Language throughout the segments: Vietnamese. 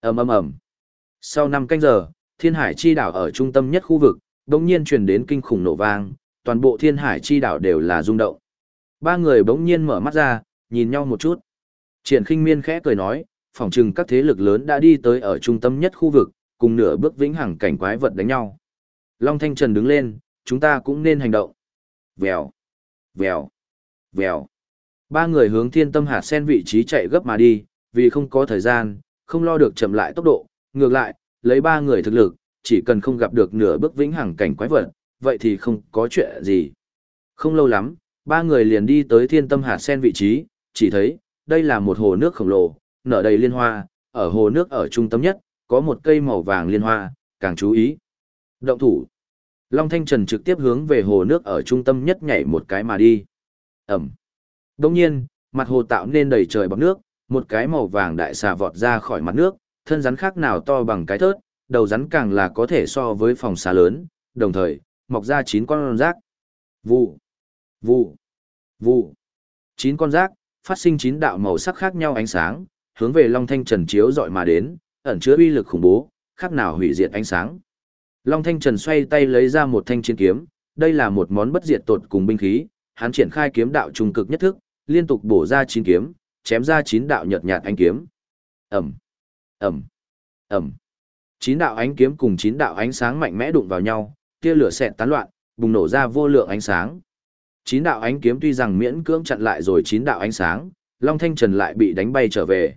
ầm ầm ầm. Sau 5 canh giờ, Thiên Hải chi đảo ở trung tâm nhất khu vực, bỗng nhiên truyền đến kinh khủng nổ vang, toàn bộ Thiên Hải chi đảo đều là rung động. Ba người bỗng nhiên mở mắt ra, nhìn nhau một chút. Triển Khinh Miên khẽ cười nói, phỏng chừng các thế lực lớn đã đi tới ở trung tâm nhất khu vực, cùng nửa bước vĩnh hằng cảnh quái vật đánh nhau. Long Thanh Trần đứng lên, chúng ta cũng nên hành động. Vèo, vèo, vèo. Ba người hướng thiên tâm hạt sen vị trí chạy gấp mà đi, vì không có thời gian, không lo được chậm lại tốc độ, ngược lại, lấy ba người thực lực, chỉ cần không gặp được nửa bước vĩnh hằng cảnh quái vật, vậy thì không có chuyện gì. Không lâu lắm, ba người liền đi tới thiên tâm hạt sen vị trí, chỉ thấy, đây là một hồ nước khổng lồ, nở đầy liên hoa, ở hồ nước ở trung tâm nhất, có một cây màu vàng liên hoa, càng chú ý. Động thủ. Long Thanh Trần trực tiếp hướng về hồ nước ở trung tâm nhất nhảy một cái mà đi. Ẩm. Đông nhiên, mặt hồ tạo nên đầy trời bọc nước, một cái màu vàng đại xà vọt ra khỏi mặt nước, thân rắn khác nào to bằng cái thớt, đầu rắn càng là có thể so với phòng xà lớn, đồng thời, mọc ra chín con rác. Vụ, vụ, vụ. Chín con rác, phát sinh chín đạo màu sắc khác nhau ánh sáng, hướng về Long Thanh Trần chiếu dọi mà đến, ẩn chứa uy lực khủng bố, khác nào hủy diệt ánh sáng. Long Thanh Trần xoay tay lấy ra một thanh chiến kiếm, đây là một món bất diệt tột cùng binh khí, hắn triển khai kiếm đạo trung cực nhất thức, liên tục bổ ra chín kiếm, chém ra chín đạo nhợt nhạt ánh kiếm. Ầm, ầm, ầm. Chín đạo ánh kiếm cùng chín đạo ánh sáng mạnh mẽ đụng vào nhau, tia lửa xẹt tán loạn, bùng nổ ra vô lượng ánh sáng. Chín đạo ánh kiếm tuy rằng miễn cưỡng chặn lại rồi chín đạo ánh sáng, Long Thanh Trần lại bị đánh bay trở về.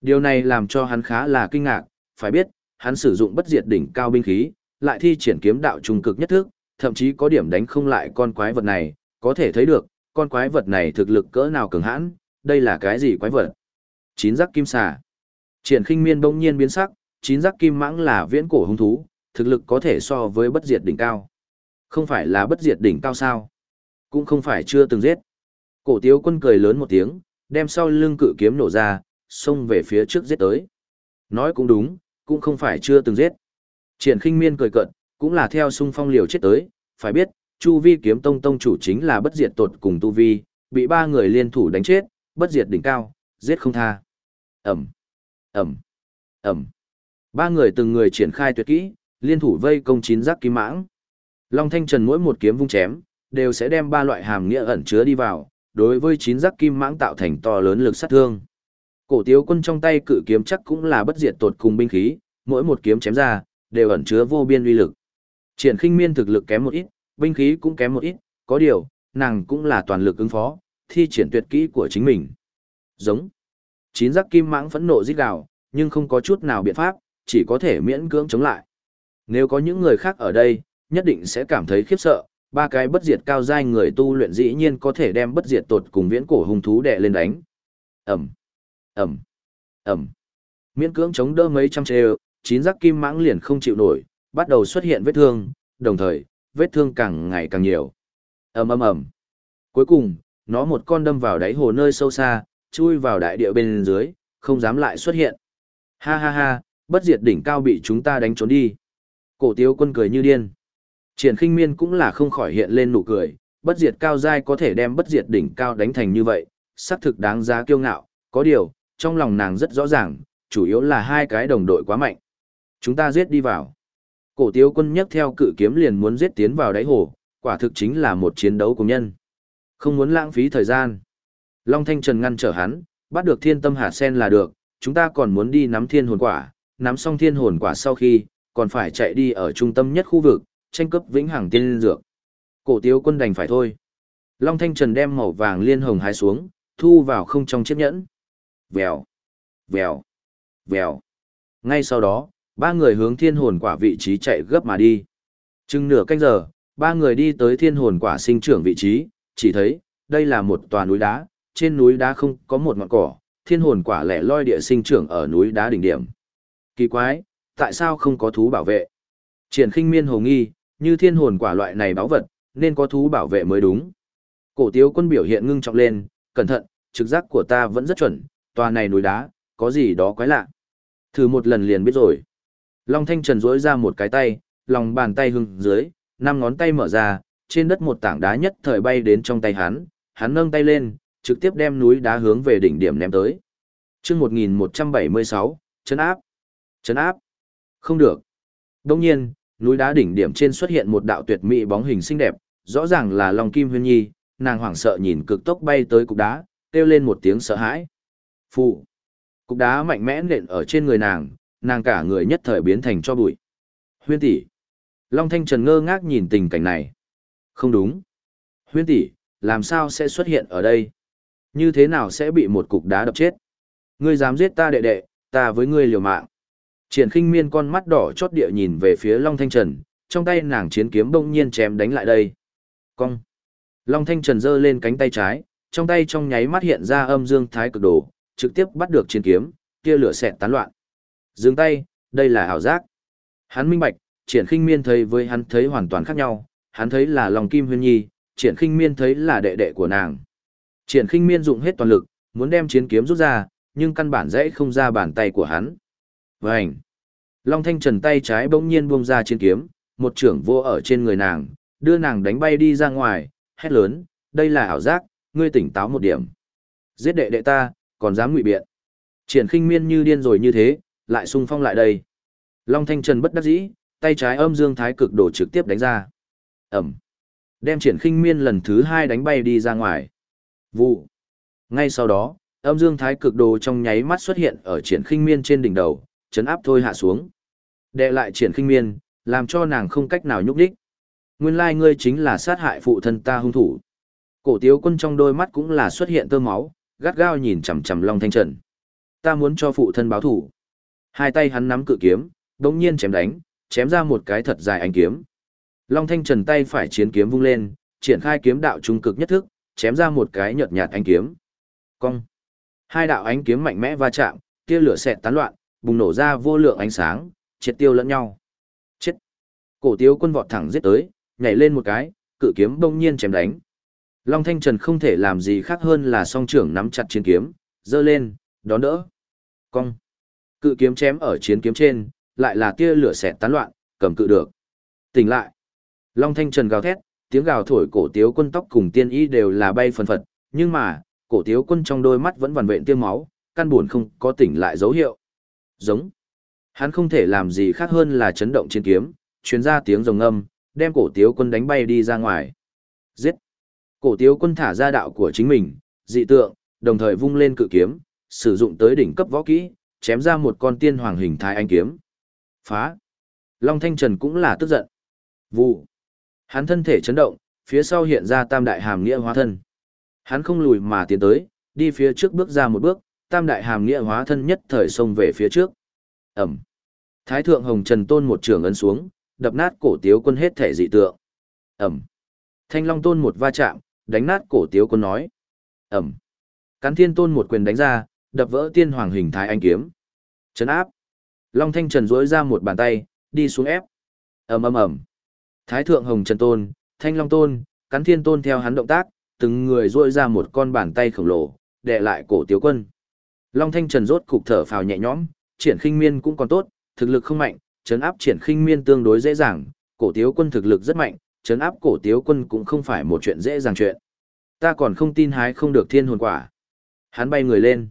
Điều này làm cho hắn khá là kinh ngạc, phải biết, hắn sử dụng bất diệt đỉnh cao binh khí, lại thi triển kiếm đạo trung cực nhất thức, thậm chí có điểm đánh không lại con quái vật này, có thể thấy được, con quái vật này thực lực cỡ nào cường hãn, đây là cái gì quái vật? Chín giác kim xà. Triển khinh miên bỗng nhiên biến sắc, chín giác kim mãng là viễn cổ hung thú, thực lực có thể so với bất diệt đỉnh cao. Không phải là bất diệt đỉnh cao sao? Cũng không phải chưa từng giết. Cổ tiếu quân cười lớn một tiếng, đem sau lưng cự kiếm nổ ra, xông về phía trước giết tới. Nói cũng đúng, cũng không phải chưa từng giết. Triển khinh miên cười cận, cũng là theo sung phong liều chết tới, phải biết, Chu Vi kiếm tông tông chủ chính là bất diệt tột cùng tu vi, bị ba người liên thủ đánh chết, bất diệt đỉnh cao, giết không tha. Ẩm, Ẩm, Ẩm. Ba người từng người triển khai tuyệt kỹ, liên thủ vây công chín giác kim mãng. Long Thanh Trần mỗi một kiếm vung chém, đều sẽ đem ba loại hàm nghĩa ẩn chứa đi vào, đối với chín giác kim mãng tạo thành to lớn lực sát thương. Cổ tiếu quân trong tay cự kiếm chắc cũng là bất diệt tột cùng binh khí, mỗi một kiếm chém ra, đều ẩn chứa vô biên uy lực. Triển khinh miên thực lực kém một ít, binh khí cũng kém một ít, có điều, nàng cũng là toàn lực ứng phó, thi triển tuyệt kỹ của chính mình. Giống. Chín giác kim mãng phẫn nộ giết gào, nhưng không có chút nào biện pháp, chỉ có thể miễn cưỡng chống lại. Nếu có những người khác ở đây, nhất định sẽ cảm thấy khiếp sợ, ba cái bất diệt cao giai người tu luyện dĩ nhiên có thể đem bất diệt tột cùng viễn cổ hung thú đè lên đánh. Ẩm, Ẩm, Ẩm. Miễn cưỡng chống đỡ mấy trăm trêu, chín giác kim mãng liền không chịu nổi, bắt đầu xuất hiện vết thương, đồng thời, vết thương càng ngày càng nhiều. Ầm ầm ầm. Cuối cùng, nó một con đâm vào đáy hồ nơi sâu xa, chui vào đại địa bên dưới, không dám lại xuất hiện. Ha ha ha, bất diệt đỉnh cao bị chúng ta đánh trốn đi. Cổ tiếu quân cười như điên. Triển khinh miên cũng là không khỏi hiện lên nụ cười, bất diệt cao dai có thể đem bất diệt đỉnh cao đánh thành như vậy, xác thực đáng giá kiêu ngạo, có điều, trong lòng nàng rất rõ ràng, chủ yếu là hai cái đồng đội quá mạnh. Chúng ta giết đi vào. Cổ tiếu quân nhấc theo cự kiếm liền muốn giết tiến vào đáy hồ, quả thực chính là một chiến đấu cùng nhân. Không muốn lãng phí thời gian. Long Thanh Trần ngăn trở hắn, bắt được thiên tâm hạt sen là được, chúng ta còn muốn đi nắm thiên hồn quả, nắm xong thiên hồn quả sau khi, còn phải chạy đi ở trung tâm nhất khu vực, tranh cướp vĩnh hằng tiên dược. Cổ tiếu quân đành phải thôi. Long Thanh Trần đem màu vàng liên hồng hái xuống, thu vào không trong chiếc nhẫn. Vèo, vèo, vèo. Ngay sau đó, ba người hướng thiên hồn quả vị trí chạy gấp mà đi. Chừng nửa canh giờ, ba người đi tới thiên hồn quả sinh trưởng vị trí, chỉ thấy, đây là một tòa núi đá, trên núi đá không có một ngọn cỏ, thiên hồn quả lẻ loi địa sinh trưởng ở núi đá đỉnh điểm. Kỳ quái, tại sao không có thú bảo vệ? Triển khinh miên hồ nghi, như thiên hồn quả loại này báo vật, nên có thú bảo vệ mới đúng. Cổ tiếu quân biểu hiện ngưng trọng lên, cẩn thận, trực giác của ta vẫn rất chuẩn, tòa này núi đá, có gì đó quái lạ. Thử một lần liền biết rồi. Long Thanh Trần rỗi ra một cái tay, lòng bàn tay hưng dưới, năm ngón tay mở ra, trên đất một tảng đá nhất thời bay đến trong tay hắn, hắn nâng tay lên, trực tiếp đem núi đá hướng về đỉnh điểm ném tới. Chương 1176, chấn áp. Chấn áp. Không được. Đương nhiên, núi đá đỉnh điểm trên xuất hiện một đạo tuyệt mỹ bóng hình xinh đẹp, rõ ràng là Long Kim Huyên Nhi, nàng hoảng sợ nhìn cực tốc bay tới cục đá, kêu lên một tiếng sợ hãi. Phụ. Cục đá mạnh mẽ nện ở trên người nàng, nàng cả người nhất thời biến thành cho bụi. Huyên tỷ. Long Thanh Trần ngơ ngác nhìn tình cảnh này. Không đúng. Huyên tỷ, làm sao sẽ xuất hiện ở đây? Như thế nào sẽ bị một cục đá đập chết? Ngươi dám giết ta đệ đệ, ta với ngươi liều mạng. Triển khinh miên con mắt đỏ chót địa nhìn về phía Long Thanh Trần, trong tay nàng chiến kiếm bỗng nhiên chém đánh lại đây. Cong. Long Thanh Trần giơ lên cánh tay trái, trong tay trong nháy mắt hiện ra âm dương thái cực đồ, trực tiếp bắt được chiến kiếm, kia lửa xẹt tán loạn. Dừng tay, đây là ảo giác. Hắn minh bạch, triển khinh miên thấy với hắn thấy hoàn toàn khác nhau, hắn thấy là lòng kim huyên nhi, triển khinh miên thấy là đệ đệ của nàng. Triển khinh miên dụng hết toàn lực, muốn đem chiến kiếm rút ra, nhưng căn bản dãy không ra bàn tay của hắn. Vành! Long thanh trần tay trái bỗng nhiên buông ra chiến kiếm, một trưởng vô ở trên người nàng, đưa nàng đánh bay đi ra ngoài, hét lớn, đây là ảo giác, ngươi tỉnh táo một điểm. Giết đệ đệ ta, còn dám ngụy biện. Triển khinh miên như điên rồi như thế, lại sung phong lại đây. Long thanh trần bất đắc dĩ, tay trái âm dương thái cực đổ trực tiếp đánh ra. Ẩm. Đem triển khinh miên lần thứ hai đánh bay đi ra ngoài. Vụ. Ngay sau đó, âm dương thái cực đồ trong nháy mắt xuất hiện ở triển khinh miên trên đỉnh đầu, chấn áp thôi hạ xuống. Đệ lại triển khinh miên, làm cho nàng không cách nào nhúc đích. Nguyên lai ngươi chính là sát hại phụ thân ta hung thủ. Cổ tiếu quân trong đôi mắt cũng là xuất hiện tơ máu, gắt gao nhìn chằm chằm Long Thanh Trần. Ta muốn cho phụ thân báo thủ. Hai tay hắn nắm cự kiếm, đống nhiên chém đánh, chém ra một cái thật dài ánh kiếm. Long Thanh Trần tay phải chiến kiếm vung lên, triển khai kiếm đạo trung cực nhất thức, chém ra một cái nhợt nhạt ánh kiếm. Cong. Hai đạo ánh kiếm mạnh mẽ va chạm, tia lửa xẹt tán loạn, bùng nổ ra vô lượng ánh sáng, triệt tiêu lẫn nhau. Chết. Cổ Tiếu Quân vọt thẳng giết tới, nhảy lên một cái, cự kiếm bỗng nhiên chém đánh. Long Thanh Trần không thể làm gì khác hơn là song trưởng nắm chặt chiến kiếm, giơ lên, đón đỡ. Cong. Cự kiếm chém ở chiến kiếm trên, lại là tia lửa xẹt tán loạn, cầm cự được. Tỉnh lại. Long Thanh Trần gào thét, tiếng gào thổi cổ tiếu quân tóc cùng tiên y đều là bay phần phật, nhưng mà, cổ tiếu quân trong đôi mắt vẫn vằn vện tiêm máu, căn buồn không có tỉnh lại dấu hiệu. Giống. Hắn không thể làm gì khác hơn là chấn động chiến kiếm, truyền ra tiếng rồng âm, đem cổ tiếu quân đánh bay đi ra ngoài. Giết. Cổ tiếu quân thả ra đạo của chính mình, dị tượng, đồng thời vung lên cự kiếm, sử dụng tới đỉnh cấp võ kỹ, chém ra một con tiên hoàng hình thái anh kiếm. Phá. Long Thanh Trần cũng là tức giận. Vụ. Hắn thân thể chấn động, phía sau hiện ra tam đại hàm nghĩa hóa thân. Hắn không lùi mà tiến tới, đi phía trước bước ra một bước, tam đại hàm nghĩa hóa thân nhất thời xông về phía trước. Ẩm. Thái thượng hồng trần tôn một trường ấn xuống, đập nát cổ tiếu quân hết thể dị tượng. Ẩm. Thanh long tôn một va chạm, đánh nát cổ tiếu quân nói. Ẩm. Cắn thiên tôn một quyền đánh ra, đập vỡ tiên hoàng hình thái anh kiếm. Chấn áp. Long thanh trần duỗi ra một bàn tay, đi xuống ép. ầm ầm ầm. Thái thượng hồng trần tôn, thanh long tôn, cắn thiên tôn theo hắn động tác, từng người duỗi ra một con bàn tay khổng lồ, đè lại cổ tiếu quân. Long thanh trần rốt cục thở phào nhẹ nhõm, triển khinh miên cũng còn tốt, thực lực không mạnh, chấn áp triển khinh miên tương đối dễ dàng, cổ tiếu quân thực lực rất mạnh, chấn áp cổ tiếu quân cũng không phải một chuyện dễ dàng chuyện. Ta còn không tin hái không được thiên hồn quả. Hắn bay người lên,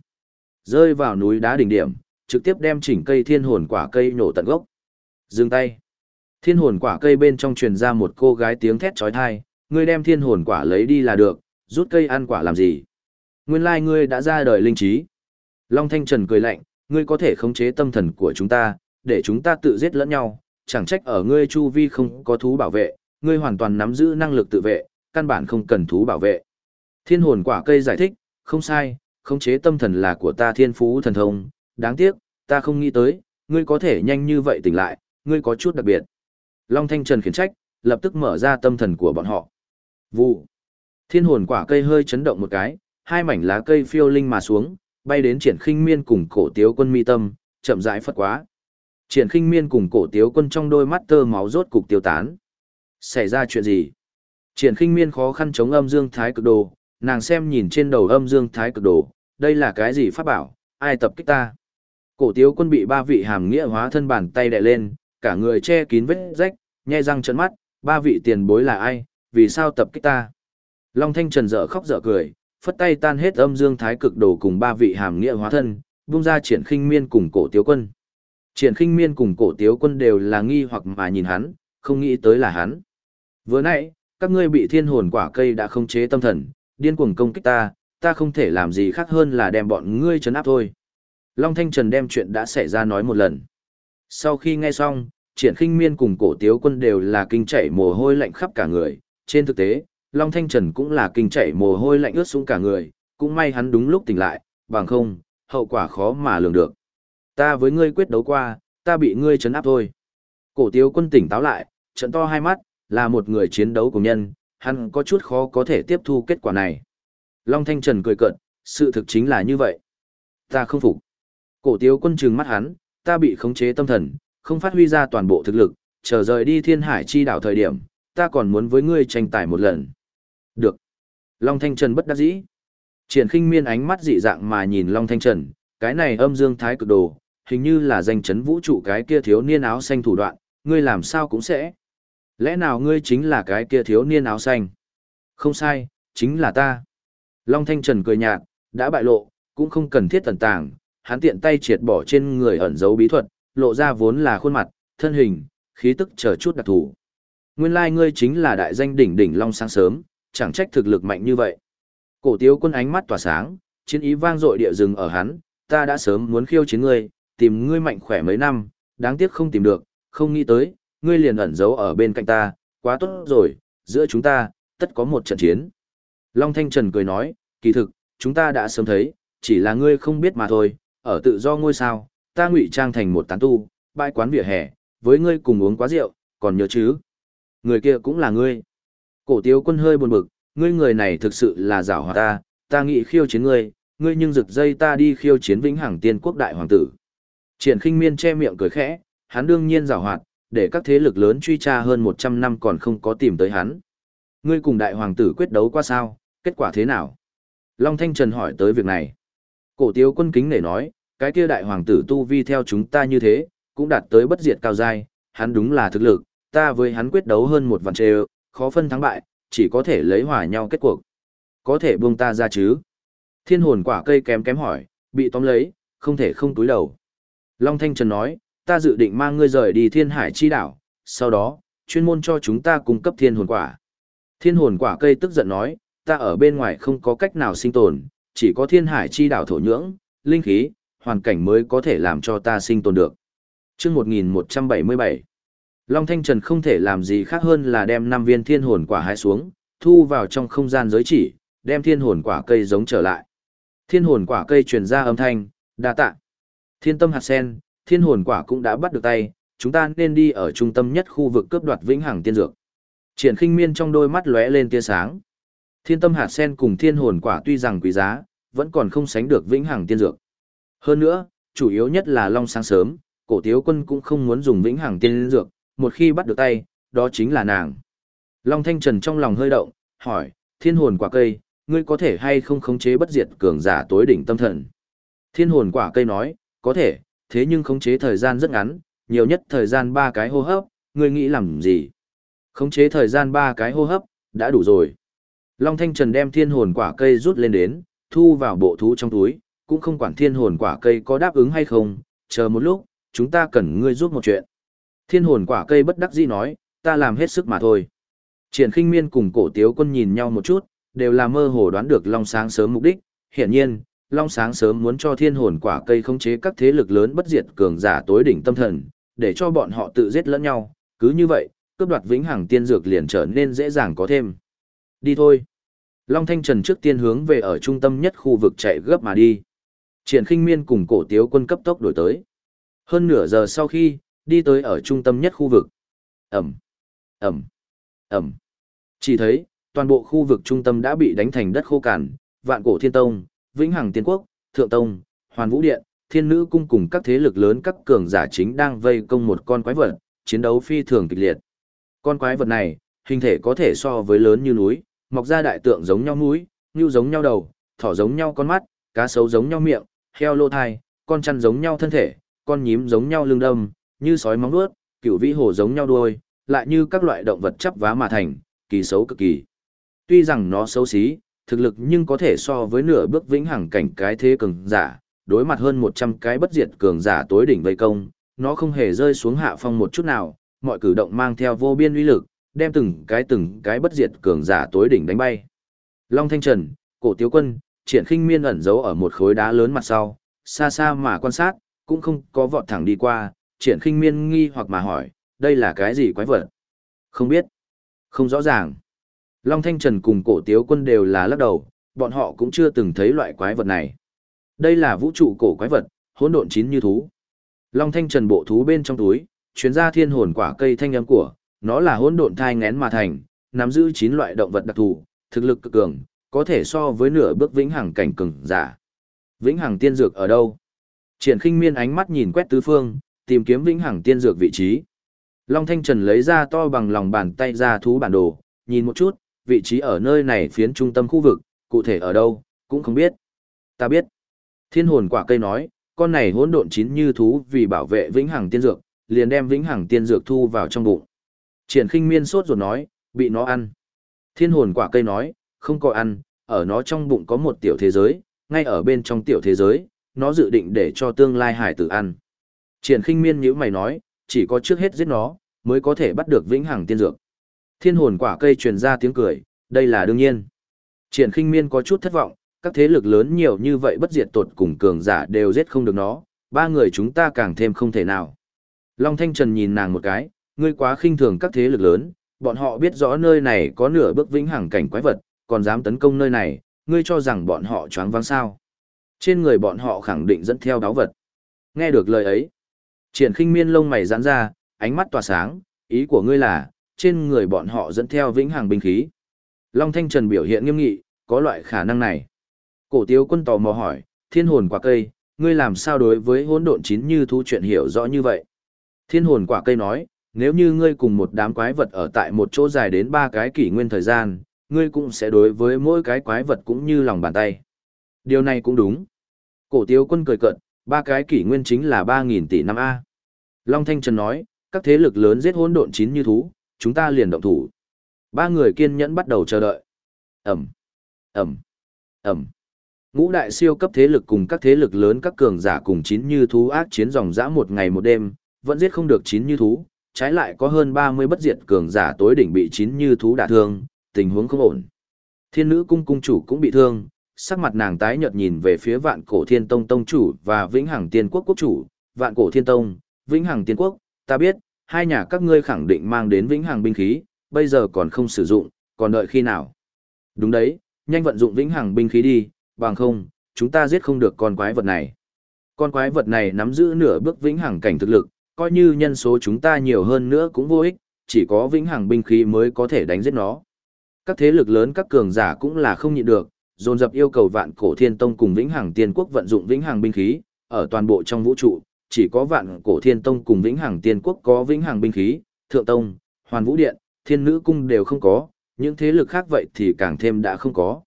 rơi vào núi đá đỉnh điểm, trực tiếp đem chỉnh cây thiên hồn quả cây nổ tận gốc. Dừng tay. Thiên hồn quả cây bên trong truyền ra một cô gái tiếng thét trói thai, ngươi đem thiên hồn quả lấy đi là được, rút cây ăn quả làm gì? Nguyên lai ngươi đã ra đời linh trí. Long Thanh Trần cười lạnh, ngươi có thể khống chế tâm thần của chúng ta, để chúng ta tự giết lẫn nhau, chẳng trách ở ngươi chu vi không có thú bảo vệ, ngươi hoàn toàn nắm giữ năng lực tự vệ, căn bản không cần thú bảo vệ. Thiên hồn quả cây giải thích, không sai, khống chế tâm thần là của ta thiên phú thần thông, đáng tiếc, ta không nghĩ tới, ngươi có thể nhanh như vậy tỉnh lại, ngươi có chút đặc biệt. Long Thanh Trần khiển trách, lập tức mở ra tâm thần của bọn họ. Vụ. Thiên hồn quả cây hơi chấn động một cái, hai mảnh lá cây phiêu linh mà xuống, bay đến triển khinh miên cùng cổ tiếu quân mi tâm, chậm rãi phất quá. Triển khinh miên cùng cổ tiếu quân trong đôi mắt tơ máu rốt cục tiêu tán. Xảy ra chuyện gì? Triển khinh miên khó khăn chống âm dương thái cực đồ, nàng xem nhìn trên đầu âm dương thái cực đồ, đây là cái gì pháp bảo, ai tập kích ta? Cổ tiếu quân bị ba vị hàm nghĩa hóa thân bàn tay đè lên, cả người che kín vết rách, nhe răng trợn mắt, ba vị tiền bối là ai, vì sao tập kích ta? Long Thanh Trần dở khóc dở cười, phất tay tan hết âm dương thái cực đồ cùng ba vị hàm nghĩa hóa thân, buông ra triển khinh miên cùng cổ tiếu quân. Triển khinh miên cùng cổ tiếu quân đều là nghi hoặc mà nhìn hắn, không nghĩ tới là hắn. Vừa nãy, các ngươi bị thiên hồn quả cây đã không chế tâm thần, điên cuồng công kích ta, ta không thể làm gì khác hơn là đem bọn ngươi trấn áp thôi. Long Thanh Trần đem chuyện đã xảy ra nói một lần. Sau khi nghe xong, triển khinh miên cùng cổ tiếu quân đều là kinh chảy mồ hôi lạnh khắp cả người. Trên thực tế, Long Thanh Trần cũng là kinh chảy mồ hôi lạnh ướt xuống cả người, cũng may hắn đúng lúc tỉnh lại, bằng không, hậu quả khó mà lường được. Ta với ngươi quyết đấu qua, ta bị ngươi trấn áp thôi. Cổ tiếu quân tỉnh táo lại, trận to hai mắt, là một người chiến đấu cùng nhân, hắn có chút khó có thể tiếp thu kết quả này. Long Thanh Trần cười cợt, sự thực chính là như vậy. Ta không phục. Cổ tiếu quân trừng mắt hắn, ta bị khống chế tâm thần, không phát huy ra toàn bộ thực lực, chờ rời đi thiên hải chi đảo thời điểm, ta còn muốn với ngươi tranh tài một lần. Được. Long Thanh Trần bất đắc dĩ. Triển khinh miên ánh mắt dị dạng mà nhìn Long Thanh Trần, cái này âm dương thái cực đồ, hình như là danh chấn vũ trụ cái kia thiếu niên áo xanh thủ đoạn, ngươi làm sao cũng sẽ. Lẽ nào ngươi chính là cái kia thiếu niên áo xanh? Không sai, chính là ta. Long Thanh Trần cười nhạt, đã bại lộ, cũng không cần thiết tẩn tàng, hắn tiện tay triệt bỏ trên người ẩn dấu bí thuật, lộ ra vốn là khuôn mặt, thân hình, khí tức chờ chút đặc thù. Nguyên lai like ngươi chính là đại danh đỉnh đỉnh Long sáng sớm, chẳng trách thực lực mạnh như vậy. Cổ tiếu quân ánh mắt tỏa sáng, chiến ý vang dội địa rừng ở hắn, ta đã sớm muốn khiêu chiến ngươi, tìm ngươi mạnh khỏe mấy năm, đáng tiếc không tìm được, không nghĩ tới, ngươi liền ẩn giấu ở bên cạnh ta, quá tốt rồi, giữa chúng ta, tất có một trận chiến. Long Thanh Trần cười nói, kỳ thực, chúng ta đã sớm thấy, chỉ là ngươi không biết mà thôi, ở tự do ngôi sao, ta ngụy trang thành một tán tu, bãi quán vỉa hè, với ngươi cùng uống quá rượu, còn nhớ chứ? Người kia cũng là ngươi. Cổ tiếu quân hơi buồn bực, ngươi người này thực sự là giảo hòa ta, ta nghĩ khiêu chiến ngươi, ngươi nhưng rực dây ta đi khiêu chiến vĩnh hằng tiên quốc đại hoàng tử. Triển khinh miên che miệng cười khẽ, hắn đương nhiên giảo hoạt, để các thế lực lớn truy tra hơn 100 năm còn không có tìm tới hắn. Ngươi cùng đại hoàng tử quyết đấu qua sao, kết quả thế nào? Long Thanh Trần hỏi tới việc này. Cổ tiếu quân kính để nói, cái kia đại hoàng tử tu vi theo chúng ta như thế, cũng đạt tới bất diệt cao giai, hắn đúng là thực lực, ta với hắn quyết đấu hơn một vạn trề, khó phân thắng bại, chỉ có thể lấy hòa nhau kết cuộc. Có thể buông ta ra chứ? Thiên hồn quả cây kém kém hỏi, bị tóm lấy, không thể không túi đầu. Long Thanh Trần nói, ta dự định mang ngươi rời đi thiên hải chi đảo, sau đó, chuyên môn cho chúng ta cung cấp thiên hồn quả. Thiên hồn quả cây tức giận nói, ta ở bên ngoài không có cách nào sinh tồn, chỉ có thiên hải chi đảo thổ nhưỡng, linh khí, hoàn cảnh mới có thể làm cho ta sinh tồn được. chương 1177, Long Thanh Trần không thể làm gì khác hơn là đem 5 viên thiên hồn quả hái xuống, thu vào trong không gian giới chỉ, đem thiên hồn quả cây giống trở lại. Thiên hồn quả cây truyền ra âm thanh, đa tạ. Thiên tâm hạt sen, thiên hồn quả cũng đã bắt được tay, chúng ta nên đi ở trung tâm nhất khu vực cướp đoạt vĩnh hằng tiên dược. Triển khinh miên trong đôi mắt lóe lên tia sáng. Thiên tâm hạt sen cùng thiên hồn quả tuy rằng quý giá, vẫn còn không sánh được vĩnh hằng tiên dược. Hơn nữa, chủ yếu nhất là long sáng sớm, cổ tiếu quân cũng không muốn dùng vĩnh hằng tiên dược, một khi bắt được tay, đó chính là nàng. Long thanh trần trong lòng hơi động, hỏi, thiên hồn quả cây, ngươi có thể hay không khống chế bất diệt cường giả tối đỉnh tâm thần? Thiên hồn quả cây nói, có thể, thế nhưng khống chế thời gian rất ngắn, nhiều nhất thời gian ba cái hô hấp, ngươi nghĩ làm gì? Khống chế thời gian ba cái hô hấp, đã đủ rồi. Long Thanh Trần đem thiên hồn quả cây rút lên đến, thu vào bộ thú trong túi, cũng không quản thiên hồn quả cây có đáp ứng hay không, chờ một lúc, chúng ta cần ngươi giúp một chuyện. Thiên hồn quả cây bất đắc dĩ nói, ta làm hết sức mà thôi. Triển khinh miên cùng cổ tiếu quân nhìn nhau một chút, đều là mơ hồ đoán được Long Sáng sớm mục đích. Hiển nhiên, Long Sáng sớm muốn cho thiên hồn quả cây khống chế các thế lực lớn bất diệt cường giả tối đỉnh tâm thần, để cho bọn họ tự giết lẫn nhau. Cứ như vậy, cướp đoạt vĩnh hằng tiên dược liền trở nên dễ dàng có thêm. Đi thôi. Long Thanh Trần trước tiên hướng về ở trung tâm nhất khu vực chạy gấp mà đi. Triển khinh miên cùng cổ tiếu quân cấp tốc đổi tới. Hơn nửa giờ sau khi, đi tới ở trung tâm nhất khu vực. Ẩm, Ẩm, Ẩm. Chỉ thấy, toàn bộ khu vực trung tâm đã bị đánh thành đất khô cằn, vạn cổ thiên tông, vĩnh hằng tiên quốc, thượng tông, hoàn vũ điện, thiên nữ cung cùng các thế lực lớn các cường giả chính đang vây công một con quái vật, chiến đấu phi thường kịch liệt. Con quái vật này, hình thể có thể so với lớn như núi, mọc ra đại tượng giống nhau mũi, như giống nhau đầu, thỏ giống nhau con mắt, cá sấu giống nhau miệng, heo lô thai, con chăn giống nhau thân thể, con nhím giống nhau lưng đâm, như sói móng vuốt, cựu vĩ hồ giống nhau đuôi, lại như các loại động vật chắp vá mà thành, kỳ xấu cực kỳ. Tuy rằng nó xấu xí, thực lực nhưng có thể so với nửa bước vĩnh hằng cảnh cái thế cường giả, đối mặt hơn 100 cái bất diệt cường giả tối đỉnh vây công, nó không hề rơi xuống hạ phong một chút nào, mọi cử động mang theo vô biên uy lực, đem từng cái từng cái bất diệt cường giả tối đỉnh đánh bay. Long Thanh Trần, Cổ Tiếu Quân, Triển Khinh Miên ẩn giấu ở một khối đá lớn mặt sau, xa xa mà quan sát, cũng không có vọt thẳng đi qua, Triển Khinh Miên nghi hoặc mà hỏi, đây là cái gì quái vật? Không biết. Không rõ ràng. Long Thanh Trần cùng Cổ Tiếu Quân đều là lắc đầu, bọn họ cũng chưa từng thấy loại quái vật này. Đây là vũ trụ cổ quái vật, hỗn độn chín như thú. Long Thanh Trần bộ thú bên trong túi, chuyến ra thiên hồn quả cây thanh âm của, nó là hỗn độn thai ngén mà thành, nắm giữ 9 loại động vật đặc thù, thực lực cực cường, có thể so với nửa bước vĩnh hằng cảnh cường giả. Vĩnh hằng tiên dược ở đâu? Triển Khinh Miên ánh mắt nhìn quét tứ phương, tìm kiếm vĩnh hằng tiên dược vị trí. Long Thanh Trần lấy ra to bằng lòng bàn tay ra thú bản đồ, nhìn một chút, vị trí ở nơi này phiến trung tâm khu vực, cụ thể ở đâu, cũng không biết. Ta biết. Thiên hồn quả cây nói, con này hỗn độn chín như thú vì bảo vệ vĩnh hằng tiên dược, liền đem vĩnh hằng tiên dược thu vào trong bụng. Triển khinh miên sốt ruột nói, bị nó ăn. Thiên hồn quả cây nói, không có ăn, ở nó trong bụng có một tiểu thế giới, ngay ở bên trong tiểu thế giới, nó dự định để cho tương lai hải tử ăn. Triển khinh miên nhữ mày nói, chỉ có trước hết giết nó, mới có thể bắt được vĩnh hằng tiên dược. Thiên hồn quả cây truyền ra tiếng cười, đây là đương nhiên. Triển khinh miên có chút thất vọng, các thế lực lớn nhiều như vậy bất diệt tột cùng cường giả đều giết không được nó, ba người chúng ta càng thêm không thể nào. Long Thanh Trần nhìn nàng một cái, ngươi quá khinh thường các thế lực lớn, bọn họ biết rõ nơi này có nửa bước vĩnh hằng cảnh quái vật, còn dám tấn công nơi này, ngươi cho rằng bọn họ choáng váng sao. Trên người bọn họ khẳng định dẫn theo đáo vật. Nghe được lời ấy, triển khinh miên lông mày giãn ra, ánh mắt tỏa sáng, ý của ngươi là, trên người bọn họ dẫn theo vĩnh hằng binh khí. Long Thanh Trần biểu hiện nghiêm nghị, có loại khả năng này. Cổ tiếu quân tò mò hỏi, thiên hồn quả cây, ngươi làm sao đối với hỗn độn chín như thú chuyện hiểu rõ như vậy? Thiên hồn quả cây nói, nếu như ngươi cùng một đám quái vật ở tại một chỗ dài đến ba cái kỷ nguyên thời gian, ngươi cũng sẽ đối với mỗi cái quái vật cũng như lòng bàn tay. Điều này cũng đúng. Cổ tiếu quân cười cận, ba cái kỷ nguyên chính là ba nghìn tỷ năm A. Long Thanh Trần nói, các thế lực lớn giết hỗn độn chín như thú, chúng ta liền động thủ. Ba người kiên nhẫn bắt đầu chờ đợi. Ẩm, Ẩm, Ẩm. Ngũ đại siêu cấp thế lực cùng các thế lực lớn các cường giả cùng chín như thú ác chiến dòng dã một ngày một đêm, vẫn giết không được chín như thú, trái lại có hơn 30 bất diệt cường giả tối đỉnh bị chín như thú đả thương, tình huống không ổn. Thiên nữ cung cung chủ cũng bị thương, sắc mặt nàng tái nhợt nhìn về phía vạn cổ thiên tông tông chủ và vĩnh hằng tiên quốc quốc chủ, vạn cổ thiên tông, vĩnh hằng tiên quốc, ta biết, hai nhà các ngươi khẳng định mang đến vĩnh hằng binh khí, bây giờ còn không sử dụng, còn đợi khi nào? Đúng đấy, nhanh vận dụng vĩnh hằng binh khí đi, bằng không, chúng ta giết không được con quái vật này. Con quái vật này nắm giữ nửa bước vĩnh hằng cảnh thực lực, coi như nhân số chúng ta nhiều hơn nữa cũng vô ích, chỉ có vĩnh hằng binh khí mới có thể đánh giết nó. Các thế lực lớn các cường giả cũng là không nhịn được, dồn dập yêu cầu vạn cổ thiên tông cùng vĩnh hằng tiên quốc vận dụng vĩnh hằng binh khí, ở toàn bộ trong vũ trụ, chỉ có vạn cổ thiên tông cùng vĩnh hằng tiên quốc có vĩnh hằng binh khí, thượng tông, hoàn vũ điện, thiên nữ cung đều không có, những thế lực khác vậy thì càng thêm đã không có.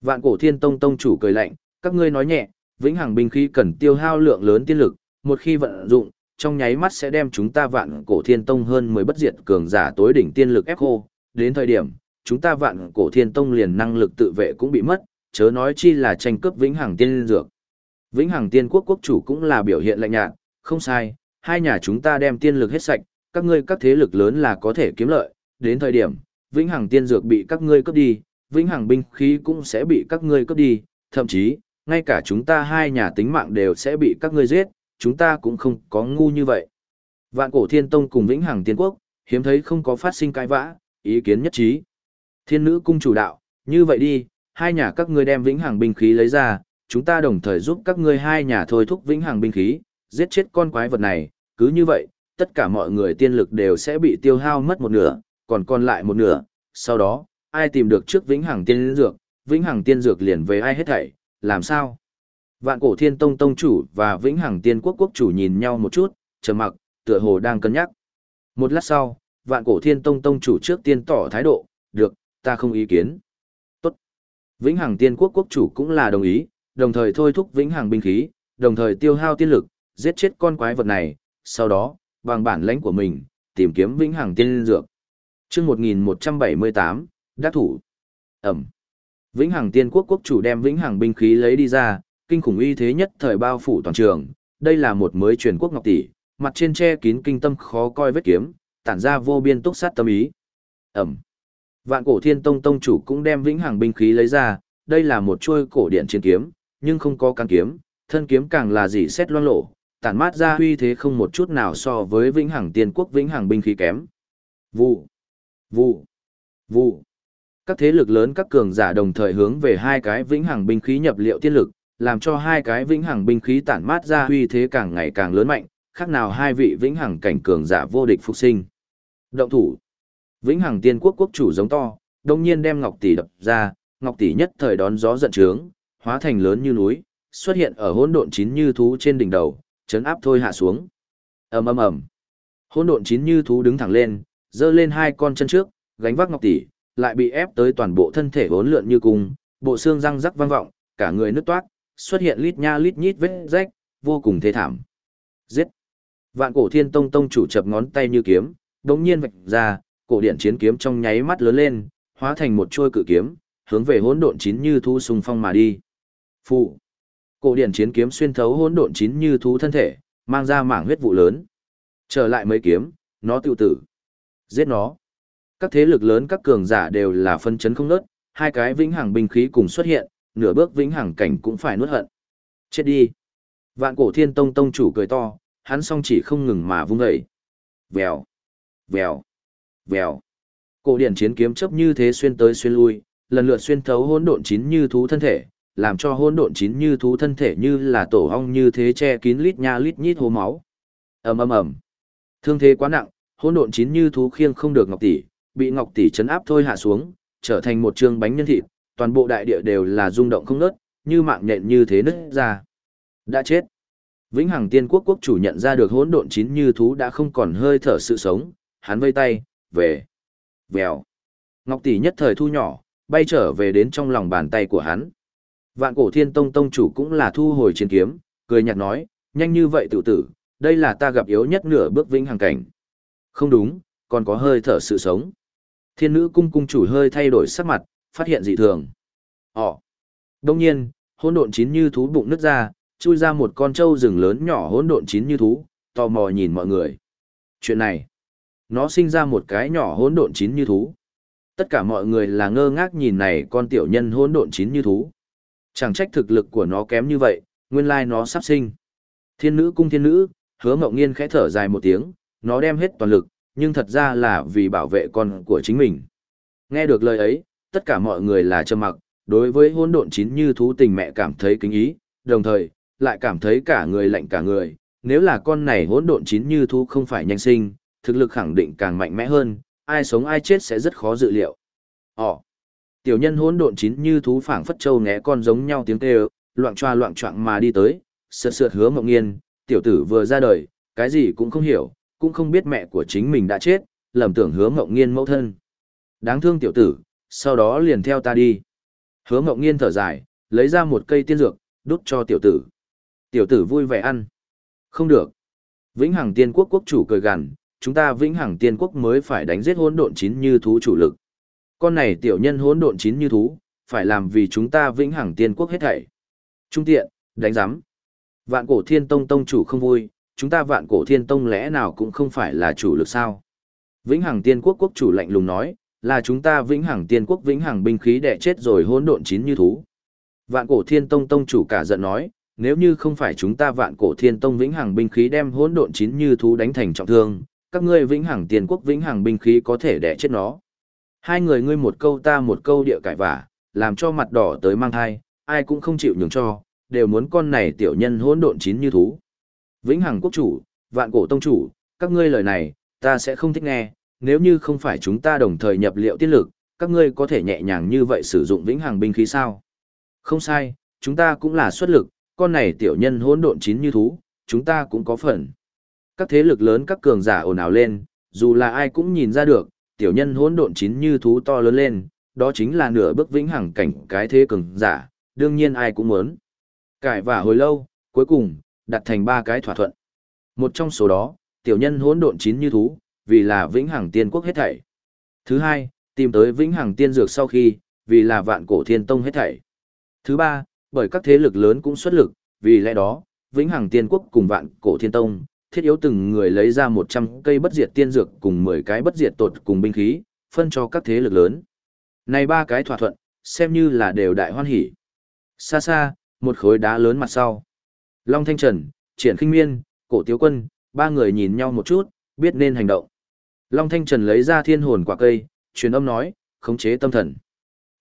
Vạn cổ thiên tông tông chủ cười lạnh, các ngươi nói nhẹ, vĩnh hằng binh khí cần tiêu hao lượng lớn tiên lực, một khi vận dụng, trong nháy mắt sẽ đem chúng ta vạn cổ thiên tông hơn 10 bất diệt cường giả tối đỉnh tiên lực ép khô, đến thời điểm, chúng ta vạn cổ thiên tông liền năng lực tự vệ cũng bị mất, chớ nói chi là tranh cướp vĩnh hằng tiên dược. Vĩnh hằng tiên quốc quốc chủ cũng là biểu hiện lạnh nhạt, không sai, hai nhà chúng ta đem tiên lực hết sạch, các ngươi các thế lực lớn là có thể kiếm lợi, đến thời điểm, vĩnh hằng tiên dược bị các ngươi cướp đi, vĩnh hằng binh khí cũng sẽ bị các ngươi cướp đi, thậm chí, ngay cả chúng ta hai nhà tính mạng đều sẽ bị các ngươi giết, chúng ta cũng không có ngu như vậy. Vạn cổ thiên tông cùng vĩnh hằng tiên quốc, hiếm thấy không có phát sinh cãi vã, ý kiến nhất trí. Thiên nữ cung chủ đạo, như vậy đi, hai nhà các ngươi đem vĩnh hằng binh khí lấy ra, chúng ta đồng thời giúp các ngươi hai nhà thôi thúc vĩnh hằng binh khí, giết chết con quái vật này, cứ như vậy, tất cả mọi người tiên lực đều sẽ bị tiêu hao mất một nửa, còn còn lại một nửa, sau đó, ai tìm được trước vĩnh hằng tiên dược, vĩnh hằng tiên dược liền về ai hết thảy, làm sao? Vạn cổ thiên tông tông chủ và vĩnh hằng tiên quốc quốc chủ nhìn nhau một chút, trầm mặc, tựa hồ đang cân nhắc. Một lát sau, vạn cổ thiên tông tông chủ trước tiên tỏ thái độ, được, ta không ý kiến. Tốt. Vĩnh hằng tiên quốc quốc chủ cũng là đồng ý, đồng thời thôi thúc vĩnh hằng binh khí, đồng thời tiêu hao tiên lực, giết chết con quái vật này, sau đó, bằng bản lãnh của mình, tìm kiếm vĩnh hằng tiên dược. Chương 1178, đắc thủ. Ẩm. Vĩnh Hằng Tiên Quốc quốc chủ đem Vĩnh Hằng binh khí lấy đi ra, kinh khủng uy thế nhất thời bao phủ toàn trường, đây là một mới truyền quốc ngọc tỷ, mặt trên che kín kinh tâm khó coi vết kiếm, tản ra vô biên túc sát tâm ý. Ẩm. Vạn cổ thiên tông tông chủ cũng đem vĩnh hằng binh khí lấy ra, đây là một chuôi cổ điện chiến kiếm, nhưng không có cán kiếm, thân kiếm càng là gì xét loang lộ, tản mát ra uy thế không một chút nào so với vĩnh hằng tiên quốc vĩnh hằng binh khí kém. Vụ, vụ, vụ. Các thế lực lớn các cường giả đồng thời hướng về hai cái vĩnh hằng binh khí nhập liệu tiên lực, làm cho hai cái vĩnh hằng binh khí tản mát ra uy thế càng ngày càng lớn mạnh, khác nào hai vị vĩnh hằng cảnh cường giả vô địch phục sinh. Động thủ. Vĩnh hằng tiên quốc quốc chủ giống to, đồng nhiên đem ngọc tỷ đập ra, ngọc tỷ nhất thời đón gió giận trướng, hóa thành lớn như núi, xuất hiện ở hỗn độn chín như thú trên đỉnh đầu, chấn áp thôi hạ xuống. ầm ầm ầm, hỗn độn chín như thú đứng thẳng lên, giơ lên hai con chân trước, gánh vác ngọc tỷ, lại bị ép tới toàn bộ thân thể vốn lượn như cung, bộ xương răng rắc vang vọng, cả người nứt toát, xuất hiện lít nha lít nhít vết rách, vô cùng thê thảm. Giết! Vạn cổ thiên tông tông chủ chập ngón tay như kiếm, đống nhiên vạch ra, cổ điện chiến kiếm trong nháy mắt lớn lên, hóa thành một chuôi cự kiếm, hướng về hỗn độn chín như thú xung phong mà đi. Phụ! Cổ điện chiến kiếm xuyên thấu hỗn độn chín như thú thân thể, mang ra mảng huyết vụ lớn. Trở lại mấy kiếm, nó tiêu tử. Giết nó. Các thế lực lớn các cường giả đều là phân chấn không nớt, hai cái vĩnh hằng binh khí cùng xuất hiện, nửa bước vĩnh hằng cảnh cũng phải nuốt hận. Chết đi. Vạn cổ thiên tông tông chủ cười to, hắn song chỉ không ngừng mà vung dậy. Vèo, vèo, vèo. Cổ điển chiến kiếm chấp như thế xuyên tới xuyên lui, lần lượt xuyên thấu hỗn độn chín như thú thân thể, làm cho hỗn độn chín như thú thân thể như là tổ ong như thế che kín lít nha lít nhít hố máu. Ầm ầm ầm. Thương thế quá nặng, hỗn độn chín như thú khiêng không được ngọc tỷ, bị ngọc tỷ chấn áp thôi hạ xuống, trở thành một trương bánh nhân thịt, toàn bộ đại địa đều là rung động không ngớt, như mạng nhện như thế nứt ra. Đã chết. Vĩnh Hằng Tiên Quốc quốc chủ nhận ra được hỗn độn chín như thú đã không còn hơi thở sự sống, hắn vây tay, về. Vèo. Ngọc tỷ nhất thời thu nhỏ, bay trở về đến trong lòng bàn tay của hắn. Vạn cổ thiên tông tông chủ cũng là thu hồi chiến kiếm, cười nhạt nói, nhanh như vậy tự tử, đây là ta gặp yếu nhất nửa bước vĩnh hằng cảnh. Không đúng, còn có hơi thở sự sống. Thiên nữ cung cung chủ hơi thay đổi sắc mặt, phát hiện dị thường. Ồ! Đông nhiên, hỗn độn chín như thú bụng nứt ra, chui ra một con trâu rừng lớn nhỏ hỗn độn chín như thú, tò mò nhìn mọi người. Chuyện này, nó sinh ra một cái nhỏ hỗn độn chín như thú. Tất cả mọi người là ngơ ngác nhìn này con tiểu nhân hỗn độn chín như thú. Chẳng trách thực lực của nó kém như vậy, nguyên lai nó sắp sinh. Thiên nữ cung thiên nữ, hứa mộng nghiên khẽ thở dài một tiếng, nó đem hết toàn lực, nhưng thật ra là vì bảo vệ con của chính mình. Nghe được lời ấy, tất cả mọi người là trầm mặc, đối với hỗn độn chín như thú tình mẹ cảm thấy kính ý, đồng thời, lại cảm thấy cả người lạnh cả người, nếu là con này hỗn độn chín như thú không phải nhanh sinh, thực lực khẳng định càng mạnh mẽ hơn, ai sống ai chết sẽ rất khó dự liệu. Ồ, tiểu nhân hỗn độn chín như thú phảng phất châu né con giống nhau tiếng kêu, loạn choa loạn choạng mà đi tới, sượt sượt hứa mộng nghiên, tiểu tử vừa ra đời, cái gì cũng không hiểu, cũng không biết mẹ của chính mình đã chết, lầm tưởng hứa mộng nghiên mẫu thân. Đáng thương tiểu tử, sau đó liền theo ta đi. Hứa mộng nghiên thở dài, lấy ra một cây tiên dược, đút cho tiểu tử. Tiểu tử vui vẻ ăn. Không được. Vĩnh Hằng Tiên Quốc quốc chủ cười gằn, chúng ta Vĩnh Hằng Tiên Quốc mới phải đánh giết hỗn độn chín như thú chủ lực. Con này tiểu nhân hỗn độn chín như thú, phải làm vì chúng ta Vĩnh Hằng Tiên Quốc hết thảy. Trung tiện, đánh giám. Vạn cổ thiên tông tông chủ không vui, chúng ta vạn cổ thiên tông lẽ nào cũng không phải là chủ lực sao. Vĩnh Hằng Tiên Quốc quốc chủ lạnh lùng nói, là chúng ta Vĩnh Hằng Tiên Quốc Vĩnh Hằng binh khí đẻ chết rồi hỗn độn chín như thú. Vạn cổ thiên tông tông chủ cả giận nói, nếu như không phải chúng ta vạn cổ thiên tông vĩnh hằng binh khí đem hỗn độn chín như thú đánh thành trọng thương, các ngươi vĩnh hằng tiền quốc vĩnh hằng binh khí có thể đẻ chết nó. Hai người ngươi một câu ta một câu địa cãi vả, làm cho mặt đỏ tới mang thai, ai cũng không chịu nhường cho, đều muốn con này tiểu nhân hỗn độn chín như thú. Vĩnh hằng quốc chủ, vạn cổ tông chủ, các ngươi lời này, ta sẽ không thích nghe, nếu như không phải chúng ta đồng thời nhập liệu tiên lực, các ngươi có thể nhẹ nhàng như vậy sử dụng vĩnh hằng binh khí sao? Không sai, chúng ta cũng là xuất lực, con này tiểu nhân hỗn độn chín như thú, chúng ta cũng có phần. Các thế lực lớn các cường giả ồn ào lên, dù là ai cũng nhìn ra được, tiểu nhân hỗn độn chín như thú to lớn lên, đó chính là nửa bước vĩnh hằng cảnh cái thế cường giả, đương nhiên ai cũng muốn. Cải và hồi lâu, cuối cùng, đặt thành ba cái thỏa thuận. Một trong số đó, tiểu nhân hỗn độn chín như thú, vì là vĩnh hằng tiên quốc hết thảy. Thứ hai, tìm tới vĩnh hằng tiên dược sau khi, vì là vạn cổ thiên tông hết thảy. Thứ ba, bởi các thế lực lớn cũng xuất lực, vì lẽ đó, Vĩnh Hằng Tiên Quốc cùng Vạn Cổ Thiên Tông, thiết yếu từng người lấy ra 100 cây bất diệt tiên dược cùng 10 cái bất diệt tột cùng binh khí, phân cho các thế lực lớn. Này ba cái thỏa thuận, xem như là đều đại hoan hỉ. Xa xa, một khối đá lớn mặt sau. Long Thanh Trần, Triển Kinh Miên, Cổ Tiếu Quân, ba người nhìn nhau một chút, biết nên hành động. Long Thanh Trần lấy ra thiên hồn quả cây, truyền âm nói, khống chế tâm thần.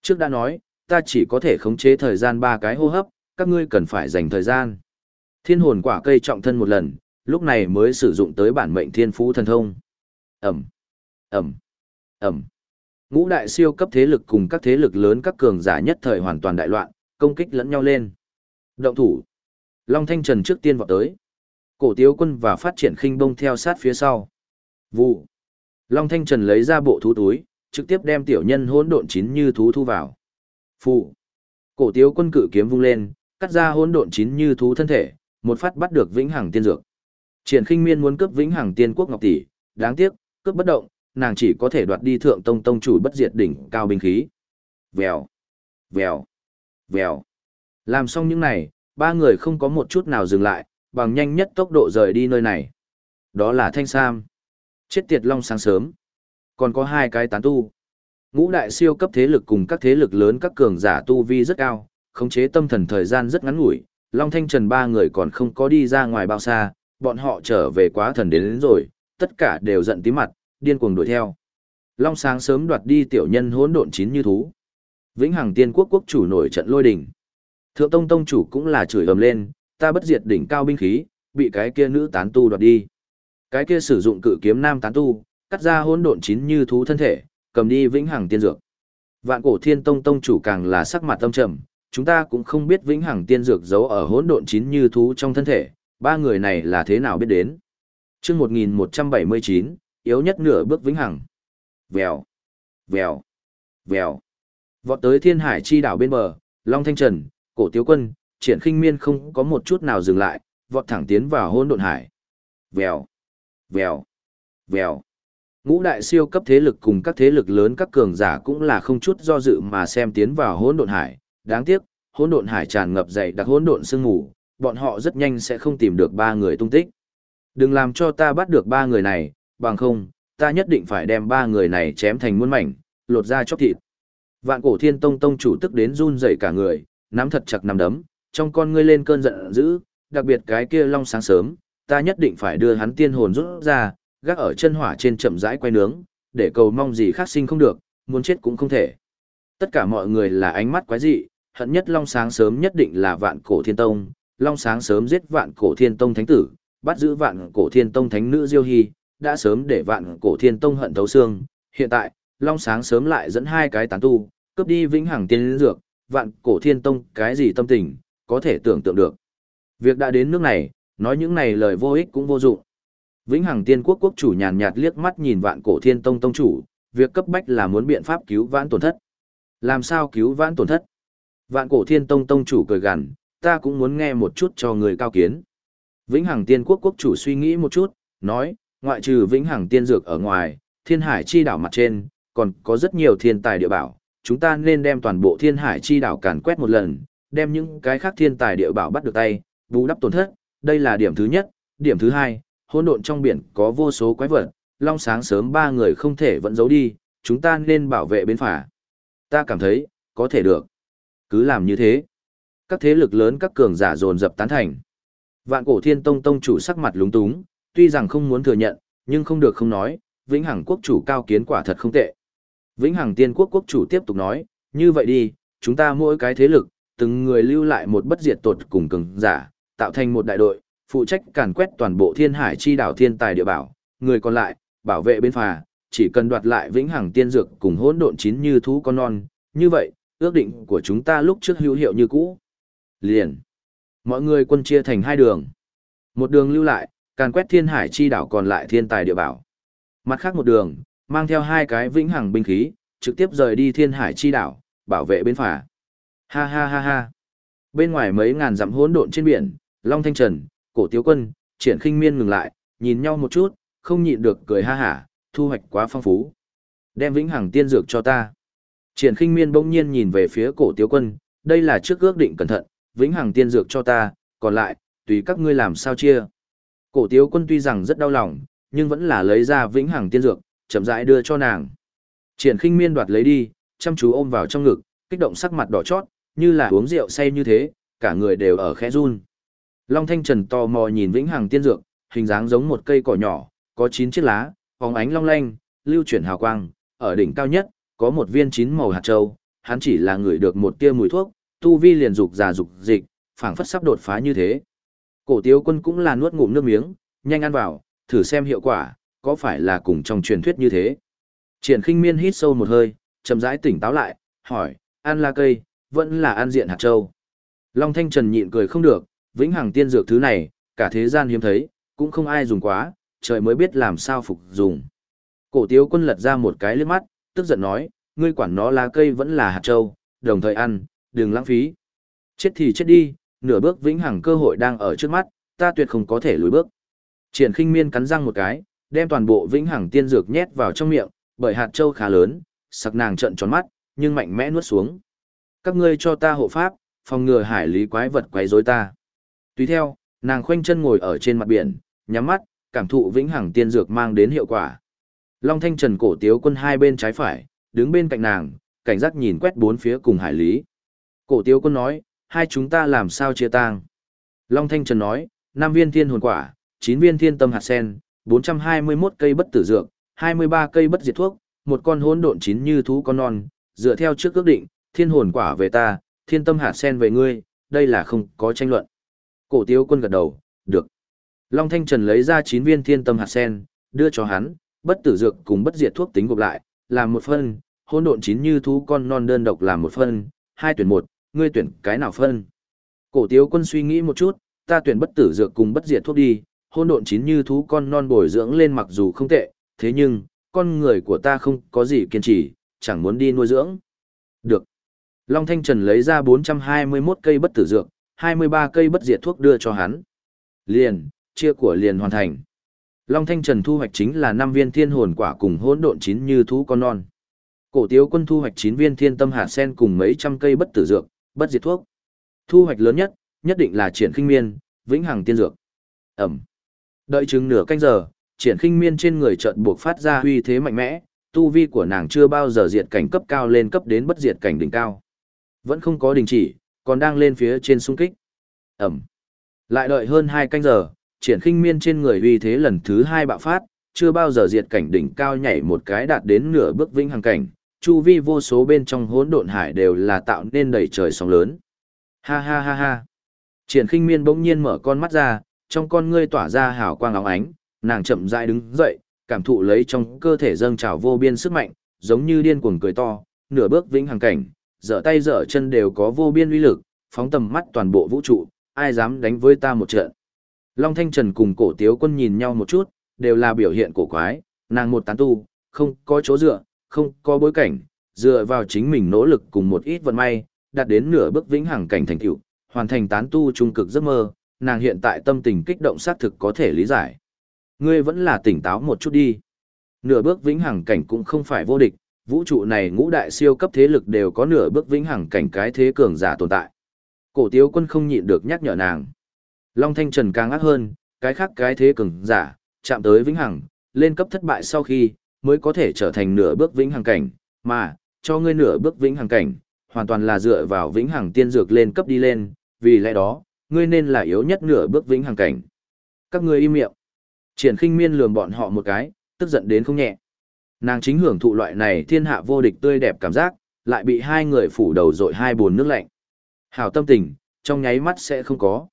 Trước đã nói, ta chỉ có thể khống chế thời gian ba cái hô hấp, các ngươi cần phải dành thời gian. Thiên hồn quả cây trọng thân một lần, lúc này mới sử dụng tới bản mệnh thiên phú thần thông. Ẩm, Ẩm, Ẩm. Ngũ đại siêu cấp thế lực cùng các thế lực lớn các cường giả nhất thời hoàn toàn đại loạn, công kích lẫn nhau lên. Động thủ. Long Thanh Trần trước tiên vọt tới. Cổ tiếu quân và phát triển khinh bông theo sát phía sau. Vụ. Long Thanh Trần lấy ra bộ thú túi, trực tiếp đem tiểu nhân hỗn độn chín như thú thu vào. Phụ. Cổ tiếu quân cử kiếm vung lên, cắt ra hỗn độn chín như thú thân thể, một phát bắt được vĩnh hằng tiên dược. Triển Khinh Miên muốn cướp vĩnh hằng tiên quốc ngọc tỷ, đáng tiếc, cướp bất động, nàng chỉ có thể đoạt đi thượng tông tông chủ bất diệt đỉnh cao binh khí. Vèo, vèo, vèo. Làm xong những này, ba người không có một chút nào dừng lại, bằng nhanh nhất tốc độ rời đi nơi này. Đó là Thanh Sam. Chết tiệt long sáng sớm. Còn có hai cái tán tu. Ngũ đại siêu cấp thế lực cùng các thế lực lớn các cường giả tu vi rất cao, khống chế tâm thần thời gian rất ngắn ngủi, Long Thanh Trần ba người còn không có đi ra ngoài bao xa, bọn họ trở về quá thần đến, đến rồi, tất cả đều giận tí mặt, điên cuồng đuổi theo. Long sáng sớm đoạt đi tiểu nhân hỗn độn chín như thú. Vĩnh Hằng Tiên Quốc quốc chủ nổi trận lôi đỉnh. Thượng Tông Tông chủ cũng là chửi ầm lên, ta bất diệt đỉnh cao binh khí, bị cái kia nữ tán tu đoạt đi. Cái kia sử dụng cự kiếm nam tán tu, cắt ra hỗn độn chín như thú thân thể, cầm đi Vĩnh Hằng Tiên dược. Vạn Cổ Thiên Tông Tông chủ càng là sắc mặt tâm trầm, chúng ta cũng không biết Vĩnh Hằng Tiên dược giấu ở hỗn độn chín như thú trong thân thể, ba người này là thế nào biết đến. Chương 1179, yếu nhất nửa bước vĩnh hằng. Vèo, vèo, vèo. Vọt tới thiên hải chi đảo bên bờ, Long Thanh Trần, Cổ Tiếu Quân, Triển Khinh Miên không có một chút nào dừng lại, vọt thẳng tiến vào hôn độn hải. Vèo, vèo, vèo. Ngũ đại siêu cấp thế lực cùng các thế lực lớn các cường giả cũng là không chút do dự mà xem tiến vào hỗn độn hải. Đáng tiếc, hỗn độn hải tràn ngập dày đặc hỗn độn sương mù, bọn họ rất nhanh sẽ không tìm được ba người tung tích. Đừng làm cho ta bắt được ba người này, bằng không, ta nhất định phải đem ba người này chém thành muôn mảnh, lột ra chóc thịt. Vạn cổ thiên tông tông chủ tức đến run rẩy cả người, nắm thật chặt nắm đấm, trong con ngươi lên cơn giận dữ, đặc biệt cái kia long sáng sớm, ta nhất định phải đưa hắn tiên hồn rút ra, gác ở chân hỏa trên chậm rãi quay nướng, để cầu mong gì khác sinh không được, muốn chết cũng không thể. Tất cả mọi người là ánh mắt quái dị, hận nhất long sáng sớm nhất định là vạn cổ thiên tông, long sáng sớm giết vạn cổ thiên tông thánh tử, bắt giữ vạn cổ thiên tông thánh nữ Diêu Hy, đã sớm để vạn cổ thiên tông hận thấu xương, hiện tại, Long Sáng sớm lại dẫn hai cái tán tu, cướp đi vĩnh hằng tiên dược, vạn cổ thiên tông cái gì tâm tình, có thể tưởng tượng được. Việc đã đến nước này, nói những này lời vô ích cũng vô dụng. Vĩnh hằng tiên quốc quốc chủ nhàn nhạt liếc mắt nhìn vạn cổ thiên tông tông chủ, việc cấp bách là muốn biện pháp cứu vãn tổn thất. Làm sao cứu vãn tổn thất? Vạn cổ thiên tông tông chủ cười gằn, ta cũng muốn nghe một chút cho người cao kiến. Vĩnh hằng tiên quốc quốc chủ suy nghĩ một chút, nói, ngoại trừ vĩnh hằng tiên dược ở ngoài, thiên hải chi đảo mặt trên, còn có rất nhiều thiên tài địa bảo, chúng ta nên đem toàn bộ thiên hải chi đảo càn quét một lần, đem những cái khác thiên tài địa bảo bắt được tay, bù đắp tổn thất, đây là điểm thứ nhất, điểm thứ hai, hỗn độn trong biển có vô số quái vật, long sáng sớm ba người không thể vẫn giấu đi, chúng ta nên bảo vệ bến phả. Ta cảm thấy, có thể được. Cứ làm như thế. Các thế lực lớn các cường giả dồn dập tán thành. Vạn cổ thiên tông tông chủ sắc mặt lúng túng, tuy rằng không muốn thừa nhận, nhưng không được không nói, Vĩnh Hằng quốc chủ cao kiến quả thật không tệ. Vĩnh Hằng tiên quốc quốc chủ tiếp tục nói, như vậy đi, chúng ta mỗi cái thế lực, từng người lưu lại một bất diệt tột cùng cường giả, tạo thành một đại đội, phụ trách càn quét toàn bộ thiên hải chi đảo thiên tài địa bảo, người còn lại, bảo vệ bên phà, chỉ cần đoạt lại Vĩnh Hằng tiên dược cùng hỗn độn chín như thú con non, như vậy, ước định của chúng ta lúc trước hữu hiệu như cũ. Liền. Mọi người quân chia thành hai đường. Một đường lưu lại, càn quét thiên hải chi đảo còn lại thiên tài địa bảo. Mặt khác một đường, mang theo hai cái vĩnh hằng binh khí, trực tiếp rời đi thiên hải chi đảo, bảo vệ bên phà. Ha ha ha ha. Bên ngoài mấy ngàn dặm hỗn độn trên biển, Long Thanh Trần, Cổ Tiếu Quân, Triển Khinh Miên ngừng lại, nhìn nhau một chút, không nhịn được cười ha hả, thu hoạch quá phong phú. Đem vĩnh hằng tiên dược cho ta. Triển Khinh Miên bỗng nhiên nhìn về phía Cổ Tiếu Quân, đây là trước ước định cẩn thận, vĩnh hằng tiên dược cho ta, còn lại, tùy các ngươi làm sao chia. Cổ tiếu quân tuy rằng rất đau lòng, nhưng vẫn là lấy ra vĩnh hằng tiên dược, chậm rãi đưa cho nàng. Triển khinh miên đoạt lấy đi, chăm chú ôm vào trong ngực, kích động sắc mặt đỏ chót, như là uống rượu say như thế, cả người đều ở khẽ run. Long Thanh Trần tò mò nhìn vĩnh hằng tiên dược, hình dáng giống một cây cỏ nhỏ, có 9 chiếc lá, phóng ánh long lanh, lưu chuyển hào quang, ở đỉnh cao nhất, có một viên chín màu hạt châu, hắn chỉ là người được một tia mùi thuốc, tu vi liền dục già dục dịch, phảng phất sắp đột phá như thế. Cổ Tiếu Quân cũng là nuốt ngụm nước miếng, nhanh ăn vào, thử xem hiệu quả, có phải là cùng trong truyền thuyết như thế. Triển Khinh Miên hít sâu một hơi, chậm rãi tỉnh táo lại, hỏi, ăn là cây, vẫn là ăn diện hạt châu. Long Thanh Trần nhịn cười không được, vĩnh hằng tiên dược thứ này, cả thế gian hiếm thấy, cũng không ai dùng quá, trời mới biết làm sao phục dùng. Cổ tiếu quân lật ra một cái liếc mắt, tức giận nói, ngươi quản nó lá cây vẫn là hạt châu, đồng thời ăn, đừng lãng phí. Chết thì chết đi, nửa bước vĩnh hằng cơ hội đang ở trước mắt, ta tuyệt không có thể lùi bước. Triển khinh miên cắn răng một cái, đem toàn bộ vĩnh hằng tiên dược nhét vào trong miệng, bởi hạt châu khá lớn, sặc nàng trợn tròn mắt, nhưng mạnh mẽ nuốt xuống. Các ngươi cho ta hộ pháp, phòng ngừa hải lý quái vật quấy rối ta. Tùy theo, nàng khoanh chân ngồi ở trên mặt biển, nhắm mắt, cảm thụ vĩnh hằng tiên dược mang đến hiệu quả. Long Thanh Trần cổ tiếu quân hai bên trái phải, đứng bên cạnh nàng, cảnh giác nhìn quét bốn phía cùng hải lý. Cổ tiếu quân nói, hai chúng ta làm sao chia tang. Long Thanh Trần nói, năm viên thiên hồn quả, 9 viên thiên tâm hạt sen, 421 cây bất tử dược, 23 cây bất diệt thuốc, một con hỗn độn chín như thú con non, dựa theo trước ước định, thiên hồn quả về ta, thiên tâm hạt sen về ngươi, đây là không có tranh luận. Cổ tiếu quân gật đầu, được. Long Thanh Trần lấy ra 9 viên thiên tâm hạt sen, đưa cho hắn, bất tử dược cùng bất diệt thuốc tính gộp lại, làm một phân, Hôn độn chín như thú con non đơn độc làm một phân, hai tuyển một, ngươi tuyển cái nào phân. Cổ tiếu quân suy nghĩ một chút, ta tuyển bất tử dược cùng bất diệt thuốc đi, Hôn độn chín như thú con non bồi dưỡng lên mặc dù không tệ, thế nhưng, con người của ta không có gì kiên trì, chẳng muốn đi nuôi dưỡng. Được. Long Thanh Trần lấy ra 421 cây bất tử dược, 23 cây bất diệt thuốc đưa cho hắn. Liền, chia của liền hoàn thành. Long Thanh Trần thu hoạch chính là 5 viên thiên hồn quả cùng hỗn độn chín như thú con non. Cổ Tiếu Quân thu hoạch 9 viên thiên tâm hạt sen cùng mấy trăm cây bất tử dược, bất diệt thuốc. Thu hoạch lớn nhất, nhất định là triển khinh miên, vĩnh hằng tiên dược. Ẩm. Đợi chừng nửa canh giờ, triển khinh miên trên người chợt buộc phát ra uy thế mạnh mẽ, tu vi của nàng chưa bao giờ diệt cảnh cấp cao lên cấp đến bất diệt cảnh đỉnh cao. Vẫn không có đình chỉ, còn đang lên phía trên xung kích. Ẩm. Lại đợi hơn 2 canh giờ, triển khinh miên trên người uy thế lần thứ 2 bạo phát, chưa bao giờ diệt cảnh đỉnh cao nhảy một cái đạt đến nửa bước vĩnh hằng cảnh, chu vi vô số bên trong hỗn độn hải đều là tạo nên đầy trời sóng lớn. Ha ha ha ha. Triển khinh miên bỗng nhiên mở con mắt ra, trong con ngươi tỏa ra hào quang óng ánh, nàng chậm rãi đứng dậy, cảm thụ lấy trong cơ thể dâng trào vô biên sức mạnh, giống như điên cuồng cười to, nửa bước vĩnh hằng cảnh, dở tay dở chân đều có vô biên uy lực, phóng tầm mắt toàn bộ vũ trụ, ai dám đánh với ta một trận. Long Thanh Trần cùng cổ tiếu quân nhìn nhau một chút, đều là biểu hiện cổ quái, nàng một tán tu, không có chỗ dựa, không có bối cảnh, dựa vào chính mình nỗ lực cùng một ít vận may, đạt đến nửa bước vĩnh hằng cảnh thành tựu, hoàn thành tán tu trung cực giấc mơ, nàng hiện tại tâm tình kích động xác thực có thể lý giải. Ngươi vẫn là tỉnh táo một chút đi. Nửa bước vĩnh hằng cảnh cũng không phải vô địch, vũ trụ này ngũ đại siêu cấp thế lực đều có nửa bước vĩnh hằng cảnh cái thế cường giả tồn tại. Cổ tiếu quân không nhịn được nhắc nhở nàng. Long Thanh Trần càng ác hơn, cái khác cái thế cường giả, chạm tới vĩnh hằng, lên cấp thất bại sau khi, mới có thể trở thành nửa bước vĩnh hằng cảnh, mà, cho ngươi nửa bước vĩnh hằng cảnh, hoàn toàn là dựa vào vĩnh hằng tiên dược lên cấp đi lên, vì lẽ đó, ngươi nên là yếu nhất nửa bước vĩnh hằng cảnh. Các ngươi im miệng. Triển khinh miên lườm bọn họ một cái, tức giận đến không nhẹ. Nàng chính hưởng thụ loại này thiên hạ vô địch tươi đẹp cảm giác, lại bị hai người phủ đầu dội hai bồn nước lạnh. Hảo tâm tình, trong nháy mắt sẽ không có.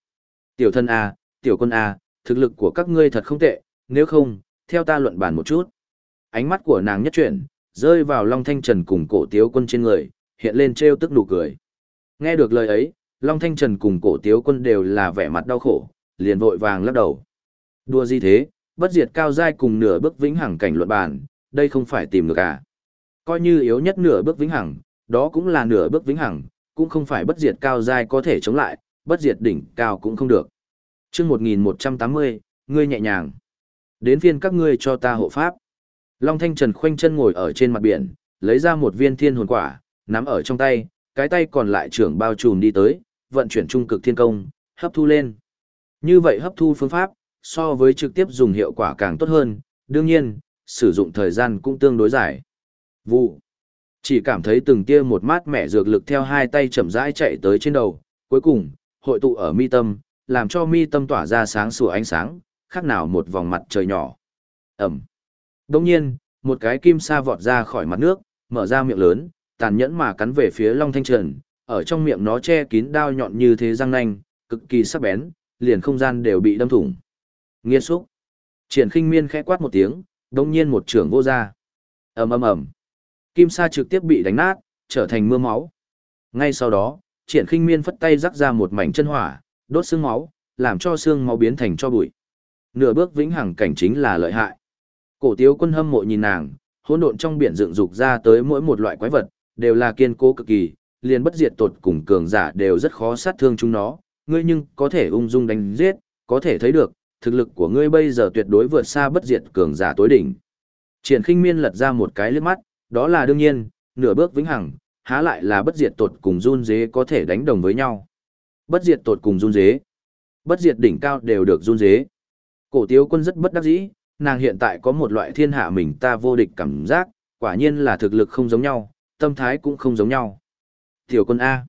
Tiểu thân A, tiểu quân A, thực lực của các ngươi thật không tệ, nếu không, theo ta luận bàn một chút. Ánh mắt của nàng nhất chuyển, rơi vào Long Thanh Trần cùng cổ tiếu quân trên người, hiện lên trêu tức nụ cười. Nghe được lời ấy, Long Thanh Trần cùng cổ tiếu quân đều là vẻ mặt đau khổ, liền vội vàng lắc đầu. Đua gì thế, bất diệt cao giai cùng nửa bước vĩnh hằng cảnh luận bàn, đây không phải tìm được à. Coi như yếu nhất nửa bước vĩnh hằng, đó cũng là nửa bước vĩnh hằng, cũng không phải bất diệt cao giai có thể chống lại, bất diệt đỉnh cao cũng không được. Chương 1180, ngươi nhẹ nhàng. Đến phiên các ngươi cho ta hộ pháp. Long Thanh Trần khoanh chân ngồi ở trên mặt biển, lấy ra một viên thiên hồn quả, nắm ở trong tay, cái tay còn lại trưởng bao trùm đi tới, vận chuyển trung cực thiên công, hấp thu lên. Như vậy hấp thu phương pháp, so với trực tiếp dùng hiệu quả càng tốt hơn, đương nhiên, sử dụng thời gian cũng tương đối dài. Vụ. Chỉ cảm thấy từng tia một mát mẻ dược lực theo hai tay chậm rãi chạy tới trên đầu, cuối cùng, hội tụ ở mi tâm, làm cho mi tâm tỏa ra sáng sủa ánh sáng, khác nào một vòng mặt trời nhỏ. Ẩm. Đồng nhiên, một cái kim sa vọt ra khỏi mặt nước, mở ra miệng lớn, tàn nhẫn mà cắn về phía Long Thanh Trần, ở trong miệng nó che kín đao nhọn như thế răng nanh, cực kỳ sắc bén, liền không gian đều bị đâm thủng. Nghiên xúc. Triển khinh miên khẽ quát một tiếng, đồng nhiên một trưởng vô ra. ầm ầm ầm Kim sa trực tiếp bị đánh nát, trở thành mưa máu. Ngay sau đó, triển khinh miên phất tay rắc ra một mảnh chân hỏa, đốt xương máu, làm cho xương máu biến thành cho bụi. Nửa bước vĩnh hằng cảnh chính là lợi hại. Cổ tiếu quân hâm mộ nhìn nàng, hỗn độn trong biển dựng dục ra tới mỗi một loại quái vật, đều là kiên cố cực kỳ, liền bất diệt tột cùng cường giả đều rất khó sát thương chúng nó, ngươi nhưng có thể ung dung đánh giết, có thể thấy được, thực lực của ngươi bây giờ tuyệt đối vượt xa bất diệt cường giả tối đỉnh. Triển khinh miên lật ra một cái liếc mắt, đó là đương nhiên, nửa bước vĩnh hằng, há lại là bất diệt tột cùng run dế có thể đánh đồng với nhau. Bất diệt tột cùng run dế. Bất diệt đỉnh cao đều được run dế. Cổ tiếu quân rất bất đắc dĩ, nàng hiện tại có một loại thiên hạ mình ta vô địch cảm giác, quả nhiên là thực lực không giống nhau, tâm thái cũng không giống nhau. Tiểu quân A.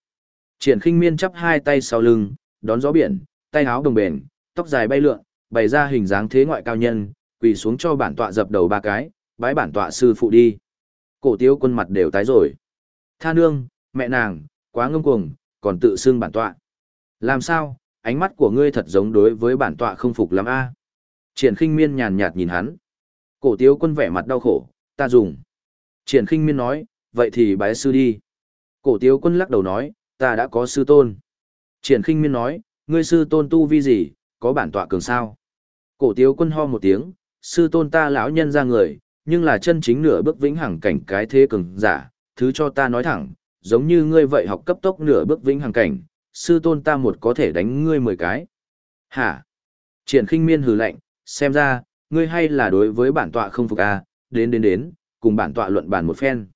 Triển khinh miên chắp hai tay sau lưng, đón gió biển, tay áo đồng bền, tóc dài bay lượn, bày ra hình dáng thế ngoại cao nhân, quỳ xuống cho bản tọa dập đầu ba cái, bái bản tọa sư phụ đi. Cổ tiếu quân mặt đều tái rồi. Tha nương, mẹ nàng, quá ngông cuồng, còn tự xưng bản tọa. Làm sao, ánh mắt của ngươi thật giống đối với bản tọa không phục lắm a Triển khinh miên nhàn nhạt nhìn hắn. Cổ tiếu quân vẻ mặt đau khổ, ta dùng. Triển khinh miên nói, vậy thì bái sư đi. Cổ tiếu quân lắc đầu nói, ta đã có sư tôn. Triển khinh miên nói, ngươi sư tôn tu vi gì, có bản tọa cường sao. Cổ tiếu quân ho một tiếng, sư tôn ta lão nhân ra người, nhưng là chân chính nửa bước vĩnh hằng cảnh cái thế cường giả, thứ cho ta nói thẳng, giống như ngươi vậy học cấp tốc nửa bước vĩnh hằng cảnh, sư tôn ta một có thể đánh ngươi mười cái. Hả? Triển khinh miên hừ lạnh, xem ra, ngươi hay là đối với bản tọa không phục à, đến đến đến, cùng bản tọa luận bàn một phen.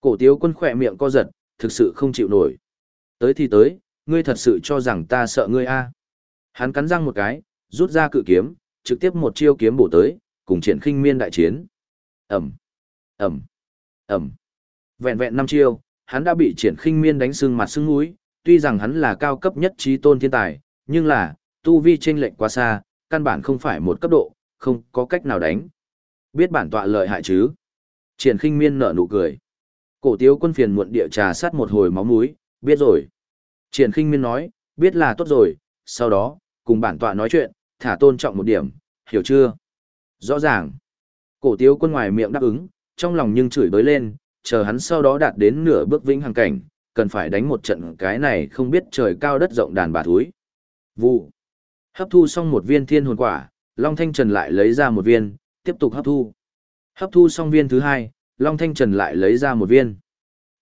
Cổ tiếu quân khỏe miệng co giật, thực sự không chịu nổi. Tới thì tới, ngươi thật sự cho rằng ta sợ ngươi a à. Hắn cắn răng một cái, rút ra cự kiếm, trực tiếp một chiêu kiếm bổ tới, cùng triển khinh miên đại chiến. Ẩm, Ẩm, Ẩm. Vẹn vẹn năm chiêu, hắn đã bị triển khinh miên đánh sưng mặt sưng mũi, tuy rằng hắn là cao cấp nhất trí tôn thiên tài, nhưng là, tu vi chênh lệch quá xa, căn bản không phải một cấp độ, không có cách nào đánh. Biết bản tọa lợi hại chứ? Triển khinh miên nở nụ cười. Cổ tiếu quân phiền muộn địa trà sát một hồi máu mũi, biết rồi. Triển khinh miên nói, biết là tốt rồi, sau đó, cùng bản tọa nói chuyện, thả tôn trọng một điểm, hiểu chưa? Rõ ràng. Cổ tiếu quân ngoài miệng đáp ứng, trong lòng nhưng chửi bới lên, chờ hắn sau đó đạt đến nửa bước vĩnh hằng cảnh, cần phải đánh một trận cái này không biết trời cao đất rộng đàn bà thúi. Vụ. Hấp thu xong một viên thiên hồn quả, Long Thanh Trần lại lấy ra một viên, tiếp tục hấp thu. Hấp thu xong viên thứ hai, Long Thanh Trần lại lấy ra một viên.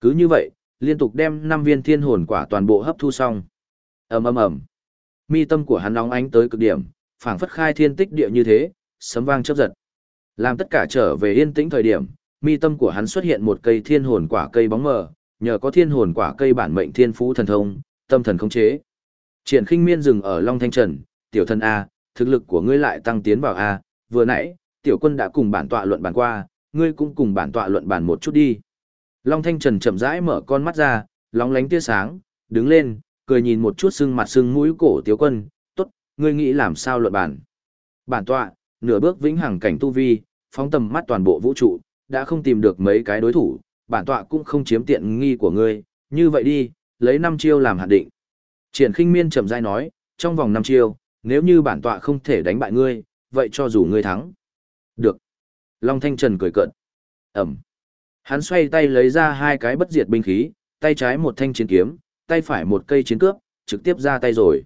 Cứ như vậy, liên tục đem 5 viên thiên hồn quả toàn bộ hấp thu xong. ầm ầm ầm, mi tâm của hắn nóng ánh tới cực điểm, phảng phất khai thiên tích địa như thế, sấm vang chớp giật. Làm tất cả trở về yên tĩnh thời điểm, mi tâm của hắn xuất hiện một cây thiên hồn quả cây bóng mờ, nhờ có thiên hồn quả cây bản mệnh thiên phú thần thông, tâm thần khống chế. Triển Khinh Miên dừng ở Long Thanh Trần, "Tiểu thân a, thực lực của ngươi lại tăng tiến vào a, vừa nãy, tiểu quân đã cùng bản tọa luận bàn qua, ngươi cũng cùng bản tọa luận bàn một chút đi." Long Thanh Trần chậm rãi mở con mắt ra, lóng lánh tia sáng, đứng lên, cười nhìn một chút sưng mặt sưng mũi cổ tiểu quân, ngươi nghĩ làm sao luận bản? Bản tọa, nửa bước vĩnh hằng cảnh tu vi, phóng tầm mắt toàn bộ vũ trụ, đã không tìm được mấy cái đối thủ, bản tọa cũng không chiếm tiện nghi của ngươi, như vậy đi, lấy năm chiêu làm hạn định. Triển khinh miên chậm rãi nói, trong vòng năm chiêu, nếu như bản tọa không thể đánh bại ngươi, vậy cho dù ngươi thắng. Được. Long Thanh Trần cười cợt. Ẩm. Hắn xoay tay lấy ra hai cái bất diệt binh khí, tay trái một thanh chiến kiếm, tay phải một cây chiến cướp, trực tiếp ra tay rồi.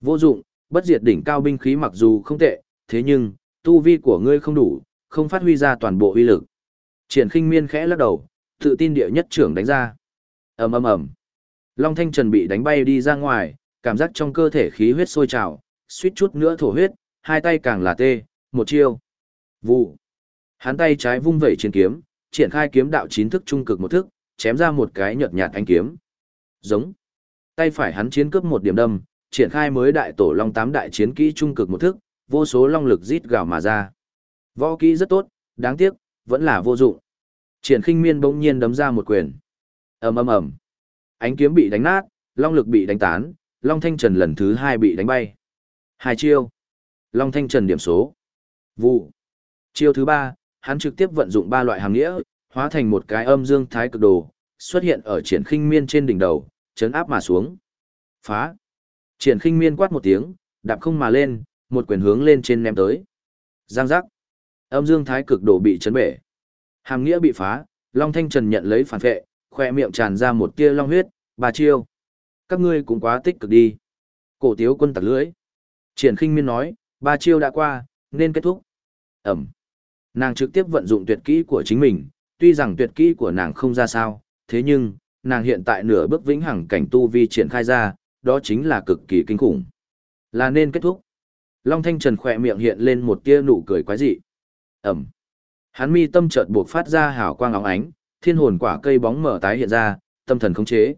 Vô dụng, bất diệt đỉnh cao binh khí mặc dù không tệ, thế nhưng, tu vi của ngươi không đủ, không phát huy ra toàn bộ uy lực. Triển khinh miên khẽ lắc đầu, tự tin địa nhất trưởng đánh ra. ầm ầm ầm, Long Thanh Trần bị đánh bay đi ra ngoài, cảm giác trong cơ thể khí huyết sôi trào, suýt chút nữa thổ huyết, hai tay càng là tê, một chiêu. Vụ. Hắn tay trái vung vẩy trên kiếm, triển khai kiếm đạo chín thức trung cực một thức, chém ra một cái nhợt nhạt ánh kiếm. Giống. Tay phải hắn chiến cướp một điểm đâm, triển khai mới đại tổ long tám đại chiến kỹ trung cực một thức, vô số long lực rít gào mà ra. Võ kỹ rất tốt, đáng tiếc, vẫn là vô dụng. Triển khinh miên bỗng nhiên đấm ra một quyền. ầm ầm ầm, Ánh kiếm bị đánh nát, long lực bị đánh tán, long thanh trần lần thứ hai bị đánh bay. Hai chiêu. Long thanh trần điểm số. Vụ. Chiêu thứ ba, hắn trực tiếp vận dụng ba loại hàng nghĩa, hóa thành một cái âm dương thái cực đồ, xuất hiện ở triển khinh miên trên đỉnh đầu, chấn áp mà xuống. Phá. Triển khinh miên quát một tiếng, đạp không mà lên, một quyền hướng lên trên ném tới. Giang giác. Âm dương thái cực đổ bị chấn bể. Hàm nghĩa bị phá, Long Thanh Trần nhận lấy phản vệ, khoe miệng tràn ra một tia long huyết, bà chiêu. Các ngươi cũng quá tích cực đi. Cổ tiếu quân tặc lưỡi. Triển khinh miên nói, ba chiêu đã qua, nên kết thúc. Ẩm. Nàng trực tiếp vận dụng tuyệt kỹ của chính mình, tuy rằng tuyệt kỹ của nàng không ra sao, thế nhưng, nàng hiện tại nửa bước vĩnh hằng cảnh tu vi triển khai ra, đó chính là cực kỳ kinh khủng. Là nên kết thúc. Long Thanh Trần khỏe miệng hiện lên một tia nụ cười quái dị. Ẩm. Hắn mi tâm chợt buộc phát ra hào quang óng ánh, thiên hồn quả cây bóng mở tái hiện ra, tâm thần khống chế.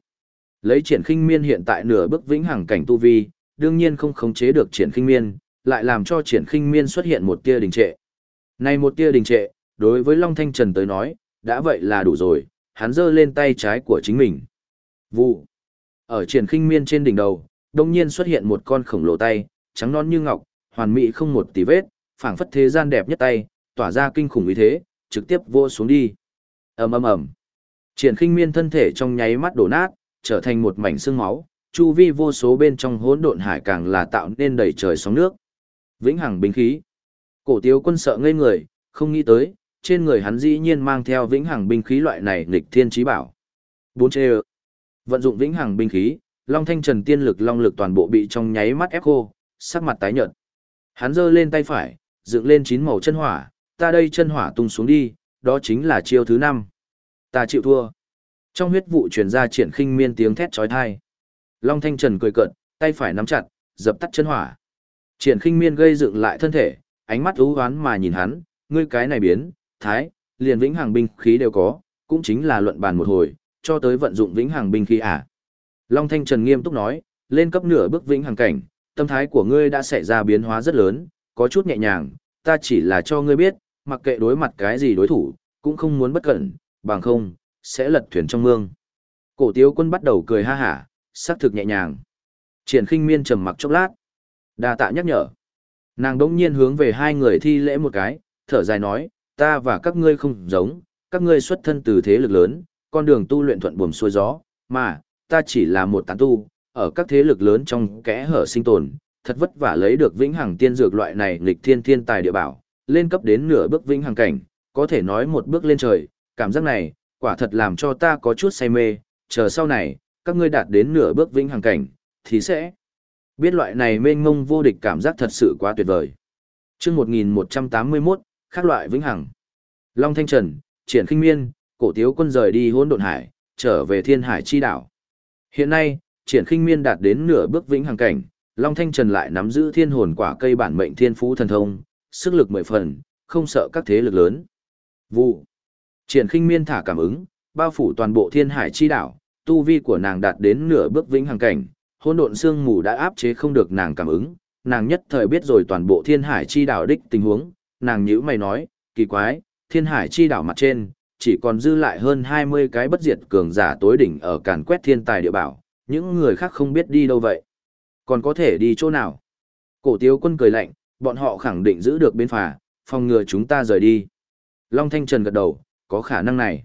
Lấy triển khinh miên hiện tại nửa bước vĩnh hằng cảnh tu vi, đương nhiên không khống chế được triển khinh miên, lại làm cho triển khinh miên xuất hiện một tia đình trệ. Này một tia đình trệ, đối với Long Thanh Trần tới nói, đã vậy là đủ rồi, hắn giơ lên tay trái của chính mình. Vụ. Ở triển khinh miên trên đỉnh đầu, đông nhiên xuất hiện một con khổng lồ tay, trắng non như ngọc, hoàn mỹ không một tí vết, phảng phất thế gian đẹp nhất tay, tỏa ra kinh khủng uy thế, trực tiếp vô xuống đi. ầm ầm ầm. Triển khinh miên thân thể trong nháy mắt đổ nát, trở thành một mảnh xương máu, chu vi vô số bên trong hỗn độn hải càng là tạo nên đầy trời sóng nước. Vĩnh hằng binh khí. Cổ Tiếu Quân sợ ngây người, không nghĩ tới, trên người hắn dĩ nhiên mang theo vĩnh hằng binh khí loại này nghịch thiên chí bảo. Bốn chê Vận dụng vĩnh hằng binh khí, Long Thanh Trần tiên lực long lực toàn bộ bị trong nháy mắt ép khô, sắc mặt tái nhợt. Hắn giơ lên tay phải, dựng lên chín màu chân hỏa, ta đây chân hỏa tung xuống đi, đó chính là chiêu thứ năm. Ta chịu thua. Trong huyết vụ truyền ra triển khinh miên tiếng thét chói tai. Long Thanh Trần cười cợt, tay phải nắm chặt, dập tắt chân hỏa. Triển khinh miên gây dựng lại thân thể, ánh mắt u hoán mà nhìn hắn, ngươi cái này biến, thái, liền vĩnh hằng binh khí đều có, cũng chính là luận bàn một hồi, cho tới vận dụng vĩnh hằng binh khí à. Long Thanh Trần nghiêm túc nói, lên cấp nửa bước vĩnh hằng cảnh, tâm thái của ngươi đã xảy ra biến hóa rất lớn, có chút nhẹ nhàng, ta chỉ là cho ngươi biết, mặc kệ đối mặt cái gì đối thủ, cũng không muốn bất cẩn, bằng không, sẽ lật thuyền trong mương. Cổ tiếu quân bắt đầu cười ha hả, sắc thực nhẹ nhàng. Triển khinh miên trầm mặc chốc lát. đa tạ nhắc nhở. Nàng đống nhiên hướng về hai người thi lễ một cái, thở dài nói, ta và các ngươi không giống, các ngươi xuất thân từ thế lực lớn, con đường tu luyện thuận buồm xuôi gió, mà, ta chỉ là một tán tu, ở các thế lực lớn trong kẽ hở sinh tồn, thật vất vả lấy được vĩnh hằng tiên dược loại này nghịch thiên thiên tài địa bảo, lên cấp đến nửa bước vĩnh hằng cảnh, có thể nói một bước lên trời, cảm giác này, quả thật làm cho ta có chút say mê, chờ sau này, các ngươi đạt đến nửa bước vĩnh hằng cảnh, thì sẽ biết loại này mênh mông vô địch cảm giác thật sự quá tuyệt vời. Chương 1181, khác loại vĩnh hằng. Long Thanh Trần, Triển Khinh Miên, Cổ Tiếu Quân rời đi Hỗn Độn Hải, trở về Thiên Hải chi đảo. Hiện nay, Triển Khinh Miên đạt đến nửa bước vĩnh hằng cảnh, Long Thanh Trần lại nắm giữ Thiên Hồn Quả cây bản mệnh Thiên Phú thần thông, sức lực mười phần, không sợ các thế lực lớn. Vụ. Triển Khinh Miên thả cảm ứng, bao phủ toàn bộ Thiên Hải chi đảo, tu vi của nàng đạt đến nửa bước vĩnh hằng cảnh, hỗn độn xương mù đã áp chế không được nàng cảm ứng, nàng nhất thời biết rồi toàn bộ Thiên Hải chi đảo đích tình huống, nàng nhíu mày nói, kỳ quái, Thiên Hải chi đảo mặt trên, chỉ còn dư lại hơn 20 cái bất diệt cường giả tối đỉnh ở càn quét thiên tài địa bảo, những người khác không biết đi đâu vậy. Còn có thể đi chỗ nào? Cổ tiếu quân cười lạnh, bọn họ khẳng định giữ được bên phà, phòng ngừa chúng ta rời đi. Long Thanh Trần gật đầu, có khả năng này.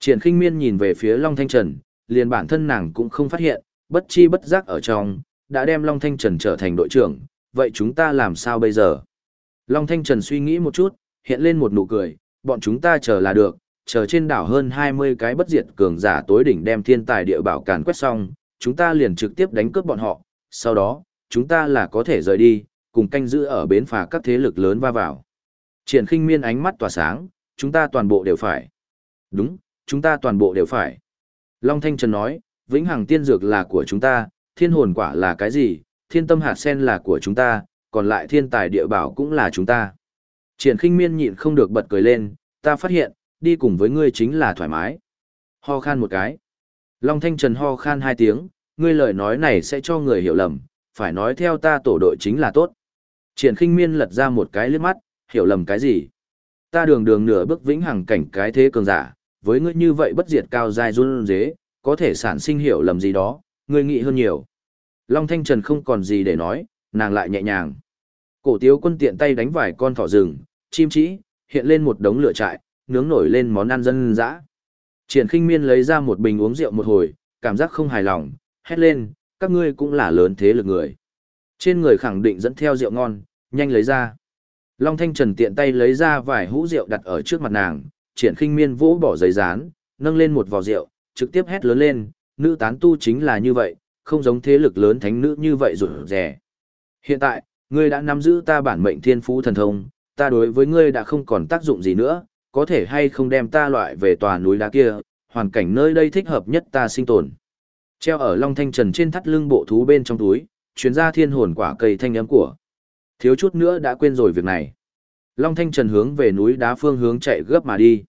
Triển khinh miên nhìn về phía Long Thanh Trần, liền bản thân nàng cũng không phát hiện, bất chi bất giác ở trong, đã đem Long Thanh Trần trở thành đội trưởng, vậy chúng ta làm sao bây giờ? Long Thanh Trần suy nghĩ một chút, hiện lên một nụ cười, bọn chúng ta chờ là được, chờ trên đảo hơn 20 cái bất diệt cường giả tối đỉnh đem thiên tài địa bảo càn quét xong, chúng ta liền trực tiếp đánh cướp bọn họ, sau đó, chúng ta là có thể rời đi, cùng canh giữ ở bến phà các thế lực lớn va vào. Triển khinh miên ánh mắt tỏa sáng, chúng ta toàn bộ đều phải. Đúng, chúng ta toàn bộ đều phải. Long Thanh Trần nói, vĩnh hằng tiên dược là của chúng ta, thiên hồn quả là cái gì, thiên tâm hạt sen là của chúng ta, còn lại thiên tài địa bảo cũng là chúng ta. Triển khinh miên nhịn không được bật cười lên, ta phát hiện, đi cùng với ngươi chính là thoải mái. Ho khan một cái. Long Thanh Trần ho khan hai tiếng, ngươi lời nói này sẽ cho người hiểu lầm, phải nói theo ta tổ đội chính là tốt. Triển khinh miên lật ra một cái liếc mắt, hiểu lầm cái gì. Ta đường đường nửa bước vĩnh hằng cảnh cái thế cường giả, với ngươi như vậy bất diệt cao dài run dế, có thể sản sinh hiểu lầm gì đó, ngươi nghĩ hơn nhiều. Long Thanh Trần không còn gì để nói, nàng lại nhẹ nhàng. Cổ tiếu quân tiện tay đánh vài con thỏ rừng, chim trĩ, hiện lên một đống lửa trại, nướng nổi lên món ăn dân dã. Triển khinh miên lấy ra một bình uống rượu một hồi, cảm giác không hài lòng, hét lên, các ngươi cũng là lớn thế lực người. Trên người khẳng định dẫn theo rượu ngon, nhanh lấy ra. Long Thanh Trần tiện tay lấy ra vài hũ rượu đặt ở trước mặt nàng, triển khinh miên vỗ bỏ giấy dán, nâng lên một vò rượu, trực tiếp hét lớn lên, nữ tán tu chính là như vậy, không giống thế lực lớn thánh nữ như vậy rủi rẻ. Hiện tại, ngươi đã nắm giữ ta bản mệnh thiên phú thần thông, ta đối với ngươi đã không còn tác dụng gì nữa, có thể hay không đem ta loại về tòa núi đá kia, hoàn cảnh nơi đây thích hợp nhất ta sinh tồn. Treo ở Long Thanh Trần trên thắt lưng bộ thú bên trong túi, chuyến ra thiên hồn quả cây thanh ấm của. Thiếu chút nữa đã quên rồi việc này. Long Thanh Trần hướng về núi đá phương hướng chạy gấp mà đi.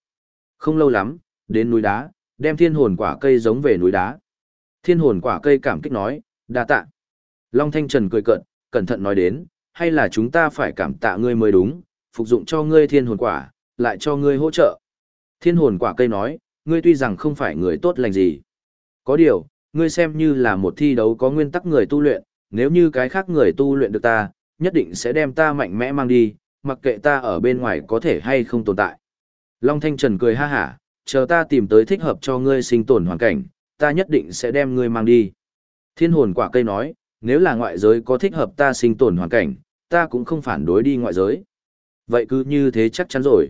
Không lâu lắm, đến núi đá, đem thiên hồn quả cây giống về núi đá. Thiên hồn quả cây cảm kích nói, đa tạ. Long Thanh Trần cười cận, cẩn thận nói đến, hay là chúng ta phải cảm tạ ngươi mới đúng, phục dụng cho ngươi thiên hồn quả, lại cho ngươi hỗ trợ. Thiên hồn quả cây nói, ngươi tuy rằng không phải người tốt lành gì. Có điều, ngươi xem như là một thi đấu có nguyên tắc người tu luyện, nếu như cái khác người tu luyện được ta, nhất định sẽ đem ta mạnh mẽ mang đi, mặc kệ ta ở bên ngoài có thể hay không tồn tại. Long Thanh Trần cười ha hả, chờ ta tìm tới thích hợp cho ngươi sinh tồn hoàn cảnh, ta nhất định sẽ đem ngươi mang đi. Thiên hồn quả cây nói, nếu là ngoại giới có thích hợp ta sinh tồn hoàn cảnh, ta cũng không phản đối đi ngoại giới. Vậy cứ như thế chắc chắn rồi.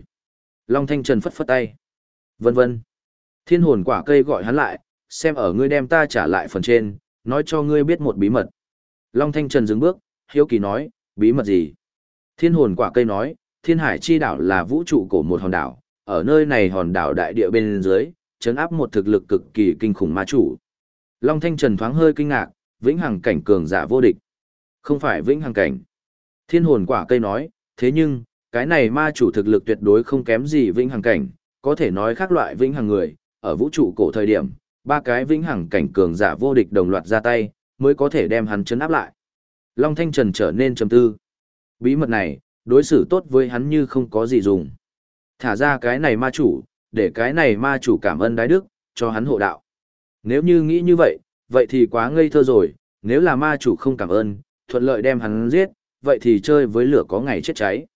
Long Thanh Trần phất phất tay. Vân vân. Thiên hồn quả cây gọi hắn lại, xem ở ngươi đem ta trả lại phần trên, nói cho ngươi biết một bí mật. Long Thanh Trần dừng bước, hiếu kỳ nói, bí mật gì? Thiên hồn quả cây nói, thiên hải chi đảo là vũ trụ của một hòn đảo, ở nơi này hòn đảo đại địa bên dưới, chấn áp một thực lực cực kỳ kinh khủng ma chủ. Long Thanh Trần thoáng hơi kinh ngạc, vĩnh hằng cảnh cường giả vô địch. Không phải vĩnh hằng cảnh. Thiên hồn quả cây nói, thế nhưng, cái này ma chủ thực lực tuyệt đối không kém gì vĩnh hằng cảnh, có thể nói khác loại vĩnh hằng người, ở vũ trụ cổ thời điểm, ba cái vĩnh hằng cảnh cường giả vô địch đồng loạt ra tay, mới có thể đem hắn chấn áp lại. Long Thanh Trần trở nên trầm tư. Bí mật này, đối xử tốt với hắn như không có gì dùng. Thả ra cái này ma chủ, để cái này ma chủ cảm ơn đái đức, cho hắn hộ đạo. Nếu như nghĩ như vậy, vậy thì quá ngây thơ rồi, nếu là ma chủ không cảm ơn, thuận lợi đem hắn giết, vậy thì chơi với lửa có ngày chết cháy.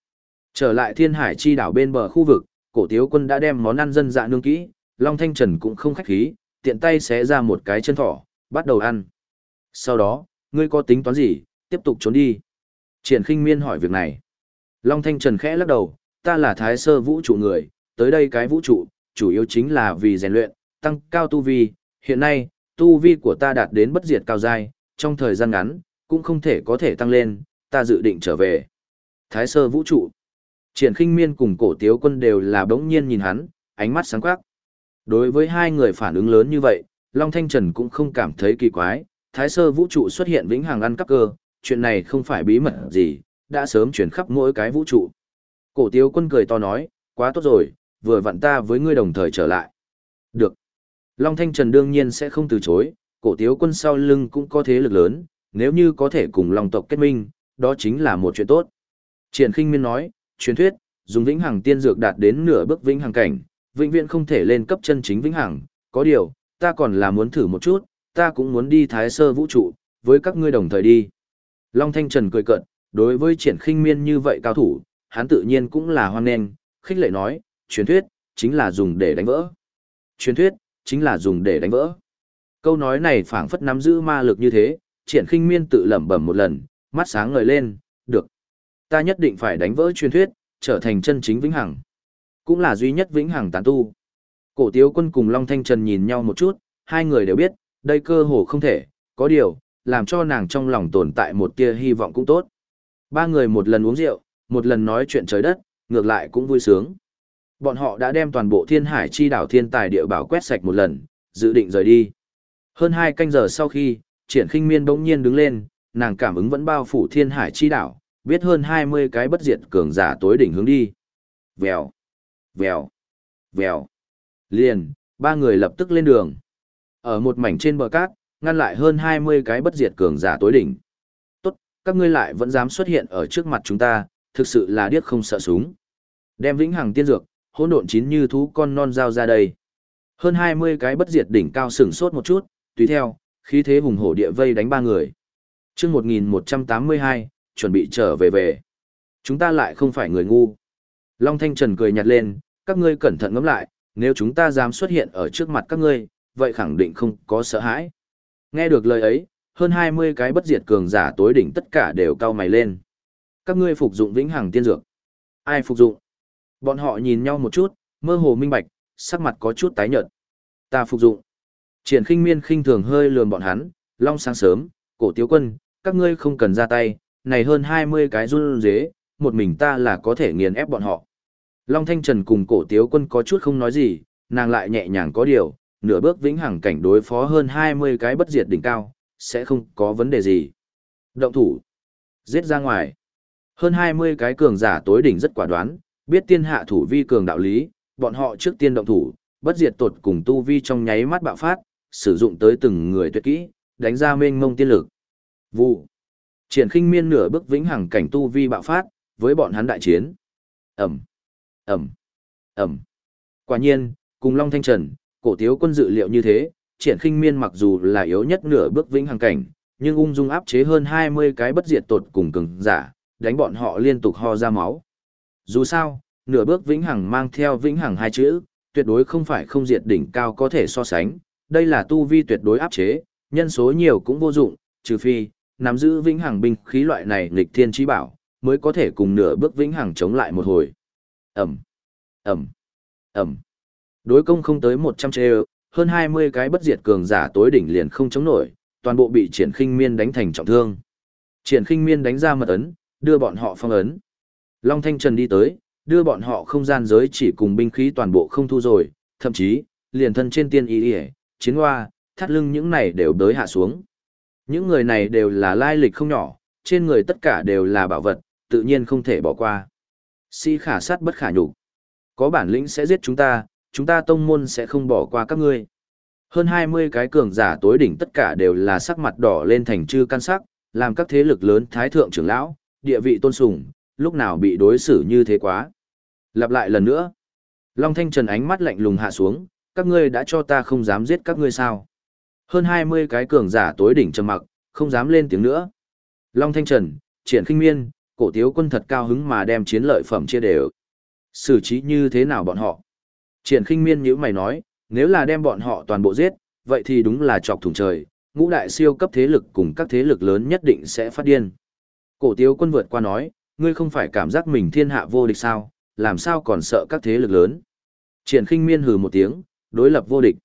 Trở lại thiên hải chi đảo bên bờ khu vực, cổ tiếu quân đã đem món ăn dân dạ nương kỹ, Long Thanh Trần cũng không khách khí, tiện tay xé ra một cái chân thỏ, bắt đầu ăn. Sau đó, ngươi có tính toán gì, tiếp tục trốn đi. Triển khinh miên hỏi việc này. Long Thanh Trần khẽ lắc đầu, ta là thái sơ vũ trụ người, tới đây cái vũ trụ, chủ yếu chính là vì rèn luyện, tăng cao tu vi. Hiện nay, tu vi của ta đạt đến bất diệt cao giai, trong thời gian ngắn, cũng không thể có thể tăng lên, ta dự định trở về. Thái sơ vũ trụ. Triển khinh miên cùng cổ tiếu quân đều là bỗng nhiên nhìn hắn, ánh mắt sáng quắc. Đối với hai người phản ứng lớn như vậy, Long Thanh Trần cũng không cảm thấy kỳ quái, thái sơ vũ trụ xuất hiện vĩnh hằng ăn cắp cơ, chuyện này không phải bí mật gì, đã sớm chuyển khắp mỗi cái vũ trụ. Cổ tiếu quân cười to nói, quá tốt rồi, vừa vặn ta với ngươi đồng thời trở lại. Được. Long Thanh Trần đương nhiên sẽ không từ chối, cổ tiếu quân sau lưng cũng có thế lực lớn, nếu như có thể cùng Long tộc kết minh, đó chính là một chuyện tốt. Triển khinh miên nói, truyền thuyết, dùng vĩnh hằng tiên dược đạt đến nửa bước vĩnh hằng cảnh, vĩnh viễn không thể lên cấp chân chính vĩnh hằng, có điều, ta còn là muốn thử một chút, ta cũng muốn đi thái sơ vũ trụ, với các ngươi đồng thời đi. Long Thanh Trần cười cợt, đối với triển khinh miên như vậy cao thủ, hắn tự nhiên cũng là hoan nghênh, khích lệ nói, truyền thuyết, chính là dùng để đánh vỡ. Truyền thuyết, chính là dùng để đánh vỡ. Câu nói này phảng phất nắm giữ ma lực như thế, triển khinh miên tự lẩm bẩm một lần, mắt sáng ngời lên, được. Ta nhất định phải đánh vỡ truyền thuyết, trở thành chân chính vĩnh hằng. Cũng là duy nhất vĩnh hằng tán tu. Cổ tiếu quân cùng Long Thanh Trần nhìn nhau một chút, hai người đều biết, đây cơ hồ không thể, có điều, làm cho nàng trong lòng tồn tại một tia hy vọng cũng tốt. Ba người một lần uống rượu, một lần nói chuyện trời đất, ngược lại cũng vui sướng. Bọn họ đã đem toàn bộ thiên hải chi đảo thiên tài địa bảo quét sạch một lần, dự định rời đi. Hơn hai canh giờ sau khi, triển khinh miên bỗng nhiên đứng lên, nàng cảm ứng vẫn bao phủ thiên hải chi đảo, biết hơn 20 cái bất diệt cường giả tối đỉnh hướng đi. Vèo, vèo, vèo. Liền, ba người lập tức lên đường. Ở một mảnh trên bờ cát, ngăn lại hơn 20 cái bất diệt cường giả tối đỉnh. Tốt, các ngươi lại vẫn dám xuất hiện ở trước mặt chúng ta, thực sự là điếc không sợ súng. Đem vĩnh hằng tiên dược, hỗn độn chín như thú con non dao ra đây. Hơn 20 cái bất diệt đỉnh cao sừng sốt một chút, tùy theo, khí thế hùng hổ địa vây đánh ba người. chương 1182, chuẩn bị trở về về. Chúng ta lại không phải người ngu. Long Thanh Trần cười nhạt lên, các ngươi cẩn thận ngẫm lại, nếu chúng ta dám xuất hiện ở trước mặt các ngươi, vậy khẳng định không có sợ hãi. Nghe được lời ấy, hơn 20 cái bất diệt cường giả tối đỉnh tất cả đều cao mày lên. Các ngươi phục dụng vĩnh hằng tiên dược. Ai phục dụng? Bọn họ nhìn nhau một chút, mơ hồ minh bạch, sắc mặt có chút tái nhợt. Ta phục dụng. Triển khinh miên khinh thường hơi lườm bọn hắn, long sáng sớm, cổ tiếu quân, các ngươi không cần ra tay, này hơn 20 cái run dế, một mình ta là có thể nghiền ép bọn họ. Long Thanh Trần cùng cổ tiếu quân có chút không nói gì, nàng lại nhẹ nhàng có điều, nửa bước vĩnh hằng cảnh đối phó hơn 20 cái bất diệt đỉnh cao, sẽ không có vấn đề gì. Động thủ. Giết ra ngoài. Hơn 20 cái cường giả tối đỉnh rất quả đoán, biết tiên hạ thủ vi cường đạo lý, bọn họ trước tiên động thủ, bất diệt tột cùng tu vi trong nháy mắt bạo phát, sử dụng tới từng người tuyệt kỹ, đánh ra mênh mông tiên lực. Vụ. Triển khinh miên nửa bước vĩnh hằng cảnh tu vi bạo phát, với bọn hắn đại chiến. Ẩm. Ẩm. Ẩm. Quả nhiên, cùng Long Thanh Trần, cổ tiếu quân dự liệu như thế, triển khinh miên mặc dù là yếu nhất nửa bước vĩnh hằng cảnh, nhưng ung dung áp chế hơn 20 cái bất diệt tột cùng cường giả, đánh bọn họ liên tục ho ra máu. Dù sao, nửa bước vĩnh hằng mang theo vĩnh hằng hai chữ, tuyệt đối không phải không diệt đỉnh cao có thể so sánh, đây là tu vi tuyệt đối áp chế, nhân số nhiều cũng vô dụng, trừ phi nắm giữ vĩnh hằng binh khí loại này nghịch thiên trí bảo, mới có thể cùng nửa bước vĩnh hằng chống lại một hồi. Ẩm, Ẩm, Ẩm. Đối công không tới 100 trê hơn 20 cái bất diệt cường giả tối đỉnh liền không chống nổi, toàn bộ bị triển khinh miên đánh thành trọng thương. Triển khinh miên đánh ra mật ấn, đưa bọn họ phong ấn. Long Thanh Trần đi tới, đưa bọn họ không gian giới chỉ cùng binh khí toàn bộ không thu rồi, thậm chí, liền thân trên tiên y y, chiến hoa, thắt lưng những này đều đới hạ xuống. Những người này đều là lai lịch không nhỏ, trên người tất cả đều là bảo vật, tự nhiên không thể bỏ qua. Si khả sát bất khả nhục. Có bản lĩnh sẽ giết chúng ta, chúng ta tông môn sẽ không bỏ qua các ngươi. Hơn 20 cái cường giả tối đỉnh tất cả đều là sắc mặt đỏ lên thành chư căn sắc, làm các thế lực lớn thái thượng trưởng lão, địa vị tôn sùng, lúc nào bị đối xử như thế quá. Lặp lại lần nữa. Long Thanh Trần ánh mắt lạnh lùng hạ xuống, các ngươi đã cho ta không dám giết các ngươi sao. Hơn 20 cái cường giả tối đỉnh trầm mặc, không dám lên tiếng nữa. Long Thanh Trần, triển kinh miên, cổ tiếu quân thật cao hứng mà đem chiến lợi phẩm chia đều. Xử trí như thế nào bọn họ? Triển kinh miên như mày nói, nếu là đem bọn họ toàn bộ giết, vậy thì đúng là chọc thủng trời, ngũ đại siêu cấp thế lực cùng các thế lực lớn nhất định sẽ phát điên. Cổ tiếu quân vượt qua nói, ngươi không phải cảm giác mình thiên hạ vô địch sao, làm sao còn sợ các thế lực lớn. Triển khinh miên hừ một tiếng, đối lập vô địch.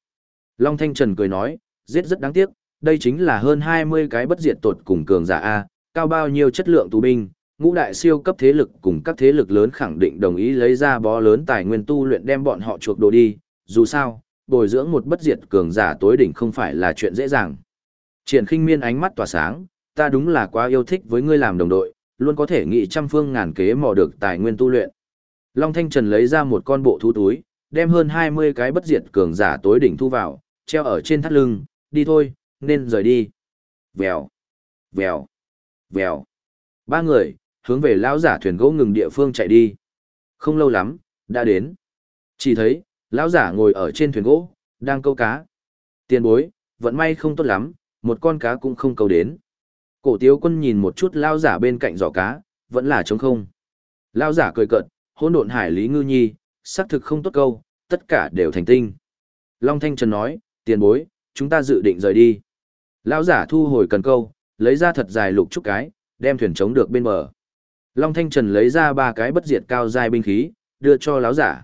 Long Thanh Trần cười nói, giết rất đáng tiếc, đây chính là hơn 20 cái bất diệt tột cùng cường giả A, cao bao nhiêu chất lượng tù binh, ngũ đại siêu cấp thế lực cùng các thế lực lớn khẳng định đồng ý lấy ra bó lớn tài nguyên tu luyện đem bọn họ chuộc đồ đi, dù sao, bồi dưỡng một bất diệt cường giả tối đỉnh không phải là chuyện dễ dàng. Triển khinh miên ánh mắt tỏa sáng, ta đúng là quá yêu thích với ngươi làm đồng đội, luôn có thể nghĩ trăm phương ngàn kế mò được tài nguyên tu luyện. Long Thanh Trần lấy ra một con bộ thú túi, đem hơn 20 cái bất diệt cường giả tối đỉnh thu vào, treo ở trên thắt lưng, đi thôi, nên rời đi. Vèo, vèo, vèo. Ba người, hướng về lão giả thuyền gỗ ngừng địa phương chạy đi. Không lâu lắm, đã đến. Chỉ thấy, lão giả ngồi ở trên thuyền gỗ, đang câu cá. Tiền bối, vận may không tốt lắm, một con cá cũng không câu đến. Cổ tiếu quân nhìn một chút lão giả bên cạnh giỏ cá, vẫn là trống không. Lão giả cười cợt, hỗn độn hải lý ngư nhi, xác thực không tốt câu, tất cả đều thành tinh. Long Thanh Trần nói, tiền bối, chúng ta dự định rời đi. Lão giả thu hồi cần câu, lấy ra thật dài lục trúc cái, đem thuyền chống được bên bờ. Long Thanh Trần lấy ra ba cái bất diệt cao dài binh khí, đưa cho lão giả.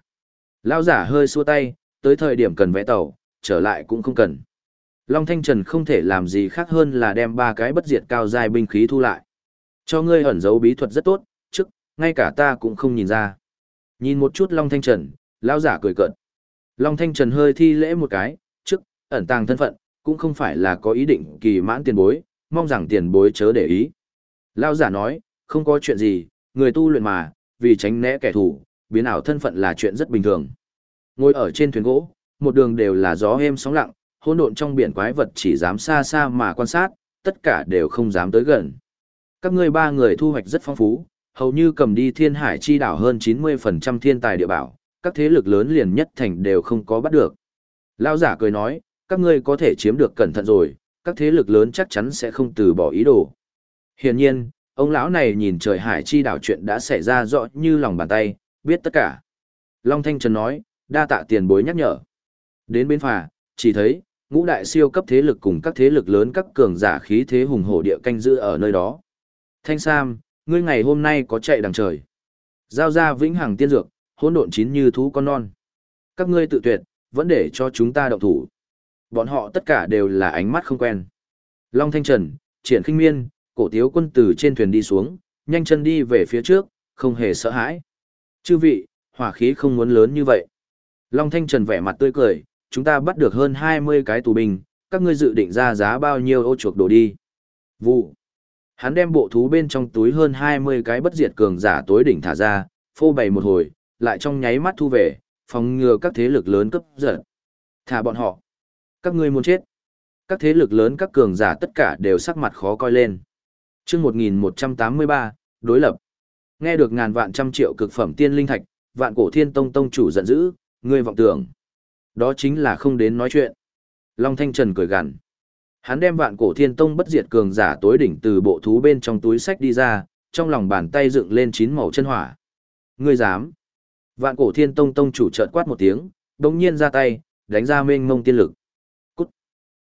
Lão giả hơi xua tay, tới thời điểm cần vẽ tàu, trở lại cũng không cần. Long Thanh Trần không thể làm gì khác hơn là đem ba cái bất diệt cao dài binh khí thu lại. Cho ngươi ẩn giấu bí thuật rất tốt, trước, ngay cả ta cũng không nhìn ra. Nhìn một chút Long Thanh Trần, lão giả cười cợt. Long Thanh Trần hơi thi lễ một cái, ẩn tàng thân phận, cũng không phải là có ý định kỳ mãn tiền bối, mong rằng tiền bối chớ để ý. Lão giả nói, không có chuyện gì, người tu luyện mà, vì tránh né kẻ thù, biến ảo thân phận là chuyện rất bình thường. Ngồi ở trên thuyền gỗ, một đường đều là gió êm sóng lặng, hỗn độn trong biển quái vật chỉ dám xa xa mà quan sát, tất cả đều không dám tới gần. Các ngươi ba người thu hoạch rất phong phú, hầu như cầm đi thiên hải chi đảo hơn 90% thiên tài địa bảo, các thế lực lớn liền nhất thành đều không có bắt được. Lao giả cười nói, các ngươi có thể chiếm được cẩn thận rồi, các thế lực lớn chắc chắn sẽ không từ bỏ ý đồ. Hiển nhiên, ông lão này nhìn trời hải chi đảo chuyện đã xảy ra rõ như lòng bàn tay, biết tất cả. Long Thanh Trần nói, đa tạ tiền bối nhắc nhở. Đến bên phà, chỉ thấy, ngũ đại siêu cấp thế lực cùng các thế lực lớn các cường giả khí thế hùng hổ địa canh giữ ở nơi đó. Thanh Sam, ngươi ngày hôm nay có chạy đằng trời. Giao ra vĩnh hằng tiên dược, hỗn độn chín như thú con non. Các ngươi tự tuyệt, vẫn để cho chúng ta động thủ. Bọn họ tất cả đều là ánh mắt không quen. Long Thanh Trần, triển Kinh miên, cổ tiếu quân từ trên thuyền đi xuống, nhanh chân đi về phía trước, không hề sợ hãi. Chư vị, hỏa khí không muốn lớn như vậy. Long Thanh Trần vẻ mặt tươi cười, chúng ta bắt được hơn 20 cái tù binh, các ngươi dự định ra giá bao nhiêu ô chuộc đồ đi. Vụ. Hắn đem bộ thú bên trong túi hơn 20 cái bất diệt cường giả tối đỉnh thả ra, phô bày một hồi, lại trong nháy mắt thu về, phòng ngừa các thế lực lớn cấp giật. Thả bọn họ. Các ngươi muốn chết. Các thế lực lớn các cường giả tất cả đều sắc mặt khó coi lên. chương 1183, đối lập. Nghe được ngàn vạn trăm triệu cực phẩm tiên linh thạch, vạn cổ thiên tông tông chủ giận dữ, ngươi vọng tưởng. Đó chính là không đến nói chuyện. Long Thanh Trần cười gằn. Hắn đem vạn cổ thiên tông bất diệt cường giả tối đỉnh từ bộ thú bên trong túi sách đi ra, trong lòng bàn tay dựng lên chín màu chân hỏa. Ngươi dám? Vạn cổ thiên tông tông chủ chợt quát một tiếng, đồng nhiên ra tay, đánh ra mênh mông tiên lực.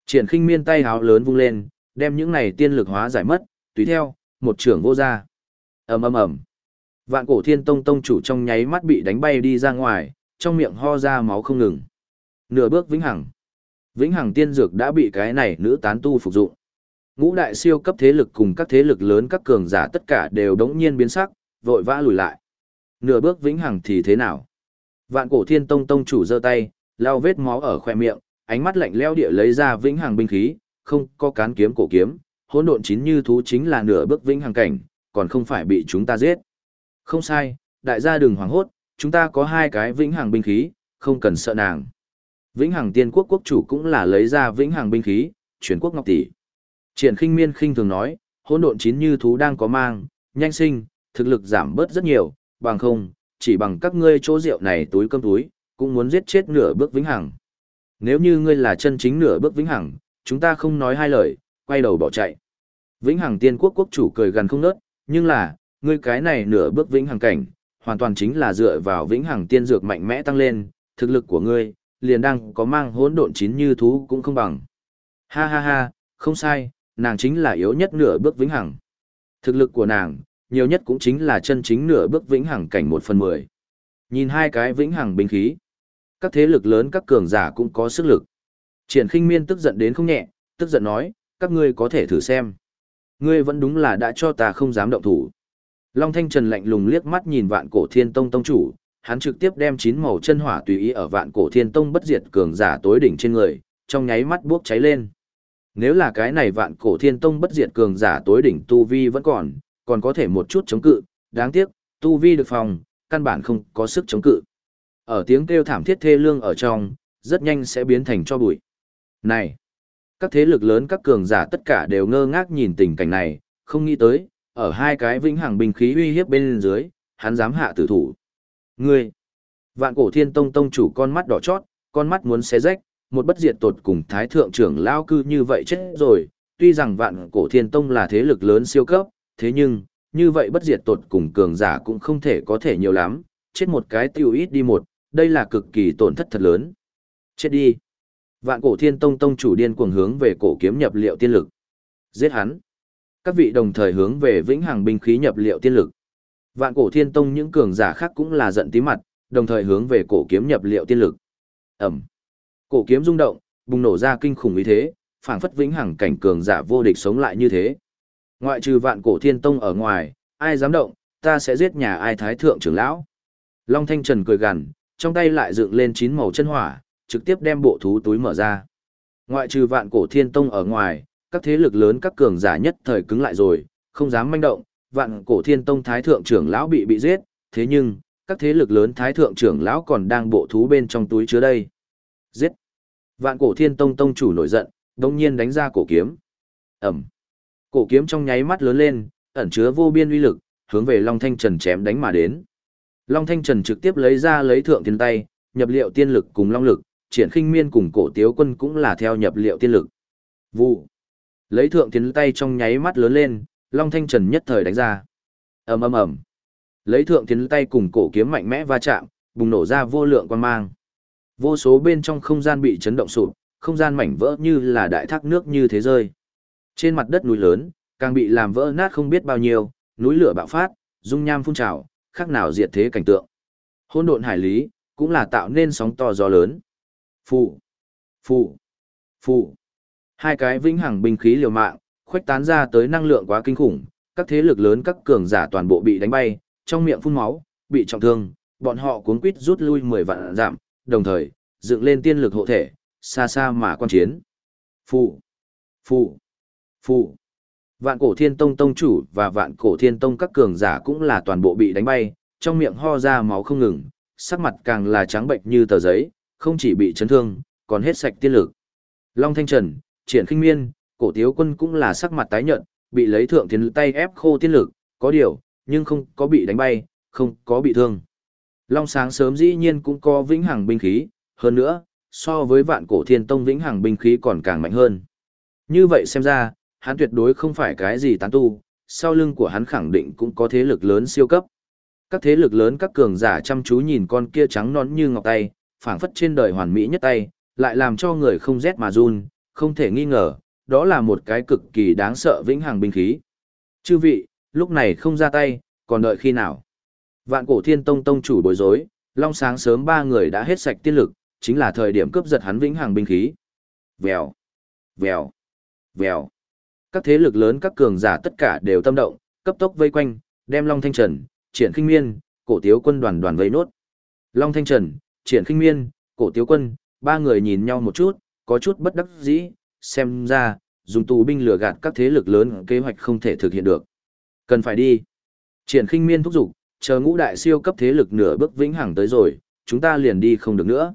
Triển khinh miên tay háo lớn vung lên, đem những này tiên lực hóa giải mất, tùy theo, một trưởng vô ra. ầm ầm ầm. Vạn cổ thiên tông tông chủ trong nháy mắt bị đánh bay đi ra ngoài, trong miệng ho ra máu không ngừng. Nửa bước vĩnh hằng. Vĩnh hằng tiên dược đã bị cái này nữ tán tu phục dụng. Ngũ đại siêu cấp thế lực cùng các thế lực lớn các cường giả tất cả đều đống nhiên biến sắc, vội vã lùi lại. Nửa bước vĩnh hằng thì thế nào? Vạn cổ thiên tông tông chủ giơ tay, lau vết máu ở khoe miệng, ánh mắt lạnh lẽo địa lấy ra vĩnh hằng binh khí, không có cán kiếm cổ kiếm, hỗn độn chín như thú chính là nửa bước vĩnh hằng cảnh, còn không phải bị chúng ta giết. Không sai, đại gia đừng hoảng hốt, chúng ta có hai cái vĩnh hằng binh khí, không cần sợ nàng. Vĩnh Hằng Tiên Quốc quốc chủ cũng là lấy ra Vĩnh Hằng binh khí, chuyển quốc ngọc tỷ. Triển Khinh Miên khinh thường nói, hỗn độn chín như thú đang có mang, nhanh sinh, thực lực giảm bớt rất nhiều, bằng không, chỉ bằng các ngươi chỗ rượu này túi cơm túi, cũng muốn giết chết nửa bước Vĩnh Hằng. Nếu như ngươi là chân chính nửa bước Vĩnh Hằng, chúng ta không nói hai lời, quay đầu bỏ chạy. Vĩnh Hằng Tiên Quốc quốc chủ cười gần không nớt, nhưng là, ngươi cái này nửa bước Vĩnh Hằng cảnh, hoàn toàn chính là dựa vào Vĩnh Hằng Tiên dược mạnh mẽ tăng lên, thực lực của ngươi liền đang có mang hỗn độn chín như thú cũng không bằng. Ha ha ha, không sai, nàng chính là yếu nhất nửa bước vĩnh hằng. Thực lực của nàng, nhiều nhất cũng chính là chân chính nửa bước vĩnh hằng cảnh một phần mười. Nhìn hai cái vĩnh hằng binh khí, các thế lực lớn các cường giả cũng có sức lực. Triển khinh miên tức giận đến không nhẹ, tức giận nói, các ngươi có thể thử xem. Ngươi vẫn đúng là đã cho ta không dám động thủ. Long Thanh Trần lạnh lùng liếc mắt nhìn vạn cổ thiên tông tông chủ, hắn trực tiếp đem chín màu chân hỏa tùy ý ở vạn cổ thiên tông bất diệt cường giả tối đỉnh trên người, trong nháy mắt bốc cháy lên. Nếu là cái này vạn cổ thiên tông bất diệt cường giả tối đỉnh tu vi vẫn còn, còn có thể một chút chống cự, đáng tiếc, tu vi được phòng, căn bản không có sức chống cự. Ở tiếng kêu thảm thiết thê lương ở trong, rất nhanh sẽ biến thành cho bụi. Này! Các thế lực lớn các cường giả tất cả đều ngơ ngác nhìn tình cảnh này, không nghĩ tới, ở hai cái vĩnh hằng binh khí uy hiếp bên dưới, hắn dám hạ tử thủ. Ngươi! Vạn cổ thiên tông tông chủ con mắt đỏ chót, con mắt muốn xé rách, một bất diệt tột cùng thái thượng trưởng lao cư như vậy chết rồi, tuy rằng vạn cổ thiên tông là thế lực lớn siêu cấp, thế nhưng, như vậy bất diệt tột cùng cường giả cũng không thể có thể nhiều lắm, chết một cái tiêu ít đi một, đây là cực kỳ tổn thất thật lớn. Chết đi! Vạn cổ thiên tông tông chủ điên cuồng hướng về cổ kiếm nhập liệu tiên lực. Giết hắn! Các vị đồng thời hướng về vĩnh hằng binh khí nhập liệu tiên lực. Vạn cổ thiên tông những cường giả khác cũng là giận tí mặt, đồng thời hướng về cổ kiếm nhập liệu tiên lực. Ẩm. Cổ kiếm rung động, bùng nổ ra kinh khủng ý thế, phảng phất vĩnh hằng cảnh cường giả vô địch sống lại như thế. Ngoại trừ vạn cổ thiên tông ở ngoài, ai dám động, ta sẽ giết nhà ai thái thượng trưởng lão. Long Thanh Trần cười gằn, trong tay lại dựng lên chín màu chân hỏa, trực tiếp đem bộ thú túi mở ra. Ngoại trừ vạn cổ thiên tông ở ngoài, các thế lực lớn các cường giả nhất thời cứng lại rồi, không dám manh động, vạn cổ thiên tông thái thượng trưởng lão bị bị giết, thế nhưng, các thế lực lớn thái thượng trưởng lão còn đang bộ thú bên trong túi chứa đây. Giết! Vạn cổ thiên tông tông chủ nổi giận, đồng nhiên đánh ra cổ kiếm. Ẩm! Cổ kiếm trong nháy mắt lớn lên, ẩn chứa vô biên uy lực, hướng về Long Thanh Trần chém đánh mà đến. Long Thanh Trần trực tiếp lấy ra lấy thượng tiên tay, nhập liệu tiên lực cùng long lực, triển khinh miên cùng cổ tiếu quân cũng là theo nhập liệu tiên lực. Vụ. Lấy thượng tiến tay trong nháy mắt lớn lên, Long Thanh Trần nhất thời đánh ra. ầm ầm ầm. Lấy thượng tiến tay cùng cổ kiếm mạnh mẽ va chạm, bùng nổ ra vô lượng quan mang. Vô số bên trong không gian bị chấn động sụp, không gian mảnh vỡ như là đại thác nước như thế rơi. Trên mặt đất núi lớn, càng bị làm vỡ nát không biết bao nhiêu, núi lửa bạo phát, dung nham phun trào, khác nào diệt thế cảnh tượng. Hôn độn hải lý, cũng là tạo nên sóng to gió lớn. Phụ, phụ, phụ. Hai cái vĩnh hằng binh khí liều mạng, khuếch tán ra tới năng lượng quá kinh khủng, các thế lực lớn các cường giả toàn bộ bị đánh bay, trong miệng phun máu, bị trọng thương, bọn họ cuống quýt rút lui 10 vạn giảm, đồng thời, dựng lên tiên lực hộ thể, xa xa mà quan chiến. Phụ, phụ, phụ. Vạn cổ thiên tông tông chủ và vạn cổ thiên tông các cường giả cũng là toàn bộ bị đánh bay, trong miệng ho ra máu không ngừng, sắc mặt càng là trắng bệnh như tờ giấy, không chỉ bị chấn thương, còn hết sạch tiên lực. Long Thanh Trần, Triển Khinh Miên, cổ tiếu quân cũng là sắc mặt tái nhợt, bị lấy thượng thiên tay ép khô tiên lực, có điều, nhưng không có bị đánh bay, không có bị thương. Long sáng sớm dĩ nhiên cũng có vĩnh hằng binh khí, hơn nữa, so với vạn cổ thiên tông vĩnh hằng binh khí còn càng mạnh hơn. Như vậy xem ra, hắn tuyệt đối không phải cái gì tán tu, sau lưng của hắn khẳng định cũng có thế lực lớn siêu cấp. Các thế lực lớn các cường giả chăm chú nhìn con kia trắng nón như ngọc tay, phảng phất trên đời hoàn mỹ nhất tay, lại làm cho người không rét mà run, không thể nghi ngờ, đó là một cái cực kỳ đáng sợ vĩnh hằng binh khí. Chư vị, lúc này không ra tay, còn đợi khi nào? Vạn cổ thiên tông tông chủ bối rối, long sáng sớm ba người đã hết sạch tiên lực, chính là thời điểm cướp giật hắn vĩnh hằng binh khí. Vèo, vèo, vèo. Các thế lực lớn các cường giả tất cả đều tâm động, cấp tốc vây quanh, đem Long Thanh Trần, Triển Khinh Miên, cổ tiếu quân đoàn đoàn vây nốt. Long Thanh Trần, Triển Khinh Miên, cổ tiếu quân, ba người nhìn nhau một chút, có chút bất đắc dĩ, xem ra, dùng tù binh lừa gạt các thế lực lớn kế hoạch không thể thực hiện được. Cần phải đi. Triển Khinh Miên thúc giục, chờ ngũ đại siêu cấp thế lực nửa bước vĩnh hằng tới rồi, chúng ta liền đi không được nữa.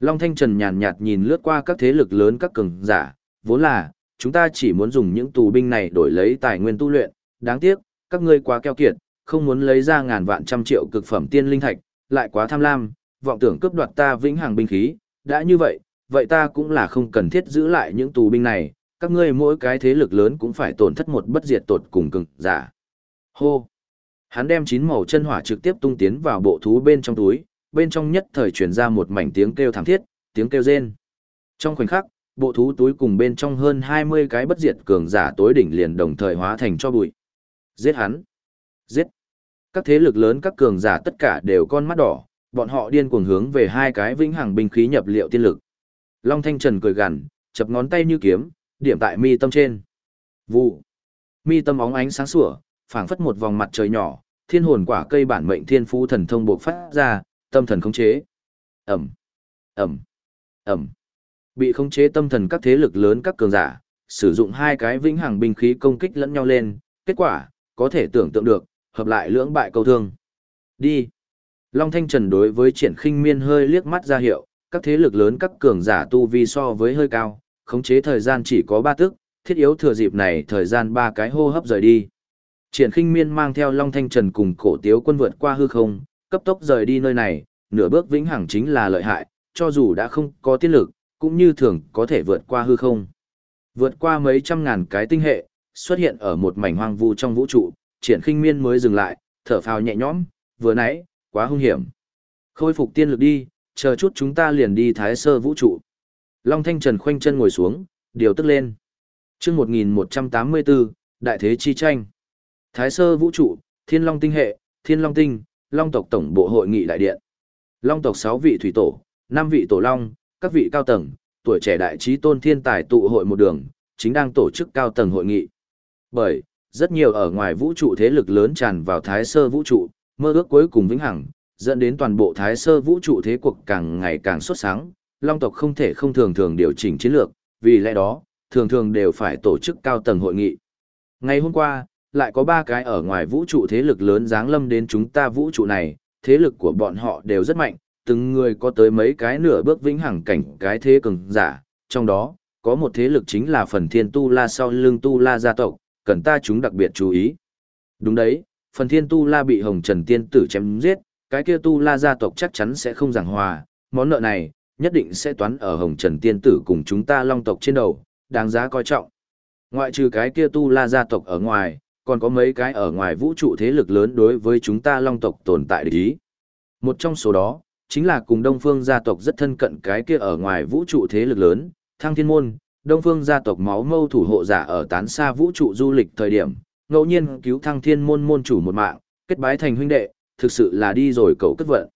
Long Thanh Trần nhàn nhạt nhìn lướt qua các thế lực lớn các cường giả, vốn là, chúng ta chỉ muốn dùng những tù binh này đổi lấy tài nguyên tu luyện, đáng tiếc, các ngươi quá keo kiệt, không muốn lấy ra ngàn vạn trăm triệu cực phẩm tiên linh thạch, lại quá tham lam, vọng tưởng cướp đoạt ta vĩnh hằng binh khí, đã như vậy, vậy ta cũng là không cần thiết giữ lại những tù binh này, các ngươi mỗi cái thế lực lớn cũng phải tổn thất một bất diệt tột cùng cực giả. Hô! Hắn đem chín màu chân hỏa trực tiếp tung tiến vào bộ thú bên trong túi, bên trong nhất thời truyền ra một mảnh tiếng kêu thảm thiết, tiếng kêu rên. Trong khoảnh khắc, bộ thú túi cùng bên trong hơn 20 cái bất diệt cường giả tối đỉnh liền đồng thời hóa thành cho bụi. Giết hắn! Giết! Các thế lực lớn các cường giả tất cả đều con mắt đỏ, bọn họ điên cuồng hướng về hai cái vĩnh hằng binh khí nhập liệu tiên lực. Long Thanh Trần cười gằn, chập ngón tay như kiếm, điểm tại mi tâm trên. Vụ. Mi tâm óng ánh sáng sủa, phảng phất một vòng mặt trời nhỏ, thiên hồn quả cây bản mệnh thiên phú thần thông bộc phát ra, tâm thần khống chế. Ẩm. Ẩm. Ẩm. Bị khống chế tâm thần các thế lực lớn các cường giả, sử dụng hai cái vĩnh hằng binh khí công kích lẫn nhau lên, kết quả, có thể tưởng tượng được, hợp lại lưỡng bại câu thương. Đi. Long Thanh Trần đối với triển khinh miên hơi liếc mắt ra hiệu, các thế lực lớn các cường giả tu vi so với hơi cao, khống chế thời gian chỉ có 3 tức, thiết yếu thừa dịp này thời gian ba cái hô hấp rời đi. Triển khinh miên mang theo Long Thanh Trần cùng cổ tiếu quân vượt qua hư không, cấp tốc rời đi nơi này, nửa bước vĩnh hằng chính là lợi hại, cho dù đã không có tiên lực, cũng như thường có thể vượt qua hư không. Vượt qua mấy trăm ngàn cái tinh hệ, xuất hiện ở một mảnh hoang vu trong vũ trụ, triển khinh miên mới dừng lại, thở phào nhẹ nhõm, vừa nãy, quá hung hiểm. Khôi phục tiên lực đi, chờ chút chúng ta liền đi thái sơ vũ trụ. Long Thanh Trần khoanh chân ngồi xuống, điều tức lên. chương 1184, Đại Thế Chi Tranh. Thái sơ vũ trụ, Thiên Long Tinh Hệ, Thiên Long Tinh, Long tộc Tổng Bộ Hội nghị Đại Điện. Long tộc 6 vị thủy tổ, 5 vị tổ long, các vị cao tầng, tuổi trẻ đại trí tôn thiên tài tụ hội một đường, chính đang tổ chức cao tầng hội nghị. Bởi, rất nhiều ở ngoài vũ trụ thế lực lớn tràn vào thái sơ vũ trụ, mơ ước cuối cùng vĩnh hằng, dẫn đến toàn bộ thái sơ vũ trụ thế cuộc càng ngày càng xuất sáng, long tộc không thể không thường thường điều chỉnh chiến lược, vì lẽ đó, thường thường đều phải tổ chức cao tầng hội nghị. Ngày hôm qua, lại có ba cái ở ngoài vũ trụ thế lực lớn giáng lâm đến chúng ta vũ trụ này, thế lực của bọn họ đều rất mạnh, từng người có tới mấy cái nửa bước vĩnh hằng cảnh cái thế cường giả, trong đó, có một thế lực chính là phần thiên tu la sau lưng tu la gia tộc, cần ta chúng đặc biệt chú ý. Đúng đấy, phần thiên tu la bị hồng trần tiên tử chém giết, cái kia tu la gia tộc chắc chắn sẽ không giảng hòa, món nợ này, nhất định sẽ toán ở hồng trần tiên tử cùng chúng ta long tộc trên đầu, đáng giá coi trọng. Ngoại trừ cái kia tu la gia tộc ở ngoài, còn có mấy cái ở ngoài vũ trụ thế lực lớn đối với chúng ta long tộc tồn tại địch ý. Một trong số đó, chính là cùng Đông Phương gia tộc rất thân cận cái kia ở ngoài vũ trụ thế lực lớn, Thăng Thiên Môn, Đông Phương gia tộc máu mâu thủ hộ giả ở tán xa vũ trụ du lịch thời điểm, ngẫu nhiên cứu Thăng Thiên Môn môn chủ một mạng, kết bái thành huynh đệ, thực sự là đi rồi cậu cất vận.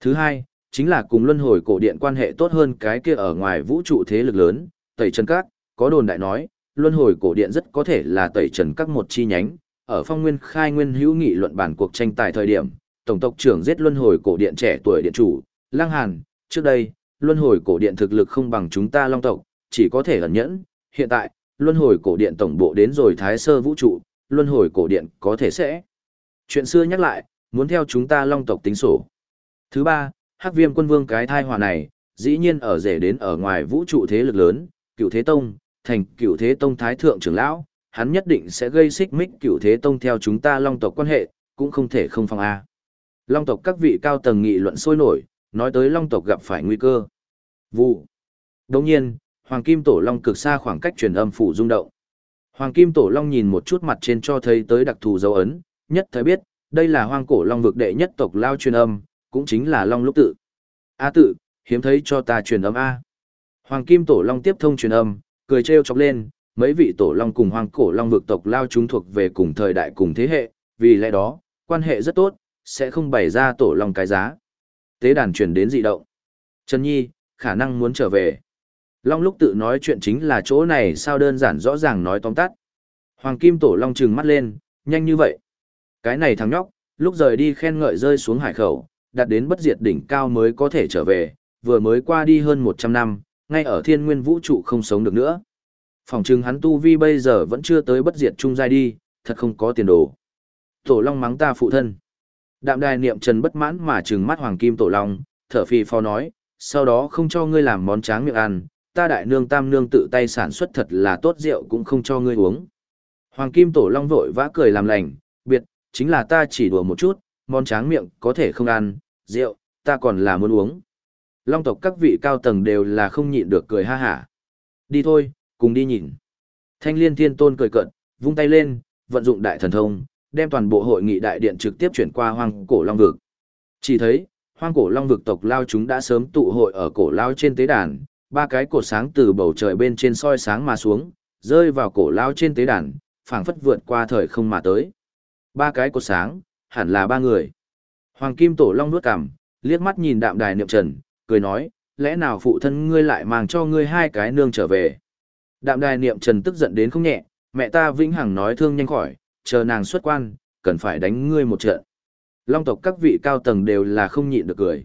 Thứ hai, chính là cùng luân hồi cổ điện quan hệ tốt hơn cái kia ở ngoài vũ trụ thế lực lớn, Tẩy Trần Các, có đồn đại nói, luân hồi cổ điện rất có thể là Tẩy Trần Các một chi nhánh, ở phong nguyên khai nguyên hữu nghị luận bản cuộc tranh tài thời điểm, tổng tộc trưởng giết luân hồi cổ điện trẻ tuổi điện chủ, Lăng Hàn, trước đây, luân hồi cổ điện thực lực không bằng chúng ta long tộc, chỉ có thể ẩn nhẫn, hiện tại, luân hồi cổ điện tổng bộ đến rồi thái sơ vũ trụ, luân hồi cổ điện có thể sẽ. Chuyện xưa nhắc lại, muốn theo chúng ta long tộc tính sổ. Thứ ba, hắc viêm quân vương cái thai hòa này, dĩ nhiên ở rể đến ở ngoài vũ trụ thế lực lớn, cựu thế tông, thành cựu thế tông thái thượng trưởng lão, hắn nhất định sẽ gây xích mích cựu thế tông theo chúng ta long tộc quan hệ, cũng không thể không phòng A. Long tộc các vị cao tầng nghị luận sôi nổi, nói tới long tộc gặp phải nguy cơ. Vụ. Đồng nhiên, Hoàng Kim Tổ Long cực xa khoảng cách truyền âm phủ rung động. Hoàng Kim Tổ Long nhìn một chút mặt trên cho thấy tới đặc thù dấu ấn, nhất thời biết, đây là hoang cổ long vực đệ nhất tộc lao truyền âm, cũng chính là long lúc tự. A tự, hiếm thấy cho ta truyền âm A. Hoàng Kim Tổ Long tiếp thông truyền âm, cười trêu chọc lên, mấy vị Tổ Long cùng hoang cổ long vực tộc lao chúng thuộc về cùng thời đại cùng thế hệ, vì lẽ đó, quan hệ rất tốt, sẽ không bày ra Tổ Long cái giá. Tế đàn chuyển đến dị động. Trần Nhi, khả năng muốn trở về. Long lúc tự nói chuyện chính là chỗ này sao đơn giản rõ ràng nói tóm tắt. Hoàng Kim Tổ Long trừng mắt lên, nhanh như vậy. Cái này thằng nhóc, lúc rời đi khen ngợi rơi xuống hải khẩu, đạt đến bất diệt đỉnh cao mới có thể trở về, vừa mới qua đi hơn 100 năm, ngay ở thiên nguyên vũ trụ không sống được nữa. Phòng trừng hắn tu vi bây giờ vẫn chưa tới bất diệt trung giai đi, thật không có tiền đồ. Tổ Long mắng ta phụ thân. Đạm đài niệm trần bất mãn mà trừng mắt Hoàng Kim Tổ Long, thở phì phò nói, sau đó không cho ngươi làm món tráng miệng ăn, ta đại nương tam nương tự tay sản xuất thật là tốt rượu cũng không cho ngươi uống. Hoàng Kim Tổ Long vội vã cười làm lành, biệt, chính là ta chỉ đùa một chút, món tráng miệng có thể không ăn, rượu, ta còn là muốn uống. Long tộc các vị cao tầng đều là không nhịn được cười ha hả. Đi thôi, cùng đi nhìn. Thanh liên thiên tôn cười cận, vung tay lên, vận dụng đại thần thông, đem toàn bộ hội nghị đại điện trực tiếp chuyển qua hoang cổ long vực. Chỉ thấy, hoang cổ long vực tộc lao chúng đã sớm tụ hội ở cổ lao trên tế đàn, ba cái cột sáng từ bầu trời bên trên soi sáng mà xuống, rơi vào cổ lao trên tế đàn, phảng phất vượt qua thời không mà tới. Ba cái cột sáng, hẳn là ba người. Hoàng Kim Tổ Long nuốt cằm, liếc mắt nhìn đạm đài niệm trần, cười nói, lẽ nào phụ thân ngươi lại mang cho ngươi hai cái nương trở về. Đạm đài niệm trần tức giận đến không nhẹ, mẹ ta vĩnh hằng nói thương nhanh khỏi, chờ nàng xuất quan, cần phải đánh ngươi một trận. Long tộc các vị cao tầng đều là không nhịn được cười.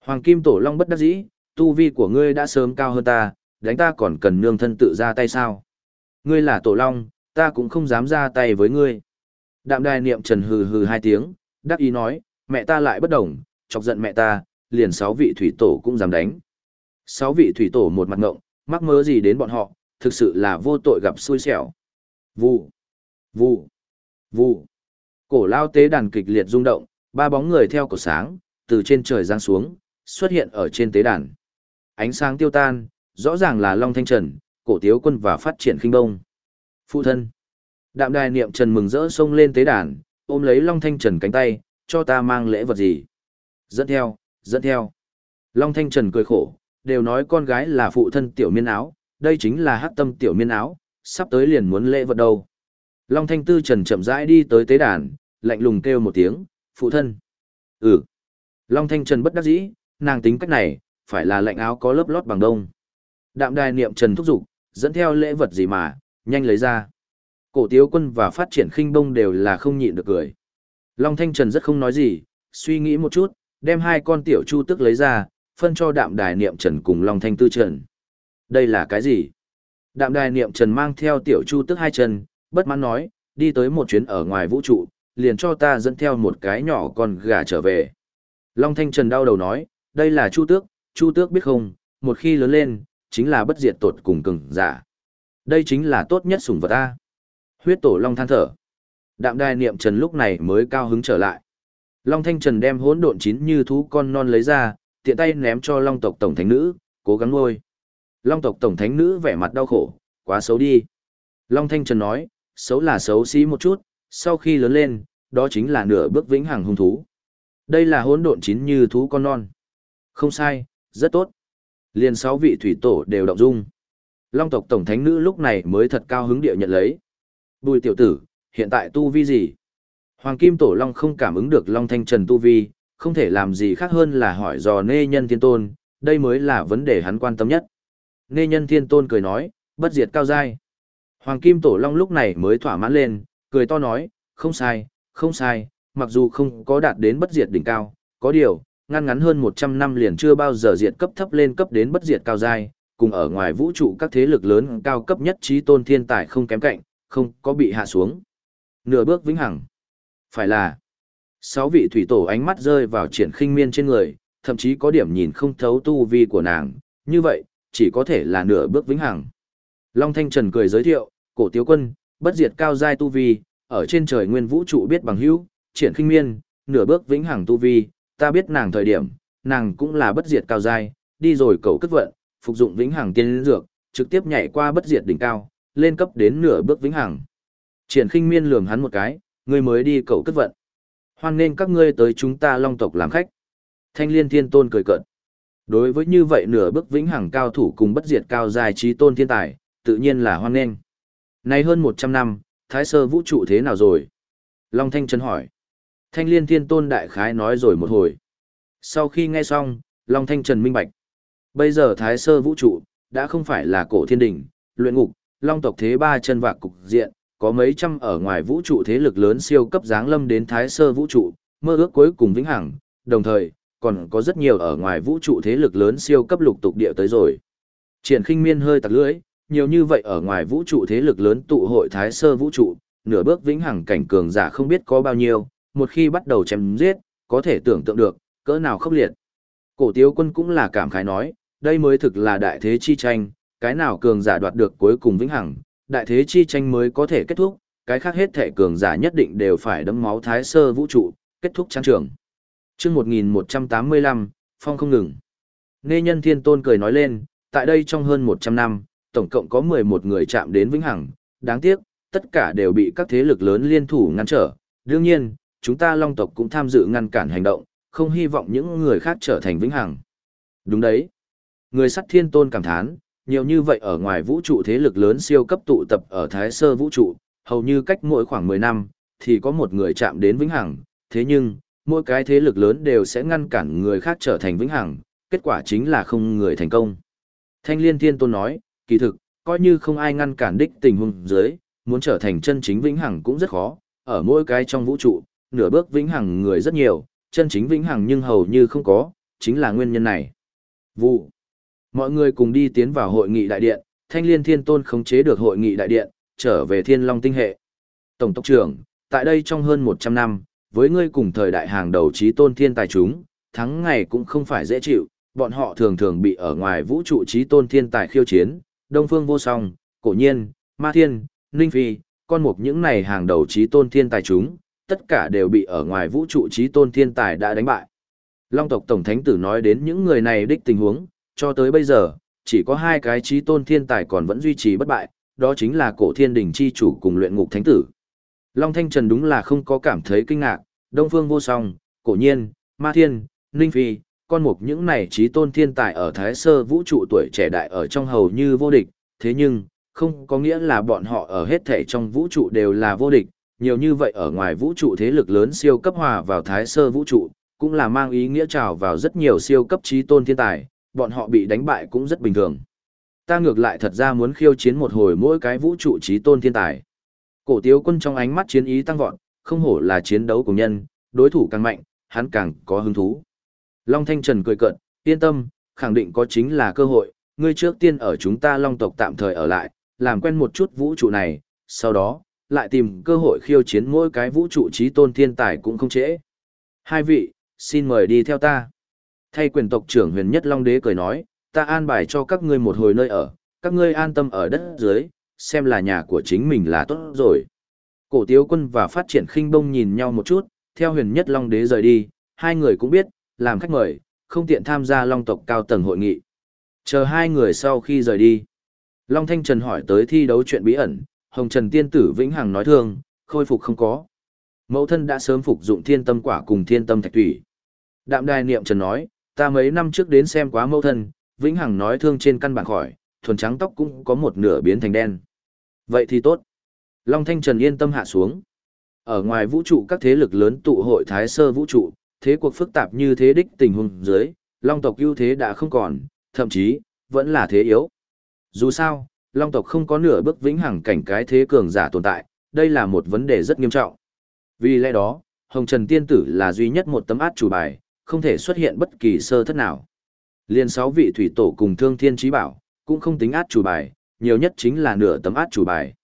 Hoàng Kim Tổ Long bất đắc dĩ, tu vi của ngươi đã sớm cao hơn ta, đánh ta còn cần nương thân tự ra tay sao. Ngươi là Tổ Long, ta cũng không dám ra tay với ngươi. Đạm đài niệm trần hừ hừ hai tiếng, đắc ý nói, mẹ ta lại bất đồng, chọc giận mẹ ta, liền sáu vị thủy tổ cũng dám đánh. Sáu vị thủy tổ một mặt ngộng, mắc mớ gì đến bọn họ, thực sự là vô tội gặp xui xẻo. Vụ, vụ, vụ. Cổ lao tế đàn kịch liệt rung động, ba bóng người theo cổ sáng, từ trên trời giáng xuống, xuất hiện ở trên tế đàn. Ánh sáng tiêu tan, rõ ràng là Long Thanh Trần, cổ tiếu quân và phát triển khinh bông. Phụ thân. Đạm đài niệm trần mừng rỡ xông lên tế đàn, ôm lấy Long Thanh Trần cánh tay, cho ta mang lễ vật gì. Dẫn theo, dẫn theo. Long Thanh Trần cười khổ, đều nói con gái là phụ thân tiểu miên áo, đây chính là hát tâm tiểu miên áo, sắp tới liền muốn lễ vật đâu. Long Thanh Tư Trần chậm rãi đi tới tế đàn, lạnh lùng kêu một tiếng, phụ thân. Ừ. Long Thanh Trần bất đắc dĩ, nàng tính cách này, phải là lạnh áo có lớp lót bằng đông. Đạm đài niệm Trần thúc giục, dẫn theo lễ vật gì mà, nhanh lấy ra. Cổ tiếu quân và phát triển khinh bông đều là không nhịn được cười. Long Thanh Trần rất không nói gì, suy nghĩ một chút, đem hai con tiểu chu tức lấy ra, phân cho đạm đài niệm Trần cùng Long Thanh Tư Trần. Đây là cái gì? Đạm đài niệm Trần mang theo tiểu chu tức hai chân, bất mãn nói, đi tới một chuyến ở ngoài vũ trụ, liền cho ta dẫn theo một cái nhỏ con gà trở về. Long Thanh Trần đau đầu nói, đây là chu tước, chu tước biết không, một khi lớn lên, chính là bất diệt tột cùng cường giả. Đây chính là tốt nhất sủng vật ta. Huyết tổ long than thở. Đạm đài niệm trần lúc này mới cao hứng trở lại. Long Thanh Trần đem hỗn độn chín như thú con non lấy ra, tiện tay ném cho Long tộc tổng thánh nữ, cố gắng nuôi. Long tộc tổng thánh nữ vẻ mặt đau khổ, quá xấu đi. Long Thanh Trần nói, xấu là xấu xí một chút, sau khi lớn lên, đó chính là nửa bước vĩnh hằng hung thú. Đây là hỗn độn chín như thú con non. Không sai, rất tốt. Liền sáu vị thủy tổ đều động dung. Long tộc tổng thánh nữ lúc này mới thật cao hứng địa nhận lấy. Bùi tiểu tử, hiện tại tu vi gì? Hoàng Kim Tổ Long không cảm ứng được Long Thanh Trần tu vi, không thể làm gì khác hơn là hỏi dò nê nhân thiên tôn, đây mới là vấn đề hắn quan tâm nhất. Nê nhân thiên tôn cười nói, bất diệt cao dai. Hoàng Kim Tổ Long lúc này mới thỏa mãn lên, cười to nói, không sai, không sai, mặc dù không có đạt đến bất diệt đỉnh cao, có điều, ngăn ngắn hơn 100 năm liền chưa bao giờ diệt cấp thấp lên cấp đến bất diệt cao giai, cùng ở ngoài vũ trụ các thế lực lớn cao cấp nhất trí tôn thiên tài không kém cạnh, không có bị hạ xuống. Nửa bước vĩnh hằng. Phải là, sáu vị thủy tổ ánh mắt rơi vào triển khinh miên trên người, thậm chí có điểm nhìn không thấu tu vi của nàng, như vậy, chỉ có thể là nửa bước vĩnh hằng. Long Thanh Trần cười giới thiệu, cổ tiếu quân, bất diệt cao giai tu vi, ở trên trời nguyên vũ trụ biết bằng hữu, triển khinh miên, nửa bước vĩnh hằng tu vi, ta biết nàng thời điểm, nàng cũng là bất diệt cao giai, đi rồi cầu cất vận, phục dụng vĩnh hằng tiên dược, trực tiếp nhảy qua bất diệt đỉnh cao, lên cấp đến nửa bước vĩnh hằng. Triển khinh miên lườm hắn một cái, ngươi mới đi cầu cất vận. Hoan nên các ngươi tới chúng ta long tộc làm khách. Thanh liên thiên tôn cười cợt. Đối với như vậy nửa bước vĩnh hằng cao thủ cùng bất diệt cao dài trí tôn thiên tài, tự nhiên là hoan nghênh. Nay hơn 100 năm, thái sơ vũ trụ thế nào rồi? Long Thanh Trần hỏi. Thanh liên thiên tôn đại khái nói rồi một hồi. Sau khi nghe xong, Long Thanh Trần minh bạch. Bây giờ thái sơ vũ trụ, đã không phải là cổ thiên đỉnh, luyện ngục, long tộc thế ba chân vạc cục diện, có mấy trăm ở ngoài vũ trụ thế lực lớn siêu cấp giáng lâm đến thái sơ vũ trụ, mơ ước cuối cùng vĩnh hằng, đồng thời, còn có rất nhiều ở ngoài vũ trụ thế lực lớn siêu cấp lục tục địa tới rồi. Triển khinh miên hơi tặc lưỡi, nhiều như vậy ở ngoài vũ trụ thế lực lớn tụ hội thái sơ vũ trụ, nửa bước vĩnh hằng cảnh cường giả không biết có bao nhiêu, một khi bắt đầu chém giết, có thể tưởng tượng được, cỡ nào khốc liệt. Cổ tiếu quân cũng là cảm khái nói, đây mới thực là đại thế chi tranh, cái nào cường giả đoạt được cuối cùng vĩnh hằng, đại thế chi tranh mới có thể kết thúc, cái khác hết thể cường giả nhất định đều phải đấm máu thái sơ vũ trụ, kết thúc trang trường. Trước 1185, Phong không ngừng. Nê nhân thiên tôn cười nói lên, tại đây trong hơn 100 năm, tổng cộng có 11 người chạm đến vĩnh hằng, đáng tiếc, tất cả đều bị các thế lực lớn liên thủ ngăn trở. Đương nhiên, chúng ta long tộc cũng tham dự ngăn cản hành động, không hy vọng những người khác trở thành vĩnh hằng. Đúng đấy. Người sắt thiên tôn cảm thán, nhiều như vậy ở ngoài vũ trụ thế lực lớn siêu cấp tụ tập ở thái sơ vũ trụ, hầu như cách mỗi khoảng 10 năm, thì có một người chạm đến vĩnh hằng, thế nhưng, mỗi cái thế lực lớn đều sẽ ngăn cản người khác trở thành vĩnh hằng, kết quả chính là không người thành công. Thanh liên thiên tôn nói, kỳ thực, coi như không ai ngăn cản đích tình huống dưới, muốn trở thành chân chính vĩnh hằng cũng rất khó, ở mỗi cái trong vũ trụ, nửa bước vĩnh hằng người rất nhiều, chân chính vĩnh hằng nhưng hầu như không có, chính là nguyên nhân này. Vụ. Mọi người cùng đi tiến vào hội nghị đại điện, Thanh Liên Thiên Tôn khống chế được hội nghị đại điện, trở về Thiên Long tinh hệ. Tổng tộc trưởng, tại đây trong hơn 100 năm, với ngươi cùng thời đại hàng đầu trí tôn thiên tài chúng, thắng ngày cũng không phải dễ chịu, bọn họ thường thường bị ở ngoài vũ trụ trí tôn thiên tài khiêu chiến, Đông Phương Vô Song, Cổ Nhiên, Ma Thiên, Ninh Phi, con mục những này hàng đầu trí tôn thiên tài chúng, tất cả đều bị ở ngoài vũ trụ trí tôn thiên tài đã đánh bại. Long tộc Tổng Thánh Tử nói đến những người này đích tình huống, cho tới bây giờ, chỉ có hai cái trí tôn thiên tài còn vẫn duy trì bất bại, đó chính là cổ thiên đình chi chủ cùng luyện ngục thánh tử. Long Thanh Trần đúng là không có cảm thấy kinh ngạc, Đông Phương vô song, cổ nhiên, ma thiên, ninh phi, con mục những này trí tôn thiên tài ở thái sơ vũ trụ tuổi trẻ đại ở trong hầu như vô địch, thế nhưng, không có nghĩa là bọn họ ở hết thể trong vũ trụ đều là vô địch, nhiều như vậy ở ngoài vũ trụ thế lực lớn siêu cấp hòa vào thái sơ vũ trụ, cũng là mang ý nghĩa trào vào rất nhiều siêu cấp trí tôn thiên tài, bọn họ bị đánh bại cũng rất bình thường. Ta ngược lại thật ra muốn khiêu chiến một hồi mỗi cái vũ trụ trí tôn thiên tài. Cổ tiếu quân trong ánh mắt chiến ý tăng vọt, không hổ là chiến đấu của nhân, đối thủ càng mạnh, hắn càng có hứng thú. Long Thanh Trần cười cợt, yên tâm, khẳng định có chính là cơ hội, ngươi trước tiên ở chúng ta Long tộc tạm thời ở lại, làm quen một chút vũ trụ này, sau đó, lại tìm cơ hội khiêu chiến mỗi cái vũ trụ trí tôn thiên tài cũng không trễ. Hai vị, xin mời đi theo ta. Thay quyền tộc trưởng huyền nhất Long Đế cười nói, ta an bài cho các ngươi một hồi nơi ở, các ngươi an tâm ở đất dưới, xem là nhà của chính mình là tốt rồi. Cổ tiếu quân và phát triển khinh bông nhìn nhau một chút, theo huyền nhất Long Đế rời đi, hai người cũng biết, làm khách mời, không tiện tham gia Long tộc cao tầng hội nghị. Chờ hai người sau khi rời đi. Long Thanh Trần hỏi tới thi đấu chuyện bí ẩn, Hồng Trần Tiên Tử Vĩnh Hằng nói thương, khôi phục không có. Mẫu thân đã sớm phục dụng thiên tâm quả cùng thiên tâm thạch thủy. Đạm đài niệm Trần nói, ta mấy năm trước đến xem quá mẫu thân, Vĩnh Hằng nói thương trên căn bản khỏi, thuần trắng tóc cũng có một nửa biến thành đen. Vậy thì tốt. Long Thanh Trần yên tâm hạ xuống. Ở ngoài vũ trụ các thế lực lớn tụ hội Thái Sơ vũ trụ, thế cuộc phức tạp như thế đích tình huống dưới, Long tộc ưu thế đã không còn, thậm chí, vẫn là thế yếu. Dù sao, Long tộc không có nửa bước vĩnh hằng cảnh cái thế cường giả tồn tại, đây là một vấn đề rất nghiêm trọng. Vì lẽ đó, Hồng Trần Tiên Tử là duy nhất một tấm át chủ bài, không thể xuất hiện bất kỳ sơ thất nào. Liên sáu vị thủy tổ cùng Thương Thiên Chí Bảo, cũng không tính át chủ bài, nhiều nhất chính là nửa tấm át chủ bài.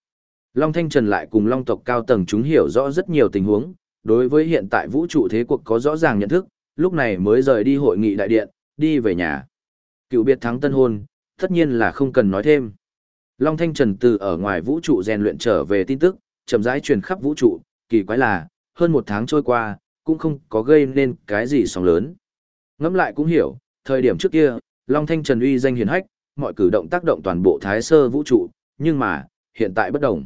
Long Thanh Trần lại cùng Long tộc cao tầng chúng hiểu rõ rất nhiều tình huống, đối với hiện tại vũ trụ thế cuộc có rõ ràng nhận thức, lúc này mới rời đi hội nghị đại điện, đi về nhà. Cựu biệt thắng tân hôn, tất nhiên là không cần nói thêm. Long Thanh Trần từ ở ngoài vũ trụ rèn luyện trở về tin tức, chậm rãi truyền khắp vũ trụ, kỳ quái là, hơn một tháng trôi qua, cũng không có gây nên cái gì sóng lớn. Ngẫm lại cũng hiểu, thời điểm trước kia, Long Thanh Trần uy danh hiển hách, mọi cử động tác động toàn bộ thái sơ vũ trụ, nhưng mà, hiện tại bất đồng.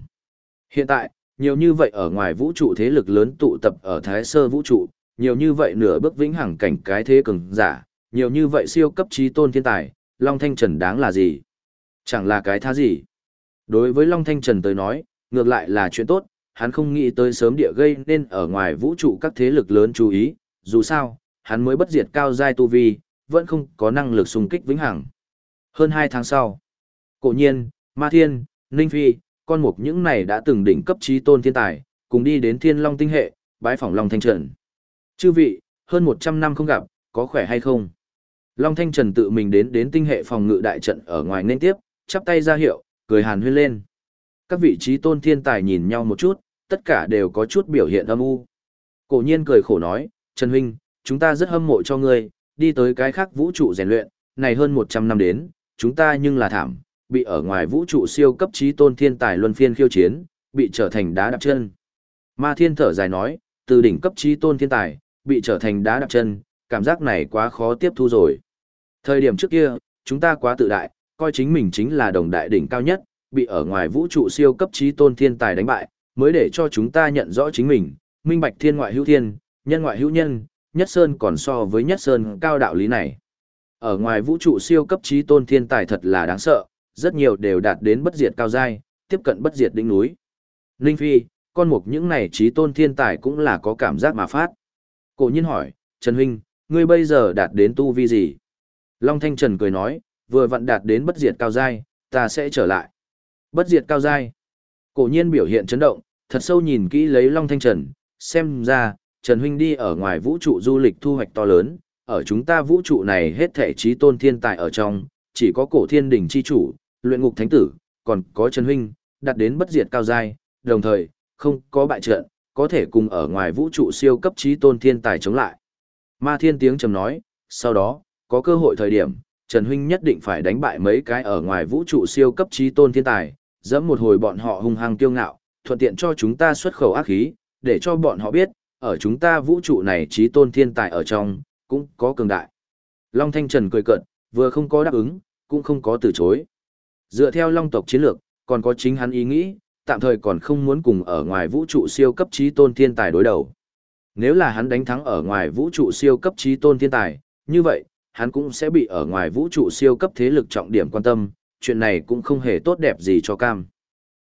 Hiện tại, nhiều như vậy ở ngoài vũ trụ thế lực lớn tụ tập ở thái sơ vũ trụ, nhiều như vậy nửa bước vĩnh hằng cảnh cái thế cường giả, nhiều như vậy siêu cấp trí tôn thiên tài, Long Thanh Trần đáng là gì? Chẳng là cái tha gì? Đối với Long Thanh Trần tới nói, ngược lại là chuyện tốt, hắn không nghĩ tới sớm địa gây nên ở ngoài vũ trụ các thế lực lớn chú ý, dù sao, hắn mới bất diệt cao giai tu vi, vẫn không có năng lực xung kích vĩnh hằng. Hơn 2 tháng sau, cổ nhiên, Ma Thiên, Ninh Phi, con mục những này đã từng đỉnh cấp trí tôn thiên tài, cùng đi đến thiên long tinh hệ, bái phỏng Long Thanh Trần. Chư vị, hơn 100 năm không gặp, có khỏe hay không? Long Thanh Trần tự mình đến đến tinh hệ phòng ngự đại trận ở ngoài nên tiếp, chắp tay ra hiệu, cười hàn huyên lên. Các vị trí tôn thiên tài nhìn nhau một chút, tất cả đều có chút biểu hiện âm u. Cổ nhiên cười khổ nói, Trần Huynh, chúng ta rất hâm mộ cho ngươi, đi tới cái khác vũ trụ rèn luyện, này hơn 100 năm đến, chúng ta nhưng là thảm, bị ở ngoài vũ trụ siêu cấp trí tôn thiên tài luân phiên khiêu chiến, bị trở thành đá đạp chân. Ma thiên thở dài nói, từ đỉnh cấp trí tôn thiên tài, bị trở thành đá đạp chân, cảm giác này quá khó tiếp thu rồi. Thời điểm trước kia, chúng ta quá tự đại, coi chính mình chính là đồng đại đỉnh cao nhất, bị ở ngoài vũ trụ siêu cấp trí tôn thiên tài đánh bại, mới để cho chúng ta nhận rõ chính mình, minh bạch thiên ngoại hữu thiên, nhân ngoại hữu nhân, nhất sơn còn so với nhất sơn cao đạo lý này. Ở ngoài vũ trụ siêu cấp trí tôn thiên tài thật là đáng sợ, rất nhiều đều đạt đến bất diệt cao giai, tiếp cận bất diệt đỉnh núi. Linh Phi, con mục những này trí tôn thiên tài cũng là có cảm giác mà phát. Cổ nhiên hỏi, Trần Huynh, ngươi bây giờ đạt đến tu vi gì? Long Thanh Trần cười nói, vừa vặn đạt đến bất diệt cao giai, ta sẽ trở lại. Bất diệt cao giai. Cổ nhiên biểu hiện chấn động, thật sâu nhìn kỹ lấy Long Thanh Trần, xem ra, Trần Huynh đi ở ngoài vũ trụ du lịch thu hoạch to lớn, ở chúng ta vũ trụ này hết thể trí tôn thiên tài ở trong, chỉ có cổ thiên đỉnh chi chủ, luyện ngục thánh tử, còn có Trần Huynh, đạt đến bất diệt cao giai, đồng thời, không có bại trận, có thể cùng ở ngoài vũ trụ siêu cấp trí tôn thiên tài chống lại. Ma thiên tiếng trầm nói, sau đó, có cơ hội thời điểm, Trần Huynh nhất định phải đánh bại mấy cái ở ngoài vũ trụ siêu cấp trí tôn thiên tài, dẫm một hồi bọn họ hung hăng kiêu ngạo, thuận tiện cho chúng ta xuất khẩu ác khí, để cho bọn họ biết, ở chúng ta vũ trụ này trí tôn thiên tài ở trong, cũng có cường đại. Long Thanh Trần cười cợt, vừa không có đáp ứng, cũng không có từ chối. Dựa theo Long tộc chiến lược, còn có chính hắn ý nghĩ, tạm thời còn không muốn cùng ở ngoài vũ trụ siêu cấp trí tôn thiên tài đối đầu. Nếu là hắn đánh thắng ở ngoài vũ trụ siêu cấp trí tôn thiên tài, như vậy, hắn cũng sẽ bị ở ngoài vũ trụ siêu cấp thế lực trọng điểm quan tâm, chuyện này cũng không hề tốt đẹp gì cho cam.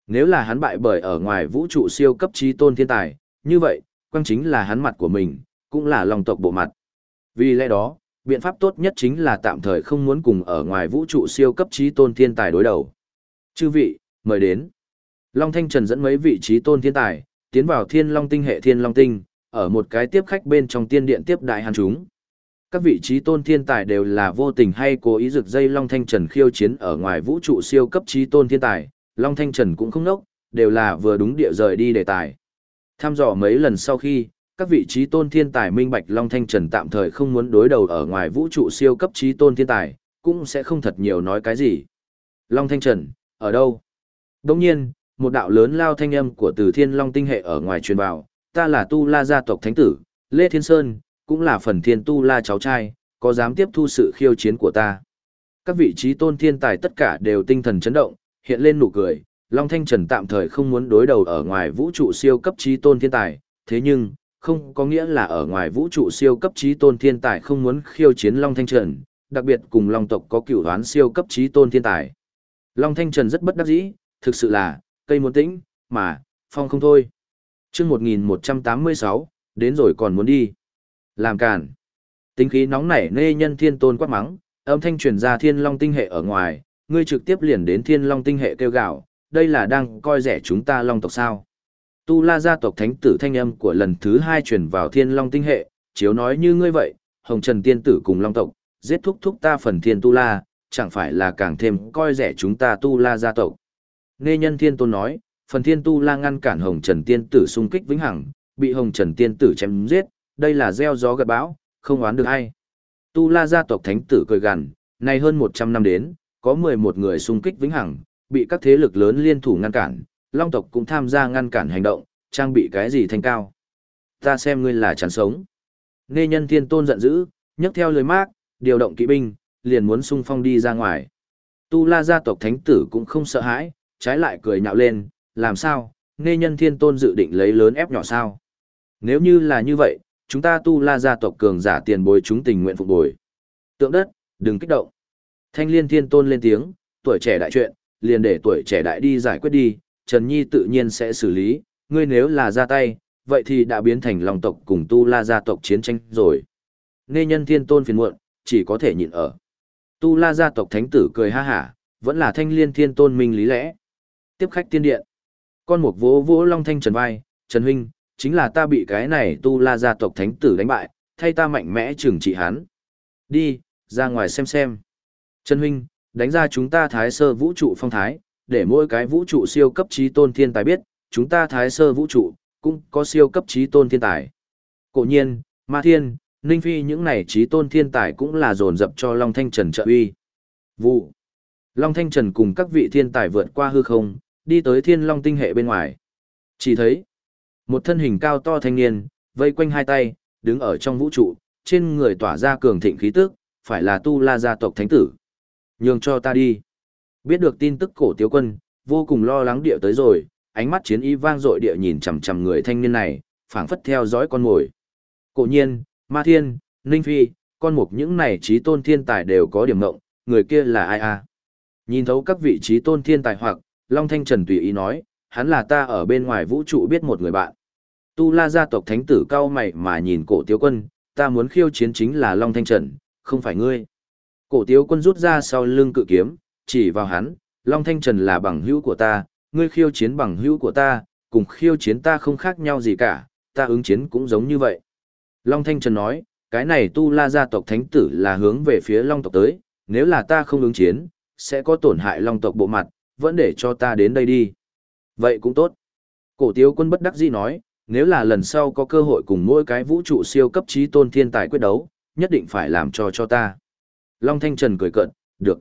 Nếu là hắn bại bởi ở ngoài vũ trụ siêu cấp trí tôn thiên tài, như vậy, quan chính là hắn mặt của mình, cũng là lòng tộc bộ mặt. Vì lẽ đó, biện pháp tốt nhất chính là tạm thời không muốn cùng ở ngoài vũ trụ siêu cấp trí tôn thiên tài đối đầu. Chư vị, mời đến. Long Thanh Trần dẫn mấy vị trí tôn thiên tài, tiến vào thiên long tinh hệ thiên long tinh, ở một cái tiếp khách bên trong tiên điện tiếp đại hàn chúng các vị trí tôn thiên tài đều là vô tình hay cố ý rực dây Long Thanh Trần khiêu chiến ở ngoài vũ trụ siêu cấp trí tôn thiên tài, Long Thanh Trần cũng không nốc, đều là vừa đúng địa rời đi đề tài. Tham dò mấy lần sau khi, các vị trí tôn thiên tài minh bạch Long Thanh Trần tạm thời không muốn đối đầu ở ngoài vũ trụ siêu cấp trí tôn thiên tài, cũng sẽ không thật nhiều nói cái gì. Long Thanh Trần, ở đâu? Đồng nhiên, một đạo lớn lao thanh âm của từ thiên long tinh hệ ở ngoài truyền vào, ta là tu la gia tộc thánh tử, Lê Thiên Sơn, cũng là phần thiên tu la cháu trai, có dám tiếp thu sự khiêu chiến của ta. Các vị trí tôn thiên tài tất cả đều tinh thần chấn động, hiện lên nụ cười, Long Thanh Trần tạm thời không muốn đối đầu ở ngoài vũ trụ siêu cấp trí tôn thiên tài, thế nhưng, không có nghĩa là ở ngoài vũ trụ siêu cấp trí tôn thiên tài không muốn khiêu chiến Long Thanh Trần, đặc biệt cùng Long tộc có cửu đoán siêu cấp trí tôn thiên tài. Long Thanh Trần rất bất đắc dĩ, thực sự là, cây muốn tĩnh, mà, phong không thôi. chương 1186, đến rồi còn muốn đi. Làm cản. Tính khí nóng nảy nê nhân thiên tôn quát mắng, âm thanh truyền ra thiên long tinh hệ ở ngoài, ngươi trực tiếp liền đến thiên long tinh hệ kêu gạo, đây là đang coi rẻ chúng ta long tộc sao. Tu la gia tộc thánh tử thanh âm của lần thứ hai truyền vào thiên long tinh hệ, chiếu nói như ngươi vậy, hồng trần tiên tử cùng long tộc, giết thúc thúc ta phần thiên tu la, chẳng phải là càng thêm coi rẻ chúng ta tu la gia tộc. Nghe nhân thiên tôn nói, phần thiên tu la ngăn cản hồng trần tiên tử xung kích vĩnh hằng, bị hồng trần tiên tử chém giết, đây là gieo gió gặt bão, không oán được ai. Tu la gia tộc thánh tử cười gằn, nay hơn 100 năm đến, có 11 người xung kích vĩnh hằng, bị các thế lực lớn liên thủ ngăn cản, long tộc cũng tham gia ngăn cản hành động, trang bị cái gì thành cao. Ta xem ngươi là chán sống. Nê nhân thiên tôn giận dữ, nhấc theo lời mát, điều động kỵ binh, liền muốn xung phong đi ra ngoài. Tu la gia tộc thánh tử cũng không sợ hãi, trái lại cười nhạo lên, làm sao, nê nhân thiên tôn dự định lấy lớn ép nhỏ sao. Nếu như là như vậy, chúng ta tu la gia tộc cường giả tiền bồi chúng tình nguyện phục bồi. Tượng đất, đừng kích động. Thanh liên thiên tôn lên tiếng, tuổi trẻ đại chuyện, liền để tuổi trẻ đại đi giải quyết đi, Trần Nhi tự nhiên sẽ xử lý, ngươi nếu là ra tay, vậy thì đã biến thành lòng tộc cùng tu la gia tộc chiến tranh rồi. Nghe nhân thiên tôn phiền muộn, chỉ có thể nhịn ở. Tu la gia tộc thánh tử cười ha hả, vẫn là thanh liên thiên tôn minh lý lẽ. Tiếp khách tiên điện. Con mục vỗ vỗ long thanh trần vai, Trần Huynh, chính là ta bị cái này tu la gia tộc thánh tử đánh bại, thay ta mạnh mẽ trừng trị hắn. Đi, ra ngoài xem xem. Trần Huynh, đánh ra chúng ta thái sơ vũ trụ phong thái, để mỗi cái vũ trụ siêu cấp trí tôn thiên tài biết, chúng ta thái sơ vũ trụ, cũng có siêu cấp trí tôn thiên tài. Cổ nhiên, Ma Thiên, Ninh Phi những này trí tôn thiên tài cũng là dồn dập cho Long Thanh Trần trợ uy. Vụ. Long Thanh Trần cùng các vị thiên tài vượt qua hư không, đi tới thiên long tinh hệ bên ngoài. Chỉ thấy, một thân hình cao to thanh niên, vây quanh hai tay, đứng ở trong vũ trụ, trên người tỏa ra cường thịnh khí tức, phải là tu la gia tộc thánh tử. Nhường cho ta đi. Biết được tin tức cổ tiếu quân, vô cùng lo lắng địa tới rồi, ánh mắt chiến y vang dội địa nhìn chằm chằm người thanh niên này, phảng phất theo dõi con mồi. Cổ nhiên, Ma Thiên, Ninh Phi, con mục những này trí tôn thiên tài đều có điểm ngộng, người kia là ai a? Nhìn thấu các vị trí tôn thiên tài hoặc, Long Thanh Trần tùy ý nói, hắn là ta ở bên ngoài vũ trụ biết một người bạn. Tu la gia tộc thánh tử cao mày mà nhìn cổ tiếu quân, ta muốn khiêu chiến chính là Long Thanh Trần, không phải ngươi. Cổ tiếu quân rút ra sau lưng cự kiếm, chỉ vào hắn, Long Thanh Trần là bằng hữu của ta, ngươi khiêu chiến bằng hữu của ta, cùng khiêu chiến ta không khác nhau gì cả, ta ứng chiến cũng giống như vậy. Long Thanh Trần nói, cái này tu la gia tộc thánh tử là hướng về phía Long tộc tới, nếu là ta không ứng chiến, sẽ có tổn hại Long tộc bộ mặt, vẫn để cho ta đến đây đi. Vậy cũng tốt. Cổ tiếu quân bất đắc dĩ nói, nếu là lần sau có cơ hội cùng mỗi cái vũ trụ siêu cấp trí tôn thiên tài quyết đấu, nhất định phải làm cho cho ta. Long Thanh Trần cười cận, được.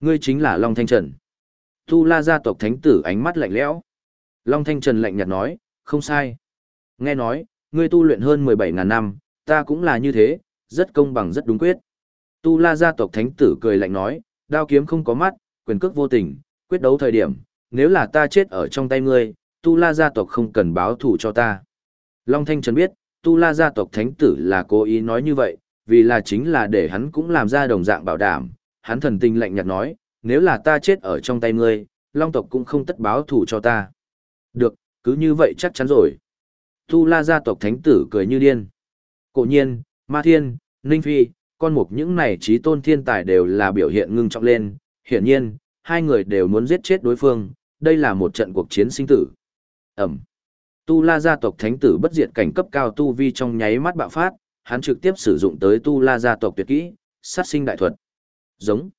Ngươi chính là Long Thanh Trần. Tu la gia tộc thánh tử ánh mắt lạnh lẽo. Long Thanh Trần lạnh nhạt nói, không sai. Nghe nói, ngươi tu luyện hơn 17.000 năm, ta cũng là như thế, rất công bằng rất đúng quyết. Tu la gia tộc thánh tử cười lạnh nói, đao kiếm không có mắt, quyền cước vô tình, quyết đấu thời điểm, nếu là ta chết ở trong tay ngươi, Tu La gia tộc không cần báo thù cho ta. Long Thanh Trần biết, Tu La gia tộc thánh tử là cố ý nói như vậy, vì là chính là để hắn cũng làm ra đồng dạng bảo đảm. Hắn thần tình lạnh nhạt nói, nếu là ta chết ở trong tay ngươi, Long tộc cũng không tất báo thù cho ta. Được, cứ như vậy chắc chắn rồi. Tu La gia tộc thánh tử cười như điên. Cổ nhiên, Ma Thiên, Ninh Phi, con mục những này trí tôn thiên tài đều là biểu hiện ngưng trọng lên. Hiển nhiên, hai người đều muốn giết chết đối phương, đây là một trận cuộc chiến sinh tử. Ẩm. Tu La gia tộc thánh tử bất diệt cảnh cấp cao tu vi trong nháy mắt bạo phát, hắn trực tiếp sử dụng tới Tu La gia tộc tuyệt kỹ, sát sinh đại thuật. Giống.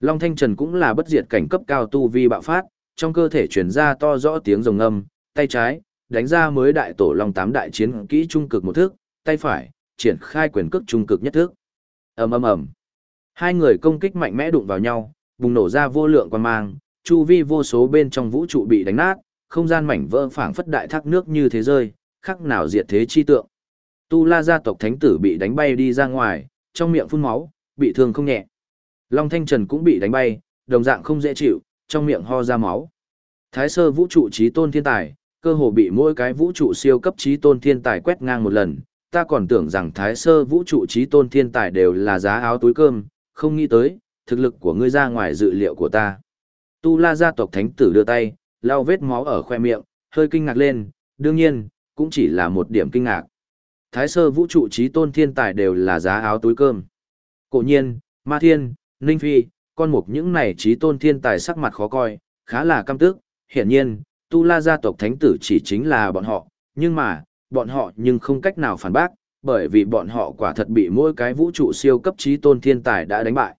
Long Thanh Trần cũng là bất diệt cảnh cấp cao tu vi bạo phát, trong cơ thể truyền ra to rõ tiếng rồng ngâm, tay trái, đánh ra mới đại tổ Long tám đại chiến kỹ trung cực một thước, tay phải, triển khai quyền cước trung cực nhất thước. Ầm ầm ầm. Hai người công kích mạnh mẽ đụng vào nhau, bùng nổ ra vô lượng quan mang, chu vi vô số bên trong vũ trụ bị đánh nát, không gian mảnh vỡ phảng phất đại thác nước như thế rơi, khắc nào diệt thế chi tượng. Tu La gia tộc thánh tử bị đánh bay đi ra ngoài, trong miệng phun máu, bị thương không nhẹ. Long Thanh Trần cũng bị đánh bay, đồng dạng không dễ chịu, trong miệng ho ra máu. Thái sơ vũ trụ trí tôn thiên tài, cơ hồ bị mỗi cái vũ trụ siêu cấp trí tôn thiên tài quét ngang một lần. Ta còn tưởng rằng thái sơ vũ trụ trí tôn thiên tài đều là giá áo túi cơm, không nghĩ tới, thực lực của ngươi ra ngoài dự liệu của ta. Tu la gia tộc thánh tử đưa tay, lau vết máu ở khoe miệng, hơi kinh ngạc lên, đương nhiên, cũng chỉ là một điểm kinh ngạc. Thái sơ vũ trụ trí tôn thiên tài đều là giá áo túi cơm. Cổ nhiên, ma thiên, ninh phi, con mục những này trí tôn thiên tài sắc mặt khó coi, khá là căm tức, hiển nhiên, tu la gia tộc thánh tử chỉ chính là bọn họ, nhưng mà, bọn họ nhưng không cách nào phản bác, bởi vì bọn họ quả thật bị mỗi cái vũ trụ siêu cấp trí tôn thiên tài đã đánh bại.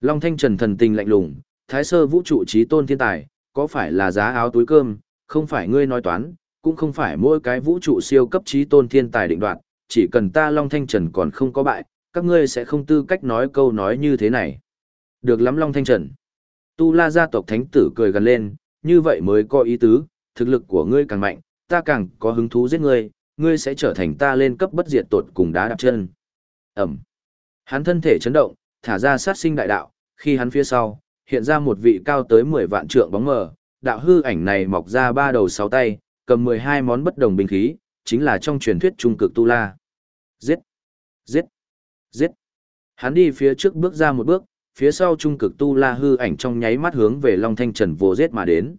Long Thanh Trần thần tình lạnh lùng, thái sơ vũ trụ trí tôn thiên tài, có phải là giá áo túi cơm, không phải ngươi nói toán, cũng không phải mỗi cái vũ trụ siêu cấp trí tôn thiên tài định đoạt, chỉ cần ta Long Thanh Trần còn không có bại, các ngươi sẽ không tư cách nói câu nói như thế này. Được lắm Long Thanh Trần. Tu La gia tộc thánh tử cười gần lên, như vậy mới có ý tứ, thực lực của ngươi càng mạnh, ta càng có hứng thú giết ngươi, ngươi sẽ trở thành ta lên cấp bất diệt tột cùng đá đạp chân. Ẩm. Hắn thân thể chấn động, thả ra sát sinh đại đạo, khi hắn phía sau, hiện ra một vị cao tới 10 vạn trượng bóng mờ, đạo hư ảnh này mọc ra ba đầu sáu tay, cầm 12 món bất đồng binh khí, chính là trong truyền thuyết trung cực tu la. Giết! Giết! Giết! Hắn đi phía trước bước ra một bước, phía sau trung cực tu la hư ảnh trong nháy mắt hướng về Long Thanh Trần vô giết mà đến.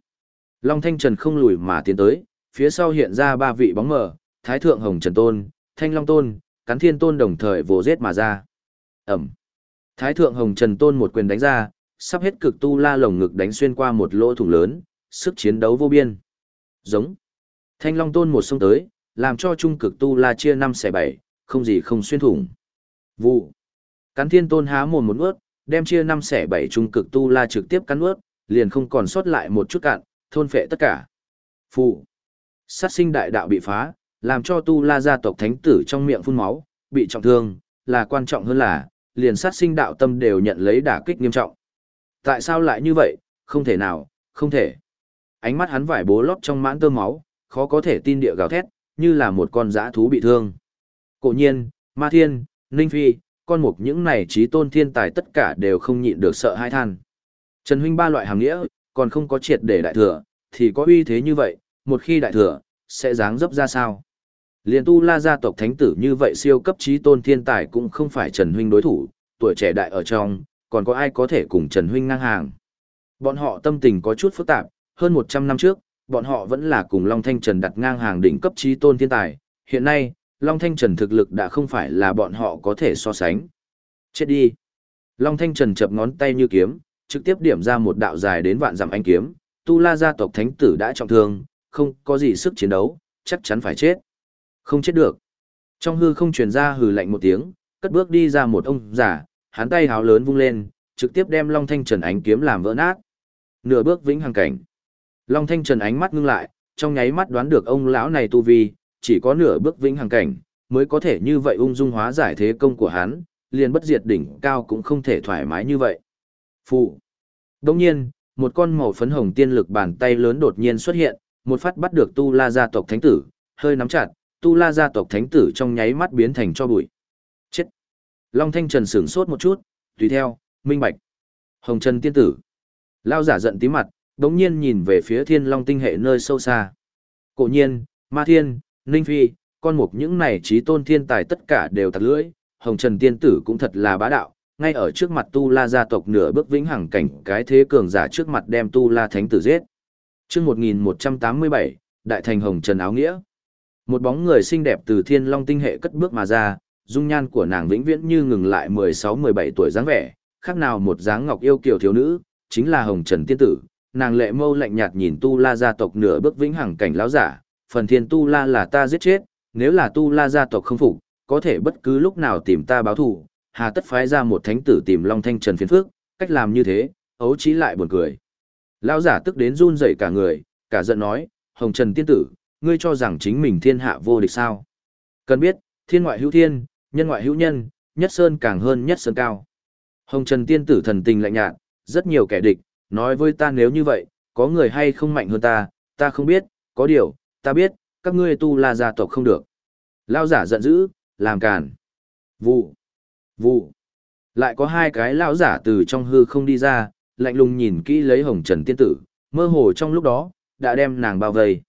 Long Thanh Trần không lùi mà tiến tới, phía sau hiện ra ba vị bóng mờ, Thái Thượng Hồng Trần Tôn, Thanh Long Tôn, Cắn Thiên Tôn đồng thời vô giết mà ra. Ẩm! Thái Thượng Hồng Trần Tôn một quyền đánh ra, sắp hết cực tu la lồng ngực đánh xuyên qua một lỗ thủng lớn, sức chiến đấu vô biên. Giống. Thanh Long Tôn một sông tới, làm cho trung cực tu la chia năm xẻ bảy, không gì không xuyên thủng. Vụ. Cắn Thiên Tôn há mồm một ướt, đem chia năm xẻ bảy trung cực tu la trực tiếp cắn ướt, liền không còn sót lại một chút cạn, thôn phệ tất cả. Phụ. Sát sinh đại đạo bị phá, làm cho tu la gia tộc thánh tử trong miệng phun máu, bị trọng thương, là quan trọng hơn là, liền sát sinh đạo tâm đều nhận lấy đả kích nghiêm trọng. Tại sao lại như vậy? Không thể nào, không thể. Ánh mắt hắn vải bố lót trong mãn tơ máu, khó có thể tin địa gào thét, như là một con dã thú bị thương. Cổ nhiên, Ma Thiên, Ninh Phi, con mục những này trí tôn thiên tài tất cả đều không nhịn được sợ hai than. Trần huynh ba loại hàng nghĩa, còn không có triệt để đại thừa, thì có uy thế như vậy, một khi đại thừa, sẽ dáng dấp ra sao? Liên tu la gia tộc thánh tử như vậy siêu cấp trí tôn thiên tài cũng không phải Trần huynh đối thủ, tuổi trẻ đại ở trong, còn có ai có thể cùng Trần huynh ngang hàng. Bọn họ tâm tình có chút phức tạp, hơn 100 năm trước, bọn họ vẫn là cùng Long Thanh Trần đặt ngang hàng đỉnh cấp trí tôn thiên tài, hiện nay, Long Thanh Trần thực lực đã không phải là bọn họ có thể so sánh. Chết đi. Long Thanh Trần chập ngón tay như kiếm, trực tiếp điểm ra một đạo dài đến vạn dặm anh kiếm, Tu La gia tộc thánh tử đã trọng thương, không có gì sức chiến đấu, chắc chắn phải chết. Không chết được. Trong hư không truyền ra hừ lạnh một tiếng, cất bước đi ra một ông giả, hắn tay háo lớn vung lên, trực tiếp đem Long Thanh Trần ánh kiếm làm vỡ nát. Nửa bước vĩnh hằng cảnh. Long Thanh Trần ánh mắt ngưng lại, trong nháy mắt đoán được ông lão này tu vi, chỉ có nửa bước vĩnh hằng cảnh, mới có thể như vậy ung dung hóa giải thế công của hắn, liền bất diệt đỉnh cao cũng không thể thoải mái như vậy. Phụ. Đồng nhiên, một con màu phấn hồng tiên lực bàn tay lớn đột nhiên xuất hiện, một phát bắt được Tu La gia tộc thánh tử, hơi nắm chặt, Tu La gia tộc thánh tử trong nháy mắt biến thành cho bụi. Chết. Long Thanh Trần sửng sốt một chút, tùy theo, minh bạch. Hồng Trần tiên tử. Lao giả giận tí mặt, đống nhiên nhìn về phía thiên long tinh hệ nơi sâu xa. Cổ nhiên, ma thiên, ninh phi, con mục những này trí tôn thiên tài tất cả đều thật lưỡi, hồng trần tiên tử cũng thật là bá đạo, ngay ở trước mặt tu la gia tộc nửa bước vĩnh hằng cảnh cái thế cường giả trước mặt đem tu la thánh tử giết. Trước 1187, Đại thành hồng trần áo nghĩa. Một bóng người xinh đẹp từ thiên long tinh hệ cất bước mà ra, dung nhan của nàng vĩnh viễn như ngừng lại 16-17 tuổi dáng vẻ, khác nào một dáng ngọc yêu kiều thiếu nữ, chính là hồng trần tiên tử, nàng lệ mâu lạnh nhạt nhìn tu la gia tộc nửa bước vĩnh hằng cảnh lão giả, phần thiên tu la là ta giết chết, nếu là tu la gia tộc không phục, có thể bất cứ lúc nào tìm ta báo thù, hà tất phái ra một thánh tử tìm Long Thanh Trần phiền phước, cách làm như thế, ấu trí lại buồn cười. Lão giả tức đến run rẩy cả người, cả giận nói, Hồng Trần tiên tử, ngươi cho rằng chính mình thiên hạ vô địch sao? Cần biết, thiên ngoại hữu thiên, nhân ngoại hữu nhân, nhất sơn càng hơn nhất sơn cao. Hồng Trần tiên tử thần tình lạnh nhạt, rất nhiều kẻ địch, nói với ta nếu như vậy, có người hay không mạnh hơn ta, ta không biết, có điều, ta biết, các ngươi tu la gia tộc không được. Lao giả giận dữ, làm càn. Vụ, vụ. Lại có hai cái lão giả từ trong hư không đi ra, lạnh lùng nhìn kỹ lấy hồng trần tiên tử, mơ hồ trong lúc đó, đã đem nàng bao vây.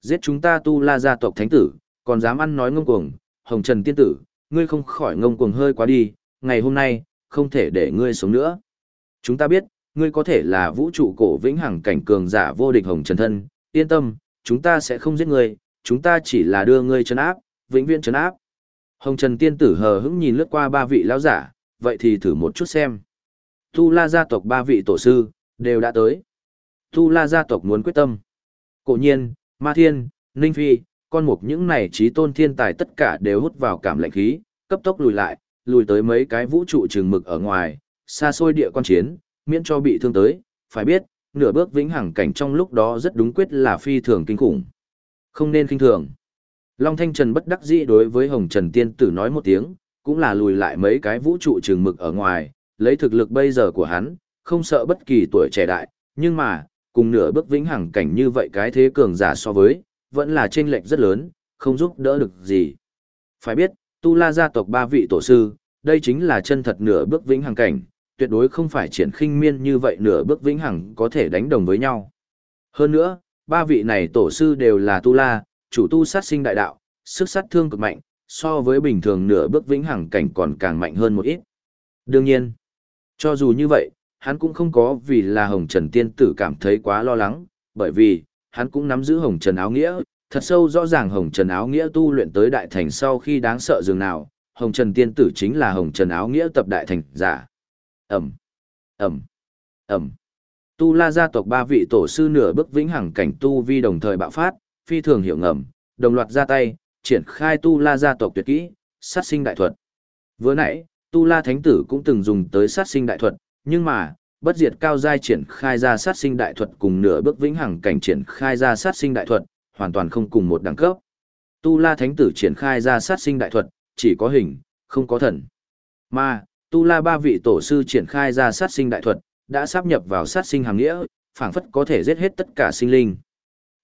Giết chúng ta tu la gia tộc thánh tử, còn dám ăn nói ngông cuồng, hồng trần tiên tử, ngươi không khỏi ngông cuồng hơi quá đi, ngày hôm nay, không thể để ngươi sống nữa. Chúng ta biết, ngươi có thể là vũ trụ cổ vĩnh hằng cảnh cường giả vô địch hồng trần thân, yên tâm, chúng ta sẽ không giết ngươi, chúng ta chỉ là đưa ngươi trấn áp, vĩnh viễn trấn áp. Hồng Trần tiên tử hờ hững nhìn lướt qua ba vị lão giả, vậy thì thử một chút xem. Tu La gia tộc ba vị tổ sư đều đã tới. Tu La gia tộc muốn quyết tâm. Cổ nhiên, Ma Thiên, Ninh Phi, con mục những này trí tôn thiên tài tất cả đều hút vào cảm lạnh khí, cấp tốc lùi lại, lùi tới mấy cái vũ trụ trường mực ở ngoài, xa xôi địa quan chiến, miễn cho bị thương tới, phải biết, nửa bước vĩnh hằng cảnh trong lúc đó rất đúng quyết là phi thường kinh khủng. Không nên kinh thường. Long Thanh Trần bất đắc dĩ đối với Hồng Trần Tiên Tử nói một tiếng, cũng là lùi lại mấy cái vũ trụ trường mực ở ngoài, lấy thực lực bây giờ của hắn, không sợ bất kỳ tuổi trẻ đại, nhưng mà, cùng nửa bước vĩnh hằng cảnh như vậy cái thế cường giả so với, vẫn là chênh lệch rất lớn, không giúp đỡ được gì. Phải biết, Tu La gia tộc ba vị tổ sư, đây chính là chân thật nửa bước vĩnh hằng cảnh, tuyệt đối không phải triển khinh miên như vậy nửa bước vĩnh hằng có thể đánh đồng với nhau. Hơn nữa, ba vị này tổ sư đều là Tu La, chủ tu sát sinh đại đạo, sức sát thương cực mạnh, so với bình thường nửa bước vĩnh hằng cảnh còn càng mạnh hơn một ít. Đương nhiên, cho dù như vậy, hắn cũng không có vì là Hồng Trần Tiên Tử cảm thấy quá lo lắng, bởi vì, hắn cũng nắm giữ Hồng Trần áo nghĩa, thật sâu rõ ràng Hồng Trần áo nghĩa tu luyện tới đại thành sau khi đáng sợ dường nào, Hồng Trần Tiên Tử chính là Hồng Trần áo nghĩa tập đại thành giả. Ẩm, Ẩm, Ẩm. Tu La gia tộc ba vị tổ sư nửa bước vĩnh hằng cảnh tu vi đồng thời bạo phát, phi thường hiệu ngầm, đồng loạt ra tay, triển khai Tu La gia tộc tuyệt kỹ, sát sinh đại thuật. Vừa nãy, Tu La Thánh Tử cũng từng dùng tới sát sinh đại thuật, nhưng mà, bất diệt cao giai triển khai ra sát sinh đại thuật cùng nửa bước vĩnh hằng cảnh triển khai ra sát sinh đại thuật, hoàn toàn không cùng một đẳng cấp. Tu La Thánh Tử triển khai ra sát sinh đại thuật, chỉ có hình, không có thần. Mà, Tu La ba vị tổ sư triển khai ra sát sinh đại thuật, đã sáp nhập vào sát sinh hàng nghĩa, phảng phất có thể giết hết tất cả sinh linh.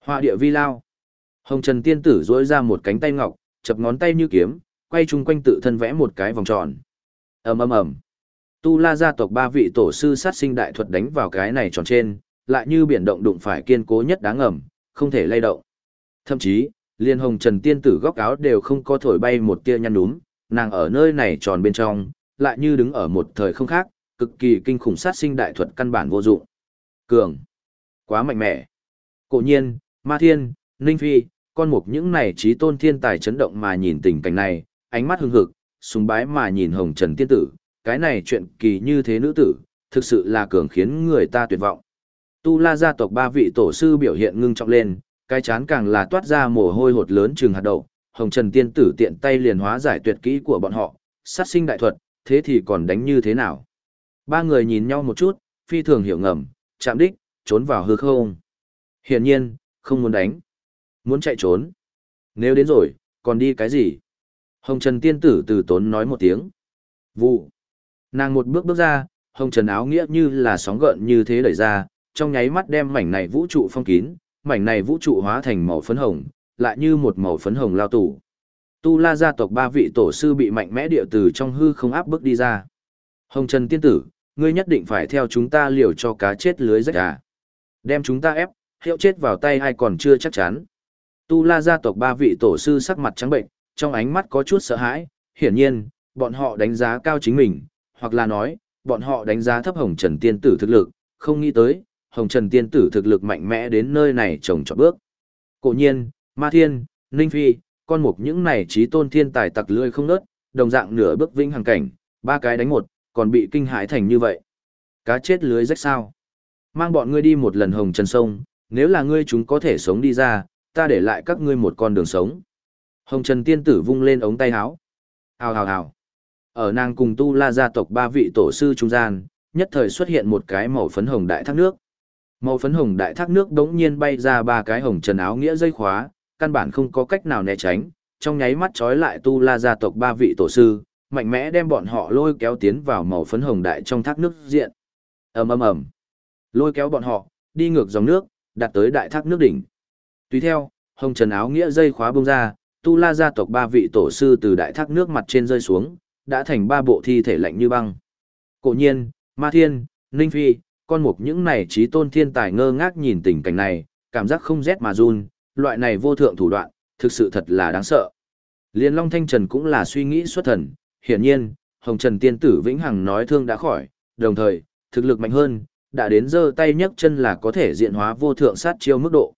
Hoa địa vi lao. Hồng Trần Tiên Tử duỗi ra một cánh tay ngọc, chập ngón tay như kiếm, quay chung quanh tự thân vẽ một cái vòng tròn. ầm ầm ầm. Tu La gia tộc ba vị tổ sư sát sinh đại thuật đánh vào cái này tròn trên, lại như biển động đụng phải kiên cố nhất đáng ngầm, không thể lay động. Thậm chí, liên hồng trần tiên tử góc áo đều không có thổi bay một tia nhăn núm, nàng ở nơi này tròn bên trong, lại như đứng ở một thời không khác, cực kỳ kinh khủng sát sinh đại thuật căn bản vô dụng. Cường. Quá mạnh mẽ. Cổ nhiên, Ma Thiên, Ninh Phi, con mục những này trí tôn thiên tài chấn động mà nhìn tình cảnh này, ánh mắt hưng hực, sùng bái mà nhìn hồng trần tiên tử, cái này chuyện kỳ như thế nữ tử, thực sự là cường khiến người ta tuyệt vọng. Tu La gia tộc ba vị tổ sư biểu hiện ngưng trọng lên, cái chán càng là toát ra mồ hôi hột lớn trừng hạt đậu, Hồng Trần tiên tử tiện tay liền hóa giải tuyệt kỹ của bọn họ, sát sinh đại thuật, thế thì còn đánh như thế nào? Ba người nhìn nhau một chút, phi thường hiểu ngầm, chạm đích, trốn vào hư không. Hiển nhiên, không muốn đánh, muốn chạy trốn. Nếu đến rồi, còn đi cái gì? Hồng Trần tiên tử từ tốn nói một tiếng. Vụ. Nàng một bước bước ra, hồng trần áo nghĩa như là sóng gợn như thế đẩy ra, trong nháy mắt đem mảnh này vũ trụ phong kín, mảnh này vũ trụ hóa thành màu phấn hồng, lại như một màu phấn hồng lao tủ. Tu La gia tộc ba vị tổ sư bị mạnh mẽ địa từ trong hư không áp bước đi ra. Hồng Trần tiên tử, ngươi nhất định phải theo chúng ta liều cho cá chết lưới rách à. Đem chúng ta ép, hiệu chết vào tay ai còn chưa chắc chắn. Tu La gia tộc ba vị tổ sư sắc mặt trắng bệnh, trong ánh mắt có chút sợ hãi, hiển nhiên, bọn họ đánh giá cao chính mình, hoặc là nói, bọn họ đánh giá thấp Hồng Trần Tiên Tử thực lực, không nghĩ tới, Hồng Trần Tiên Tử thực lực mạnh mẽ đến nơi này trồng trọt bước. Cổ nhiên, Ma Thiên, Ninh Phi, con mục những này trí tôn thiên tài tặc lươi không nớt, đồng dạng nửa bước vĩnh hằng cảnh, ba cái đánh một, còn bị kinh hãi thành như vậy. Cá chết lưới rách sao. Mang bọn ngươi đi một lần Hồng Trần Sông, nếu là ngươi chúng có thể sống đi ra, ta để lại các ngươi một con đường sống. Hồng Trần Tiên Tử vung lên ống tay áo. Hào hào hào. Ở nàng cùng tu la gia tộc ba vị tổ sư trung gian, nhất thời xuất hiện một cái màu phấn hồng đại thác nước. Màu phấn hồng đại thác nước đống nhiên bay ra ba cái hồng trần áo nghĩa dây khóa, căn bản không có cách nào né tránh, trong nháy mắt trói lại tu la gia tộc ba vị tổ sư, mạnh mẽ đem bọn họ lôi kéo tiến vào màu phấn hồng đại trong thác nước diện. ầm ầm ầm, lôi kéo bọn họ đi ngược dòng nước, đạt tới đại thác nước đỉnh. Tùy theo, hồng trần áo nghĩa dây khóa bông ra, tu la gia tộc ba vị tổ sư từ đại thác nước mặt trên rơi xuống, đã thành ba bộ thi thể lạnh như băng. Cổ nhiên, Ma Thiên, Ninh Phi, con mục những này trí tôn thiên tài ngơ ngác nhìn tình cảnh này, cảm giác không rét mà run, loại này vô thượng thủ đoạn, thực sự thật là đáng sợ. Liên Long Thanh Trần cũng là suy nghĩ xuất thần, hiển nhiên, Hồng Trần Tiên Tử Vĩnh Hằng nói thương đã khỏi, đồng thời, thực lực mạnh hơn, đã đến giơ tay nhấc chân là có thể diện hóa vô thượng sát chiêu mức độ.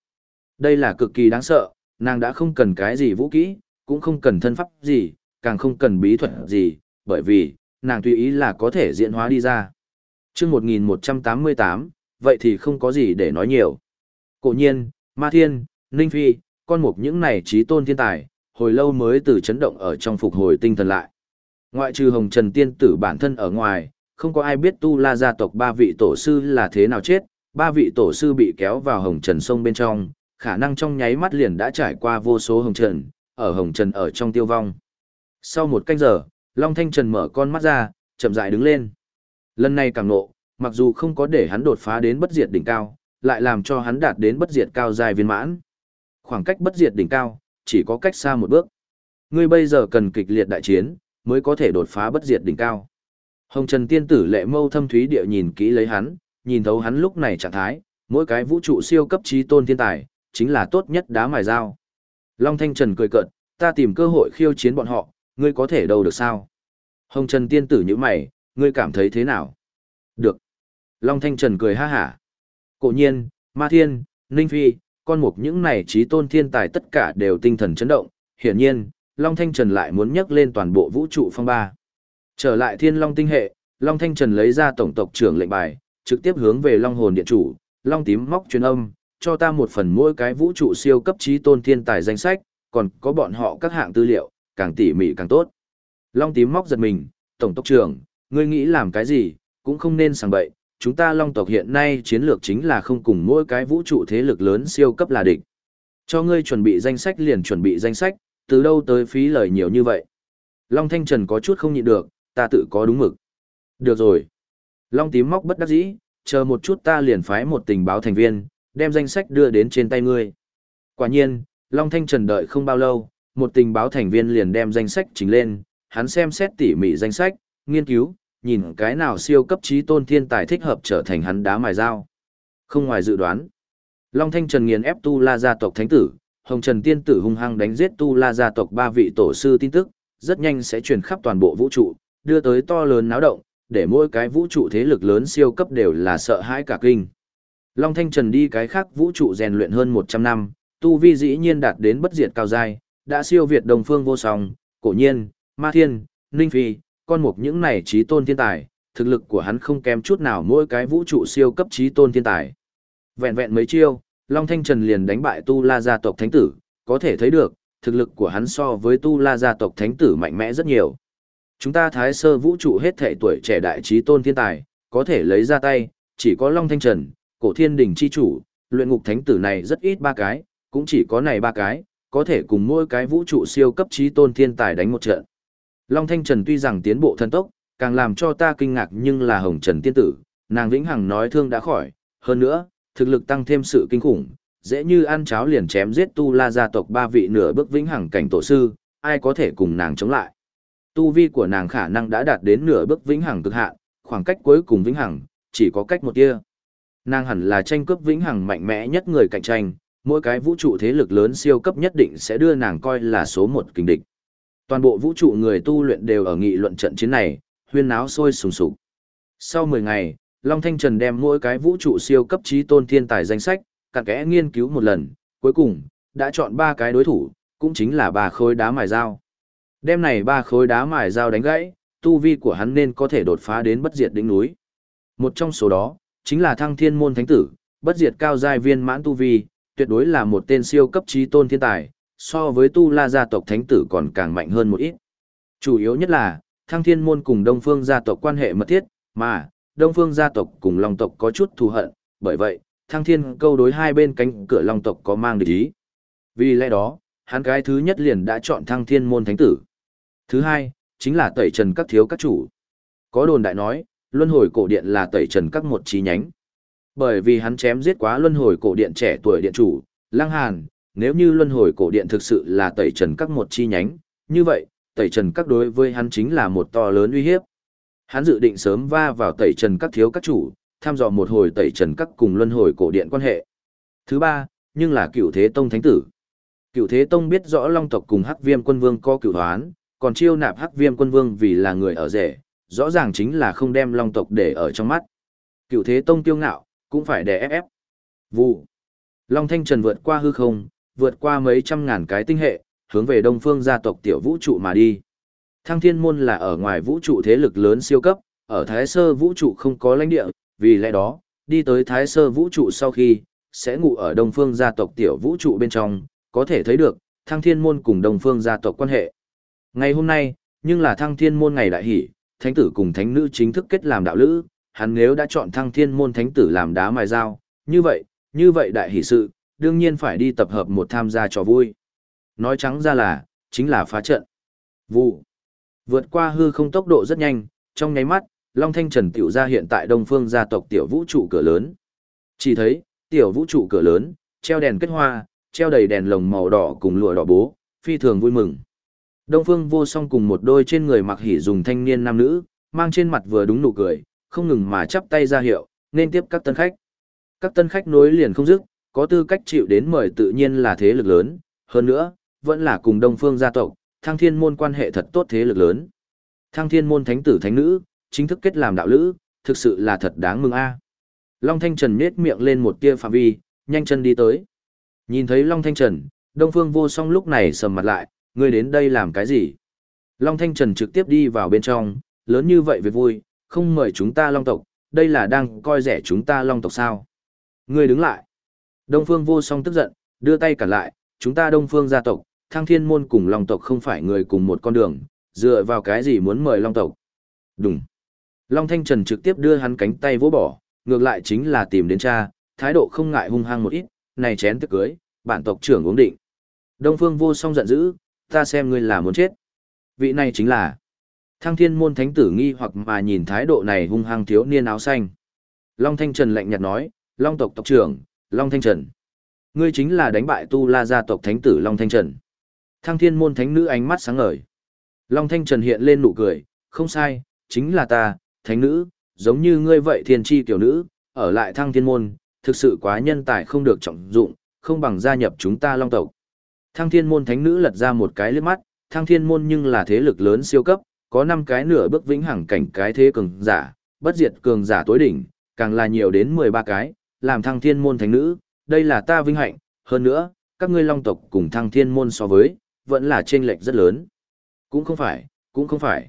Đây là cực kỳ đáng sợ, nàng đã không cần cái gì vũ kỹ, cũng không cần thân pháp gì, càng không cần bí thuật gì, bởi vì, nàng tùy ý là có thể diễn hóa đi ra. chương 1188, vậy thì không có gì để nói nhiều. Cổ nhiên, Ma Thiên, Ninh Phi, con mục những này trí tôn thiên tài, hồi lâu mới từ chấn động ở trong phục hồi tinh thần lại. Ngoại trừ Hồng Trần Tiên Tử bản thân ở ngoài, không có ai biết Tu La gia tộc ba vị tổ sư là thế nào chết, ba vị tổ sư bị kéo vào Hồng Trần sông bên trong, khả năng trong nháy mắt liền đã trải qua vô số Hồng Trần, ở Hồng Trần ở trong tiêu vong. Sau một canh giờ, Long Thanh Trần mở con mắt ra, chậm rãi đứng lên. Lần này càng nộ, mặc dù không có để hắn đột phá đến bất diệt đỉnh cao, lại làm cho hắn đạt đến bất diệt cao dài viên mãn. Khoảng cách bất diệt đỉnh cao, chỉ có cách xa một bước. Ngươi bây giờ cần kịch liệt đại chiến, mới có thể đột phá bất diệt đỉnh cao. Hồng Trần Tiên Tử lệ mâu thâm thúy địa nhìn kỹ lấy hắn, nhìn thấu hắn lúc này trạng thái, mỗi cái vũ trụ siêu cấp trí tôn thiên tài, chính là tốt nhất đá mài dao. Long Thanh Trần cười cợt, ta tìm cơ hội khiêu chiến bọn họ, ngươi có thể đâu được sao? Hồng Trần Tiên Tử như mày, ngươi cảm thấy thế nào? Được. Long Thanh Trần cười ha hả. Cổ nhiên, Ma Thiên, Ninh Phi, con mục những này trí tôn thiên tài tất cả đều tinh thần chấn động. Hiển nhiên, Long Thanh Trần lại muốn nhắc lên toàn bộ vũ trụ phong ba. Trở lại thiên long tinh hệ, Long Thanh Trần lấy ra tổng tộc trưởng lệnh bài, trực tiếp hướng về Long hồn điện chủ, Long tím móc truyền âm, cho ta một phần mỗi cái vũ trụ siêu cấp trí tôn thiên tài danh sách, còn có bọn họ các hạng tư liệu, càng tỉ mỉ càng tốt. Long tím móc giật mình, tổng tộc trưởng, ngươi nghĩ làm cái gì, cũng không nên sàng bậy, chúng ta long tộc hiện nay chiến lược chính là không cùng mỗi cái vũ trụ thế lực lớn siêu cấp là địch. Cho ngươi chuẩn bị danh sách liền chuẩn bị danh sách, từ đâu tới phí lời nhiều như vậy. Long Thanh Trần có chút không nhịn được, ta tự có đúng mực. Được rồi. Long tím móc bất đắc dĩ, chờ một chút ta liền phái một tình báo thành viên, đem danh sách đưa đến trên tay ngươi. Quả nhiên, Long Thanh Trần đợi không bao lâu, một tình báo thành viên liền đem danh sách trình lên, hắn xem xét tỉ mỉ danh sách, nghiên cứu, nhìn cái nào siêu cấp trí tôn thiên tài thích hợp trở thành hắn đá mài dao. Không ngoài dự đoán, Long Thanh Trần nghiền ép Tu La gia tộc thánh tử, Hồng Trần tiên tử hung hăng đánh giết Tu La gia tộc ba vị tổ sư tin tức, rất nhanh sẽ truyền khắp toàn bộ vũ trụ, đưa tới to lớn náo động, để mỗi cái vũ trụ thế lực lớn siêu cấp đều là sợ hãi cả kinh. Long Thanh Trần đi cái khác vũ trụ rèn luyện hơn 100 năm, tu vi dĩ nhiên đạt đến bất diệt cao giai, đã siêu việt đồng phương vô song, cổ nhiên, ma thiên, ninh phi, con mục những này trí tôn thiên tài, thực lực của hắn không kém chút nào mỗi cái vũ trụ siêu cấp trí tôn thiên tài. Vẹn vẹn mấy chiêu, Long Thanh Trần liền đánh bại Tu La gia tộc thánh tử, có thể thấy được, thực lực của hắn so với Tu La gia tộc thánh tử mạnh mẽ rất nhiều. Chúng ta thái sơ vũ trụ hết thể tuổi trẻ đại trí tôn thiên tài, có thể lấy ra tay, chỉ có Long Thanh Trần, cổ thiên đỉnh chi chủ, luyện ngục thánh tử này rất ít ba cái, cũng chỉ có này ba cái, có thể cùng mỗi cái vũ trụ siêu cấp trí tôn thiên tài đánh một trận. Long Thanh Trần tuy rằng tiến bộ thần tốc, càng làm cho ta kinh ngạc nhưng là Hồng Trần tiên tử, nàng vĩnh hằng nói thương đã khỏi, hơn nữa, thực lực tăng thêm sự kinh khủng, dễ như ăn cháo liền chém giết tu la gia tộc ba vị nửa bước vĩnh hằng cảnh tổ sư, ai có thể cùng nàng chống lại. Tu vi của nàng khả năng đã đạt đến nửa bước vĩnh hằng cực hạn, khoảng cách cuối cùng vĩnh hằng, chỉ có cách một tia. Nàng hẳn là tranh cướp vĩnh hằng mạnh mẽ nhất người cạnh tranh, mỗi cái vũ trụ thế lực lớn siêu cấp nhất định sẽ đưa nàng coi là số một kình địch. Toàn bộ vũ trụ người tu luyện đều ở nghị luận trận chiến này, huyên náo sôi sùng sục. Sau 10 ngày, Long Thanh Trần đem mỗi cái vũ trụ siêu cấp trí tôn thiên tài danh sách, cặn kẽ nghiên cứu một lần, cuối cùng, đã chọn ba cái đối thủ, cũng chính là ba khối đá mài dao. Đêm này ba khối đá mài dao đánh gãy, tu vi của hắn nên có thể đột phá đến bất diệt đỉnh núi. Một trong số đó, chính là thăng thiên môn thánh tử, bất diệt cao giai viên mãn tu vi, tuyệt đối là một tên siêu cấp trí tôn thiên tài, so với tu la gia tộc thánh tử còn càng mạnh hơn một ít. Chủ yếu nhất là, thăng thiên môn cùng đông phương gia tộc quan hệ mật thiết, mà, đông phương gia tộc cùng long tộc có chút thù hận, bởi vậy, thăng thiên câu đối hai bên cánh cửa long tộc có mang địch ý. Vì lẽ đó, hắn cái thứ nhất liền đã chọn thăng thiên môn thánh tử. Thứ hai, chính là tẩy trần các thiếu các chủ. Có đồn đại nói, luân hồi cổ điện là tẩy trần các một chi nhánh. Bởi vì hắn chém giết quá luân hồi cổ điện trẻ tuổi điện chủ, Lăng Hàn, nếu như luân hồi cổ điện thực sự là tẩy trần các một chi nhánh, như vậy, tẩy trần các đối với hắn chính là một to lớn uy hiếp. Hắn dự định sớm va vào tẩy trần các thiếu các chủ, tham dò một hồi tẩy trần các cùng luân hồi cổ điện quan hệ. Thứ ba, nhưng là cựu thế tông thánh tử. Cựu thế tông biết rõ long tộc cùng hắc viêm quân vương có cựu hoán, còn chiêu nạp hắc viêm quân vương vì là người ở rể, rõ ràng chính là không đem long tộc để ở trong mắt. Cựu thế tông tiêu ngạo, cũng phải đè ép ép. Vụ. Long thanh trần vượt qua hư không, vượt qua mấy trăm ngàn cái tinh hệ, hướng về đông phương gia tộc tiểu vũ trụ mà đi. Thăng thiên môn là ở ngoài vũ trụ thế lực lớn siêu cấp, ở thái sơ vũ trụ không có lãnh địa, vì lẽ đó, đi tới thái sơ vũ trụ sau khi, sẽ ngủ ở đông phương gia tộc tiểu vũ trụ bên trong, có thể thấy được, thăng thiên môn cùng đông phương gia tộc quan hệ. Ngày hôm nay, nhưng là thăng thiên môn ngày đại hỷ, thánh tử cùng thánh nữ chính thức kết làm đạo lữ, hắn nếu đã chọn thăng thiên môn thánh tử làm đá mài dao, như vậy, như vậy đại hỷ sự, đương nhiên phải đi tập hợp một tham gia trò vui. Nói trắng ra là, chính là phá trận. Vụ. Vượt qua hư không tốc độ rất nhanh, trong nháy mắt, Long Thanh Trần tiểu ra hiện tại Đông Phương gia tộc tiểu vũ trụ cửa lớn. Chỉ thấy, tiểu vũ trụ cửa lớn, treo đèn kết hoa, treo đầy đèn lồng màu đỏ cùng lụa đỏ bố, phi thường vui mừng. Đông Phương vô song cùng một đôi trên người mặc hỉ dùng thanh niên nam nữ, mang trên mặt vừa đúng nụ cười, không ngừng mà chắp tay ra hiệu, nên tiếp các tân khách. Các tân khách nối liền không dứt, có tư cách chịu đến mời tự nhiên là thế lực lớn, hơn nữa, vẫn là cùng Đông Phương gia tộc, Thăng Thiên môn quan hệ thật tốt thế lực lớn. Thăng Thiên môn thánh tử thánh nữ, chính thức kết làm đạo lữ, thực sự là thật đáng mừng a. À. Long Thanh Trần nhếch miệng lên một tia phạm vi, nhanh chân đi tới. Nhìn thấy Long Thanh Trần, Đông Phương Vô Song lúc này sầm mặt lại, ngươi đến đây làm cái gì? Long Thanh Trần trực tiếp đi vào bên trong, lớn như vậy việc vui, không mời chúng ta Long tộc, đây là đang coi rẻ chúng ta Long tộc sao? Ngươi đứng lại. Đông Phương Vô Song tức giận, đưa tay cản lại, chúng ta Đông Phương gia tộc, Thăng Thiên môn cùng Long tộc không phải người cùng một con đường, dựa vào cái gì muốn mời Long tộc? Đúng. Long Thanh Trần trực tiếp đưa hắn cánh tay vỗ bỏ, ngược lại chính là tìm đến cha, thái độ không ngại hung hăng một ít, này chén thức cưới, bản tộc trưởng uống định. Đông Phương Vô Song giận dữ, ta xem ngươi là muốn chết. Vị này chính là Thăng Thiên môn thánh tử nghi hoặc mà nhìn thái độ này hung hăng thiếu niên áo xanh. Long Thanh Trần lạnh nhạt nói, Long tộc tộc trưởng, Long Thanh Trần. Ngươi chính là đánh bại tu la gia tộc thánh tử Long Thanh Trần. Thăng Thiên môn thánh nữ ánh mắt sáng ngời. Long Thanh Trần hiện lên nụ cười, không sai, chính là ta, thánh nữ, giống như ngươi vậy thiên tri tiểu nữ, ở lại thăng thiên môn, thực sự quá nhân tài không được trọng dụng, không bằng gia nhập chúng ta long tộc. Thăng thiên môn thánh nữ lật ra một cái lướt mắt, thăng thiên môn nhưng là thế lực lớn siêu cấp, có 5 cái nửa bước vĩnh hằng cảnh cái thế cường giả, bất diệt cường giả tối đỉnh, càng là nhiều đến 13 cái, làm thăng thiên môn thánh nữ, đây là ta vinh hạnh, hơn nữa, các ngươi long tộc cùng thăng thiên môn so với, vẫn là chênh lệch rất lớn. Cũng không phải, cũng không phải.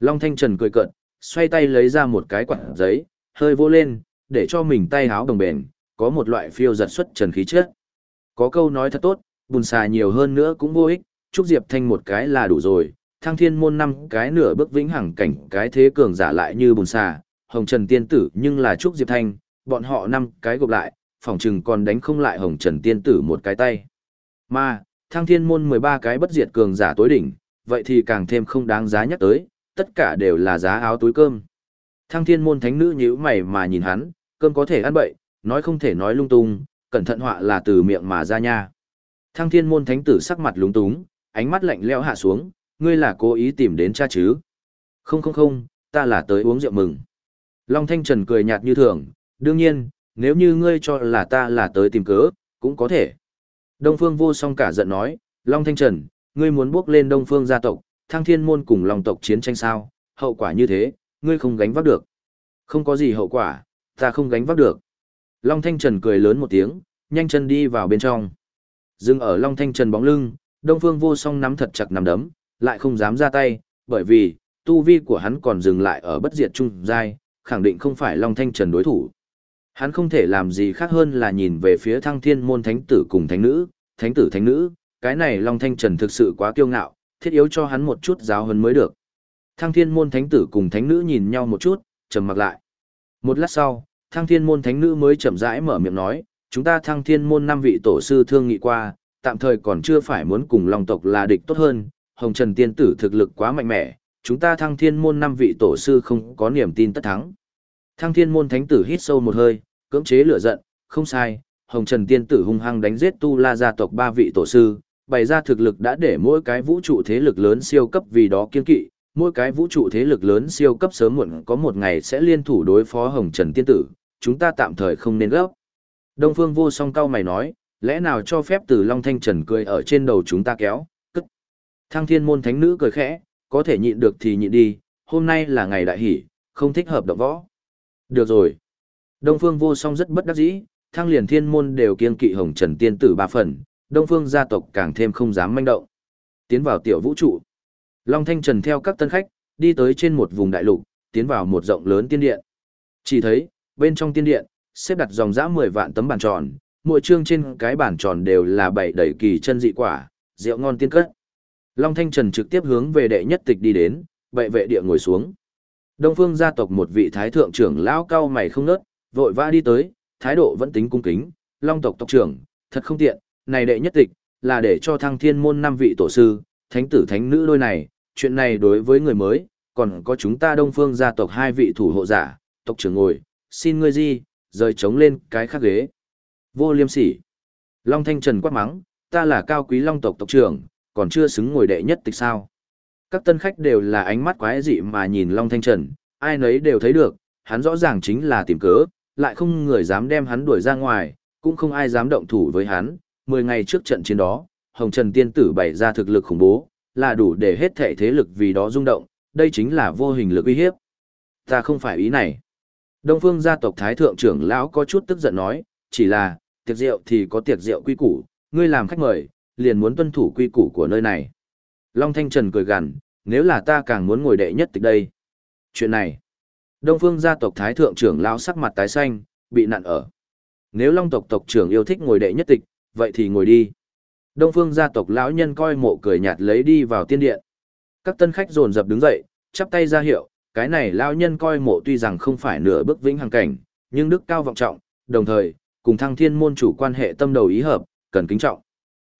Long Thanh Trần cười cợt, xoay tay lấy ra một cái quạt giấy, hơi vô lên, để cho mình tay háo đồng bền, có một loại phiêu giật xuất trần khí chất. Có câu nói thật tốt, bùn xà nhiều hơn nữa cũng vô ích, chúc Diệp Thanh một cái là đủ rồi, thăng thiên môn năm cái nửa bước vĩnh hằng cảnh cái thế cường giả lại như bùn xà, Hồng Trần Tiên Tử nhưng là Trúc Diệp Thanh, bọn họ năm cái gộp lại, phòng trừng còn đánh không lại Hồng Trần Tiên Tử một cái tay. Mà, thăng thiên môn 13 cái bất diệt cường giả tối đỉnh, vậy thì càng thêm không đáng giá nhắc tới, tất cả đều là giá áo túi cơm. Thăng thiên môn thánh nữ nhíu mày mà nhìn hắn, cơm có thể ăn bậy, nói không thể nói lung tung, cẩn thận họa là từ miệng mà ra nha. Thăng thiên môn thánh tử sắc mặt lúng túng, ánh mắt lạnh lẽo hạ xuống, ngươi là cố ý tìm đến cha chứ. Không không không, ta là tới uống rượu mừng. Long Thanh Trần cười nhạt như thường, đương nhiên, nếu như ngươi cho là ta là tới tìm cớ, cũng có thể. Đông Phương vô song cả giận nói, Long Thanh Trần, ngươi muốn bước lên Đông Phương gia tộc, thăng thiên môn cùng Long tộc chiến tranh sao, hậu quả như thế, ngươi không gánh vác được. Không có gì hậu quả, ta không gánh vác được. Long Thanh Trần cười lớn một tiếng, nhanh chân đi vào bên trong. Dừng ở Long Thanh Trần bóng lưng, Đông Phương Vô Song nắm thật chặt nắm đấm, lại không dám ra tay, bởi vì tu vi của hắn còn dừng lại ở bất diệt trung giai, khẳng định không phải Long Thanh Trần đối thủ. Hắn không thể làm gì khác hơn là nhìn về phía Thăng Thiên môn thánh tử cùng thánh nữ, thánh tử thánh nữ, cái này Long Thanh Trần thực sự quá kiêu ngạo, thiết yếu cho hắn một chút giáo huấn mới được. Thăng Thiên môn thánh tử cùng thánh nữ nhìn nhau một chút, trầm mặc lại. Một lát sau, Thăng Thiên môn thánh nữ mới chậm rãi mở miệng nói, chúng ta Thăng Thiên môn năm vị tổ sư thương nghị qua, tạm thời còn chưa phải muốn cùng Long tộc là địch tốt hơn, Hồng Trần tiên tử thực lực quá mạnh mẽ, chúng ta Thăng Thiên môn năm vị tổ sư không có niềm tin tất thắng. Thăng Thiên môn thánh tử hít sâu một hơi, cưỡng chế lửa giận, không sai, Hồng Trần Tiên Tử hung hăng đánh giết Tu La gia tộc ba vị tổ sư, bày ra thực lực đã để mỗi cái vũ trụ thế lực lớn siêu cấp vì đó kiên kỵ, mỗi cái vũ trụ thế lực lớn siêu cấp sớm muộn có một ngày sẽ liên thủ đối phó Hồng Trần Tiên Tử, chúng ta tạm thời không nên gấp. Đông Phương Vô Song cao mày nói, lẽ nào cho phép Từ Long Thanh Trần cười ở trên đầu chúng ta kéo, cất. Thăng Thiên môn thánh nữ cười khẽ, có thể nhịn được thì nhịn đi, hôm nay là ngày đại hỷ, không thích hợp động võ. Được rồi. Đông Phương Vô Song rất bất đắc dĩ, Thăng Liền Thiên môn đều kiên kỵ Hồng Trần Tiên Tử ba phần, Đông Phương gia tộc càng thêm không dám manh động. Tiến vào tiểu vũ trụ. Long Thanh Trần theo các tân khách, đi tới trên một vùng đại lục, tiến vào một rộng lớn tiên điện. Chỉ thấy, bên trong tiên điện, xếp đặt dòng dã 10 vạn tấm bàn tròn, mỗi chương trên cái bàn tròn đều là bảy đầy kỳ chân dị quả, rượu ngon tiên cất. Long Thanh Trần trực tiếp hướng về đệ nhất tịch đi đến, bệ vệ địa ngồi xuống. Đông phương gia tộc một vị thái thượng trưởng lão cao mày không nớt, vội vã đi tới, thái độ vẫn tính cung kính, Long tộc tộc trưởng, thật không tiện, này đệ nhất tịch, là để cho thăng thiên môn năm vị tổ sư, thánh tử thánh nữ đôi này, chuyện này đối với người mới, còn có chúng ta đông phương gia tộc hai vị thủ hộ giả, tộc trưởng ngồi, xin ngươi gì, rời trống lên cái khác ghế. Vô liêm sỉ. Long Thanh Trần quát mắng, ta là cao quý long tộc tộc trưởng, còn chưa xứng ngồi đệ nhất tịch sao. Các tân khách đều là ánh mắt quái dị mà nhìn Long Thanh Trần, ai nấy đều thấy được, hắn rõ ràng chính là tìm cớ, lại không người dám đem hắn đuổi ra ngoài, cũng không ai dám động thủ với hắn. Mười ngày trước trận chiến đó, Hồng Trần Tiên Tử bày ra thực lực khủng bố, là đủ để hết thể thế lực vì đó rung động, đây chính là vô hình lực uy hiếp. Ta không phải ý này. Đông phương gia tộc Thái Thượng trưởng lão có chút tức giận nói, chỉ là, tiệc rượu thì có tiệc rượu quy củ, ngươi làm khách mời, liền muốn tuân thủ quy củ của nơi này. Long Thanh Trần cười gằn, nếu là ta càng muốn ngồi đệ nhất tịch đây. Chuyện này, Đông phương gia tộc Thái Thượng trưởng lão sắc mặt tái xanh, bị nặn ở. Nếu Long tộc tộc trưởng yêu thích ngồi đệ nhất tịch, vậy thì ngồi đi. Đông phương gia tộc lão nhân coi mộ cười nhạt lấy đi vào tiên điện. Các tân khách dồn dập đứng dậy, chắp tay ra hiệu, cái này lão nhân coi mộ tuy rằng không phải nửa bước vĩnh hằng cảnh, nhưng đức cao vọng trọng, đồng thời, cùng thăng thiên môn chủ quan hệ tâm đầu ý hợp, cần kính trọng.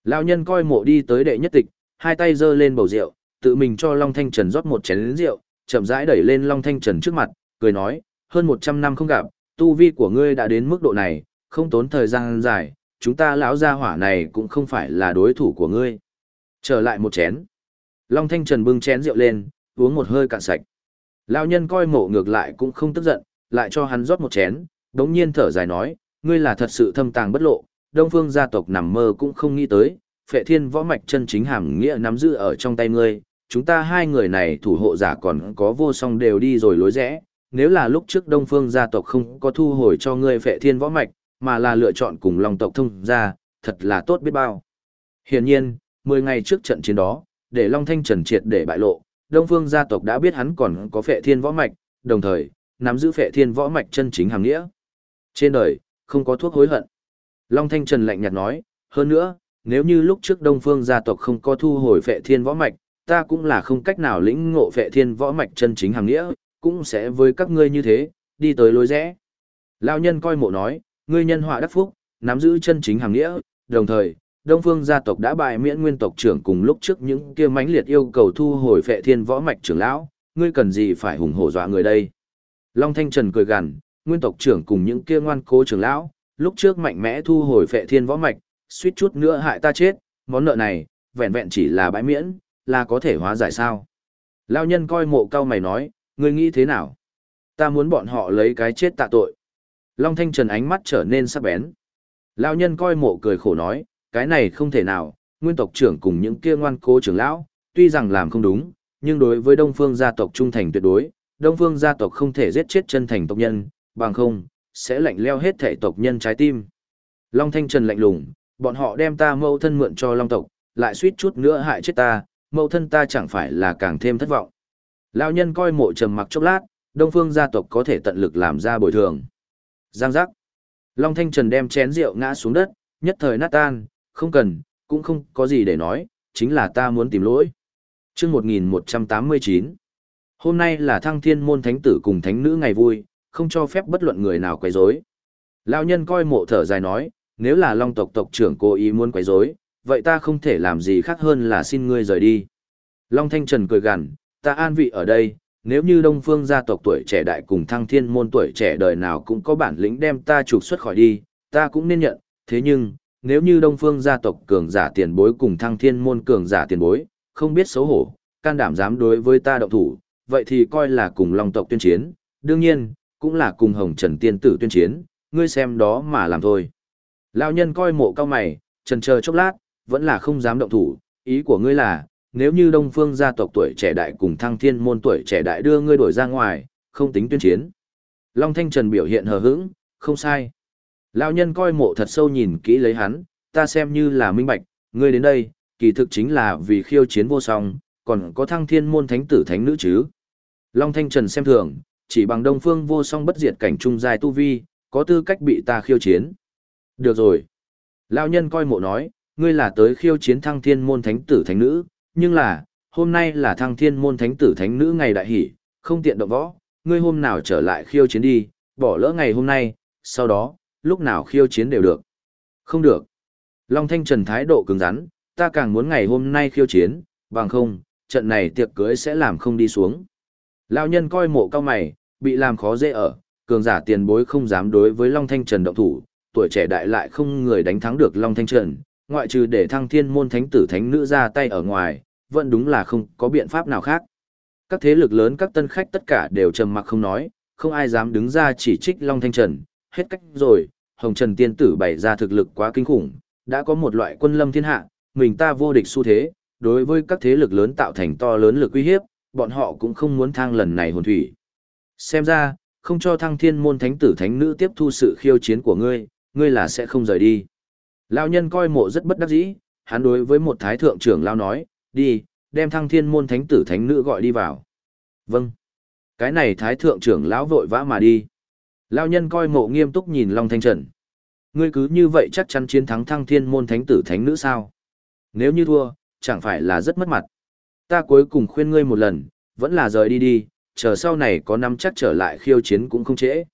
Lão nhân coi mộ đi tới đệ nhất tịch, hai tay giơ lên bầu rượu, tự mình cho Long Thanh Trần rót một chén rượu, chậm rãi đẩy lên Long Thanh Trần trước mặt, cười nói, hơn 100 năm không gặp, tu vi của ngươi đã đến mức độ này, không tốn thời gian dài, chúng ta lão gia hỏa này cũng không phải là đối thủ của ngươi. Trở lại một chén. Long Thanh Trần bưng chén rượu lên, uống một hơi cạn sạch. Lão nhân coi mộ ngược lại cũng không tức giận, lại cho hắn rót một chén, đống nhiên thở dài nói, ngươi là thật sự thâm tàng bất lộ, đông phương gia tộc nằm mơ cũng không nghĩ tới, phệ thiên võ mạch chân chính hàm nghĩa nắm giữ ở trong tay ngươi, chúng ta hai người này thủ hộ giả còn có vô song đều đi rồi lối rẽ, nếu là lúc trước đông phương gia tộc không có thu hồi cho ngươi phệ thiên võ mạch, mà là lựa chọn cùng long tộc thông ra, thật là tốt biết bao. Hiển nhiên, 10 ngày trước trận chiến đó, để Long Thanh Trần triệt để bại lộ, Đông Phương gia tộc đã biết hắn còn có phệ thiên võ mạch, đồng thời, nắm giữ phệ thiên võ mạch chân chính hàng nghĩa. Trên đời, không có thuốc hối hận. Long Thanh Trần lạnh nhạt nói, hơn nữa, nếu như lúc trước Đông Phương gia tộc không có thu hồi phệ thiên võ mạch, ta cũng là không cách nào lĩnh ngộ phệ thiên võ mạch chân chính hàng nghĩa, cũng sẽ với các ngươi như thế, đi tới lối rẽ. Lão nhân coi mộ nói, ngươi nhân họa đắc phúc, nắm giữ chân chính hàng nghĩa, đồng thời, Đông Phương gia tộc đã bại miễn nguyên tộc trưởng cùng lúc trước những kia mãnh liệt yêu cầu thu hồi phệ thiên võ mạch trưởng lão, ngươi cần gì phải hùng hổ dọa người đây? Long Thanh Trần cười gằn, nguyên tộc trưởng cùng những kia ngoan cố trưởng lão, lúc trước mạnh mẽ thu hồi phệ thiên võ mạch, suýt chút nữa hại ta chết, món nợ này, vẹn vẹn chỉ là bãi miễn, là có thể hóa giải sao? Lão nhân coi mộ cao mày nói, ngươi nghĩ thế nào? Ta muốn bọn họ lấy cái chết tạ tội. Long Thanh Trần ánh mắt trở nên sắc bén. Lão nhân coi mộ cười khổ nói, cái này không thể nào, nguyên tộc trưởng cùng những kia ngoan cố trưởng lão, tuy rằng làm không đúng, nhưng đối với Đông Phương gia tộc trung thành tuyệt đối, Đông Phương gia tộc không thể giết chết chân thành tộc nhân, bằng không, sẽ lạnh leo hết thể tộc nhân trái tim. Long Thanh Trần lạnh lùng, bọn họ đem ta mâu thân mượn cho Long tộc, lại suýt chút nữa hại chết ta, mâu thân ta chẳng phải là càng thêm thất vọng. Lão nhân coi mộ trầm mặc chốc lát, Đông Phương gia tộc có thể tận lực làm ra bồi thường. Giang giác. Long Thanh Trần đem chén rượu ngã xuống đất, nhất thời nát tan, không cần, cũng không có gì để nói, chính là ta muốn tìm lỗi. chương 1189 Hôm nay là thăng thiên môn thánh tử cùng thánh nữ ngày vui, không cho phép bất luận người nào quấy rối. Lão nhân coi mộ thở dài nói, nếu là long tộc tộc trưởng cố ý muốn quấy rối, vậy ta không thể làm gì khác hơn là xin ngươi rời đi. Long Thanh Trần cười gằn, ta an vị ở đây, nếu như đông phương gia tộc tuổi trẻ đại cùng thăng thiên môn tuổi trẻ đời nào cũng có bản lĩnh đem ta trục xuất khỏi đi, ta cũng nên nhận, thế nhưng, nếu như Đông Phương gia tộc cường giả tiền bối cùng Thăng Thiên môn cường giả tiền bối, không biết xấu hổ, can đảm dám đối với ta động thủ, vậy thì coi là cùng Long tộc tuyên chiến, đương nhiên, cũng là cùng Hồng Trần tiên tử tuyên chiến, ngươi xem đó mà làm thôi. Lão nhân coi mộ cao mày, trần chờ chốc lát, vẫn là không dám động thủ, ý của ngươi là, nếu như Đông Phương gia tộc tuổi trẻ đại cùng Thăng Thiên môn tuổi trẻ đại đưa ngươi đổi ra ngoài, không tính tuyên chiến. Long Thanh Trần biểu hiện hờ hững, không sai. Lão nhân coi mộ thật sâu nhìn kỹ lấy hắn, ta xem như là minh bạch, ngươi đến đây, kỳ thực chính là vì khiêu chiến vô song, còn có thăng thiên môn thánh tử thánh nữ chứ. Long Thanh Trần xem thường, chỉ bằng đông phương vô song bất diệt cảnh trung dài tu vi, có tư cách bị ta khiêu chiến. Được rồi. Lão nhân coi mộ nói, ngươi là tới khiêu chiến thăng thiên môn thánh tử thánh nữ, nhưng là, hôm nay là thăng thiên môn thánh tử thánh nữ ngày đại hỷ, không tiện động võ, ngươi hôm nào trở lại khiêu chiến đi, bỏ lỡ ngày hôm nay, sau đó, lúc nào khiêu chiến đều được. Không được. Long Thanh Trần thái độ cứng rắn, ta càng muốn ngày hôm nay khiêu chiến, bằng không, trận này tiệc cưới sẽ làm không đi xuống. Lão nhân coi mộ cao mày, bị làm khó dễ ở, cường giả tiền bối không dám đối với Long Thanh Trần động thủ, tuổi trẻ đại lại không người đánh thắng được Long Thanh Trần, ngoại trừ để thăng thiên môn thánh tử thánh nữ ra tay ở ngoài, vẫn đúng là không có biện pháp nào khác. Các thế lực lớn các tân khách tất cả đều trầm mặc không nói, không ai dám đứng ra chỉ trích Long Thanh Trần, hết cách rồi, Hồng Trần tiên tử bày ra thực lực quá kinh khủng, đã có một loại quân lâm thiên hạ, mình ta vô địch xu thế, đối với các thế lực lớn tạo thành to lớn lực uy hiếp, bọn họ cũng không muốn thang lần này hồn thủy. Xem ra, không cho thăng thiên môn thánh tử thánh nữ tiếp thu sự khiêu chiến của ngươi, ngươi là sẽ không rời đi. Lão nhân coi mộ rất bất đắc dĩ, hắn đối với một thái thượng trưởng lão nói, đi, đem thăng thiên môn thánh tử thánh nữ gọi đi vào. Vâng. Cái này thái thượng trưởng lão vội vã mà đi. Lão nhân coi mộ nghiêm túc nhìn Long Thanh Trần. Ngươi cứ như vậy chắc chắn chiến thắng thăng thiên môn thánh tử thánh nữ sao? Nếu như thua, chẳng phải là rất mất mặt. Ta cuối cùng khuyên ngươi một lần, vẫn là rời đi đi, chờ sau này có năm chắc trở lại khiêu chiến cũng không trễ.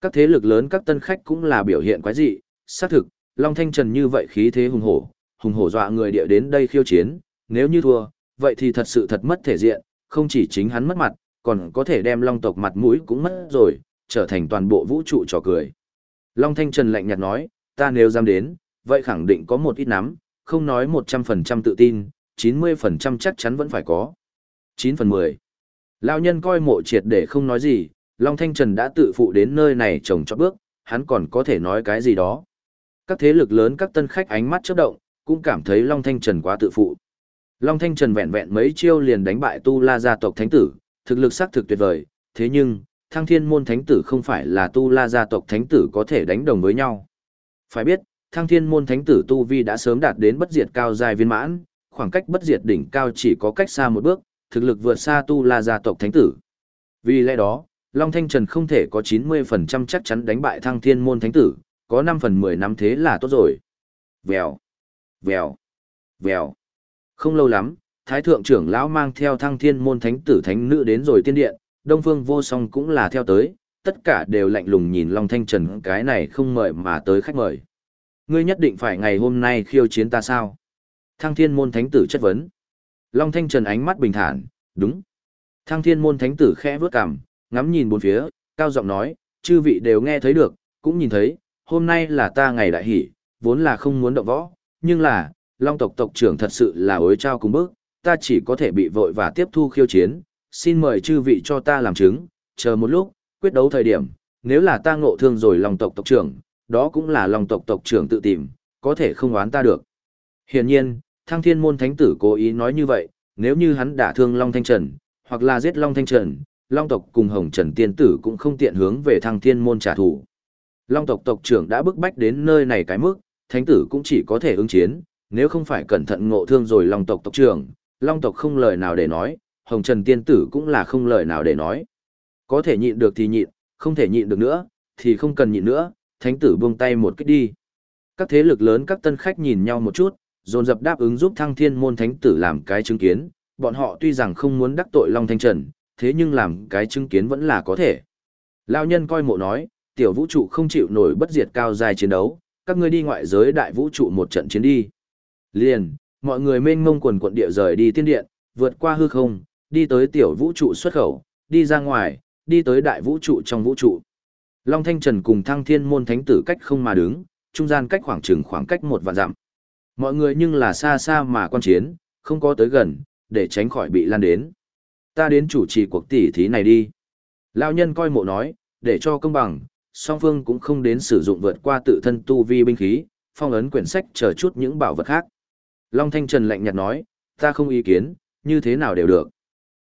Các thế lực lớn các tân khách cũng là biểu hiện quái dị, xác thực, Long Thanh Trần như vậy khí thế hùng hổ, hùng hổ dọa người địa đến đây khiêu chiến, nếu như thua, vậy thì thật sự thật mất thể diện, không chỉ chính hắn mất mặt, còn có thể đem Long tộc mặt mũi cũng mất rồi, trở thành toàn bộ vũ trụ trò cười. Long Thanh Trần lạnh nhạt nói, ta nếu dám đến, vậy khẳng định có một ít nắm, không nói 100% tự tin, 90% chắc chắn vẫn phải có. 9 phần 10. Lão nhân coi mộ triệt để không nói gì, Long Thanh Trần đã tự phụ đến nơi này trồng cho bước, hắn còn có thể nói cái gì đó. Các thế lực lớn các tân khách ánh mắt chớp động, cũng cảm thấy Long Thanh Trần quá tự phụ. Long Thanh Trần vẹn vẹn mấy chiêu liền đánh bại Tu La gia tộc thánh tử, thực lực xác thực tuyệt vời, thế nhưng, Thăng Thiên môn thánh tử không phải là Tu La gia tộc thánh tử có thể đánh đồng với nhau. Phải biết, Thăng Thiên môn thánh tử tu vi đã sớm đạt đến bất diệt cao dài viên mãn, khoảng cách bất diệt đỉnh cao chỉ có cách xa một bước, thực lực vượt xa Tu La gia tộc thánh tử. Vì lẽ đó, Long Thanh Trần không thể có 90% chắc chắn đánh bại Thăng Thiên môn thánh tử, có 5 phần 10 năm thế là tốt rồi. Vèo, vèo, vèo. Không lâu lắm, Thái thượng trưởng lão mang theo Thăng Thiên môn thánh tử thánh nữ đến rồi tiên điện, Đông Phương Vô Song cũng là theo tới, tất cả đều lạnh lùng nhìn Long Thanh Trần cái này không mời mà tới khách mời. Ngươi nhất định phải ngày hôm nay khiêu chiến ta sao? Thăng Thiên môn thánh tử chất vấn. Long Thanh Trần ánh mắt bình thản, đúng. Thăng Thiên môn thánh tử khẽ vướt cằm, ngắm nhìn bốn phía, cao giọng nói, chư vị đều nghe thấy được, cũng nhìn thấy, hôm nay là ta ngày đại hỷ, vốn là không muốn động võ, nhưng là, Long tộc tộc trưởng thật sự là ối trao cùng bước, ta chỉ có thể bị vội và tiếp thu khiêu chiến, xin mời chư vị cho ta làm chứng, chờ một lúc, quyết đấu thời điểm, nếu là ta ngộ thương rồi Long tộc tộc trưởng, đó cũng là Long tộc tộc trưởng tự tìm, có thể không oán ta được. Hiển nhiên, Thăng Thiên môn thánh tử cố ý nói như vậy, nếu như hắn đả thương Long Thanh Trần, hoặc là giết Long Thanh Trần, Long tộc cùng Hồng Trần tiên tử cũng không tiện hướng về Thăng Thiên môn trả thù. Long tộc tộc trưởng đã bức bách đến nơi này cái mức, thánh tử cũng chỉ có thể ứng chiến, nếu không phải cẩn thận ngộ thương rồi Long tộc tộc trưởng, Long tộc không lời nào để nói, Hồng Trần tiên tử cũng là không lời nào để nói. Có thể nhịn được thì nhịn, không thể nhịn được nữa, thì không cần nhịn nữa, thánh tử buông tay một cách đi. Các thế lực lớn các tân khách nhìn nhau một chút, dồn dập đáp ứng giúp thăng thiên môn thánh tử làm cái chứng kiến, bọn họ tuy rằng không muốn đắc tội Long Thanh Trần, thế nhưng làm cái chứng kiến vẫn là có thể. Lão nhân coi mộ nói, tiểu vũ trụ không chịu nổi bất diệt cao dài chiến đấu, các ngươi đi ngoại giới đại vũ trụ một trận chiến đi. Liền, mọi người mênh mông quần quận địa rời đi tiên điện, vượt qua hư không, đi tới tiểu vũ trụ xuất khẩu, đi ra ngoài, đi tới đại vũ trụ trong vũ trụ. Long Thanh Trần cùng Thăng Thiên môn thánh tử cách không mà đứng, trung gian cách khoảng chừng khoảng cách một vạn dặm. Mọi người nhưng là xa xa mà quan chiến, không có tới gần, để tránh khỏi bị lan đến. Ta đến chủ trì cuộc tỉ thí này đi. Lão nhân coi mộ nói, để cho công bằng, song phương cũng không đến sử dụng vượt qua tự thân tu vi binh khí, phong ấn quyển sách chờ chút những bảo vật khác. Long Thanh Trần lạnh nhạt nói, ta không ý kiến, như thế nào đều được.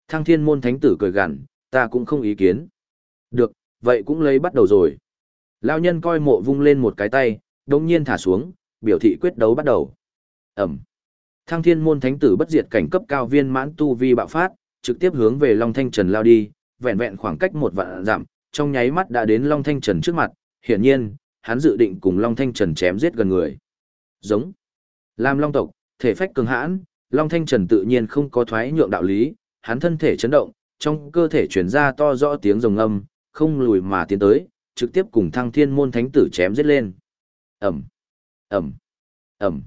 Thăng thiên môn thánh tử cười gằn, ta cũng không ý kiến. Được, vậy cũng lấy bắt đầu rồi. Lão nhân coi mộ vung lên một cái tay, đồng nhiên thả xuống, biểu thị quyết đấu bắt đầu. Ẩm. Thăng thiên môn thánh tử bất diệt cảnh cấp cao viên mãn tu vi bạo phát, trực tiếp hướng về Long Thanh Trần lao đi, vẹn vẹn khoảng cách một vạn dặm, trong nháy mắt đã đến Long Thanh Trần trước mặt, hiển nhiên, hắn dự định cùng Long Thanh Trần chém giết gần người. Giống. Làm Long tộc, thể phách cường hãn, Long Thanh Trần tự nhiên không có thoái nhượng đạo lý, hắn thân thể chấn động, trong cơ thể truyền ra to rõ tiếng rồng âm, không lùi mà tiến tới, trực tiếp cùng Thăng Thiên môn thánh tử chém giết lên. Ầm. Ầm. Ầm.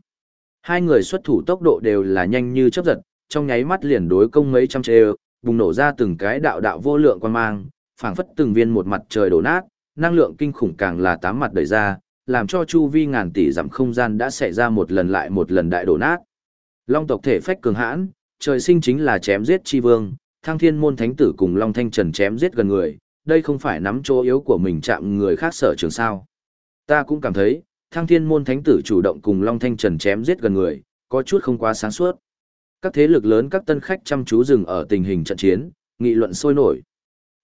Hai người xuất thủ tốc độ đều là nhanh như chớp giật, trong nháy mắt liền đối công mấy trăm trê, bùng nổ ra từng cái đạo đạo vô lượng quan mang, phảng phất từng viên một mặt trời đổ nát, năng lượng kinh khủng càng là tám mặt đẩy ra, làm cho chu vi ngàn tỷ dặm không gian đã xảy ra một lần lại một lần đại đổ nát. Long tộc thể phách cường hãn, trời sinh chính là chém giết chi vương, thăng thiên môn thánh tử cùng Long Thanh Trần chém giết gần người, đây không phải nắm chỗ yếu của mình chạm người khác sở trường sao. Ta cũng cảm thấy, thăng thiên môn thánh tử chủ động cùng Long Thanh Trần chém giết gần người, có chút không quá sáng suốt. Các thế lực lớn các tân khách chăm chú dừng ở tình hình trận chiến, nghị luận sôi nổi.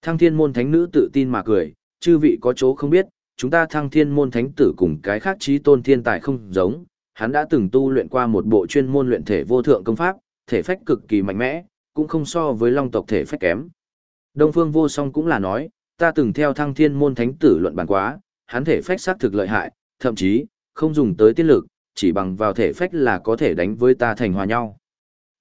Thăng thiên môn thánh nữ tự tin mà cười, chư vị có chỗ không biết, chúng ta thăng thiên môn thánh tử cùng cái khác trí tôn thiên tài không giống, hắn đã từng tu luyện qua một bộ chuyên môn luyện thể vô thượng công pháp, thể phách cực kỳ mạnh mẽ, cũng không so với long tộc thể phách kém. Đông phương vô song cũng là nói, ta từng theo thăng thiên môn thánh tử luận bàn quá, hắn thể phách xác thực lợi hại, thậm chí, không dùng tới tiên lực, chỉ bằng vào thể phách là có thể đánh với ta thành hòa nhau.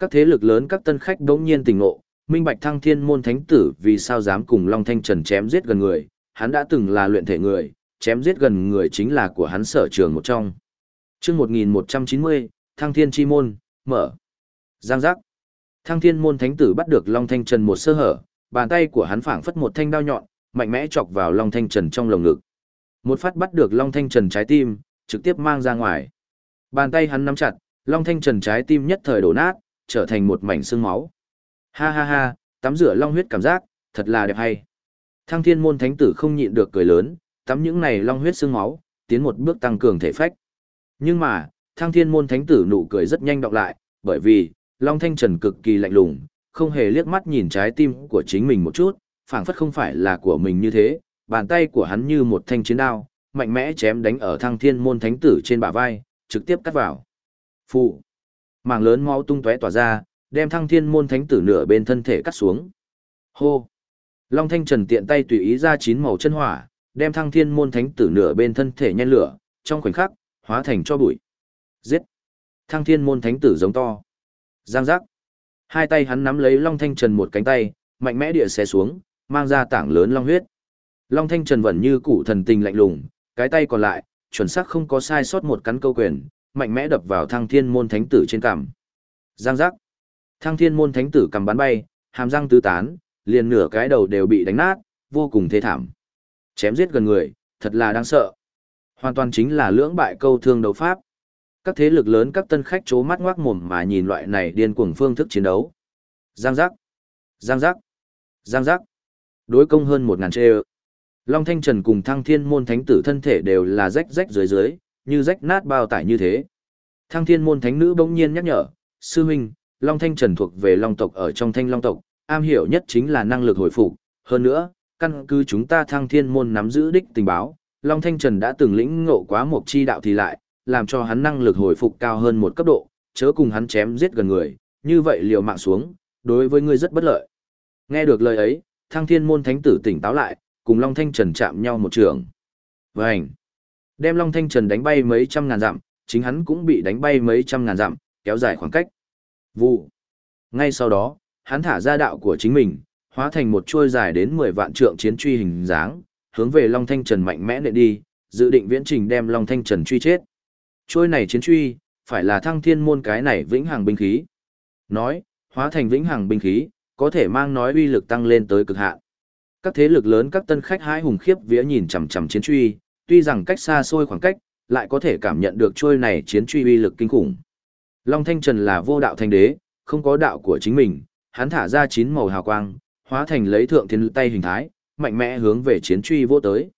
Các thế lực lớn các tân khách đống nhiên tỉnh ngộ, minh bạch thăng thiên môn thánh tử vì sao dám cùng Long Thanh Trần chém giết gần người, hắn đã từng là luyện thể người, chém giết gần người chính là của hắn sở trường một trong. chương 1190, thăng thiên chi môn, mở. Giang giác. Thăng thiên môn thánh tử bắt được Long Thanh Trần một sơ hở, bàn tay của hắn phảng phất một thanh đao nhọn, mạnh mẽ chọc vào Long Thanh Trần trong lồng ngực. Một phát bắt được Long Thanh Trần trái tim, trực tiếp mang ra ngoài. Bàn tay hắn nắm chặt, Long Thanh Trần trái tim nhất thời đổ nát, trở thành một mảnh xương máu. Ha ha ha, tắm rửa long huyết cảm giác, thật là đẹp hay. Thăng thiên môn thánh tử không nhịn được cười lớn, tắm những này long huyết xương máu, tiến một bước tăng cường thể phách. Nhưng mà, thăng thiên môn thánh tử nụ cười rất nhanh đọc lại, bởi vì, long thanh trần cực kỳ lạnh lùng, không hề liếc mắt nhìn trái tim của chính mình một chút, phảng phất không phải là của mình như thế, bàn tay của hắn như một thanh chiến đao, mạnh mẽ chém đánh ở thăng thiên môn thánh tử trên bả vai, trực tiếp cắt vào. Phụ. Mảng lớn máu tung tóe tỏa ra, đem thăng thiên môn thánh tử nửa bên thân thể cắt xuống. Hô! Long Thanh Trần tiện tay tùy ý ra chín màu chân hỏa, đem thăng thiên môn thánh tử nửa bên thân thể nhen lửa, trong khoảnh khắc, hóa thành cho bụi. Giết! Thăng thiên môn thánh tử giống to. Giang giác! Hai tay hắn nắm lấy Long Thanh Trần một cánh tay, mạnh mẽ địa xé xuống, mang ra tảng lớn long huyết. Long Thanh Trần vẫn như củ thần tình lạnh lùng, cái tay còn lại, chuẩn xác không có sai sót một cắn câu quyền, mạnh mẽ đập vào thăng thiên môn thánh tử trên cằm. Giang giác. Thăng thiên môn thánh tử cầm bắn bay, hàm răng tứ tán, liền nửa cái đầu đều bị đánh nát, vô cùng thê thảm. Chém giết gần người, thật là đáng sợ. Hoàn toàn chính là lưỡng bại câu thương đấu pháp. Các thế lực lớn các tân khách chố mắt ngoác mồm mà nhìn loại này điên cuồng phương thức chiến đấu. Giang giác. Giang giác. Giang giác. Đối công hơn một ngàn chê Long Thanh Trần cùng Thăng Thiên Môn Thánh Tử thân thể đều là rách rách dưới dưới, như rách nát bao tải như thế. Thăng Thiên Môn Thánh Nữ bỗng nhiên nhắc nhở, sư huynh, Long Thanh Trần thuộc về Long tộc ở trong Thanh Long tộc, am hiểu nhất chính là năng lực hồi phục. Hơn nữa, căn cứ chúng ta Thăng Thiên Môn nắm giữ đích tình báo, Long Thanh Trần đã từng lĩnh ngộ quá một chi đạo thì lại, làm cho hắn năng lực hồi phục cao hơn một cấp độ, chớ cùng hắn chém giết gần người, như vậy liều mạng xuống, đối với ngươi rất bất lợi. Nghe được lời ấy, Thăng Thiên Môn Thánh Tử tỉnh táo lại, cùng Long Thanh Trần chạm nhau một trường. Vành! Đem Long Thanh Trần đánh bay mấy trăm ngàn dặm, chính hắn cũng bị đánh bay mấy trăm ngàn dặm, kéo dài khoảng cách. Vụ! Ngay sau đó, hắn thả ra đạo của chính mình, hóa thành một chuôi dài đến 10 vạn trượng chiến truy hình dáng, hướng về Long Thanh Trần mạnh mẽ nện đi, dự định viễn trình đem Long Thanh Trần truy chết. Chuôi này chiến truy, phải là thăng thiên môn cái này vĩnh hằng binh khí. Nói, hóa thành vĩnh hằng binh khí, có thể mang nói uy lực tăng lên tới cực hạn. Các thế lực lớn các tân khách hái hùng khiếp vía nhìn chằm chằm chiến truy, tuy rằng cách xa xôi khoảng cách, lại có thể cảm nhận được trôi này chiến truy uy lực kinh khủng. Long Thanh Trần là vô đạo thanh đế, không có đạo của chính mình, hắn thả ra chín màu hào quang, hóa thành lấy thượng thiên tay hình thái, mạnh mẽ hướng về chiến truy vô tới.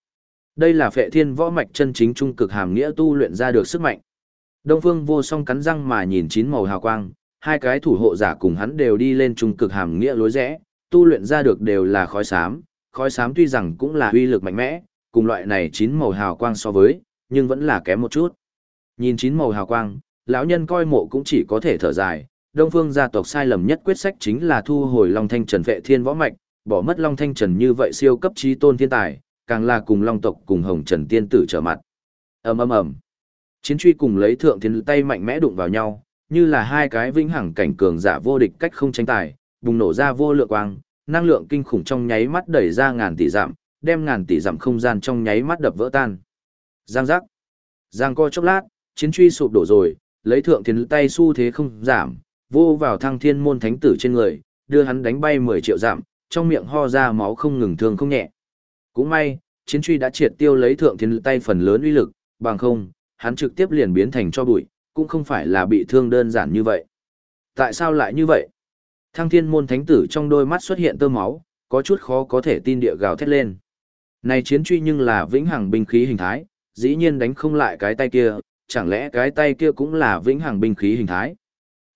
Đây là phệ thiên võ mạch chân chính trung cực hàm nghĩa tu luyện ra được sức mạnh. Đông Phương vô song cắn răng mà nhìn chín màu hào quang, hai cái thủ hộ giả cùng hắn đều đi lên trung cực hàm nghĩa lối rẽ, tu luyện ra được đều là khói xám, khói xám tuy rằng cũng là uy lực mạnh mẽ, cùng loại này chín màu hào quang so với, nhưng vẫn là kém một chút. Nhìn chín màu hào quang, lão nhân coi mộ cũng chỉ có thể thở dài, Đông Phương gia tộc sai lầm nhất quyết sách chính là thu hồi Long Thanh Trần vệ thiên võ mạch, bỏ mất Long Thanh Trần như vậy siêu cấp trí tôn thiên tài, càng là cùng Long tộc cùng Hồng Trần tiên tử trở mặt. Ầm ầm ầm. Chiến truy cùng lấy thượng thiên tay mạnh mẽ đụng vào nhau, như là hai cái vĩnh hằng cảnh cường giả vô địch cách không tranh tài, bùng nổ ra vô lượng quang, năng lượng kinh khủng trong nháy mắt đẩy ra ngàn tỷ giảm đem ngàn tỷ dặm không gian trong nháy mắt đập vỡ tan. Giang giác. Giang co chốc lát, chiến truy sụp đổ rồi, lấy thượng thiên tay xu thế không giảm, vô vào thăng thiên môn thánh tử trên người, đưa hắn đánh bay 10 triệu dặm, trong miệng ho ra máu không ngừng thương không nhẹ. Cũng may, chiến truy đã triệt tiêu lấy thượng thiên tay phần lớn uy lực, bằng không, hắn trực tiếp liền biến thành cho bụi, cũng không phải là bị thương đơn giản như vậy. Tại sao lại như vậy? Thăng thiên môn thánh tử trong đôi mắt xuất hiện tơ máu, có chút khó có thể tin địa gào thét lên. Này chiến truy nhưng là vĩnh hằng binh khí hình thái, dĩ nhiên đánh không lại cái tay kia, chẳng lẽ cái tay kia cũng là vĩnh hằng binh khí hình thái?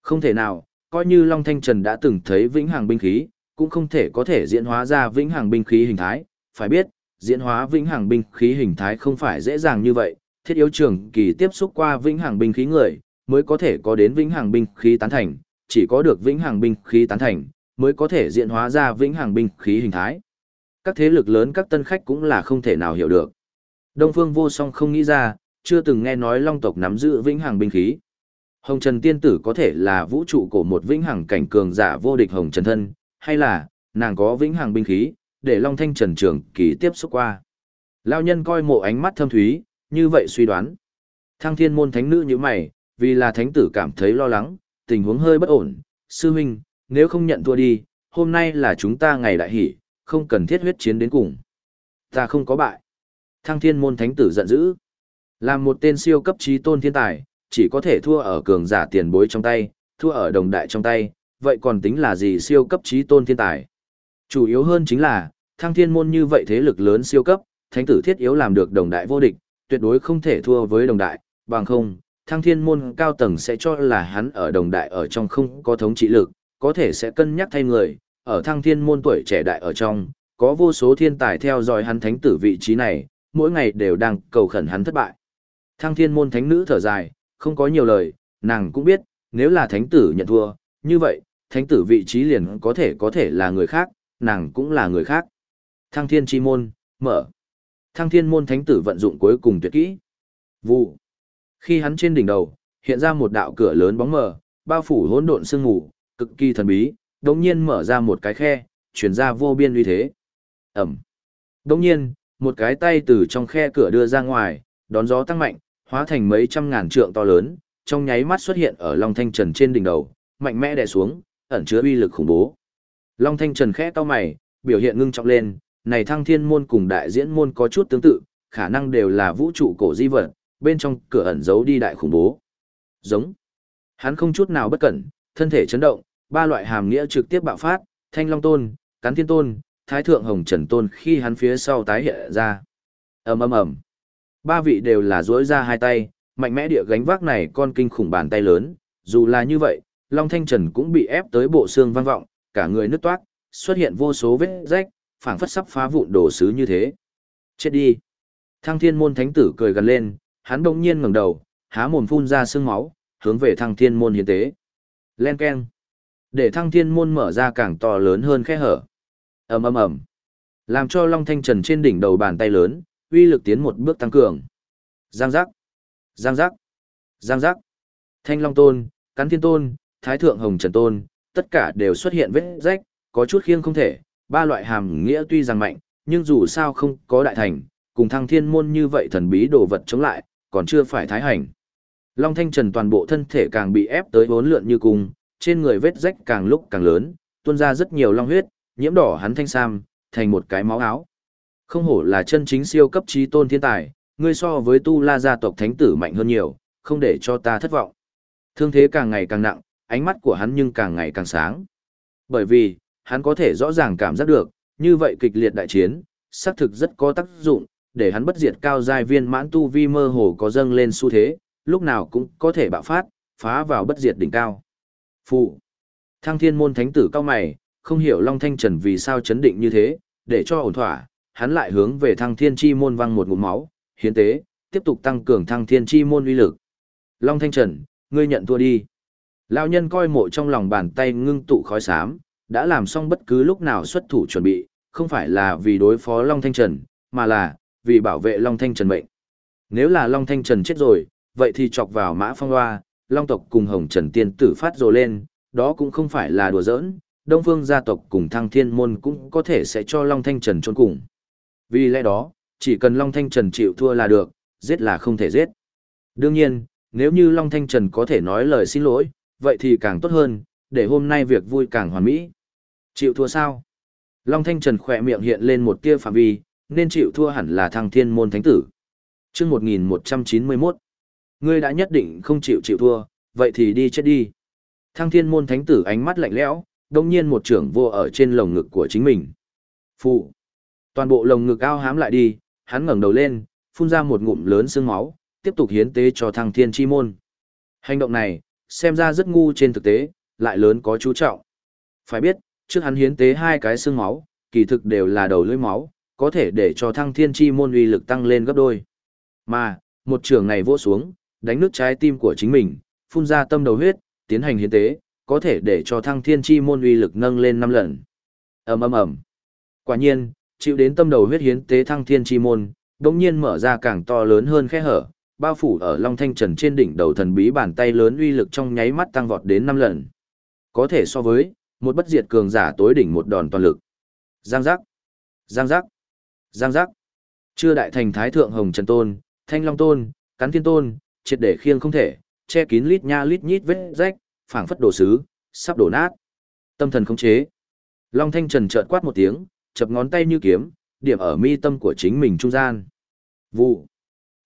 Không thể nào, coi như Long Thanh Trần đã từng thấy vĩnh hằng binh khí, cũng không thể có thể diễn hóa ra vĩnh hằng binh khí hình thái, phải biết, diễn hóa vĩnh hằng binh khí hình thái không phải dễ dàng như vậy, thiết yếu trường kỳ tiếp xúc qua vĩnh hằng binh khí người, mới có thể có đến vĩnh hằng binh khí tán thành, chỉ có được vĩnh hằng binh khí tán thành, mới có thể diễn hóa ra vĩnh hằng binh khí hình thái. Các thế lực lớn các tân khách cũng là không thể nào hiểu được. Đông Phương Vô Song không nghĩ ra, chưa từng nghe nói Long tộc nắm giữ vĩnh hằng binh khí. Hồng Trần Tiên Tử có thể là vũ trụ của một vĩnh hằng cảnh cường giả vô địch Hồng Trần thân, hay là nàng có vĩnh hằng binh khí, để Long Thanh Trần trưởng kỳ tiếp xúc qua. Lao nhân coi mộ ánh mắt thâm thúy, như vậy suy đoán. Thăng thiên môn thánh nữ như mày, vì là thánh tử cảm thấy lo lắng, tình huống hơi bất ổn. Sư huynh, nếu không nhận thua đi, hôm nay là chúng ta ngày đại hỷ, không cần thiết huyết chiến đến cùng. Ta không có bại. Thăng thiên môn thánh tử giận dữ. Làm một tên siêu cấp trí tôn thiên tài, chỉ có thể thua ở cường giả tiền bối trong tay, thua ở đồng đại trong tay, vậy còn tính là gì siêu cấp trí tôn thiên tài. Chủ yếu hơn chính là, thăng thiên môn như vậy thế lực lớn siêu cấp, thánh tử thiết yếu làm được đồng đại vô địch, tuyệt đối không thể thua với đồng đại, bằng không, thăng thiên môn cao tầng sẽ cho là hắn ở đồng đại ở trong không có thống trị lực, có thể sẽ cân nhắc thay người, ở thăng thiên môn tuổi trẻ đại ở trong, có vô số thiên tài theo dõi hắn thánh tử vị trí này, mỗi ngày đều đang cầu khẩn hắn thất bại. Thăng thiên môn thánh nữ thở dài, không có nhiều lời, nàng cũng biết, nếu là thánh tử nhận thua, như vậy, thánh tử vị trí liền có thể có thể là người khác, nàng cũng là người khác. Thăng thiên chi môn, mở. Thăng thiên môn thánh tử vận dụng cuối cùng tuyệt kỹ. Vụ. Khi hắn trên đỉnh đầu, hiện ra một đạo cửa lớn bóng mờ, bao phủ hỗn độn sương mù, cực kỳ thần bí, đống nhiên mở ra một cái khe, chuyển ra vô biên uy thế. Ẩm. Đống nhiên, một cái tay từ trong khe cửa đưa ra ngoài, đón gió tăng mạnh, hóa thành mấy trăm ngàn trượng to lớn, trong nháy mắt xuất hiện ở Long Thanh Trần trên đỉnh đầu, mạnh mẽ đè xuống, ẩn chứa uy lực khủng bố. Long Thanh Trần khẽ cau mày, biểu hiện ngưng trọng lên, này Thăng Thiên môn cùng đại diễn môn có chút tương tự, khả năng đều là vũ trụ cổ di vật, bên trong cửa ẩn giấu đi đại khủng bố. Giống. Hắn không chút nào bất cẩn, thân thể chấn động, ba loại hàm nghĩa trực tiếp bạo phát, Thanh Long Tôn, Cắn Thiên Tôn, Thái Thượng Hồng Trần Tôn khi hắn phía sau tái hiện ra. ầm ầm ầm Ba vị đều là duỗi ra hai tay, mạnh mẽ địa gánh vác này con kinh khủng bàn tay lớn, dù là như vậy, Long Thanh Trần cũng bị ép tới bộ xương vang vọng, cả người nứt toát, xuất hiện vô số vết rách, phảng phất sắp phá vụn đồ sứ như thế. Chết đi. Thăng Thiên môn thánh tử cười gần lên, hắn bỗng nhiên ngẩng đầu, há mồm phun ra sương máu, hướng về Thăng Thiên môn hiến tế. Len keng. Để Thăng Thiên môn mở ra càng to lớn hơn khe hở. Ầm ầm ầm. Làm cho Long Thanh Trần trên đỉnh đầu bàn tay lớn, uy lực tiến một bước tăng cường. Giang giác, giang giác, giang giác. Thanh Long Tôn, Cắn Thiên Tôn, Thái Thượng Hồng Trần Tôn, tất cả đều xuất hiện vết rách, có chút khiêng không thể. Ba loại hàm nghĩa tuy rằng mạnh, nhưng dù sao không có đại thành, cùng thăng thiên môn như vậy thần bí đồ vật chống lại, còn chưa phải thái hành. Long Thanh Trần toàn bộ thân thể càng bị ép tới bốn lượn như cùng, trên người vết rách càng lúc càng lớn, tuôn ra rất nhiều long huyết, nhiễm đỏ hắn thanh sam, thành một cái máu áo. Không hổ là chân chính siêu cấp trí tôn thiên tài, ngươi so với tu la gia tộc thánh tử mạnh hơn nhiều, không để cho ta thất vọng. Thương thế càng ngày càng nặng, ánh mắt của hắn nhưng càng ngày càng sáng. Bởi vì, hắn có thể rõ ràng cảm giác được, như vậy kịch liệt đại chiến, xác thực rất có tác dụng, để hắn bất diệt cao giai viên mãn tu vi mơ hồ có dâng lên xu thế, lúc nào cũng có thể bạo phát, phá vào bất diệt đỉnh cao. Phụ. Thăng thiên môn thánh tử cao mày, không hiểu Long Thanh Trần vì sao chấn định như thế, để cho ổn thỏa, hắn lại hướng về thăng thiên chi môn văng một ngụm máu, hiến tế, tiếp tục tăng cường thăng thiên chi môn uy lực. Long Thanh Trần, ngươi nhận thua đi. Lão nhân coi mộ trong lòng bàn tay ngưng tụ khói xám, đã làm xong bất cứ lúc nào xuất thủ chuẩn bị, không phải là vì đối phó Long Thanh Trần, mà là vì bảo vệ Long Thanh Trần mệnh. Nếu là Long Thanh Trần chết rồi, vậy thì chọc vào mã phong hoa, Long tộc cùng Hồng Trần Tiên tử phát rồ lên, đó cũng không phải là đùa giỡn, Đông Phương gia tộc cùng Thăng Thiên môn cũng có thể sẽ cho Long Thanh Trần trốn cùng. Vì lẽ đó, chỉ cần Long Thanh Trần chịu thua là được, giết là không thể giết. Đương nhiên, nếu như Long Thanh Trần có thể nói lời xin lỗi, vậy thì càng tốt hơn, để hôm nay việc vui càng hoàn mỹ. Chịu thua sao? Long Thanh Trần khỏe miệng hiện lên một tia phạm vi, nên chịu thua hẳn là thăng thiên môn thánh tử. chương 1191, ngươi đã nhất định không chịu chịu thua, vậy thì đi chết đi. Thăng thiên môn thánh tử ánh mắt lạnh lẽo, đồng nhiên một trưởng vô ở trên lồng ngực của chính mình. Phụ. Toàn bộ lồng ngực ao hám lại đi, hắn ngẩng đầu lên, phun ra một ngụm lớn xương máu, tiếp tục hiến tế cho thăng thiên chi môn. Hành động này, xem ra rất ngu trên thực tế, lại lớn có chú trọng. Phải biết, trước hắn hiến tế hai cái xương máu, kỳ thực đều là đầu lưỡi máu, có thể để cho thăng thiên chi môn uy lực tăng lên gấp đôi. Mà, một trường này vô xuống, đánh nước trái tim của chính mình, phun ra tâm đầu huyết, tiến hành hiến tế, có thể để cho thăng thiên chi môn uy lực nâng lên 5 lần. ầm ầm ầm. Quả nhiên, chịu đến tâm đầu huyết hiến tế thăng thiên chi môn, đột nhiên mở ra càng to lớn hơn khe hở, bao phủ ở Long Thanh Trần trên đỉnh đầu thần bí bàn tay lớn uy lực trong nháy mắt tăng vọt đến 5 lần. Có thể so với một bất diệt cường giả tối đỉnh một đòn toàn lực. Giang giác, giang giác, giang giác. Chưa đại thành thái thượng hồng trần tôn, thanh long tôn, cắn thiên tôn, triệt để khiêng không thể, che kín lít nha lít nhít vết rách, phảng phất đổ sứ, sắp đổ nát. Tâm thần khống chế. Long thanh trần chợt quát một tiếng, chập ngón tay như kiếm, điểm ở mi tâm của chính mình trung gian. Vụ.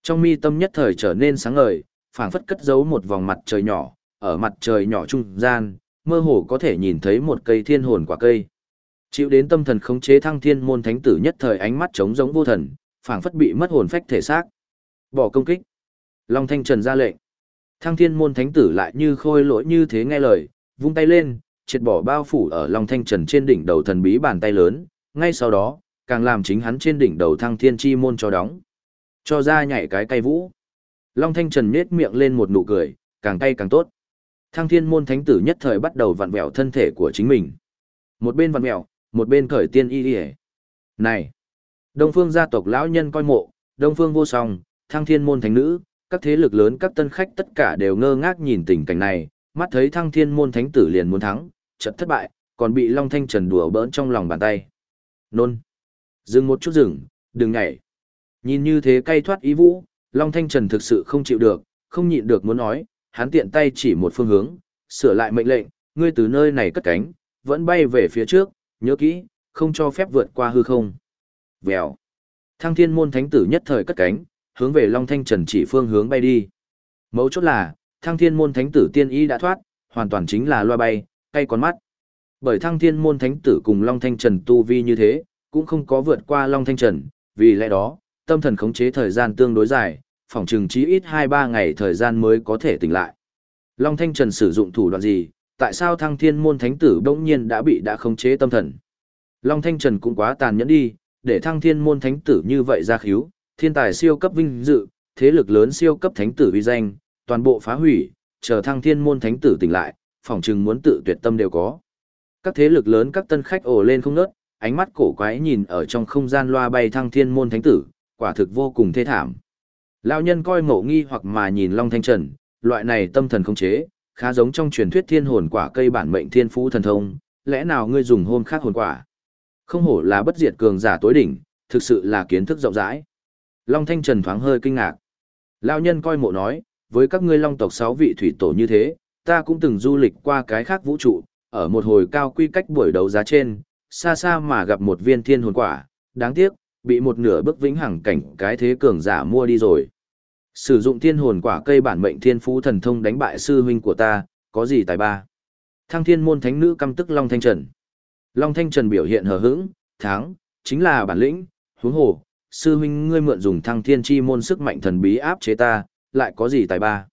Trong mi tâm nhất thời trở nên sáng ngời, phảng phất cất giấu một vòng mặt trời nhỏ, ở mặt trời nhỏ trung gian, mơ hồ có thể nhìn thấy một cây thiên hồn quả cây. Chịu đến tâm thần khống chế thăng thiên môn thánh tử nhất thời ánh mắt trống giống vô thần, phảng phất bị mất hồn phách thể xác. Bỏ công kích. Long Thanh Trần ra lệnh. Thăng thiên môn thánh tử lại như khôi lỗi như thế nghe lời, vung tay lên, triệt bỏ bao phủ ở Long Thanh Trần trên đỉnh đầu thần bí bàn tay lớn, ngay sau đó, càng làm chính hắn trên đỉnh đầu thăng thiên chi môn cho đóng. Cho ra nhảy cái cây vũ. Long Thanh Trần nhếch miệng lên một nụ cười, càng cay càng tốt. Thăng thiên môn thánh tử nhất thời bắt đầu vặn vẹo thân thể của chính mình. Một bên vặn vẹo, một bên khởi tiên y y Này! Đông phương gia tộc lão nhân coi mộ, đông phương vô song, thăng thiên môn thánh nữ, các thế lực lớn các tân khách tất cả đều ngơ ngác nhìn tình cảnh này, mắt thấy thăng thiên môn thánh tử liền muốn thắng, chợt thất bại, còn bị Long Thanh Trần đùa bỡn trong lòng bàn tay. Nôn! Dừng một chút dừng, đừng nhảy. Nhìn như thế cay thoát ý vũ, Long Thanh Trần thực sự không chịu được, không nhịn được muốn nói, hắn tiện tay chỉ một phương hướng, sửa lại mệnh lệnh, ngươi từ nơi này cất cánh, vẫn bay về phía trước, nhớ kỹ, không cho phép vượt qua hư không. Vèo. Thăng thiên môn thánh tử nhất thời cất cánh, hướng về Long Thanh Trần chỉ phương hướng bay đi. Mấu chốt là, thăng thiên môn thánh tử tiên y đã thoát, hoàn toàn chính là loa bay, cay con mắt. Bởi thăng thiên môn thánh tử cùng Long Thanh Trần tu vi như thế, cũng không có vượt qua Long Thanh Trần, vì lẽ đó, tâm thần khống chế thời gian tương đối dài, phòng trừng chí ít 2-3 ngày thời gian mới có thể tỉnh lại. Long Thanh Trần sử dụng thủ đoạn gì, tại sao thăng thiên môn thánh tử bỗng nhiên đã bị đã khống chế tâm thần? Long Thanh Trần cũng quá tàn nhẫn đi, để thăng thiên môn thánh tử như vậy ra khíu, thiên tài siêu cấp vinh dự, thế lực lớn siêu cấp thánh tử uy danh, toàn bộ phá hủy, chờ thăng thiên môn thánh tử tỉnh lại, phòng trừng muốn tự tuyệt tâm đều có. Các thế lực lớn các tân khách ồ lên không nớt, ánh mắt cổ quái nhìn ở trong không gian loa bay thăng thiên môn thánh tử, quả thực vô cùng thê thảm. Lão nhân coi ngộ nghi hoặc mà nhìn Long Thanh Trần, loại này tâm thần không chế, khá giống trong truyền thuyết thiên hồn quả cây bản mệnh thiên phú thần thông, lẽ nào ngươi dùng hôn khác hồn quả? Không hổ là bất diệt cường giả tối đỉnh, thực sự là kiến thức rộng rãi. Long Thanh Trần thoáng hơi kinh ngạc. Lão nhân coi mộ nói, với các ngươi long tộc sáu vị thủy tổ như thế, ta cũng từng du lịch qua cái khác vũ trụ, ở một hồi cao quy cách buổi đấu giá trên, xa xa mà gặp một viên thiên hồn quả, đáng tiếc, bị một nửa bức vĩnh hằng cảnh cái thế cường giả mua đi rồi. Sử dụng thiên hồn quả cây bản mệnh thiên phú thần thông đánh bại sư huynh của ta, có gì tài ba? Thăng thiên môn thánh nữ căm tức Long Thanh Trần. Long Thanh Trần biểu hiện hờ hững, tháng, chính là bản lĩnh, huống hồ, sư huynh ngươi mượn dùng thăng thiên chi môn sức mạnh thần bí áp chế ta, lại có gì tài ba?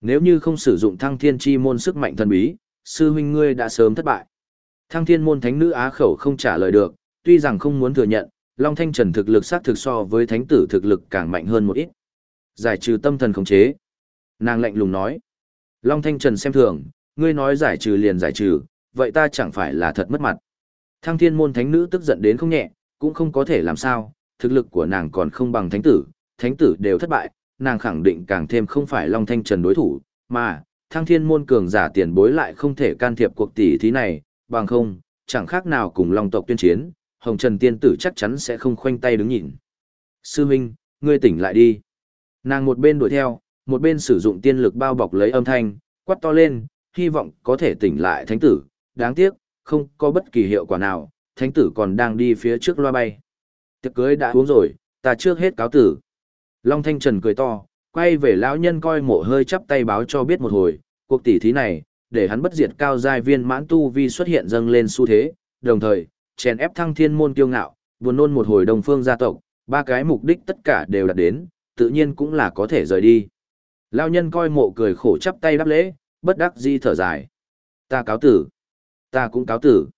Nếu như không sử dụng thăng thiên chi môn sức mạnh thần bí, sư huynh ngươi đã sớm thất bại. Thăng thiên môn thánh nữ á khẩu không trả lời được, tuy rằng không muốn thừa nhận, Long Thanh Trần thực lực xác thực so với thánh tử thực lực càng mạnh hơn một ít. Giải trừ tâm thần khống chế. Nàng lạnh lùng nói. Long Thanh Trần xem thường, ngươi nói giải trừ liền giải trừ, vậy ta chẳng phải là thật mất mặt. Thăng thiên môn thánh nữ tức giận đến không nhẹ, cũng không có thể làm sao, thực lực của nàng còn không bằng thánh tử, thánh tử đều thất bại, nàng khẳng định càng thêm không phải Long Thanh Trần đối thủ, mà, thăng thiên môn cường giả tiền bối lại không thể can thiệp cuộc tỷ thí này, bằng không, chẳng khác nào cùng Long tộc tuyên chiến, Hồng Trần tiên tử chắc chắn sẽ không khoanh tay đứng nhìn. Sư Minh, ngươi tỉnh lại đi. Nàng một bên đuổi theo, một bên sử dụng tiên lực bao bọc lấy âm thanh, quát to lên, hy vọng có thể tỉnh lại thánh tử, đáng tiếc, không có bất kỳ hiệu quả nào, thánh tử còn đang đi phía trước loa bay. Tiệc cưới đã uống rồi, ta trước hết cáo tử. Long Thanh Trần cười to, quay về lão nhân coi mộ hơi chắp tay báo cho biết một hồi, cuộc tỷ thí này, để hắn bất diệt cao giai viên mãn tu vi xuất hiện dâng lên xu thế, đồng thời, chèn ép thăng thiên môn kiêu ngạo, buồn nôn một hồi đồng phương gia tộc, ba cái mục đích tất cả đều đạt đến, tự nhiên cũng là có thể rời đi. Lão nhân coi mộ cười khổ chắp tay đáp lễ, bất đắc di thở dài. Ta cáo tử. Ta cũng cáo tử.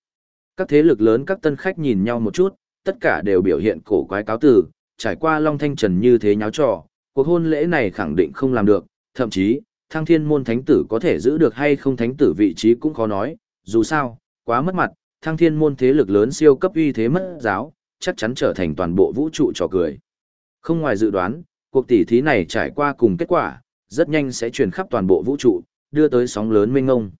Các thế lực lớn các tân khách nhìn nhau một chút, tất cả đều biểu hiện cổ quái cáo tử, trải qua Long Thanh Trần như thế nháo trò, cuộc hôn lễ này khẳng định không làm được, thậm chí, thăng thiên môn thánh tử có thể giữ được hay không thánh tử vị trí cũng khó nói, dù sao, quá mất mặt, thăng thiên môn thế lực lớn siêu cấp uy thế mất giáo, chắc chắn trở thành toàn bộ vũ trụ trò cười. Không ngoài dự đoán, cuộc tỷ thí này trải qua cùng kết quả, rất nhanh sẽ truyền khắp toàn bộ vũ trụ, đưa tới sóng lớn mênh ngông.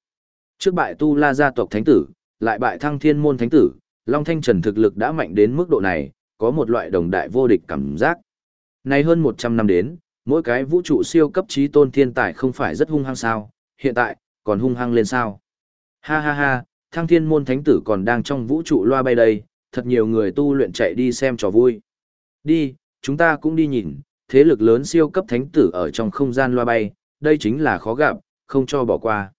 Trước bại Tu La gia tộc thánh tử, lại bại Thăng Thiên môn thánh tử, Long Thanh Trần thực lực đã mạnh đến mức độ này, có một loại đồng đại vô địch cảm giác. Nay hơn 100 năm đến, mỗi cái vũ trụ siêu cấp trí tôn thiên tài không phải rất hung hăng sao, hiện tại, còn hung hăng lên sao. Ha ha ha, Thăng Thiên môn thánh tử còn đang trong vũ trụ loa bay đây, thật nhiều người tu luyện chạy đi xem trò vui. Đi, chúng ta cũng đi nhìn, thế lực lớn siêu cấp thánh tử ở trong không gian loa bay, đây chính là khó gặp, không cho bỏ qua.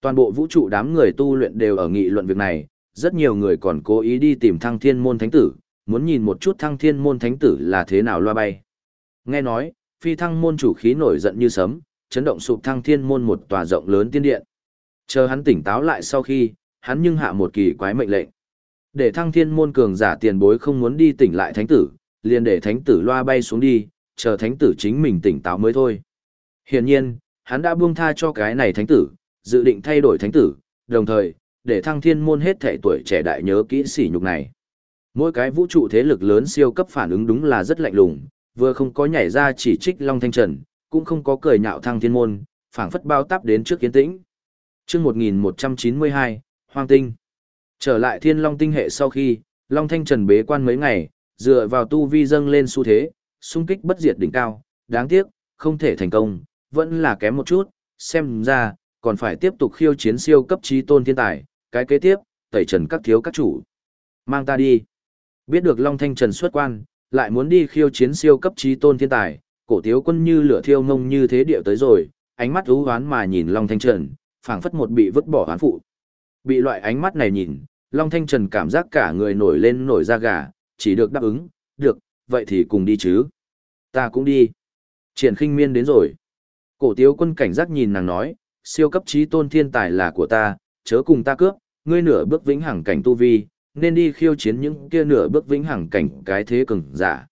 Toàn bộ vũ trụ đám người tu luyện đều ở nghị luận việc này, rất nhiều người còn cố ý đi tìm thăng thiên môn thánh tử, muốn nhìn một chút thăng thiên môn thánh tử là thế nào loa bay. Nghe nói, phi thăng môn chủ khí nổi giận như sấm, chấn động sụp thăng thiên môn một tòa rộng lớn tiên điện. Chờ hắn tỉnh táo lại sau khi, hắn nhưng hạ một kỳ quái mệnh lệnh. Để thăng thiên môn cường giả tiền bối không muốn đi tỉnh lại thánh tử, liền để thánh tử loa bay xuống đi, chờ thánh tử chính mình tỉnh táo mới thôi. Hiển nhiên, hắn đã buông tha cho cái này thánh tử, dự định thay đổi thánh tử, đồng thời, để thăng thiên môn hết thể tuổi trẻ đại nhớ kỹ sỉ nhục này. Mỗi cái vũ trụ thế lực lớn siêu cấp phản ứng đúng là rất lạnh lùng, vừa không có nhảy ra chỉ trích Long Thanh Trần, cũng không có cười nhạo thăng thiên môn, phảng phất bao táp đến trước kiến tĩnh. Trước 1192, Hoang Tinh. Trở lại thiên Long Tinh hệ sau khi, Long Thanh Trần bế quan mấy ngày, dựa vào tu vi dâng lên xu thế, xung kích bất diệt đỉnh cao, đáng tiếc, không thể thành công, vẫn là kém một chút, xem ra, còn phải tiếp tục khiêu chiến siêu cấp trí tôn thiên tài, cái kế tiếp, tẩy trần các thiếu các chủ. Mang ta đi. Biết được Long Thanh Trần xuất quan, lại muốn đi khiêu chiến siêu cấp trí tôn thiên tài, cổ thiếu quân như lửa thiêu ngông như thế điệu tới rồi, ánh mắt ú hoán mà nhìn Long Thanh Trần, phảng phất một bị vứt bỏ hoán phụ. Bị loại ánh mắt này nhìn, Long Thanh Trần cảm giác cả người nổi lên nổi da gà, chỉ được đáp ứng, được, vậy thì cùng đi chứ. Ta cũng đi. Triển khinh miên đến rồi. Cổ tiếu quân cảnh giác nhìn nàng nói, siêu cấp trí tôn thiên tài là của ta, chớ cùng ta cướp, ngươi nửa bước vĩnh hằng cảnh tu vi, nên đi khiêu chiến những kia nửa bước vĩnh hằng cảnh cái thế cường giả.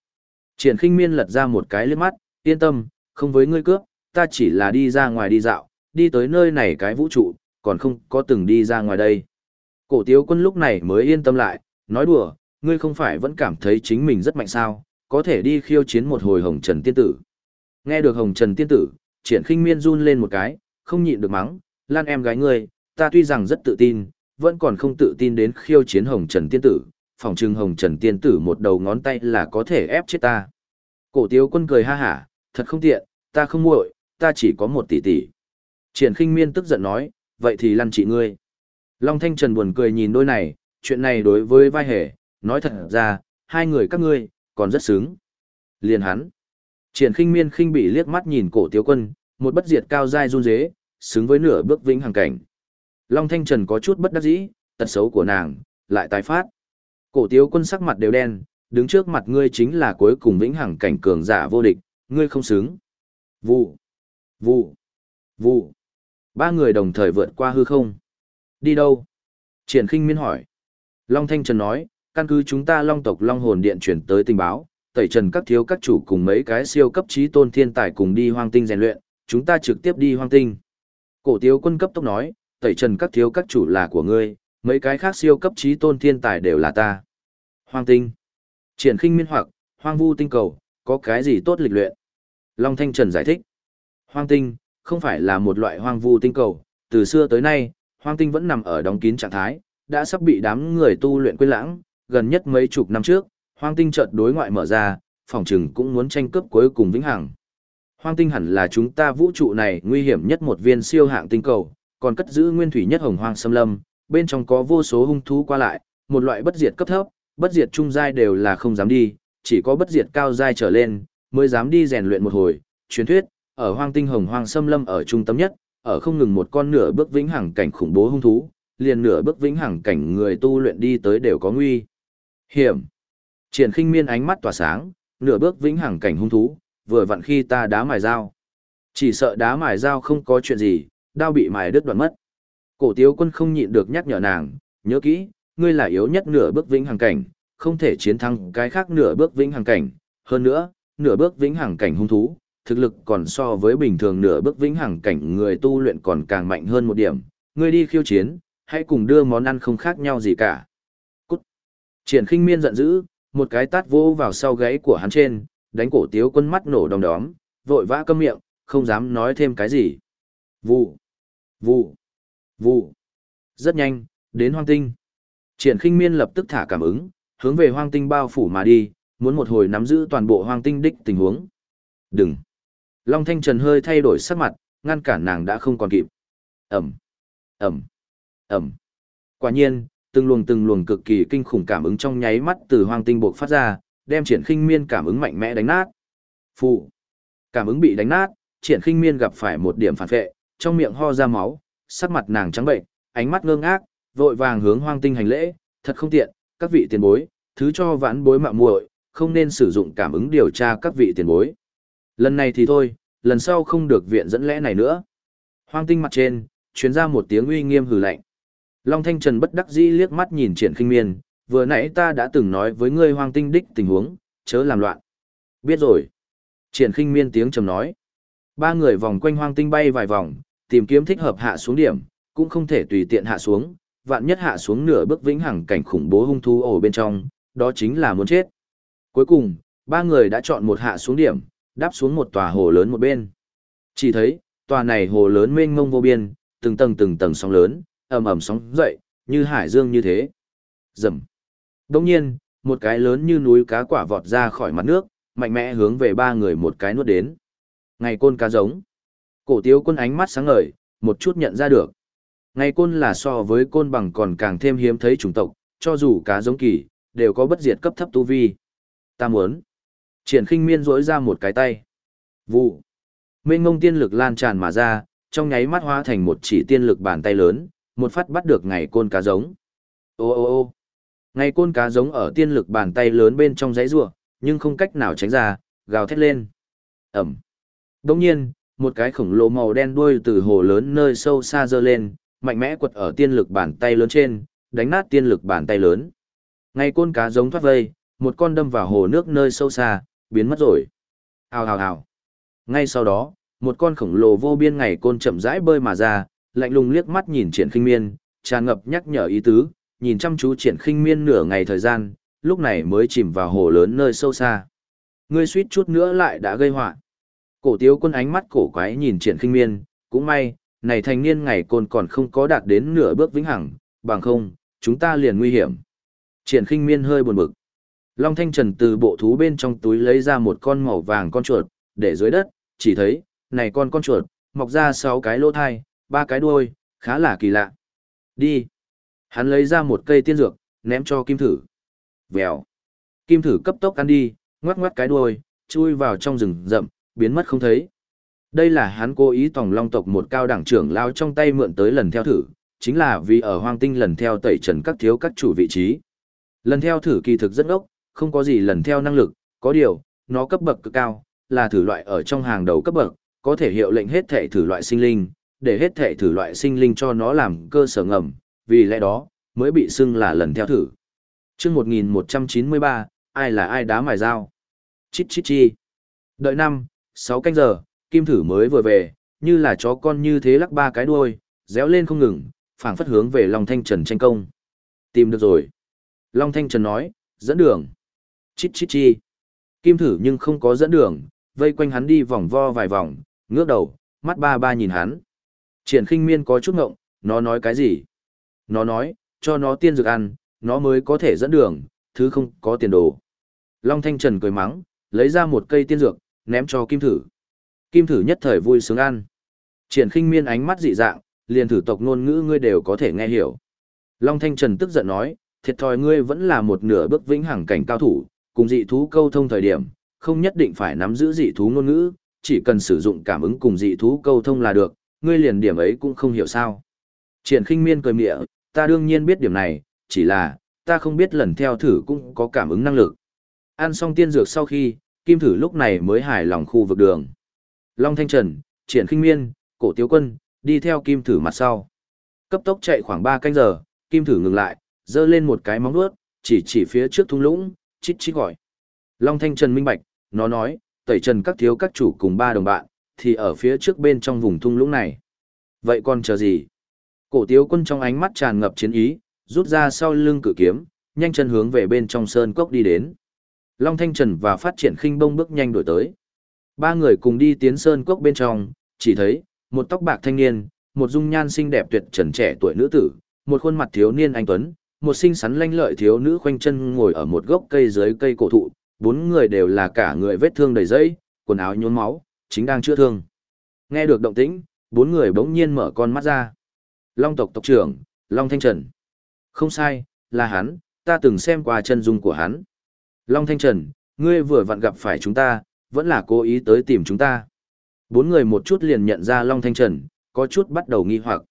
Triển khinh miên lật ra một cái liếc mắt, yên tâm, không với ngươi cướp, ta chỉ là đi ra ngoài đi dạo, đi tới nơi này cái vũ trụ, còn không có từng đi ra ngoài đây. Cổ tiếu quân lúc này mới yên tâm lại, nói đùa, ngươi không phải vẫn cảm thấy chính mình rất mạnh sao, có thể đi khiêu chiến một hồi hồng trần tiên tử. Nghe được hồng trần tiên tử, triển khinh miên run lên một cái, không nhịn được mắng, lan em gái ngươi, ta tuy rằng rất tự tin, vẫn còn không tự tin đến khiêu chiến hồng trần tiên tử, phòng trưng hồng trần tiên tử một đầu ngón tay là có thể ép chết ta. Cổ tiếu quân cười ha hả, thật không tiện, ta không muội, ta chỉ có một tỷ tỷ. Triển khinh miên tức giận nói, vậy thì lăn chị ngươi. Long Thanh Trần buồn cười nhìn đôi này, chuyện này đối với vai hề, nói thật ra, hai người các ngươi, còn rất sướng. Liền hắn. Triển khinh miên khinh bị liếc mắt nhìn cổ tiếu quân, một bất diệt cao dai run dế, xứng với nửa bước vĩnh hằng cảnh. Long Thanh Trần có chút bất đắc dĩ, tật xấu của nàng, lại tái phát. Cổ tiếu quân sắc mặt đều đen, đứng trước mặt ngươi chính là cuối cùng vĩnh hằng cảnh cường giả vô địch, ngươi không xứng. Vụ, vụ, vụ. Ba người đồng thời vượt qua hư không. Đi đâu? Triển khinh miên hỏi. Long Thanh Trần nói, căn cứ chúng ta Long tộc Long hồn điện chuyển tới tình báo, tẩy trần các thiếu các chủ cùng mấy cái siêu cấp trí tôn thiên tài cùng đi hoang tinh rèn luyện, chúng ta trực tiếp đi hoang tinh. Cổ tiếu quân cấp tốc nói, tẩy trần các thiếu các chủ là của ngươi, mấy cái khác siêu cấp trí tôn thiên tài đều là ta. Hoang tinh. Triển khinh miên hoặc, hoang vu tinh cầu, có cái gì tốt lịch luyện? Long Thanh Trần giải thích. Hoang tinh, không phải là một loại hoang vu tinh cầu, từ xưa tới nay, hoang tinh vẫn nằm ở đóng kín trạng thái, đã sắp bị đám người tu luyện quên lãng, gần nhất mấy chục năm trước, hoang tinh chợt đối ngoại mở ra, phòng trừng cũng muốn tranh cướp cuối cùng vĩnh hằng. Hoang tinh hẳn là chúng ta vũ trụ này nguy hiểm nhất một viên siêu hạng tinh cầu, còn cất giữ nguyên thủy nhất hồng hoang xâm lâm, bên trong có vô số hung thú qua lại, một loại bất diệt cấp thấp, bất diệt trung giai đều là không dám đi, chỉ có bất diệt cao giai trở lên mới dám đi rèn luyện một hồi. Truyền thuyết, ở hoang tinh hồng hoang xâm lâm ở trung tâm nhất, ở không ngừng một con nửa bước vĩnh hằng cảnh khủng bố hung thú, liền nửa bước vĩnh hằng cảnh người tu luyện đi tới đều có nguy hiểm. Triển Khinh Miên ánh mắt tỏa sáng, nửa bước vĩnh hằng cảnh hung thú, vừa vặn khi ta đá mài dao. Chỉ sợ đá mài dao không có chuyện gì, đao bị mài đứt đoạn mất. Cổ Tiếu Quân không nhịn được nhắc nhở nàng, nhớ kỹ, ngươi là yếu nhất nửa bước vĩnh hằng cảnh, không thể chiến thắng cái khác nửa bước vĩnh hằng cảnh, hơn nữa, nửa bước vĩnh hằng cảnh hung thú, thực lực còn so với bình thường nửa bước vĩnh hằng cảnh người tu luyện còn càng mạnh hơn một điểm, ngươi đi khiêu chiến, hãy cùng đưa món ăn không khác nhau gì cả. Cút. Triển Khinh Miên giận dữ, một cái tát vỗ vào sau gáy của hắn trên, đánh cổ tiếu quân mắt nổ đom đóm, vội vã câm miệng, không dám nói thêm cái gì. Vụ, vụ, vụ. Rất nhanh, đến hoang tinh. Triển khinh miên lập tức thả cảm ứng, hướng về hoang tinh bao phủ mà đi, muốn một hồi nắm giữ toàn bộ hoang tinh đích tình huống. Đừng. Long Thanh Trần hơi thay đổi sắc mặt, ngăn cản nàng đã không còn kịp. Ẩm, Ẩm, Ẩm. Quả nhiên, từng luồng từng luồng cực kỳ kinh khủng cảm ứng trong nháy mắt từ hoang tinh buộc phát ra, đem triển khinh miên cảm ứng mạnh mẽ đánh nát. Phụ. Cảm ứng bị đánh nát, triển khinh miên gặp phải một điểm phản vệ, trong miệng ho ra máu, sắc mặt nàng trắng bệnh, ánh mắt ngơ ngác, vội vàng hướng hoang tinh hành lễ, thật không tiện, các vị tiền bối, thứ cho vãn bối mạo muội, không nên sử dụng cảm ứng điều tra các vị tiền bối. Lần này thì thôi, lần sau không được viện dẫn lẽ này nữa. Hoang tinh mặt trên, chuyến ra một tiếng uy nghiêm hừ lạnh. Long Thanh Trần bất đắc dĩ liếc mắt nhìn triển khinh miên, vừa nãy ta đã từng nói với ngươi hoang tinh đích tình huống, chớ làm loạn. Biết rồi. Triển khinh miên tiếng trầm nói. Ba người vòng quanh hoang tinh bay vài vòng, tìm kiếm thích hợp hạ xuống điểm, cũng không thể tùy tiện hạ xuống, vạn nhất hạ xuống nửa bước vĩnh hằng cảnh khủng bố hung thú ổ bên trong, đó chính là muốn chết. Cuối cùng, ba người đã chọn một hạ xuống điểm, đáp xuống một tòa hồ lớn một bên. Chỉ thấy, tòa này hồ lớn mênh mông vô biên, từng tầng từng tầng sóng lớn, ầm ầm sóng dậy, như hải dương như thế. Rầm. đột nhiên, một cái lớn như núi cá quả vọt ra khỏi mặt nước, mạnh mẽ hướng về ba người một cái nuốt đến. Ngày côn cá giống. Cổ tiếu quân ánh mắt sáng ngời, một chút nhận ra được. Ngày côn là so với côn bằng còn càng thêm hiếm thấy chủng tộc, cho dù cá giống kỳ, đều có bất diệt cấp thấp tu vi. Ta muốn. Triển khinh miên rỗi ra một cái tay. Vụ. Mênh ngông tiên lực lan tràn mà ra, trong nháy mắt hóa thành một chỉ tiên lực bàn tay lớn, một phát bắt được ngày côn cá giống. Ô ô ô ngày côn cá giống ở tiên lực bàn tay lớn bên trong giấy rùa, nhưng không cách nào tránh ra, gào thét lên. Ẩm. Đồng nhiên, một cái khổng lồ màu đen đuôi từ hồ lớn nơi sâu xa dơ lên, mạnh mẽ quật ở tiên lực bàn tay lớn trên, đánh nát tiên lực bàn tay lớn. ngay côn cá giống thoát vây, một con đâm vào hồ nước nơi sâu xa, biến mất rồi. Hào hào hào. Ngay sau đó, một con khổng lồ vô biên ngày côn chậm rãi bơi mà ra, lạnh lùng liếc mắt nhìn triển khinh miên, tràn ngập nhắc nhở ý tứ, nhìn chăm chú triển khinh miên nửa ngày thời gian, lúc này mới chìm vào hồ lớn nơi sâu xa. Ngươi suýt chút nữa lại đã gây họa. Cổ tiếu quân ánh mắt cổ quái nhìn triển khinh miên, cũng may, này thành niên ngày côn còn không có đạt đến nửa bước vĩnh hằng, bằng không, chúng ta liền nguy hiểm. Triển khinh miên hơi buồn bực. Long Thanh Trần từ bộ thú bên trong túi lấy ra một con màu vàng con chuột, để dưới đất, chỉ thấy, này con con chuột, mọc ra sáu cái lỗ thai, ba cái đuôi, khá là kỳ lạ. Đi. Hắn lấy ra một cây tiên dược, ném cho kim thử. Vèo. Kim thử cấp tốc ăn đi, Ngoắc ngoắc cái đuôi, chui vào trong rừng rậm, biến mất không thấy. Đây là hắn cố ý tòng long tộc một cao đẳng trưởng lao trong tay mượn tới lần theo thử, chính là vì ở hoang tinh lần theo tẩy trần các thiếu các chủ vị trí. Lần theo thử kỳ thực rất ốc, không có gì lần theo năng lực, có điều, nó cấp bậc cực cao, là thử loại ở trong hàng đầu cấp bậc, có thể hiệu lệnh hết thể thử loại sinh linh, để hết thể thử loại sinh linh cho nó làm cơ sở ngầm, vì lẽ đó, mới bị xưng là lần theo thử. chương 1193, ai là ai đá mài dao? Chít chít chi. Đợi năm, 6 canh giờ, kim thử mới vừa về, như là chó con như thế lắc ba cái đuôi, réo lên không ngừng, phảng phất hướng về Long Thanh Trần tranh công. Tìm được rồi. Long Thanh Trần nói, dẫn đường. Chít chít chi. Kim thử nhưng không có dẫn đường, vây quanh hắn đi vòng vo vài vòng, ngước đầu, mắt ba ba nhìn hắn. Triển khinh miên có chút ngộng, nó nói cái gì? Nó nói, cho nó tiên dược ăn, nó mới có thể dẫn đường, thứ không có tiền đồ. Long Thanh Trần cười mắng, lấy ra một cây tiên dược, ném cho Kim Thử. Kim Thử nhất thời vui sướng ăn. Triển khinh miên ánh mắt dị dạng, liền thử tộc ngôn ngữ ngươi đều có thể nghe hiểu. Long Thanh Trần tức giận nói, thiệt thòi ngươi vẫn là một nửa bước vĩnh hằng cảnh cao thủ, cùng dị thú câu thông thời điểm, không nhất định phải nắm giữ dị thú ngôn ngữ, chỉ cần sử dụng cảm ứng cùng dị thú câu thông là được, ngươi liền điểm ấy cũng không hiểu sao. Triển khinh miên cười mịa, ta đương nhiên biết điểm này, chỉ là, ta không biết lần theo thử cũng có cảm ứng năng lực. Ăn xong tiên dược sau khi, Kim Thử lúc này mới hài lòng khu vực đường. Long Thanh Trần, Triển Kinh Miên, Cổ Tiếu Quân, đi theo Kim Thử mặt sau. Cấp tốc chạy khoảng 3 canh giờ, Kim Thử ngừng lại, dơ lên một cái móng vuốt, chỉ chỉ phía trước thung lũng, chít chít gọi. Long Thanh Trần minh bạch, nó nói, tẩy trần các thiếu các chủ cùng ba đồng bạn, thì ở phía trước bên trong vùng thung lũng này. Vậy còn chờ gì? Cổ tiếu quân trong ánh mắt tràn ngập chiến ý, rút ra sau lưng cử kiếm, nhanh chân hướng về bên trong sơn cốc đi đến. Long Thanh Trần và phát triển khinh bông bước nhanh đổi tới. Ba người cùng đi tiến sơn cốc bên trong, chỉ thấy, một tóc bạc thanh niên, một dung nhan xinh đẹp tuyệt trần trẻ tuổi nữ tử, một khuôn mặt thiếu niên anh tuấn, một xinh xắn lanh lợi thiếu nữ khoanh chân ngồi ở một gốc cây dưới cây cổ thụ, bốn người đều là cả người vết thương đầy dây, quần áo nhuốm máu, chính đang chữa thương. Nghe được động tĩnh, bốn người bỗng nhiên mở con mắt ra. Long tộc tộc trưởng, Long Thanh Trần. Không sai, là hắn, ta từng xem qua chân dung của hắn. Long Thanh Trần, ngươi vừa vặn gặp phải chúng ta, vẫn là cố ý tới tìm chúng ta. Bốn người một chút liền nhận ra Long Thanh Trần, có chút bắt đầu nghi hoặc.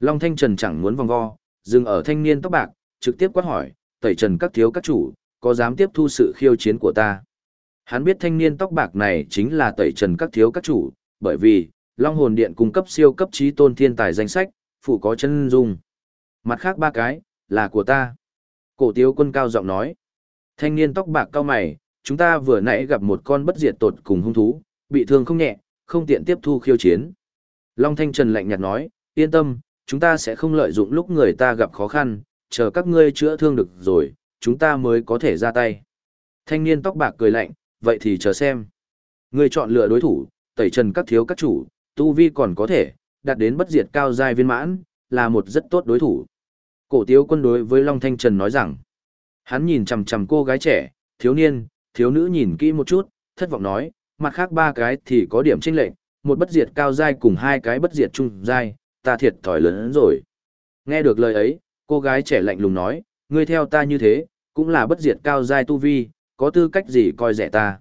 Long Thanh Trần chẳng muốn vòng vo, dừng ở thanh niên tóc bạc, trực tiếp quát hỏi, tẩy trần các thiếu các chủ, có dám tiếp thu sự khiêu chiến của ta? Hắn biết thanh niên tóc bạc này chính là tẩy trần các thiếu các chủ, bởi vì, Long Hồn Điện cung cấp siêu cấp trí tôn thiên tài danh sách, phụ có chân dung. Mặt khác ba cái, là của ta. Cổ tiếu quân cao giọng nói. Thanh niên tóc bạc cao mày, chúng ta vừa nãy gặp một con bất diệt tột cùng hung thú, bị thương không nhẹ, không tiện tiếp thu khiêu chiến. Long Thanh Trần lạnh nhạt nói, yên tâm, chúng ta sẽ không lợi dụng lúc người ta gặp khó khăn, chờ các ngươi chữa thương được rồi, chúng ta mới có thể ra tay. Thanh niên tóc bạc cười lạnh, vậy thì chờ xem. Ngươi chọn lựa đối thủ, tẩy trần các thiếu các chủ, tu vi còn có thể, đạt đến bất diệt cao giai viên mãn, là một rất tốt đối thủ. Cổ tiếu quân đối với Long Thanh Trần nói rằng, hắn nhìn chằm chằm cô gái trẻ, thiếu niên, thiếu nữ nhìn kỹ một chút, thất vọng nói, mặt khác ba cái thì có điểm chênh lệch, một bất diệt cao giai cùng hai cái bất diệt trung giai, ta thiệt thòi lớn rồi. Nghe được lời ấy, cô gái trẻ lạnh lùng nói, ngươi theo ta như thế, cũng là bất diệt cao giai tu vi, có tư cách gì coi rẻ ta.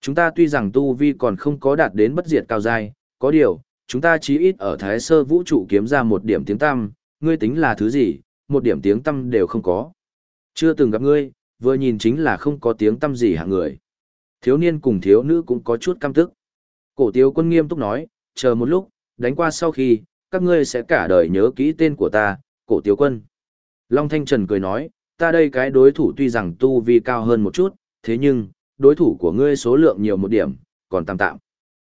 Chúng ta tuy rằng tu vi còn không có đạt đến bất diệt cao giai, có điều, chúng ta chí ít ở thái sơ vũ trụ kiếm ra một điểm tiếng tăm, ngươi tính là thứ gì, một điểm tiếng tăm đều không có. Chưa từng gặp ngươi, vừa nhìn chính là không có tiếng tâm gì hạng người. Thiếu niên cùng thiếu nữ cũng có chút căm tức. Cổ tiếu quân nghiêm túc nói, chờ một lúc, đánh qua sau khi, các ngươi sẽ cả đời nhớ kỹ tên của ta, cổ tiếu quân. Long Thanh Trần cười nói, ta đây cái đối thủ tuy rằng tu vi cao hơn một chút, thế nhưng, đối thủ của ngươi số lượng nhiều một điểm, còn tạm tạm.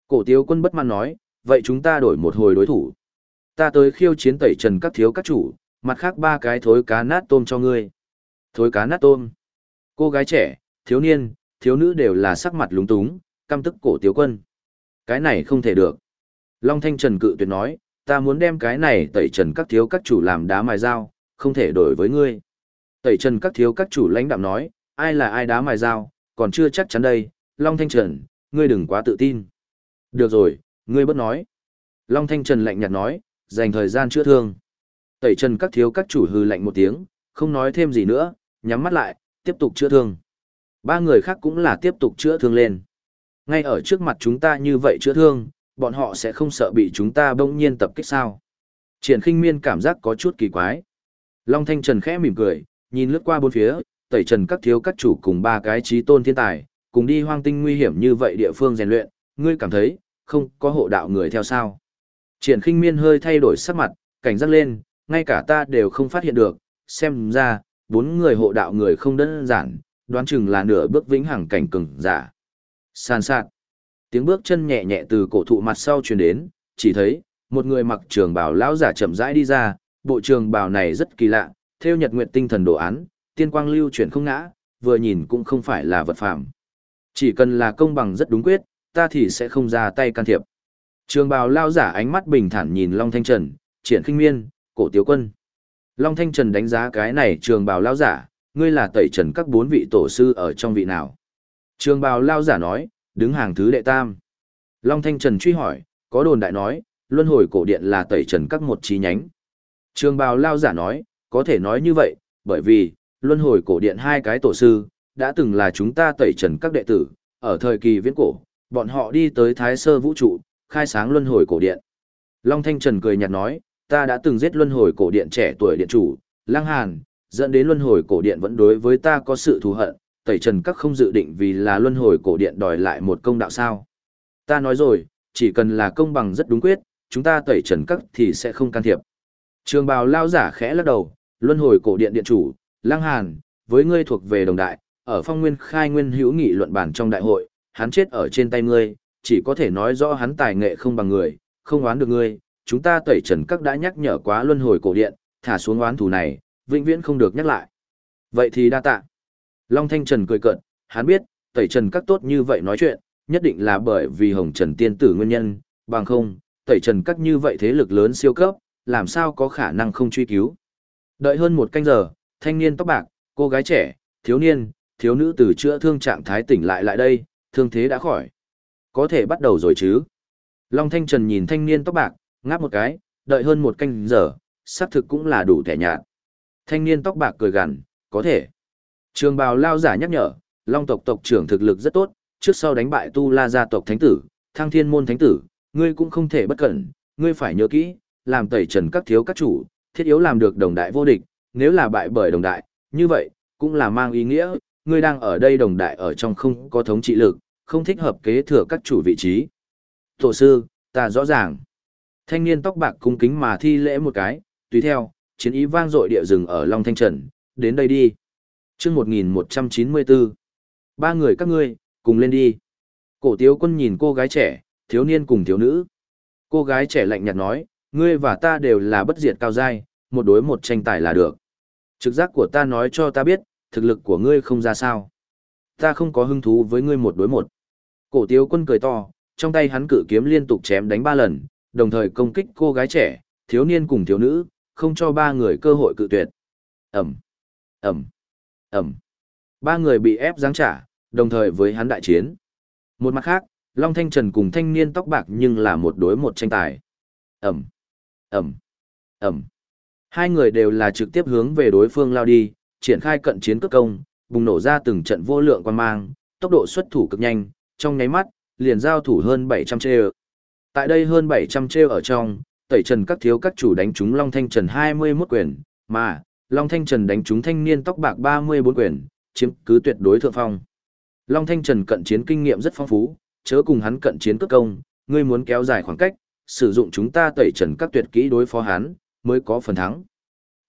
Cổ tiếu quân bất mãn nói, vậy chúng ta đổi một hồi đối thủ. Ta tới khiêu chiến tẩy trần các thiếu các chủ, mặt khác ba cái thối cá nát tôm cho ngươi. Thối cá nát tôm. Cô gái trẻ, thiếu niên, thiếu nữ đều là sắc mặt lúng túng, căm tức cổ tiếu quân. Cái này không thể được. Long Thanh Trần cự tuyệt nói, ta muốn đem cái này tẩy trần các thiếu các chủ làm đá mài dao, không thể đổi với ngươi. Tẩy trần các thiếu các chủ lãnh đạm nói, ai là ai đá mài dao, còn chưa chắc chắn đây, Long Thanh Trần, ngươi đừng quá tự tin. Được rồi, ngươi bất nói. Long Thanh Trần lạnh nhạt nói, dành thời gian chữa thương. Tẩy trần các thiếu các chủ hư lạnh một tiếng, không nói thêm gì nữa, nhắm mắt lại, tiếp tục chữa thương. Ba người khác cũng là tiếp tục chữa thương lên. Ngay ở trước mặt chúng ta như vậy chữa thương, bọn họ sẽ không sợ bị chúng ta bỗng nhiên tập kích sao. Triển khinh miên cảm giác có chút kỳ quái. Long Thanh Trần khẽ mỉm cười, nhìn lướt qua bốn phía, tẩy trần các thiếu các chủ cùng ba cái trí tôn thiên tài, cùng đi hoang tinh nguy hiểm như vậy địa phương rèn luyện, ngươi cảm thấy, không có hộ đạo người theo sao. Triển khinh miên hơi thay đổi sắc mặt, cảnh giác lên, ngay cả ta đều không phát hiện được, xem ra, bốn người hộ đạo người không đơn giản, đoán chừng là nửa bước vĩnh hằng cảnh cường giả. San sạt. Tiếng bước chân nhẹ nhẹ từ cổ thụ mặt sau truyền đến, chỉ thấy, một người mặc trường bào lão giả chậm rãi đi ra, bộ trường bào này rất kỳ lạ, theo nhật nguyện tinh thần đồ án, tiên quang lưu chuyển không ngã, vừa nhìn cũng không phải là vật phàm. Chỉ cần là công bằng rất đúng quyết, ta thì sẽ không ra tay can thiệp. Trường bào lao giả ánh mắt bình thản nhìn Long Thanh Trần, triển khinh miên, cổ tiếu quân. Long Thanh Trần đánh giá cái này trường bào lao giả, ngươi là tẩy trần các bốn vị tổ sư ở trong vị nào. Trường bào lao giả nói, đứng hàng thứ đệ tam. Long Thanh Trần truy hỏi, có đồn đại nói, luân hồi cổ điện là tẩy trần các một chi nhánh. Trường bào lao giả nói, có thể nói như vậy, bởi vì, luân hồi cổ điện hai cái tổ sư, đã từng là chúng ta tẩy trần các đệ tử, ở thời kỳ viễn cổ, bọn họ đi tới thái sơ vũ trụ, khai sáng luân hồi cổ điện. Long Thanh Trần cười nhạt nói, ta đã từng giết luân hồi cổ điện trẻ tuổi điện chủ, Lăng Hàn, dẫn đến luân hồi cổ điện vẫn đối với ta có sự thù hận, tẩy trần các không dự định vì là luân hồi cổ điện đòi lại một công đạo sao. Ta nói rồi, chỉ cần là công bằng rất đúng quyết, chúng ta tẩy trần các thì sẽ không can thiệp. Trường bào lao giả khẽ lắc đầu, luân hồi cổ điện điện chủ, Lăng Hàn, với ngươi thuộc về đồng đại, ở phong nguyên khai nguyên hữu nghị luận bản trong đại hội, hắn chết ở trên tay ngươi, chỉ có thể nói rõ hắn tài nghệ không bằng người, không oán được ngươi, chúng ta tẩy trần các đã nhắc nhở quá luân hồi cổ điện, thả xuống oán thù này, vĩnh viễn không được nhắc lại. Vậy thì đa tạ. Long Thanh Trần cười cợt, hắn biết, tẩy trần các tốt như vậy nói chuyện, nhất định là bởi vì hồng trần tiên tử nguyên nhân, bằng không, tẩy trần các như vậy thế lực lớn siêu cấp, làm sao có khả năng không truy cứu. Đợi hơn một canh giờ, thanh niên tóc bạc, cô gái trẻ, thiếu niên, thiếu nữ từ chữa thương trạng thái tỉnh lại lại đây, thương thế đã khỏi. Có thể bắt đầu rồi chứ. Long Thanh Trần nhìn thanh niên tóc bạc, ngáp một cái, đợi hơn một canh giờ, xác thực cũng là đủ thẻ nhạt. Thanh niên tóc bạc cười gằn, có thể. Trường bào lao giả nhắc nhở, Long tộc tộc trưởng thực lực rất tốt, trước sau đánh bại Tu La gia tộc thánh tử, thăng thiên môn thánh tử, ngươi cũng không thể bất cẩn, ngươi phải nhớ kỹ, làm tẩy trần các thiếu các chủ, thiết yếu làm được đồng đại vô địch, nếu là bại bởi đồng đại, như vậy, cũng là mang ý nghĩa, ngươi đang ở đây đồng đại ở trong không có thống trị lực, không thích hợp kế thừa các chủ vị trí. Tổ sư, ta rõ ràng. Thanh niên tóc bạc cung kính mà thi lễ một cái, tùy theo, chiến ý vang dội địa rừng ở Long Thanh Trần, đến đây đi. chương 1194. Ba người các ngươi, cùng lên đi. Cổ tiếu quân nhìn cô gái trẻ, thiếu niên cùng thiếu nữ. Cô gái trẻ lạnh nhạt nói, ngươi và ta đều là bất diệt cao giai, một đối một tranh tài là được. Trực giác của ta nói cho ta biết, thực lực của ngươi không ra sao. Ta không có hứng thú với ngươi một đối một. Cổ tiếu quân cười to, trong tay hắn cử kiếm liên tục chém đánh ba lần, đồng thời công kích cô gái trẻ, thiếu niên cùng thiếu nữ, không cho ba người cơ hội cự tuyệt. Ẩm, Ẩm, Ẩm. Ba người bị ép giáng trả, đồng thời với hắn đại chiến. Một mặt khác, Long Thanh Trần cùng thanh niên tóc bạc nhưng là một đối một tranh tài. Ẩm, Ẩm, Ẩm. Hai người đều là trực tiếp hướng về đối phương lao đi, triển khai cận chiến cước công, bùng nổ ra từng trận vô lượng quan mang, tốc độ xuất thủ cực nhanh, trong nháy mắt, liền giao thủ hơn 700 trêu. Tại đây hơn 700 trêu ở trong, tẩy trần các thiếu các chủ đánh trúng Long Thanh Trần 21 quyền, mà, Long Thanh Trần đánh trúng thanh niên tóc bạc 34 quyền, chiếm cứ tuyệt đối thượng phong. Long Thanh Trần cận chiến kinh nghiệm rất phong phú, chớ cùng hắn cận chiến cước công, ngươi muốn kéo dài khoảng cách, sử dụng chúng ta tẩy trần các tuyệt kỹ đối phó hắn, mới có phần thắng.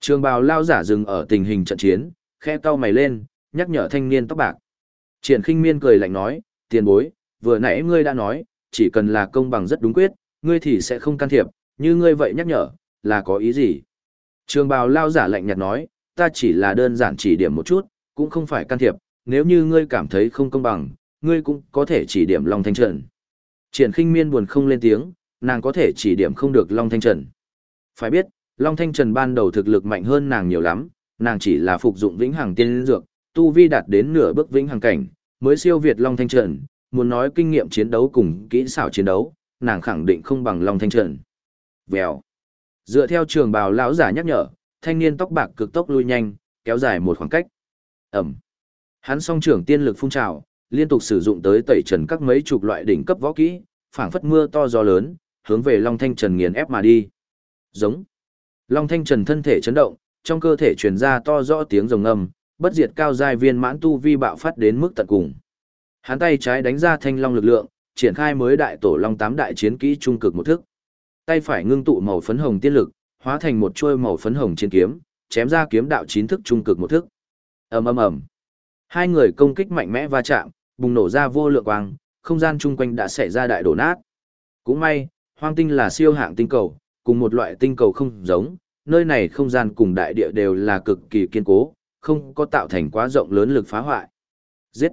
Trường bào lao giả dừng ở tình hình trận chiến, khe cau mày lên, nhắc nhở thanh niên tóc bạc. Triển khinh miên cười lạnh nói, tiền bối, vừa nãy ngươi đã nói, chỉ cần là công bằng rất đúng quyết, ngươi thì sẽ không can thiệp, như ngươi vậy nhắc nhở, là có ý gì? Trường bào lao giả lạnh nhạt nói, ta chỉ là đơn giản chỉ điểm một chút, cũng không phải can thiệp, nếu như ngươi cảm thấy không công bằng, ngươi cũng có thể chỉ điểm Long Thanh Trần. Triển khinh miên buồn không lên tiếng, nàng có thể chỉ điểm không được Long Thanh Trần. Phải biết, Long Thanh Trần ban đầu thực lực mạnh hơn nàng nhiều lắm, nàng chỉ là phục dụng vĩnh hằng tiên dược, tu vi đạt đến nửa bước vĩnh hằng cảnh, mới siêu việt Long Thanh Trần, muốn nói kinh nghiệm chiến đấu cùng kỹ xảo chiến đấu, nàng khẳng định không bằng Long Thanh Trần. Vèo. Dựa theo trường bào lão giả nhắc nhở, thanh niên tóc bạc cực tốc lui nhanh, kéo dài một khoảng cách. Ẩm. Hắn song trưởng tiên lực phun trào, liên tục sử dụng tới tẩy trần các mấy chục loại đỉnh cấp võ kỹ, phảng phất mưa to gió lớn, hướng về Long Thanh Trần nghiền ép mà đi. Giống. Long Thanh Trần thân thể chấn động, trong cơ thể truyền ra to rõ tiếng rồng ngâm, bất diệt cao giai viên mãn tu vi bạo phát đến mức tận cùng. Hắn tay trái đánh ra thanh long lực lượng, triển khai mới đại tổ long tám đại chiến kỹ trung cực một thức. Tay phải ngưng tụ màu phấn hồng tiên lực, hóa thành một chuôi màu phấn hồng chiến kiếm, chém ra kiếm đạo chín thức trung cực một thức. Ầm ầm ầm. Hai người công kích mạnh mẽ va chạm, bùng nổ ra vô lượng quang, không gian chung quanh đã xảy ra đại đổ nát. Cũng may, hoang tinh là siêu hạng tinh cầu, cùng một loại tinh cầu không giống, nơi này không gian cùng đại địa đều là cực kỳ kiên cố, không có tạo thành quá rộng lớn lực phá hoại. Giết!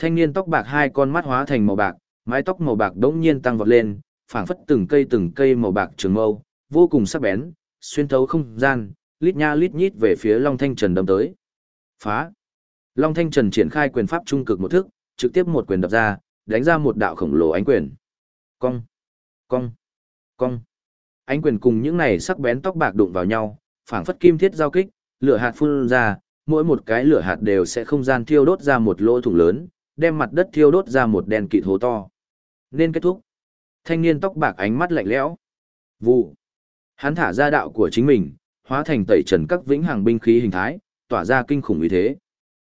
Thanh niên tóc bạc hai con mắt hóa thành màu bạc, mái tóc màu bạc đống nhiên tăng vọt lên, phảng phất từng cây từng cây màu bạc trường mâu, vô cùng sắc bén, xuyên thấu không gian, lít nha lít nhít về phía Long Thanh Trần đâm tới. Phá! Long Thanh Trần triển khai quyền pháp trung cực một thức, trực tiếp một quyền đập ra, đánh ra một đạo khổng lồ ánh quyền. Cong! Cong! Cong! Ánh quyền cùng những này sắc bén tóc bạc đụng vào nhau, phảng phất kim thiết giao kích, lửa hạt phun ra, mỗi một cái lửa hạt đều sẽ không gian thiêu đốt ra một lỗ thủng lớn, đem mặt đất thiêu đốt ra một đèn kịt hố to. Nên kết thúc. Thanh niên tóc bạc ánh mắt lạnh lẽo. Vụ. Hắn thả ra đạo của chính mình, hóa thành tẩy trần các vĩnh hằng binh khí hình thái, tỏa ra kinh khủng uy thế.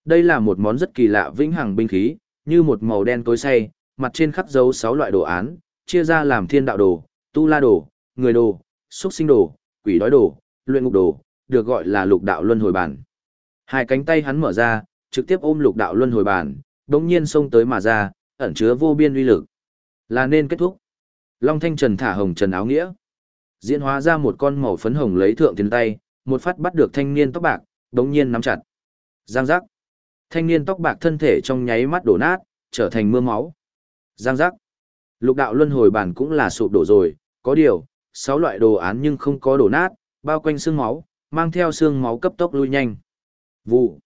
Đây là một món rất kỳ lạ vĩnh hằng binh khí, như một màu đen tối say, mặt trên khắc dấu 6 loại đồ án, chia ra làm thiên đạo đồ, tu la đồ, người đồ, xuất sinh đồ, quỷ đói đồ, luyện ngục đồ, được gọi là lục đạo luân hồi bản. Hai cánh tay hắn mở ra, trực tiếp ôm lục đạo luân hồi bản, đống nhiên xông tới mà ra, ẩn chứa vô biên uy lực. Là nên kết thúc. Long Thanh Trần thả hồng trần áo nghĩa. Diễn hóa ra một con màu phấn hồng lấy thượng tiền tay, một phát bắt được thanh niên tóc bạc, đống nhiên nắm chặt. Giang giác. Thanh niên tóc bạc thân thể trong nháy mắt đổ nát, trở thành mưa máu. Giang giác. Lục đạo luân hồi bản cũng là sụp đổ rồi, có điều, sáu loại đồ án nhưng không có đổ nát, bao quanh xương máu, mang theo xương máu cấp tốc lui nhanh. Vụ.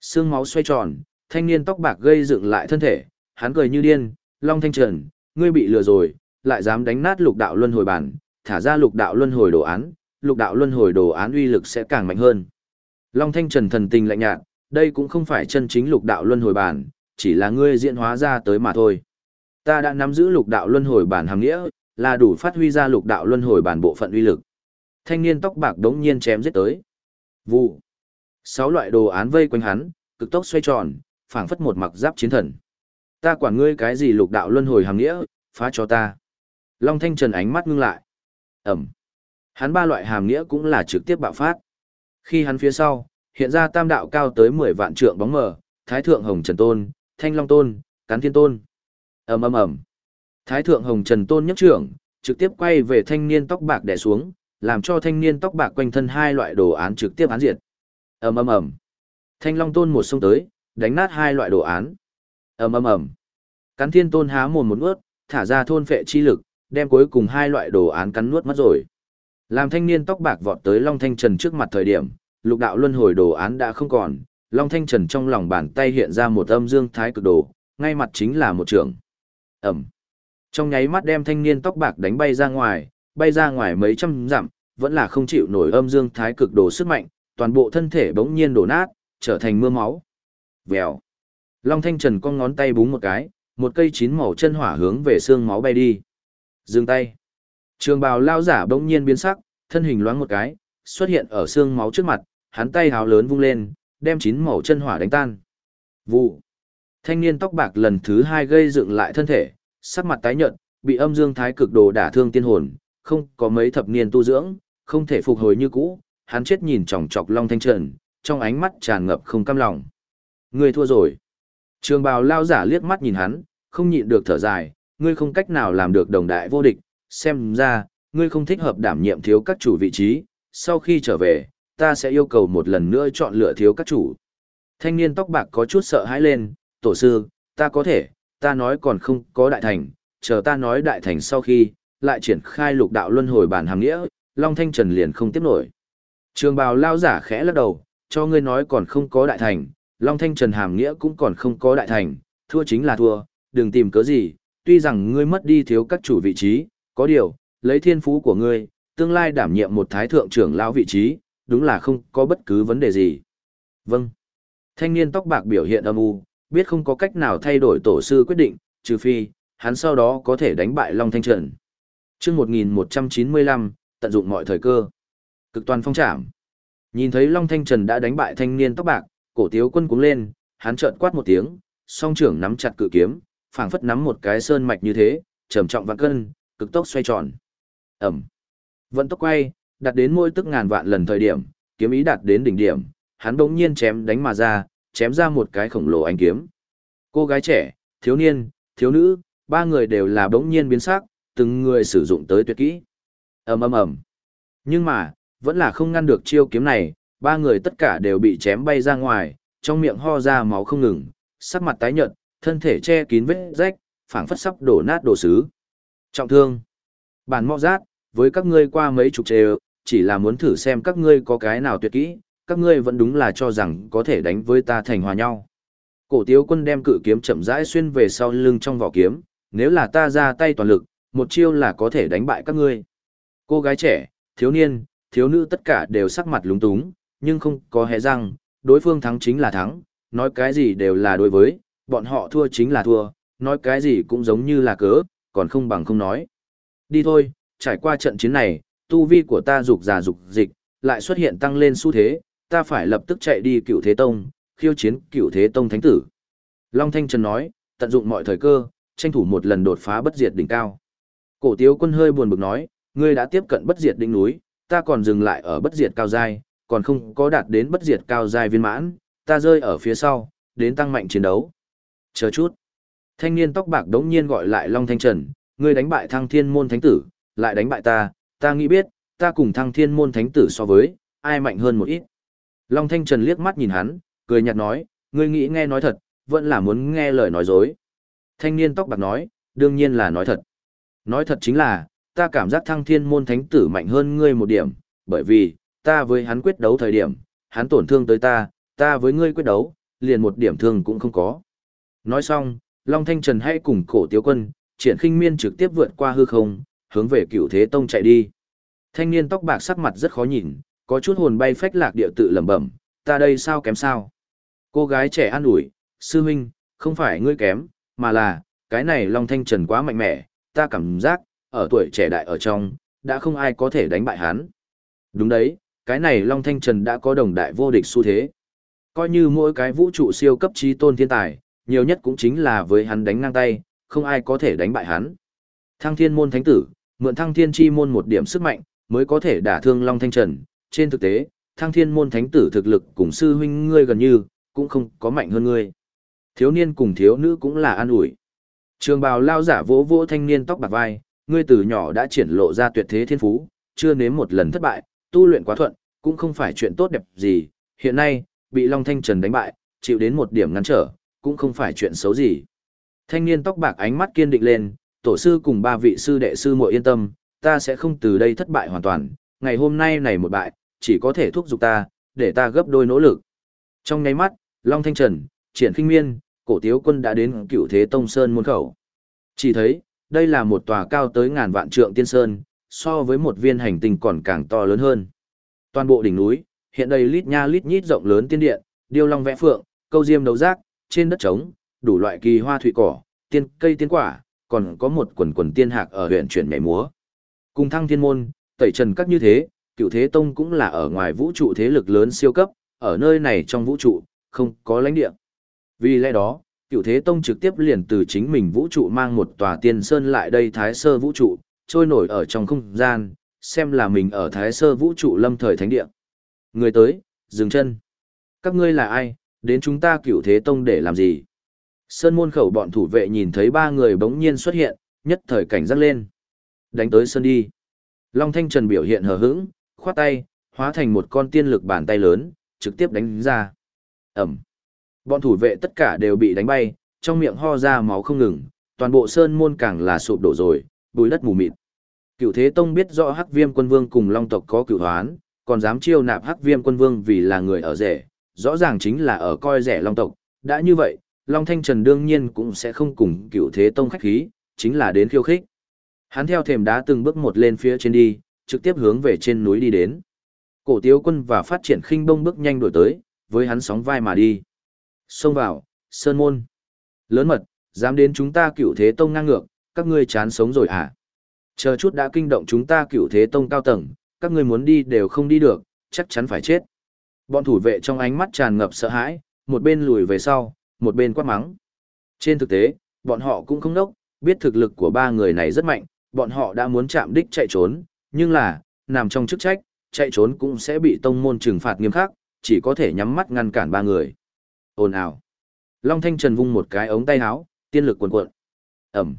Xương máu xoay tròn, thanh niên tóc bạc gây dựng lại thân thể, hắn cười như điên, Long Thanh Trần, ngươi bị lừa rồi, lại dám đánh nát lục đạo luân hồi bản, thả ra lục đạo luân hồi đồ án, lục đạo luân hồi đồ án uy lực sẽ càng mạnh hơn. Long Thanh Trần thần tình lạnh nhạt, đây cũng không phải chân chính lục đạo luân hồi bản, chỉ là ngươi diễn hóa ra tới mà thôi. Ta đã nắm giữ lục đạo luân hồi bản hàm nghĩa, là đủ phát huy ra lục đạo luân hồi bản bộ phận uy lực. Thanh niên tóc bạc đống nhiên chém giết tới. Vụ. Sáu loại đồ án vây quanh hắn, cực tốc xoay tròn, phảng phất một mặc giáp chiến thần. Ta quản ngươi cái gì lục đạo luân hồi hàng nghĩa, phá cho ta. Long Thanh Trần ánh mắt ngưng lại. Ẩm. Hắn ba loại hàm nghĩa cũng là trực tiếp bạo phát. Khi hắn phía sau, hiện ra tam đạo cao tới 10 vạn trượng bóng mờ, Thái Thượng Hồng Trần Tôn, Thanh Long Tôn, Cán Thiên Tôn. ầm ầm ầm. Thái Thượng Hồng Trần Tôn nhất trưởng, trực tiếp quay về thanh niên tóc bạc đè xuống, làm cho thanh niên tóc bạc quanh thân hai loại đồ án trực tiếp án diệt. ầm ầm ầm. Thanh Long Tôn một xông tới, đánh nát hai loại đồ án. ầm ầm ầm. Cắn Thiên Tôn há mồm một nuốt, thả ra thôn phệ chi lực, đem cuối cùng hai loại đồ án cắn nuốt mất rồi. Làm thanh niên tóc bạc vọt tới Long Thanh Trần trước mặt thời điểm, lục đạo luân hồi đồ án đã không còn, Long Thanh Trần trong lòng bàn tay hiện ra một âm dương thái cực đồ, ngay mặt chính là một trường. Ẩm. Trong nháy mắt đem thanh niên tóc bạc đánh bay ra ngoài, bay ra ngoài mấy trăm dặm, vẫn là không chịu nổi âm dương thái cực đồ sức mạnh, toàn bộ thân thể bỗng nhiên đổ nát, trở thành mưa máu. Vèo. Long Thanh Trần con ngón tay búng một cái, một cây chín màu chân hỏa hướng về xương máu bay đi. Dừng tay. Trường bào lao giả bỗng nhiên biến sắc, thân hình loáng một cái, xuất hiện ở xương máu trước mặt, hắn tay háo lớn vung lên, đem chín màu chân hỏa đánh tan. Vụ. Thanh niên tóc bạc lần thứ hai gây dựng lại thân thể, sắc mặt tái nhợt, bị âm dương thái cực đồ đả thương tiên hồn, không có mấy thập niên tu dưỡng, không thể phục hồi như cũ, hắn chết nhìn chòng chọc Long Thanh Trần, trong ánh mắt tràn ngập không cam lòng. Ngươi thua rồi. Trường bào lao giả liếc mắt nhìn hắn, không nhịn được thở dài, ngươi không cách nào làm được đồng đại vô địch, xem ra, ngươi không thích hợp đảm nhiệm thiếu các chủ vị trí, sau khi trở về, ta sẽ yêu cầu một lần nữa chọn lựa thiếu các chủ. Thanh niên tóc bạc có chút sợ hãi lên, tổ sư, ta có thể, ta nói còn không có đại thành, chờ ta nói đại thành sau khi, lại triển khai lục đạo luân hồi bản hàng nghĩa, Long Thanh Trần liền không tiếp nổi. Trường bào lao giả khẽ lắc đầu, cho ngươi nói còn không có đại thành, Long Thanh Trần hàm nghĩa cũng còn không có đại thành, thua chính là thua, đừng tìm cớ gì, tuy rằng ngươi mất đi thiếu các chủ vị trí, có điều, lấy thiên phú của ngươi, tương lai đảm nhiệm một thái thượng trưởng lão vị trí, đúng là không có bất cứ vấn đề gì. Vâng. Thanh niên tóc bạc biểu hiện âm u, biết không có cách nào thay đổi tổ sư quyết định, trừ phi, hắn sau đó có thể đánh bại Long Thanh Trần. chương 1195, tận dụng mọi thời cơ. Cực toàn phong trảm. Nhìn thấy Long Thanh Trần đã đánh bại thanh niên tóc bạc, cổ tiếu quân cuống lên, hắn trợn quát một tiếng, song trưởng nắm chặt cự kiếm, phảng phất nắm một cái sơn mạch như thế, trầm trọng vạn cân, cực tốc xoay tròn. Ẩm. Vận tốc quay, đạt đến mỗi tức ngàn vạn lần thời điểm, kiếm ý đạt đến đỉnh điểm, hắn bỗng nhiên chém đánh mà ra, chém ra một cái khổng lồ ánh kiếm. Cô gái trẻ, thiếu niên, thiếu nữ, ba người đều là bỗng nhiên biến sắc, từng người sử dụng tới tuyệt kỹ. Ầm ầm ầm. Nhưng mà, vẫn là không ngăn được chiêu kiếm này, ba người tất cả đều bị chém bay ra ngoài, trong miệng ho ra máu không ngừng, sắc mặt tái nhợt, thân thể che kín vết rách, phảng phất sắp đổ nát đổ sứ. Trọng thương. Bản mọ rát, với các ngươi qua mấy chục trề, chỉ là muốn thử xem các ngươi có cái nào tuyệt kỹ, các ngươi vẫn đúng là cho rằng có thể đánh với ta thành hòa nhau. Cổ tiếu quân đem cự kiếm chậm rãi xuyên về sau lưng trong vỏ kiếm, nếu là ta ra tay toàn lực, một chiêu là có thể đánh bại các ngươi. Cô gái trẻ, thiếu niên, thiếu nữ tất cả đều sắc mặt lúng túng, nhưng không có hé răng, đối phương thắng chính là thắng, nói cái gì đều là đối với, bọn họ thua chính là thua, nói cái gì cũng giống như là cớ, còn không bằng không nói. Đi thôi, trải qua trận chiến này, tu vi của ta dục già dục dịch, lại xuất hiện tăng lên xu thế, ta phải lập tức chạy đi cựu thế tông, khiêu chiến cựu thế tông thánh tử. Long Thanh Trần nói, tận dụng mọi thời cơ, tranh thủ một lần đột phá bất diệt đỉnh cao. Cổ tiếu quân hơi buồn bực nói, ngươi đã tiếp cận bất diệt đỉnh núi, ta còn dừng lại ở bất diệt cao giai, còn không có đạt đến bất diệt cao giai viên mãn, ta rơi ở phía sau, đến tăng mạnh chiến đấu. Chờ chút. Thanh niên tóc bạc đống nhiên gọi lại Long Thanh Trần, ngươi đánh bại thăng thiên môn thánh tử, lại đánh bại ta, ta nghĩ biết, ta cùng thăng thiên môn thánh tử so với, ai mạnh hơn một ít. Long Thanh Trần liếc mắt nhìn hắn, cười nhạt nói, ngươi nghĩ nghe nói thật, vẫn là muốn nghe lời nói dối. Thanh niên tóc bạc nói, đương nhiên là nói thật. Nói thật chính là, ta cảm giác thăng thiên môn thánh tử mạnh hơn ngươi một điểm, bởi vì, ta với hắn quyết đấu thời điểm, hắn tổn thương tới ta, ta với ngươi quyết đấu, liền một điểm thương cũng không có. Nói xong, Long Thanh Trần hãy cùng cổ tiếu quân, triển khinh miên trực tiếp vượt qua hư không, hướng về cửu thế tông chạy đi. Thanh niên tóc bạc sắc mặt rất khó nhìn, có chút hồn bay phách lạc địa tự lẩm bẩm, ta đây sao kém sao? Cô gái trẻ an ủi, sư huynh, không phải ngươi kém, mà là, cái này Long Thanh Trần quá mạnh mẽ, ta cảm giác, ở tuổi trẻ đại ở trong, đã không ai có thể đánh bại hắn. Đúng đấy, cái này Long Thanh Trần đã có đồng đại vô địch xu thế. Coi như mỗi cái vũ trụ siêu cấp trí tôn thiên tài, nhiều nhất cũng chính là với hắn đánh ngang tay, không ai có thể đánh bại hắn. Thăng thiên môn thánh tử, mượn thăng thiên chi môn một điểm sức mạnh, mới có thể đả thương Long Thanh Trần. Trên thực tế, thăng thiên môn thánh tử thực lực cùng sư huynh ngươi gần như, cũng không có mạnh hơn ngươi. Thiếu niên cùng thiếu nữ cũng là an ủi. Trường bào lao giả vỗ vỗ thanh niên tóc bạc vai, ngươi từ nhỏ đã triển lộ ra tuyệt thế thiên phú, chưa nếm một lần thất bại, tu luyện quá thuận, cũng không phải chuyện tốt đẹp gì. Hiện nay, bị Long Thanh Trần đánh bại, chịu đến một điểm ngăn trở, cũng không phải chuyện xấu gì. Thanh niên tóc bạc ánh mắt kiên định lên, tổ sư cùng ba vị sư đệ sư muội yên tâm, ta sẽ không từ đây thất bại hoàn toàn, ngày hôm nay này một bại, chỉ có thể thúc giục ta, để ta gấp đôi nỗ lực. Trong ngay mắt, Long Thanh Trần, Triển Kinh Miên, cổ tiếu quân đã đến cựu thế tông sơn môn khẩu. Chỉ thấy, đây là một tòa cao tới ngàn vạn trượng tiên sơn, so với một viên hành tinh còn càng to lớn hơn. Toàn bộ đỉnh núi, hiện đầy lít nha lít nhít rộng lớn tiên điện, điêu long vẽ phượng, câu diêm đấu rác, trên đất trống, đủ loại kỳ hoa thủy cỏ, tiên cây tiên quả, còn có một quần quần tiên hạc ở huyện chuyển nhảy múa. Cùng thăng thiên môn, tẩy trần các như thế, cựu thế tông cũng là ở ngoài vũ trụ thế lực lớn siêu cấp, ở nơi này trong vũ trụ, không có lãnh địa. Vì lẽ đó, cựu thế tông trực tiếp liền từ chính mình vũ trụ mang một tòa tiên sơn lại đây thái sơ vũ trụ, trôi nổi ở trong không gian, xem là mình ở thái sơ vũ trụ lâm thời thánh địa. Người tới, dừng chân. Các ngươi là ai, đến chúng ta cửu thế tông để làm gì? Sơn môn khẩu bọn thủ vệ nhìn thấy ba người bỗng nhiên xuất hiện, nhất thời cảnh giác lên. Đánh tới sơn đi. Long Thanh Trần biểu hiện hờ hững, khoát tay, hóa thành một con tiên lực bàn tay lớn, trực tiếp đánh ra. Ẩm. Bọn thủ vệ tất cả đều bị đánh bay, trong miệng ho ra máu không ngừng, toàn bộ sơn môn càng là sụp đổ rồi, bùi đất mù mịt. Cựu Thế Tông biết rõ Hắc Viêm Quân Vương cùng Long tộc có cửu hoán, còn dám chiêu nạp Hắc Viêm Quân Vương vì là người ở rẻ, rõ ràng chính là ở coi rẻ Long tộc. Đã như vậy, Long Thanh Trần đương nhiên cũng sẽ không cùng Cựu Thế Tông khách khí, chính là đến khiêu khích. Hắn theo thềm đá từng bước một lên phía trên đi, trực tiếp hướng về trên núi đi đến. Cổ Tiếu Quân và phát triển khinh bông bước nhanh đổi tới, với hắn sóng vai mà đi. Xông vào, sơn môn. Lớn mật, dám đến chúng ta cựu thế tông ngang ngược, các ngươi chán sống rồi à? Chờ chút đã kinh động chúng ta cựu thế tông cao tầng, các ngươi muốn đi đều không đi được, chắc chắn phải chết. Bọn thủ vệ trong ánh mắt tràn ngập sợ hãi, một bên lùi về sau, một bên quát mắng. Trên thực tế, bọn họ cũng không đốc, biết thực lực của ba người này rất mạnh, bọn họ đã muốn chạm đích chạy trốn, nhưng là, nằm trong chức trách, chạy trốn cũng sẽ bị tông môn trừng phạt nghiêm khắc, chỉ có thể nhắm mắt ngăn cản ba người. Ồn ào. Long Thanh Trần vung một cái ống tay áo, tiên lực cuồn cuộn. Ẩm.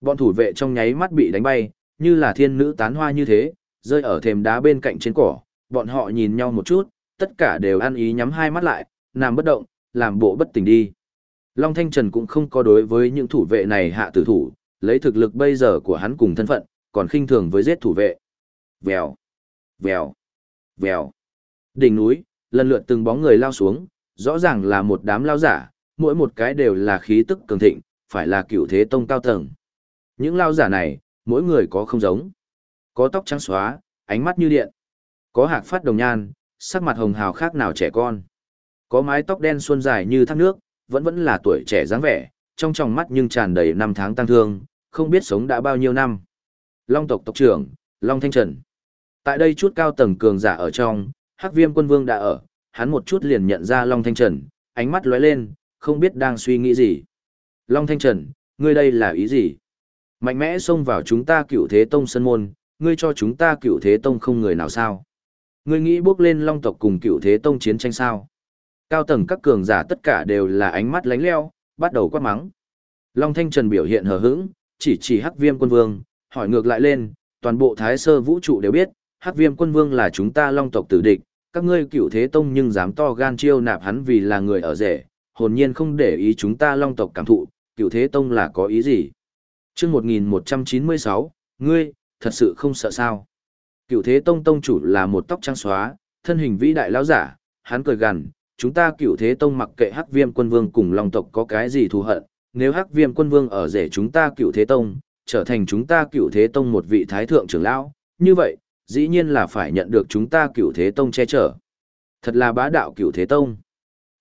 Bọn thủ vệ trong nháy mắt bị đánh bay, như là thiên nữ tán hoa như thế, rơi ở thềm đá bên cạnh trên cỏ, bọn họ nhìn nhau một chút, tất cả đều ăn ý nhắm hai mắt lại, nằm bất động, làm bộ bất tỉnh đi. Long Thanh Trần cũng không có đối với những thủ vệ này hạ tử thủ, lấy thực lực bây giờ của hắn cùng thân phận, còn khinh thường với giết thủ vệ. Vèo, vèo, vèo. Đỉnh núi, lần lượt từng bóng người lao xuống, rõ ràng là một đám lao giả, mỗi một cái đều là khí tức cường thịnh, phải là cựu thế tông cao tầng. Những lao giả này, mỗi người có không giống. Có tóc trắng xóa, ánh mắt như điện. Có hạc phát đồng nhan, sắc mặt hồng hào khác nào trẻ con. Có mái tóc đen xuân dài như thác nước, vẫn vẫn là tuổi trẻ dáng vẻ, trong tròng mắt nhưng tràn đầy năm tháng tăng thương, không biết sống đã bao nhiêu năm. Long tộc tộc trưởng, Long Thanh Trần. Tại đây chút cao tầng cường giả ở trong, Hắc Viêm Quân Vương đã ở, hắn một chút liền nhận ra Long Thanh Trần, ánh mắt lóe lên, không biết đang suy nghĩ gì. Long Thanh Trần, ngươi đây là ý gì? Mạnh mẽ xông vào chúng ta cựu thế tông sân môn, ngươi cho chúng ta cựu thế tông không người nào sao? Ngươi nghĩ bước lên long tộc cùng cựu thế tông chiến tranh sao? Cao tầng các cường giả tất cả đều là ánh mắt lánh leo, bắt đầu quát mắng. Long Thanh Trần biểu hiện hờ hững, chỉ chỉ Hắc Viêm Quân Vương, hỏi ngược lại lên, toàn bộ Thái Sơ vũ trụ đều biết, Hắc Viêm Quân Vương là chúng ta Long tộc tử địch, các ngươi cựu thế tông nhưng dám to gan chiêu nạp hắn vì là người ở rể, hồn nhiên không để ý chúng ta Long tộc cảm thụ, cựu thế tông là có ý gì? Chương 1196, ngươi thật sự không sợ sao? Cựu thế tông tông chủ là một tóc trắng xóa, thân hình vĩ đại lão giả, hắn cười gằn, chúng ta cựu thế tông mặc kệ hắc viêm quân vương cùng long tộc có cái gì thù hận, nếu hắc viêm quân vương ở rể chúng ta cựu thế tông, trở thành chúng ta cựu thế tông một vị thái thượng trưởng lão, như vậy, dĩ nhiên là phải nhận được chúng ta cựu thế tông che chở. Thật là bá đạo cựu thế tông.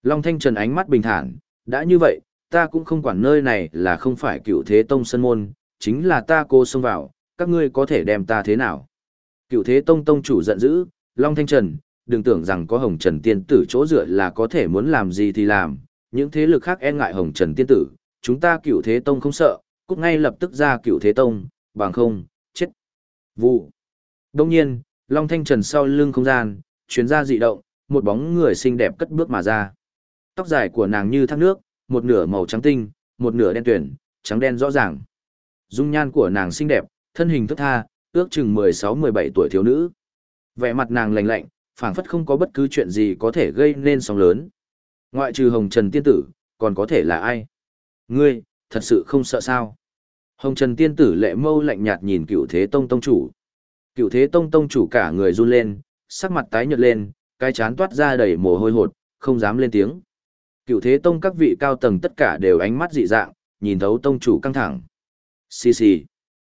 Long Thanh Trần ánh mắt bình thản, đã như vậy, ta cũng không quản nơi này là không phải cựu thế tông sân môn, chính là ta cô xông vào, các ngươi có thể đem ta thế nào. Cựu thế tông tông chủ giận dữ, Long Thanh Trần, đừng tưởng rằng có hồng trần tiên tử chỗ dựa là có thể muốn làm gì thì làm, những thế lực khác e ngại hồng trần tiên tử, chúng ta cựu thế tông không sợ, cút ngay lập tức ra cựu thế tông, bằng không, chết. Vụ. Đông nhiên, Long Thanh Trần sau lưng không gian, chuyến ra dị động, một bóng người xinh đẹp cất bước mà ra. Tóc dài của nàng như thác nước, một nửa màu trắng tinh, một nửa đen tuyển, trắng đen rõ ràng. Dung nhan của nàng xinh đẹp, thân hình thức tha, ước chừng 16-17 tuổi thiếu nữ. Vẻ mặt nàng lạnh lạnh, phảng phất không có bất cứ chuyện gì có thể gây nên sóng lớn. Ngoại trừ Hồng Trần Tiên Tử, còn có thể là ai? Ngươi, thật sự không sợ sao? Hồng Trần Tiên Tử lệ mâu lạnh nhạt nhìn cựu thế tông tông chủ. Cựu thế tông tông chủ cả người run lên, sắc mặt tái nhợt lên, cái chán toát ra đầy mồ hôi hột, không dám lên tiếng. Cựu thế tông các vị cao tầng tất cả đều ánh mắt dị dạng, nhìn thấu tông chủ căng thẳng. Xì xì.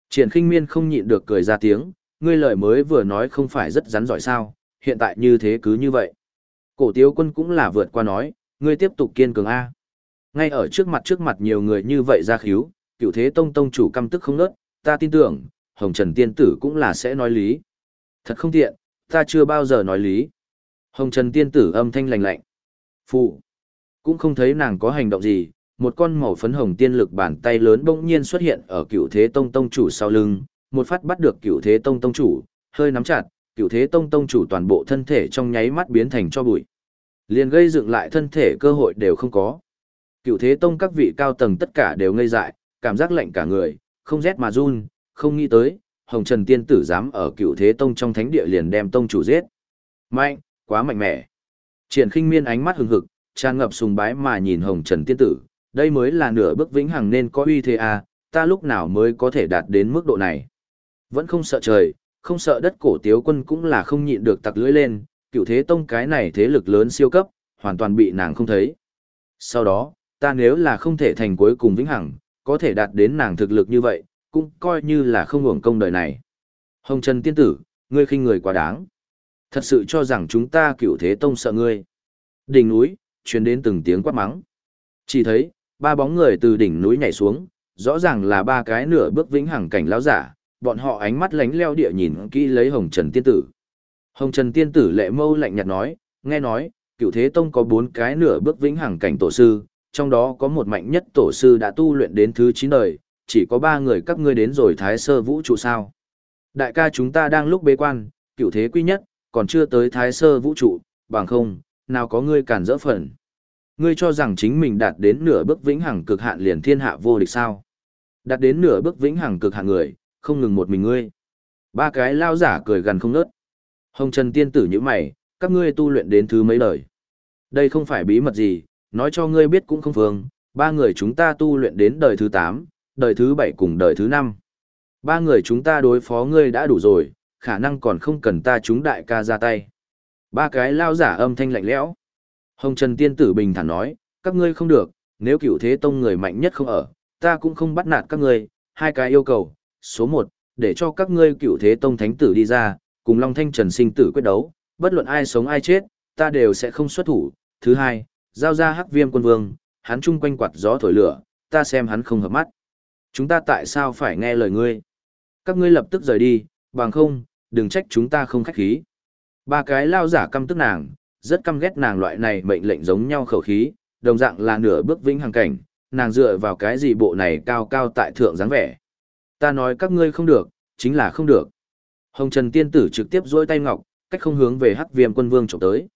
Triển khinh miên không nhịn được cười ra tiếng, ngươi lời mới vừa nói không phải rất rắn giỏi sao, hiện tại như thế cứ như vậy. Cổ tiếu quân cũng là vượt qua nói, ngươi tiếp tục kiên cường A. Ngay ở trước mặt trước mặt nhiều người như vậy ra khíu, cựu thế tông tông chủ căm tức không nớt, ta tin tưởng, hồng trần tiên tử cũng là sẽ nói lý. Thật không tiện, ta chưa bao giờ nói lý. Hồng trần tiên tử âm thanh lạnh lạnh. Phụ. Cũng không thấy nàng có hành động gì, một con màu phấn hồng tiên lực bàn tay lớn bỗng nhiên xuất hiện ở cựu thế tông tông chủ sau lưng, một phát bắt được cựu thế tông tông chủ, hơi nắm chặt, cựu thế tông tông chủ toàn bộ thân thể trong nháy mắt biến thành cho bụi. Liền gây dựng lại thân thể cơ hội đều không có. Cựu thế tông các vị cao tầng tất cả đều ngây dại, cảm giác lạnh cả người, không rét mà run, không nghĩ tới, hồng trần tiên tử dám ở cựu thế tông trong thánh địa liền đem tông chủ giết. Mạnh, quá mạnh mẽ. Triển khinh miên ánh mắt hừng hực, tràn ngập sùng bái mà nhìn hồng trần tiên tử, đây mới là nửa bước vĩnh hằng nên có uy thế à, ta lúc nào mới có thể đạt đến mức độ này. Vẫn không sợ trời, không sợ đất cổ tiếu quân cũng là không nhịn được tặc lưỡi lên, cựu thế tông cái này thế lực lớn siêu cấp, hoàn toàn bị nàng không thấy. Sau đó, ta nếu là không thể thành cuối cùng vĩnh hằng, có thể đạt đến nàng thực lực như vậy, cũng coi như là không hưởng công đời này. Hồng Trần Tiên Tử, ngươi khinh người quá đáng. Thật sự cho rằng chúng ta cựu thế tông sợ ngươi. Đỉnh núi, truyền đến từng tiếng quát mắng. Chỉ thấy, ba bóng người từ đỉnh núi nhảy xuống, rõ ràng là ba cái nửa bước vĩnh hằng cảnh lão giả, bọn họ ánh mắt lánh leo địa nhìn kỹ lấy Hồng Trần Tiên Tử. Hồng Trần Tiên Tử lệ mâu lạnh nhạt nói, nghe nói, cựu thế tông có bốn cái nửa bước vĩnh hằng cảnh tổ sư, trong đó có một mạnh nhất tổ sư đã tu luyện đến thứ chín đời, chỉ có ba người các ngươi đến rồi thái sơ vũ trụ sao. Đại ca chúng ta đang lúc bế quan, cựu thế quý nhất, còn chưa tới thái sơ vũ trụ, bằng không, nào có ngươi cản dỡ phần. Ngươi cho rằng chính mình đạt đến nửa bước vĩnh hằng cực hạn liền thiên hạ vô địch sao? Đạt đến nửa bước vĩnh hằng cực hạn người, không ngừng một mình ngươi. Ba cái lao giả cười gần không nớt. Hồng Trần tiên tử như mày, các ngươi tu luyện đến thứ mấy đời. Đây không phải bí mật gì, nói cho ngươi biết cũng không phương, ba người chúng ta tu luyện đến đời thứ 8, đời thứ 7 cùng đời thứ 5. Ba người chúng ta đối phó ngươi đã đủ rồi, khả năng còn không cần ta chúng đại ca ra tay. Ba cái lao giả âm thanh lạnh lẽo. Hồng Trần Tiên Tử bình thản nói, các ngươi không được, nếu cửu thế tông người mạnh nhất không ở, ta cũng không bắt nạt các ngươi, hai cái yêu cầu. Số một, để cho các ngươi cửu thế tông thánh tử đi ra, cùng Long Thanh Trần sinh tử quyết đấu, bất luận ai sống ai chết, ta đều sẽ không xuất thủ. Thứ hai, giao ra hắc viêm quân vương, hắn chung quanh quạt gió thổi lửa, ta xem hắn không hợp mắt. Chúng ta tại sao phải nghe lời ngươi? Các ngươi lập tức rời đi, bằng không, đừng trách chúng ta không khách khí. Ba cái lao giả căm tức nàng, rất căm ghét nàng loại này mệnh lệnh giống nhau khẩu khí, đồng dạng là nửa bước vĩnh hằng cảnh, nàng dựa vào cái gì bộ này cao cao tại thượng dáng vẻ. Ta nói các ngươi không được, chính là không được. Hồng Trần Tiên Tử trực tiếp duỗi tay ngọc, cách không hướng về Hắc Viêm Quân Vương chụp tới.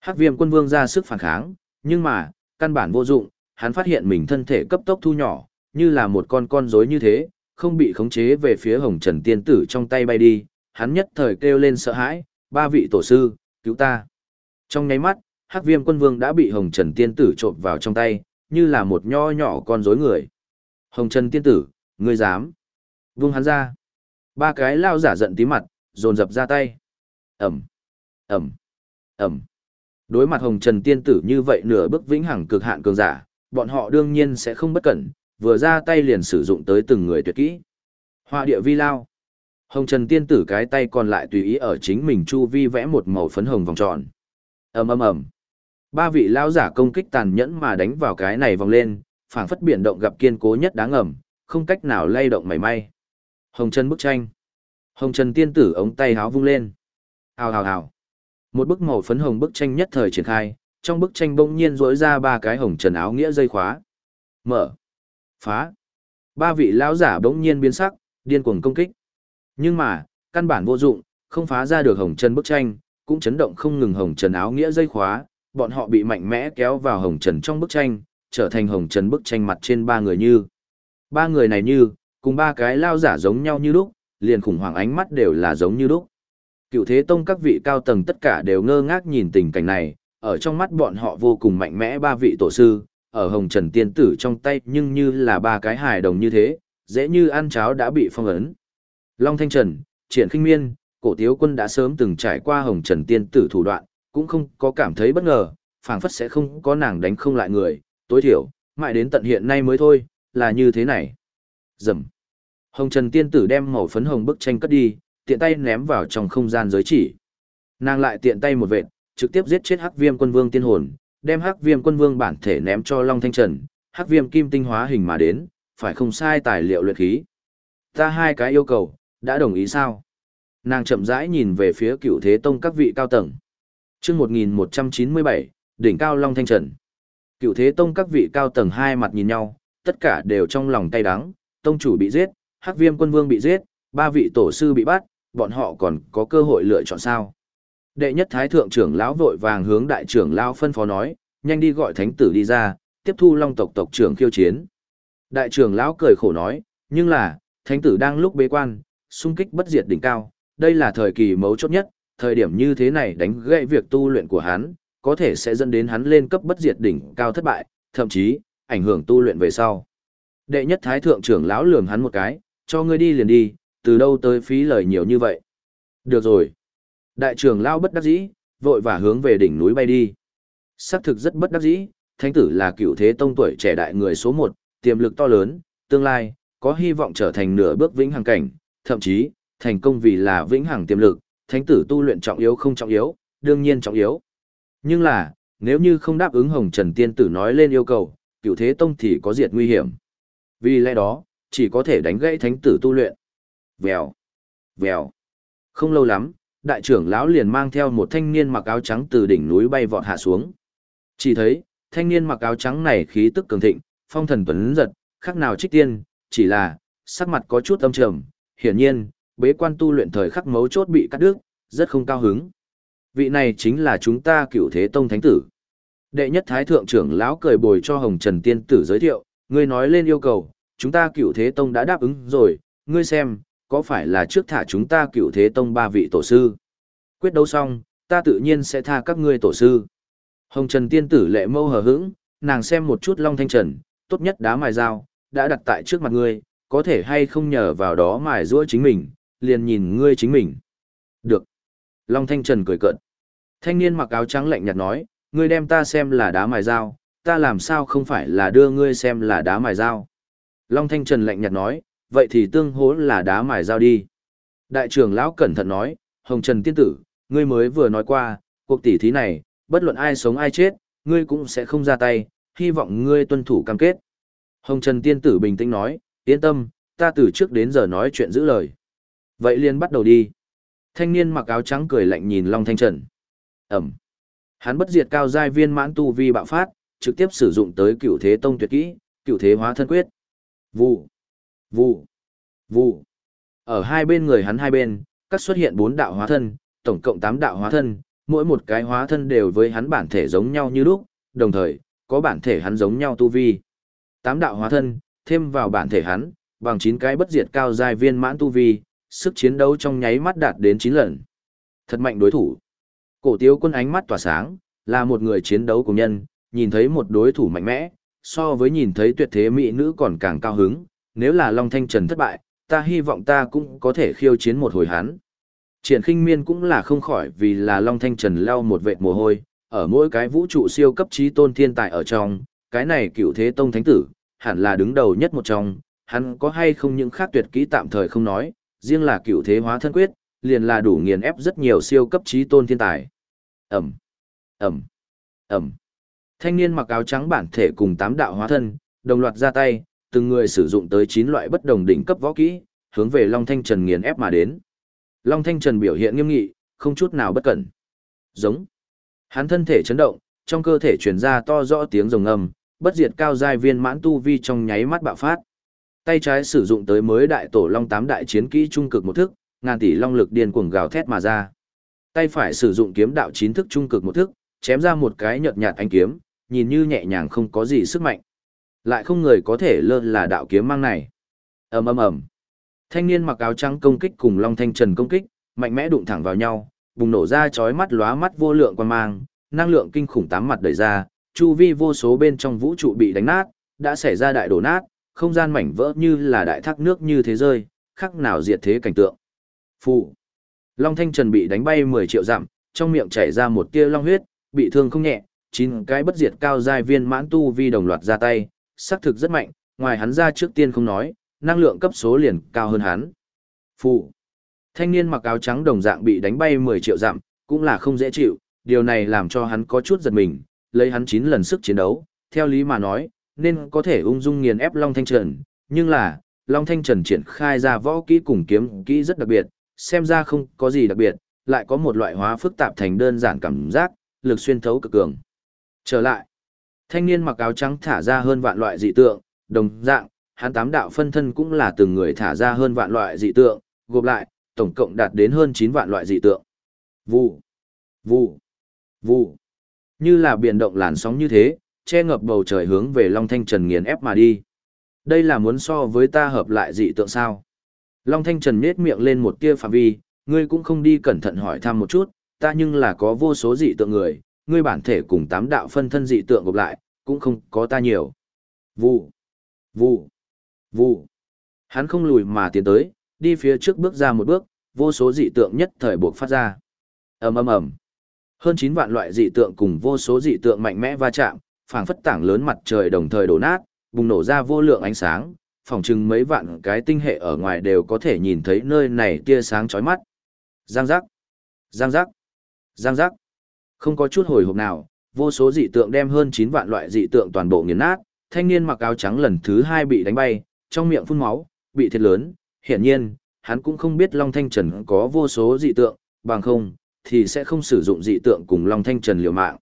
Hắc Viêm Quân Vương ra sức phản kháng, nhưng mà, căn bản vô dụng, hắn phát hiện mình thân thể cấp tốc thu nhỏ, như là một con con rối như thế, không bị khống chế về phía Hồng Trần Tiên Tử trong tay bay đi, hắn nhất thời kêu lên sợ hãi, ba vị tổ sư, cứu ta. Trong nháy mắt, Hắc Viêm Quân Vương đã bị Hồng Trần Tiên Tử trộm vào trong tay, như là một nho nhỏ con rối người. Hồng Trần Tiên Tử, ngươi dám? Vung hắn ra. Ba cái lao giả giận tí mặt, dồn dập ra tay. Ẩm, Ẩm, Ẩm. Đối mặt Hồng Trần Tiên Tử như vậy nửa bước vĩnh hằng cực hạn cường giả, bọn họ đương nhiên sẽ không bất cẩn, vừa ra tay liền sử dụng tới từng người tuyệt kỹ. Hoa địa vi lao. Hồng Trần Tiên Tử cái tay còn lại tùy ý ở chính mình chu vi vẽ một màu phấn hồng vòng tròn ầm ầm ầm. Ba vị lão giả công kích tàn nhẫn mà đánh vào cái này vòng lên, phảng phất biển động gặp kiên cố nhất đáng ngầm, không cách nào lay động mảy may. Hồng Trần bức tranh. Hồng Trần Tiên Tử ống tay háo vung lên. Hào hào hào. Một bức màu phấn hồng bức tranh nhất thời triển khai, trong bức tranh bỗng nhiên dỗi ra ba cái hồng trần áo nghĩa dây khóa. Mở. Phá. Ba vị lão giả bỗng nhiên biến sắc, điên cuồng công kích. Nhưng mà, căn bản vô dụng, không phá ra được hồng trần bức tranh, cũng chấn động không ngừng hồng trần áo nghĩa dây khóa, bọn họ bị mạnh mẽ kéo vào hồng trần trong bức tranh, trở thành hồng trần bức tranh mặt trên ba người như. Ba người này như, cùng ba cái lao giả giống nhau như lúc, liền khủng hoảng ánh mắt đều là giống như lúc. Cựu thế tông các vị cao tầng tất cả đều ngơ ngác nhìn tình cảnh này, ở trong mắt bọn họ vô cùng mạnh mẽ ba vị tổ sư, ở hồng trần tiên tử trong tay nhưng như là ba cái hài đồng như thế, dễ như ăn cháo đã bị phong ấn. Long Thanh Trần, Triển Kinh Miên, cổ tiếu quân đã sớm từng trải qua hồng trần tiên tử thủ đoạn, cũng không có cảm thấy bất ngờ, phảng phất sẽ không có nàng đánh không lại người, tối thiểu, mãi đến tận hiện nay mới thôi, là như thế này. Dầm. Hồng Trần tiên tử đem màu phấn hồng bức tranh cất đi, tiện tay ném vào trong không gian giới chỉ. Nàng lại tiện tay một vệt, trực tiếp giết chết Hắc Viêm Quân Vương tiên hồn, đem Hắc Viêm Quân Vương bản thể ném cho Long Thanh Trần, Hắc Viêm kim tinh hóa hình mà đến, phải không sai tài liệu luyện khí. Ta hai cái yêu cầu, đã đồng ý sao? Nàng chậm rãi nhìn về phía Cựu Thế Tông các vị cao tầng. Chương 1197, đỉnh cao Long Thanh Trần. Cựu Thế Tông các vị cao tầng hai mặt nhìn nhau, tất cả đều trong lòng tay đắng, tông chủ bị giết, Hắc Viêm Quân Vương bị giết, ba vị tổ sư bị bắt, bọn họ còn có cơ hội lựa chọn sao. Đệ nhất thái thượng trưởng lão vội vàng hướng đại trưởng lão phân phó nói, nhanh đi gọi thánh tử đi ra, tiếp thu long tộc tộc trưởng khiêu chiến. Đại trưởng lão cười khổ nói, nhưng là, thánh tử đang lúc bế quan, xung kích bất diệt đỉnh cao, đây là thời kỳ mấu chốt nhất, thời điểm như thế này đánh gãy việc tu luyện của hắn, có thể sẽ dẫn đến hắn lên cấp bất diệt đỉnh cao thất bại, thậm chí, ảnh hưởng tu luyện về sau. Đệ nhất thái thượng trưởng lão lườm hắn một cái, cho ngươi đi liền đi, từ đâu tới phí lời nhiều như vậy. Được rồi. Đại trưởng lao bất đắc dĩ, vội và hướng về đỉnh núi bay đi. Sắc thực rất bất đắc dĩ, thánh tử là cựu thế tông tuổi trẻ đại người số một, tiềm lực to lớn, tương lai, có hy vọng trở thành nửa bước vĩnh hằng cảnh, thậm chí, thành công vì là vĩnh hằng tiềm lực, thánh tử tu luyện trọng yếu không trọng yếu, đương nhiên trọng yếu. Nhưng là, Nếu như không đáp ứng Hồng Trần Tiên Tử nói lên yêu cầu, cựu thế tông thì có diệt nguy hiểm. Vì lẽ đó, chỉ có thể đánh gãy thánh tử tu luyện. Vèo, vèo. Không lâu lắm, đại trưởng lão liền mang theo một thanh niên mặc áo trắng từ đỉnh núi bay vọt hạ xuống. Chỉ thấy, thanh niên mặc áo trắng này khí tức cường thịnh, phong thần tuấn giật, khác nào trích tiên, chỉ là, sắc mặt có chút âm trầm, hiển nhiên, bế quan tu luyện thời khắc mấu chốt bị cắt đứt, rất không cao hứng. Vị này chính là chúng ta cựu thế tông thánh tử. Đệ nhất thái thượng trưởng lão cười bồi cho Hồng Trần Tiên tử giới thiệu, ngươi nói lên yêu cầu, chúng ta cựu thế tông đã đáp ứng rồi, ngươi xem, có phải là trước thả chúng ta cựu thế tông ba vị tổ sư? Quyết đấu xong, ta tự nhiên sẽ tha các ngươi tổ sư. Hồng Trần Tiên tử lệ mâu hờ hững, nàng xem một chút Long Thanh Trần, tốt nhất đá mài dao, đã đặt tại trước mặt ngươi, có thể hay không nhờ vào đó mài giũa chính mình, liền nhìn ngươi chính mình. Được. Long Thanh Trần cười cợt. Thanh niên mặc áo trắng lạnh nhạt nói, ngươi đem ta xem là đá mài dao, ta làm sao không phải là đưa ngươi xem là đá mài dao. Long Thanh Trần lạnh nhạt nói, vậy thì tương hố là đá mài dao đi. Đại trưởng lão cẩn thận nói, Hồng Trần Tiên Tử, ngươi mới vừa nói qua, cuộc tỷ thí này, bất luận ai sống ai chết, ngươi cũng sẽ không ra tay, hy vọng ngươi tuân thủ cam kết. Hồng Trần Tiên Tử bình tĩnh nói, yên tâm, ta từ trước đến giờ nói chuyện giữ lời. Vậy liền bắt đầu đi. Thanh niên mặc áo trắng cười lạnh nhìn Long Thanh Trần. Ẩm. Hắn bất diệt cao giai viên mãn tu vi bạo phát, trực tiếp sử dụng tới cựu thế tông tuyệt kỹ, cựu thế hóa thân quyết. Vụ. Vụ. Vụ. Ở hai bên người hắn hai bên, các xuất hiện bốn đạo hóa thân, tổng cộng tám đạo hóa thân, mỗi một cái hóa thân đều với hắn bản thể giống nhau như lúc, đồng thời, có bản thể hắn giống nhau tu vi. Tám đạo hóa thân, thêm vào bản thể hắn, bằng chín cái bất diệt cao giai viên mãn tu vi, sức chiến đấu trong nháy mắt đạt đến 9 lần. Thật mạnh đối thủ. Cổ tiếu quân ánh mắt tỏa sáng, là một người chiến đấu của nhân, nhìn thấy một đối thủ mạnh mẽ, so với nhìn thấy tuyệt thế mỹ nữ còn càng cao hứng, nếu là Long Thanh Trần thất bại, ta hy vọng ta cũng có thể khiêu chiến một hồi hắn. Triển khinh miên cũng là không khỏi vì là Long Thanh Trần leo một vệt mồ hôi, ở mỗi cái vũ trụ siêu cấp trí tôn thiên tài ở trong, cái này cựu thế tông thánh tử, hẳn là đứng đầu nhất một trong, hắn có hay không những khác tuyệt kỹ tạm thời không nói, riêng là cựu thế hóa thân quyết, liền là đủ nghiền ép rất nhiều siêu cấp trí tôn thiên tài. Ẩm, Ẩm, Ẩm. Thanh niên mặc áo trắng bản thể cùng tám đạo hóa thân, đồng loạt ra tay, từng người sử dụng tới 9 loại bất đồng đỉnh cấp võ kỹ, hướng về Long Thanh Trần nghiền ép mà đến. Long Thanh Trần biểu hiện nghiêm nghị, không chút nào bất cẩn. Giống. Hắn thân thể chấn động, trong cơ thể truyền ra to rõ tiếng rồng ngầm, bất diệt cao giai viên mãn tu vi trong nháy mắt bạo phát. Tay trái sử dụng tới mới đại tổ long tám đại chiến kỹ trung cực một thức, ngàn tỷ long lực điên cuồng gào thét mà ra. Tay phải sử dụng kiếm đạo chín thức trung cực một thức, chém ra một cái nhợt nhạt ánh kiếm, nhìn như nhẹ nhàng không có gì sức mạnh. Lại không người có thể lơ là đạo kiếm mang này. Ầm ầm ầm. Thanh niên mặc áo trắng công kích cùng Long Thanh Trần công kích, mạnh mẽ đụng thẳng vào nhau, bùng nổ ra chói mắt lóa mắt vô lượng quan mang, năng lượng kinh khủng tám mặt đẩy ra, chu vi vô số bên trong vũ trụ bị đánh nát, đã xảy ra đại đổ nát, không gian mảnh vỡ như là đại thác nước như thế rơi, khắc nào diệt thế cảnh tượng. Phụ. Long Thanh Trần bị đánh bay 10 triệu dặm, trong miệng chảy ra một tia long huyết, bị thương không nhẹ, chín cái bất diệt cao giai viên mãn tu vi đồng loạt ra tay, xác thực rất mạnh, ngoài hắn ra trước tiên không nói, năng lượng cấp số liền cao hơn hắn. Phụ. Thanh niên mặc áo trắng đồng dạng bị đánh bay 10 triệu dặm, cũng là không dễ chịu, điều này làm cho hắn có chút giật mình, lấy hắn 9 lần sức chiến đấu, theo lý mà nói, nên có thể ung dung nghiền ép Long Thanh Trần, nhưng là, Long Thanh Trần triển khai ra võ kỹ cùng kiếm kỹ rất đặc biệt, xem ra không có gì đặc biệt, lại có một loại hóa phức tạp thành đơn giản cảm giác, lực xuyên thấu cực cường. Trở lại, thanh niên mặc áo trắng thả ra hơn vạn loại dị tượng, đồng dạng, hắn tám đạo phân thân cũng là từng người thả ra hơn vạn loại dị tượng, gộp lại, tổng cộng đạt đến hơn 9 vạn loại dị tượng. Vụ, vụ, vụ. Như là biển động làn sóng như thế, che ngập bầu trời hướng về Long Thanh Trần nghiền ép mà đi. Đây là muốn so với ta hợp lại dị tượng sao? Long Thanh Trần nhếch miệng lên một tia phạm vi, ngươi cũng không đi cẩn thận hỏi thăm một chút, ta nhưng là có vô số dị tượng người, ngươi bản thể cùng tám đạo phân thân dị tượng gộp lại, cũng không có ta nhiều. Vụ, vụ, vụ. Hắn không lùi mà tiến tới, đi phía trước bước ra một bước, vô số dị tượng nhất thời buộc phát ra. ầm ầm ầm. Hơn 9 vạn loại dị tượng cùng vô số dị tượng mạnh mẽ va chạm, phảng phất tảng lớn mặt trời đồng thời đổ nát, bùng nổ ra vô lượng ánh sáng, phỏng chừng mấy vạn cái tinh hệ ở ngoài đều có thể nhìn thấy nơi này tia sáng chói mắt. Giang giác, giang giác, giang giác. Không có chút hồi hộp nào, Vô số dị tượng đem hơn 9 vạn loại dị tượng toàn bộ nghiền nát, thanh niên mặc áo trắng lần thứ 2 bị đánh bay, trong miệng phun máu, bị thiệt lớn, hiển nhiên, hắn cũng không biết Long Thanh Trần có vô số dị tượng, bằng không, thì sẽ không sử dụng dị tượng cùng Long Thanh Trần liều mạng.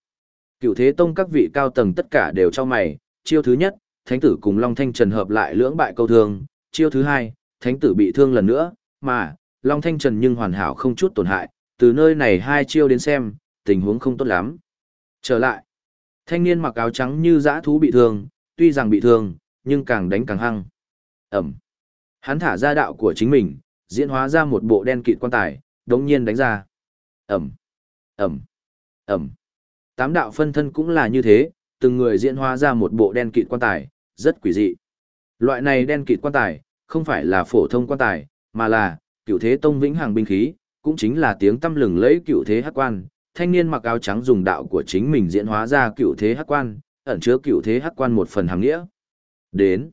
Cựu Thế Tông các vị cao tầng tất cả đều cho mày, chiêu thứ nhất, Thánh tử cùng Long Thanh Trần hợp lại lưỡng bại câu thương, chiêu thứ hai, Thánh tử bị thương lần nữa, mà, Long Thanh Trần nhưng hoàn hảo không chút tổn hại, từ nơi này hai chiêu đến xem, tình huống không tốt lắm. Trở lại, thanh niên mặc áo trắng như dã thú bị thương, tuy rằng bị thương, nhưng càng đánh càng hăng. Ẩm. Hắn thả ra đạo của chính mình, diễn hóa ra một bộ đen kịt quan tài, đống nhiên đánh ra. Ẩm. Ẩm. Ẩm. Tám đạo phân thân cũng là như thế, từng người diễn hóa ra một bộ đen kịt quan tài, rất quỷ dị. Loại này đen kịt quan tài, không phải là phổ thông quan tài, mà là cựu thế tông vĩnh hằng binh khí, cũng chính là tiếng tâm lừng lẫy cựu thế hắc quan. Thanh niên mặc áo trắng dùng đạo của chính mình diễn hóa ra cựu thế hắc quan, ẩn chứa cựu thế hắc quan một phần hàng nghĩa. Đến.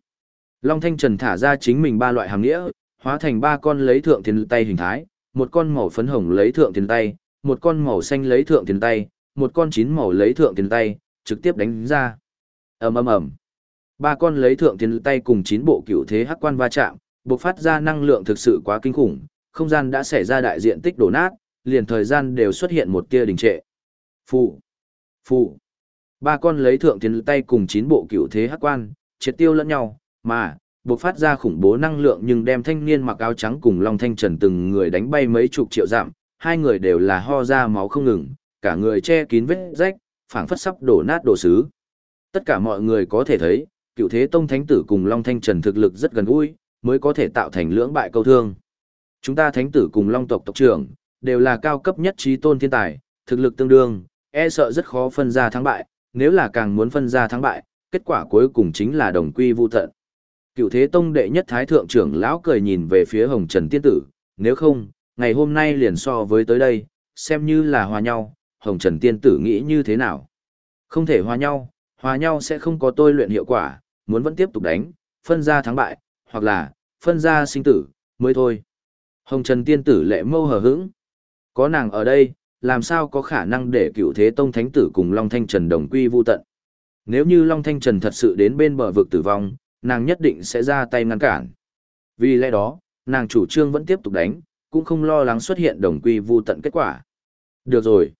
Long Thanh Trần thả ra chính mình ba loại hàng nghĩa, hóa thành ba con lấy thượng thiên tay hình thái, một con màu phấn hồng lấy thượng thiên tay, một con màu xanh lấy thượng thiên tay, một con chín màu lấy thượng tiền tay, trực tiếp đánh ra. ầm ầm ầm. Ba con lấy thượng tiền tay cùng chín bộ cựu thế hắc quan va chạm, bộc phát ra năng lượng thực sự quá kinh khủng, không gian đã xảy ra đại diện tích đổ nát, liền thời gian đều xuất hiện một tia đình trệ. Phụ, phụ. Ba con lấy thượng tiền tay cùng chín bộ cựu thế hắc quan, triệt tiêu lẫn nhau, mà bộc phát ra khủng bố năng lượng nhưng đem thanh niên mặc áo trắng cùng Long Thanh Trần từng người đánh bay mấy chục triệu dặm, hai người đều là ho ra máu không ngừng, cả người che kín vết rách, phảng phất sắp đổ nát đổ sứ. Tất cả mọi người có thể thấy, cựu thế tông thánh tử cùng Long Thanh Trần thực lực rất gần gũi, mới có thể tạo thành lưỡng bại câu thương. Chúng ta thánh tử cùng Long tộc tộc trưởng, đều là cao cấp nhất trí tôn thiên tài, thực lực tương đương, e sợ rất khó phân ra thắng bại, nếu là càng muốn phân ra thắng bại, kết quả cuối cùng chính là đồng quy vu tận. Cựu thế tông đệ nhất thái thượng trưởng lão cười nhìn về phía hồng trần tiên tử, nếu không, ngày hôm nay liền so với tới đây, xem như là hòa nhau, hồng trần tiên tử nghĩ như thế nào. Không thể hòa nhau, hòa nhau sẽ không có tôi luyện hiệu quả, muốn vẫn tiếp tục đánh, phân ra thắng bại, hoặc là, phân ra sinh tử, mới thôi. Hồng trần tiên tử lệ mâu hờ hững. Có nàng ở đây, làm sao có khả năng để cựu thế tông thánh tử cùng Long Thanh Trần đồng quy vu tận. Nếu như Long Thanh Trần thật sự đến bên bờ vực tử vong, nàng nhất định sẽ ra tay ngăn cản. Vì lẽ đó, nàng chủ trương vẫn tiếp tục đánh, cũng không lo lắng xuất hiện đồng quy vu tận kết quả. Được rồi.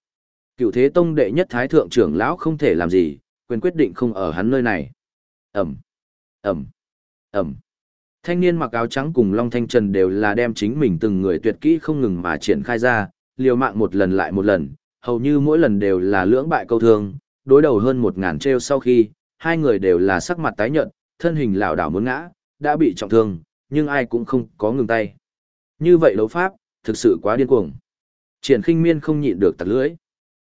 Cựu thế tông đệ nhất thái thượng trưởng lão không thể làm gì, quyền quyết định không ở hắn nơi này. Ẩm, Ẩm, Ẩm. Thanh niên mặc áo trắng cùng Long Thanh Trần đều là đem chính mình từng người tuyệt kỹ không ngừng mà triển khai ra, liều mạng một lần lại một lần, hầu như mỗi lần đều là lưỡng bại câu thương, đối đầu hơn một ngàn treo sau khi, hai người đều là sắc mặt tái nhợt, thân hình lảo đảo muốn ngã, đã bị trọng thương, nhưng ai cũng không có ngừng tay. Như vậy đấu pháp, thực sự quá điên cuồng. Triển khinh miên không nhịn được tặc lưỡi.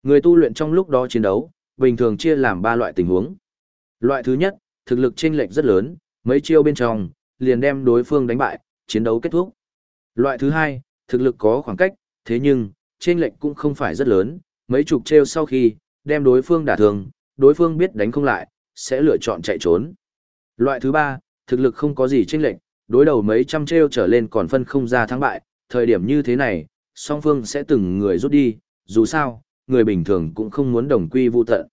Người tu luyện trong lúc đó chiến đấu, bình thường chia làm ba loại tình huống. Loại thứ nhất, thực lực chênh lệch rất lớn, mấy chiêu bên trong, liền đem đối phương đánh bại, chiến đấu kết thúc. Loại thứ hai, thực lực có khoảng cách, thế nhưng, chênh lệch cũng không phải rất lớn, mấy chục trêu sau khi, đem đối phương đả thương, đối phương biết đánh không lại, sẽ lựa chọn chạy trốn. Loại thứ ba, thực lực không có gì chênh lệch, đối đầu mấy trăm trêu trở lên còn phân không ra thắng bại, thời điểm như thế này, song phương sẽ từng người rút đi, dù sao, người bình thường cũng không muốn đồng quy vu tận.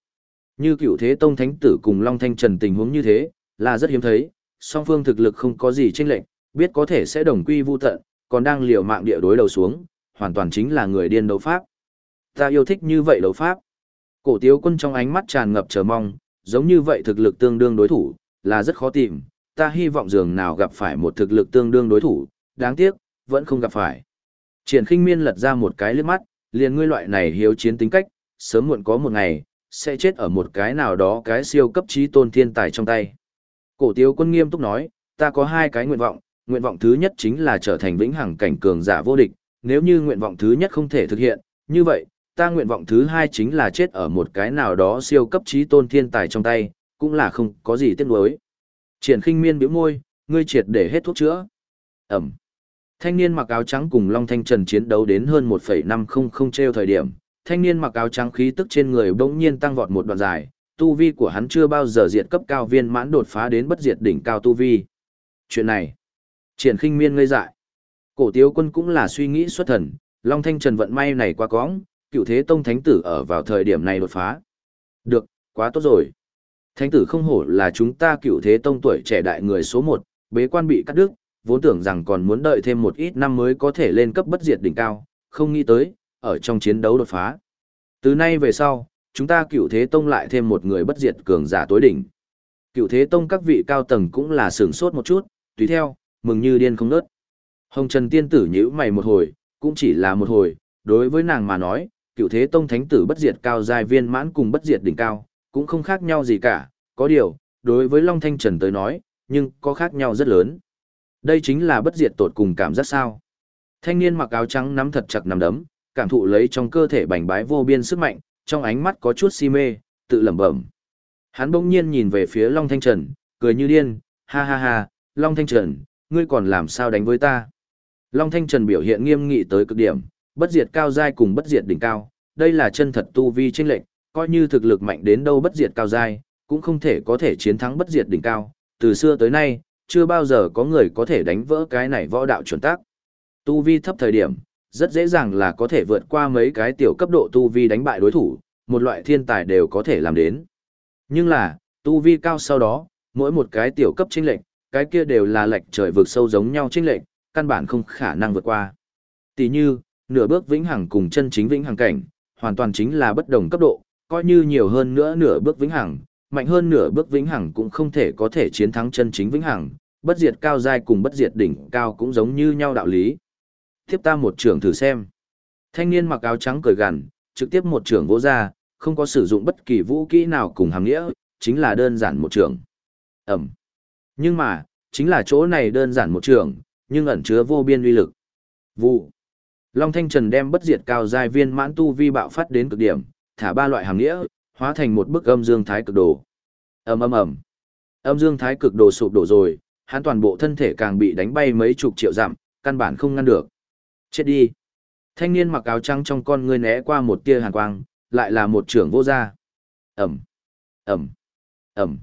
Như cựu thế tông thánh tử cùng Long Thanh Trần tình huống như thế, là rất hiếm thấy, song phương thực lực không có gì chênh lệch, biết có thể sẽ đồng quy vu tận, còn đang liều mạng địa đối đầu xuống, hoàn toàn chính là người điên đấu pháp. Ta yêu thích như vậy đấu pháp. Cổ tiếu quân trong ánh mắt tràn ngập chờ mong, giống như vậy thực lực tương đương đối thủ, là rất khó tìm, ta hy vọng dường nào gặp phải một thực lực tương đương đối thủ, đáng tiếc, vẫn không gặp phải. Triển khinh miên lật ra một cái liếc mắt, liền ngươi loại này hiếu chiến tính cách, sớm muộn có một ngày, sẽ chết ở một cái nào đó cái siêu cấp trí tôn thiên tài trong tay. Cổ tiêu quân nghiêm túc nói, ta có hai cái nguyện vọng, nguyện vọng thứ nhất chính là trở thành vĩnh hằng cảnh cường giả vô địch, nếu như nguyện vọng thứ nhất không thể thực hiện, như vậy, ta nguyện vọng thứ hai chính là chết ở một cái nào đó siêu cấp trí tôn thiên tài trong tay, cũng là không có gì tiếc nuối. Triển khinh miên biểu môi, ngươi triệt để hết thuốc chữa. Ẩm. Thanh niên mặc áo trắng cùng Long Thanh Trần chiến đấu đến hơn 1,500 treo thời điểm, thanh niên mặc áo trắng khí tức trên người bỗng nhiên tăng vọt một đoạn dài, tu vi của hắn chưa bao giờ diệt cấp cao viên mãn đột phá đến bất diệt đỉnh cao tu vi. Chuyện này, triển khinh miên ngây dại. Cổ tiếu quân cũng là suy nghĩ xuất thần, Long Thanh Trần vận may này qua cóng, cựu thế tông thánh tử ở vào thời điểm này đột phá. Được, quá tốt rồi. Thánh tử không hổ là chúng ta cựu thế tông tuổi trẻ đại người số một, bế quan bị cắt đứt, vốn tưởng rằng còn muốn đợi thêm một ít năm mới có thể lên cấp bất diệt đỉnh cao, không nghĩ tới, ở trong chiến đấu đột phá. Từ nay về sau, chúng ta cựu thế tông lại thêm một người bất diệt cường giả tối đỉnh. Cựu thế tông các vị cao tầng cũng là sửng sốt một chút, tùy theo, mừng như điên không nớt. Hồng Trần tiên tử nhíu mày một hồi, cũng chỉ là một hồi, đối với nàng mà nói, cựu thế tông thánh tử bất diệt cao giai viên mãn cùng bất diệt đỉnh cao, cũng không khác nhau gì cả, có điều, đối với Long Thanh Trần tới nói, nhưng có khác nhau rất lớn. Đây chính là bất diệt tột cùng cảm giác sao. Thanh niên mặc áo trắng nắm thật chặt nắm đấm, cảm thụ lấy trong cơ thể bành bái vô biên sức mạnh, trong ánh mắt có chút si mê, tự lẩm bẩm. Hắn bỗng nhiên nhìn về phía Long Thanh Trần, cười như điên, ha ha ha, Long Thanh Trần, ngươi còn làm sao đánh với ta? Long Thanh Trần biểu hiện nghiêm nghị tới cực điểm, bất diệt cao giai cùng bất diệt đỉnh cao, đây là chân thật tu vi chênh lệnh, coi như thực lực mạnh đến đâu bất diệt cao giai, cũng không thể có thể chiến thắng bất diệt đỉnh cao, từ xưa tới nay, chưa bao giờ có người có thể đánh vỡ cái này võ đạo chuẩn tác. Tu vi thấp thời điểm, rất dễ dàng là có thể vượt qua mấy cái tiểu cấp độ tu vi đánh bại đối thủ, một loại thiên tài đều có thể làm đến. Nhưng là, tu vi cao sau đó, mỗi một cái tiểu cấp chênh lệch, cái kia đều là lệch trời vượt sâu giống nhau chênh lệch, căn bản không khả năng vượt qua. Tỷ như, nửa bước vĩnh hằng cùng chân chính vĩnh hằng cảnh, hoàn toàn chính là bất đồng cấp độ, coi như nhiều hơn nữa nửa bước vĩnh hằng, mạnh hơn nửa bước vĩnh hằng cũng không thể có thể chiến thắng chân chính vĩnh hằng, bất diệt cao giai cùng bất diệt đỉnh cao cũng giống như nhau đạo lý. Tiếp ta một trưởng thử xem. Thanh niên mặc áo trắng cười gằn, trực tiếp một trưởng vỗ ra, không có sử dụng bất kỳ vũ kỹ nào cùng hàng nghĩa, chính là đơn giản một trưởng. Ẩm. Nhưng mà, chính là chỗ này đơn giản một trưởng, nhưng ẩn chứa vô biên uy lực. Vụ. Long Thanh Trần đem bất diệt cao giai viên mãn tu vi bạo phát đến cực điểm, thả ba loại hàng nghĩa, hóa thành một bức âm dương thái cực đồ. Ầm ầm ầm. Âm dương thái cực đồ sụp đổ rồi, hắn toàn bộ thân thể càng bị đánh bay mấy chục triệu dặm, căn bản không ngăn được. Chết đi. Thanh niên mặc áo trắng trong con ngươi né qua một tia hàn quang, lại là một trưởng vô gia. ầm ầm ầm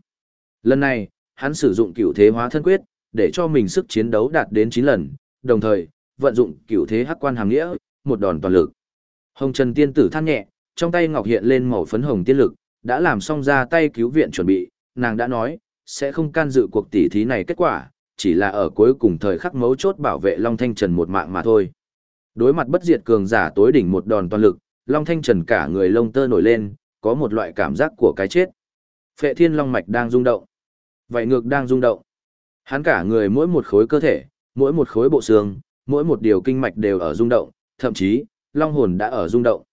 Lần này, hắn sử dụng cửu thế hóa thân quyết, để cho mình sức chiến đấu đạt đến 9 lần, đồng thời, vận dụng cửu thế hắc quan hàm nghĩa, một đòn toàn lực. Hồng Trần tiên tử than nhẹ, trong tay ngọc hiện lên màu phấn hồng tiên lực, đã làm xong ra tay cứu viện chuẩn bị, nàng đã nói, sẽ không can dự cuộc tỉ thí này kết quả, chỉ là ở cuối cùng thời khắc mấu chốt bảo vệ Long Thanh Trần một mạng mà thôi. Đối mặt bất diệt cường giả tối đỉnh một đòn toàn lực, Long Thanh Trần cả người lông tơ nổi lên, có một loại cảm giác của cái chết. Phệ thiên long mạch đang rung động. Vậy ngược đang rung động. Hắn cả người mỗi một khối cơ thể, mỗi một khối bộ xương, mỗi một điều kinh mạch đều ở rung động, thậm chí, long hồn đã ở rung động.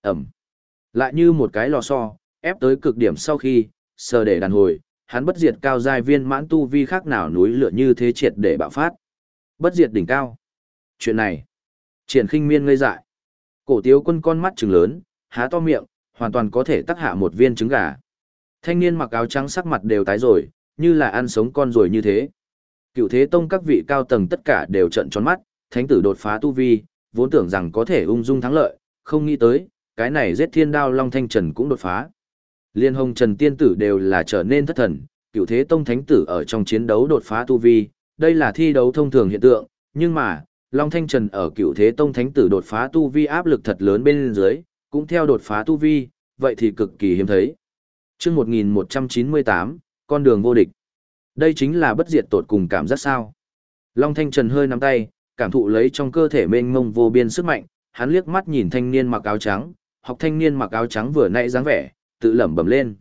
Ẩm. Lại như một cái lò xo, ép tới cực điểm sau khi, sờ để đàn hồi, hắn bất diệt cao giai viên mãn tu vi khác nào núi lửa như thế triệt để bạo phát. Bất diệt đỉnh cao. Chuyện này, triển khinh miên ngây dại. Cổ tiếu quân con mắt trừng lớn, há to miệng, hoàn toàn có thể tắc hạ một viên trứng gà. Thanh niên mặc áo trắng sắc mặt đều tái rồi, như là ăn sống con rồi như thế. Cựu thế tông các vị cao tầng tất cả đều trận tròn mắt, thánh tử đột phá tu vi, vốn tưởng rằng có thể ung dung thắng lợi, không nghĩ tới, cái này giết thiên đao long thanh trần cũng đột phá. Liên hồng trần tiên tử đều là trở nên thất thần, cựu thế tông thánh tử ở trong chiến đấu đột phá tu vi, đây là thi đấu thông thường hiện tượng, nhưng mà, Long Thanh Trần ở cựu thế tông thánh tử đột phá tu vi áp lực thật lớn bên dưới, cũng theo đột phá tu vi, vậy thì cực kỳ hiếm thấy. chương 1198, con đường vô địch. Đây chính là bất diệt tột cùng cảm giác sao. Long Thanh Trần hơi nắm tay, cảm thụ lấy trong cơ thể mênh mông vô biên sức mạnh, hắn liếc mắt nhìn thanh niên mặc áo trắng, học thanh niên mặc áo trắng vừa nãy dáng vẻ, tự lẩm bẩm lên.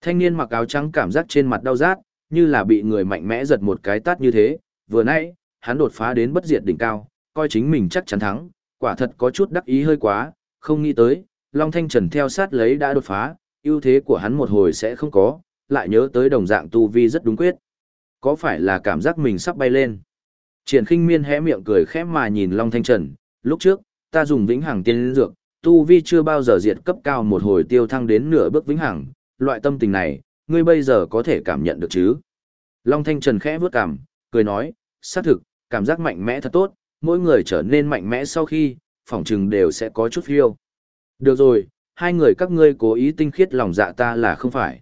Thanh niên mặc áo trắng cảm giác trên mặt đau rát, như là bị người mạnh mẽ giật một cái tát như thế, vừa nãy, hắn đột phá đến bất diệt đỉnh cao, coi chính mình chắc chắn thắng, quả thật có chút đắc ý hơi quá, không nghĩ tới, Long Thanh Trần theo sát lấy đã đột phá, ưu thế của hắn một hồi sẽ không có, lại nhớ tới đồng dạng tu vi rất đúng quyết. Có phải là cảm giác mình sắp bay lên? Triển khinh miên hé miệng cười khẽ mà nhìn Long Thanh Trần, lúc trước, ta dùng vĩnh hằng tiên dược, tu vi chưa bao giờ diệt cấp cao một hồi tiêu thăng đến nửa bước vĩnh hằng, loại tâm tình này, ngươi bây giờ có thể cảm nhận được chứ? Long Thanh Trần khẽ vướt cằm, cười nói, xác thực, cảm giác mạnh mẽ thật tốt, mỗi người trở nên mạnh mẽ sau khi, phỏng chừng đều sẽ có chút phiêu. Được rồi, hai người các ngươi cố ý tinh khiết lòng dạ ta là không phải.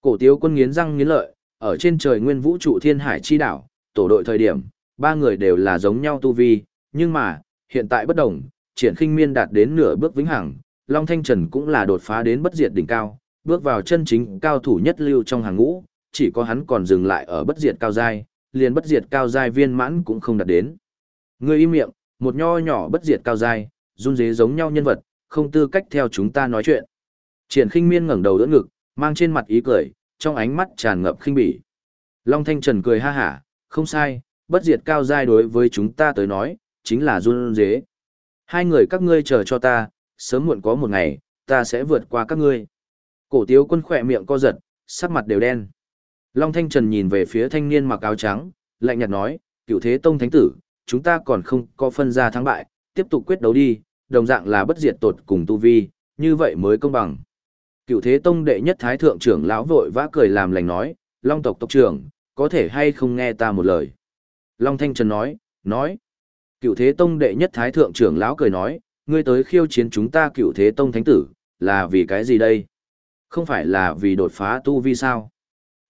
Cổ tiếu quân nghiến răng nghiến lợi, ở trên trời nguyên vũ trụ thiên hải chi đảo, tổ đội thời điểm, ba người đều là giống nhau tu vi, nhưng mà, hiện tại bất đồng, triển khinh miên đạt đến nửa bước vĩnh hằng, Long Thanh Trần cũng là đột phá đến bất diệt đỉnh cao, bước vào chân chính cao thủ nhất lưu trong hàng ngũ, chỉ có hắn còn dừng lại ở bất diệt cao giai, liền bất diệt cao giai viên mãn cũng không đạt đến. Ngươi im miệng, một nho nhỏ bất diệt cao giai, run rế giống nhau nhân vật, không tư cách theo chúng ta nói chuyện. Triển Khinh Miên ngẩng đầu đỡ ngực, mang trên mặt ý cười, trong ánh mắt tràn ngập khinh bỉ. Long Thanh Trần cười ha hả, không sai, bất diệt cao giai đối với chúng ta tới nói, chính là run rế. Hai người các ngươi chờ cho ta, sớm muộn có một ngày, ta sẽ vượt qua các ngươi. Cổ tiếu quân khỏe miệng co giật, sắc mặt đều đen. Long Thanh Trần nhìn về phía thanh niên mặc áo trắng, lạnh nhạt nói, cựu thế tông thánh tử, chúng ta còn không có phân ra thắng bại, tiếp tục quyết đấu đi, đồng dạng là bất diệt tột cùng tu vi, như vậy mới công bằng. Cựu thế tông đệ nhất thái thượng trưởng lão vội vã cười làm lành nói, Long tộc tộc trưởng, có thể hay không nghe ta một lời. Long Thanh Trần nói, nói. Cựu thế tông đệ nhất thái thượng trưởng lão cười nói, ngươi tới khiêu chiến chúng ta cựu thế tông thánh tử, là vì cái gì đây? Không phải là vì đột phá tu vi sao?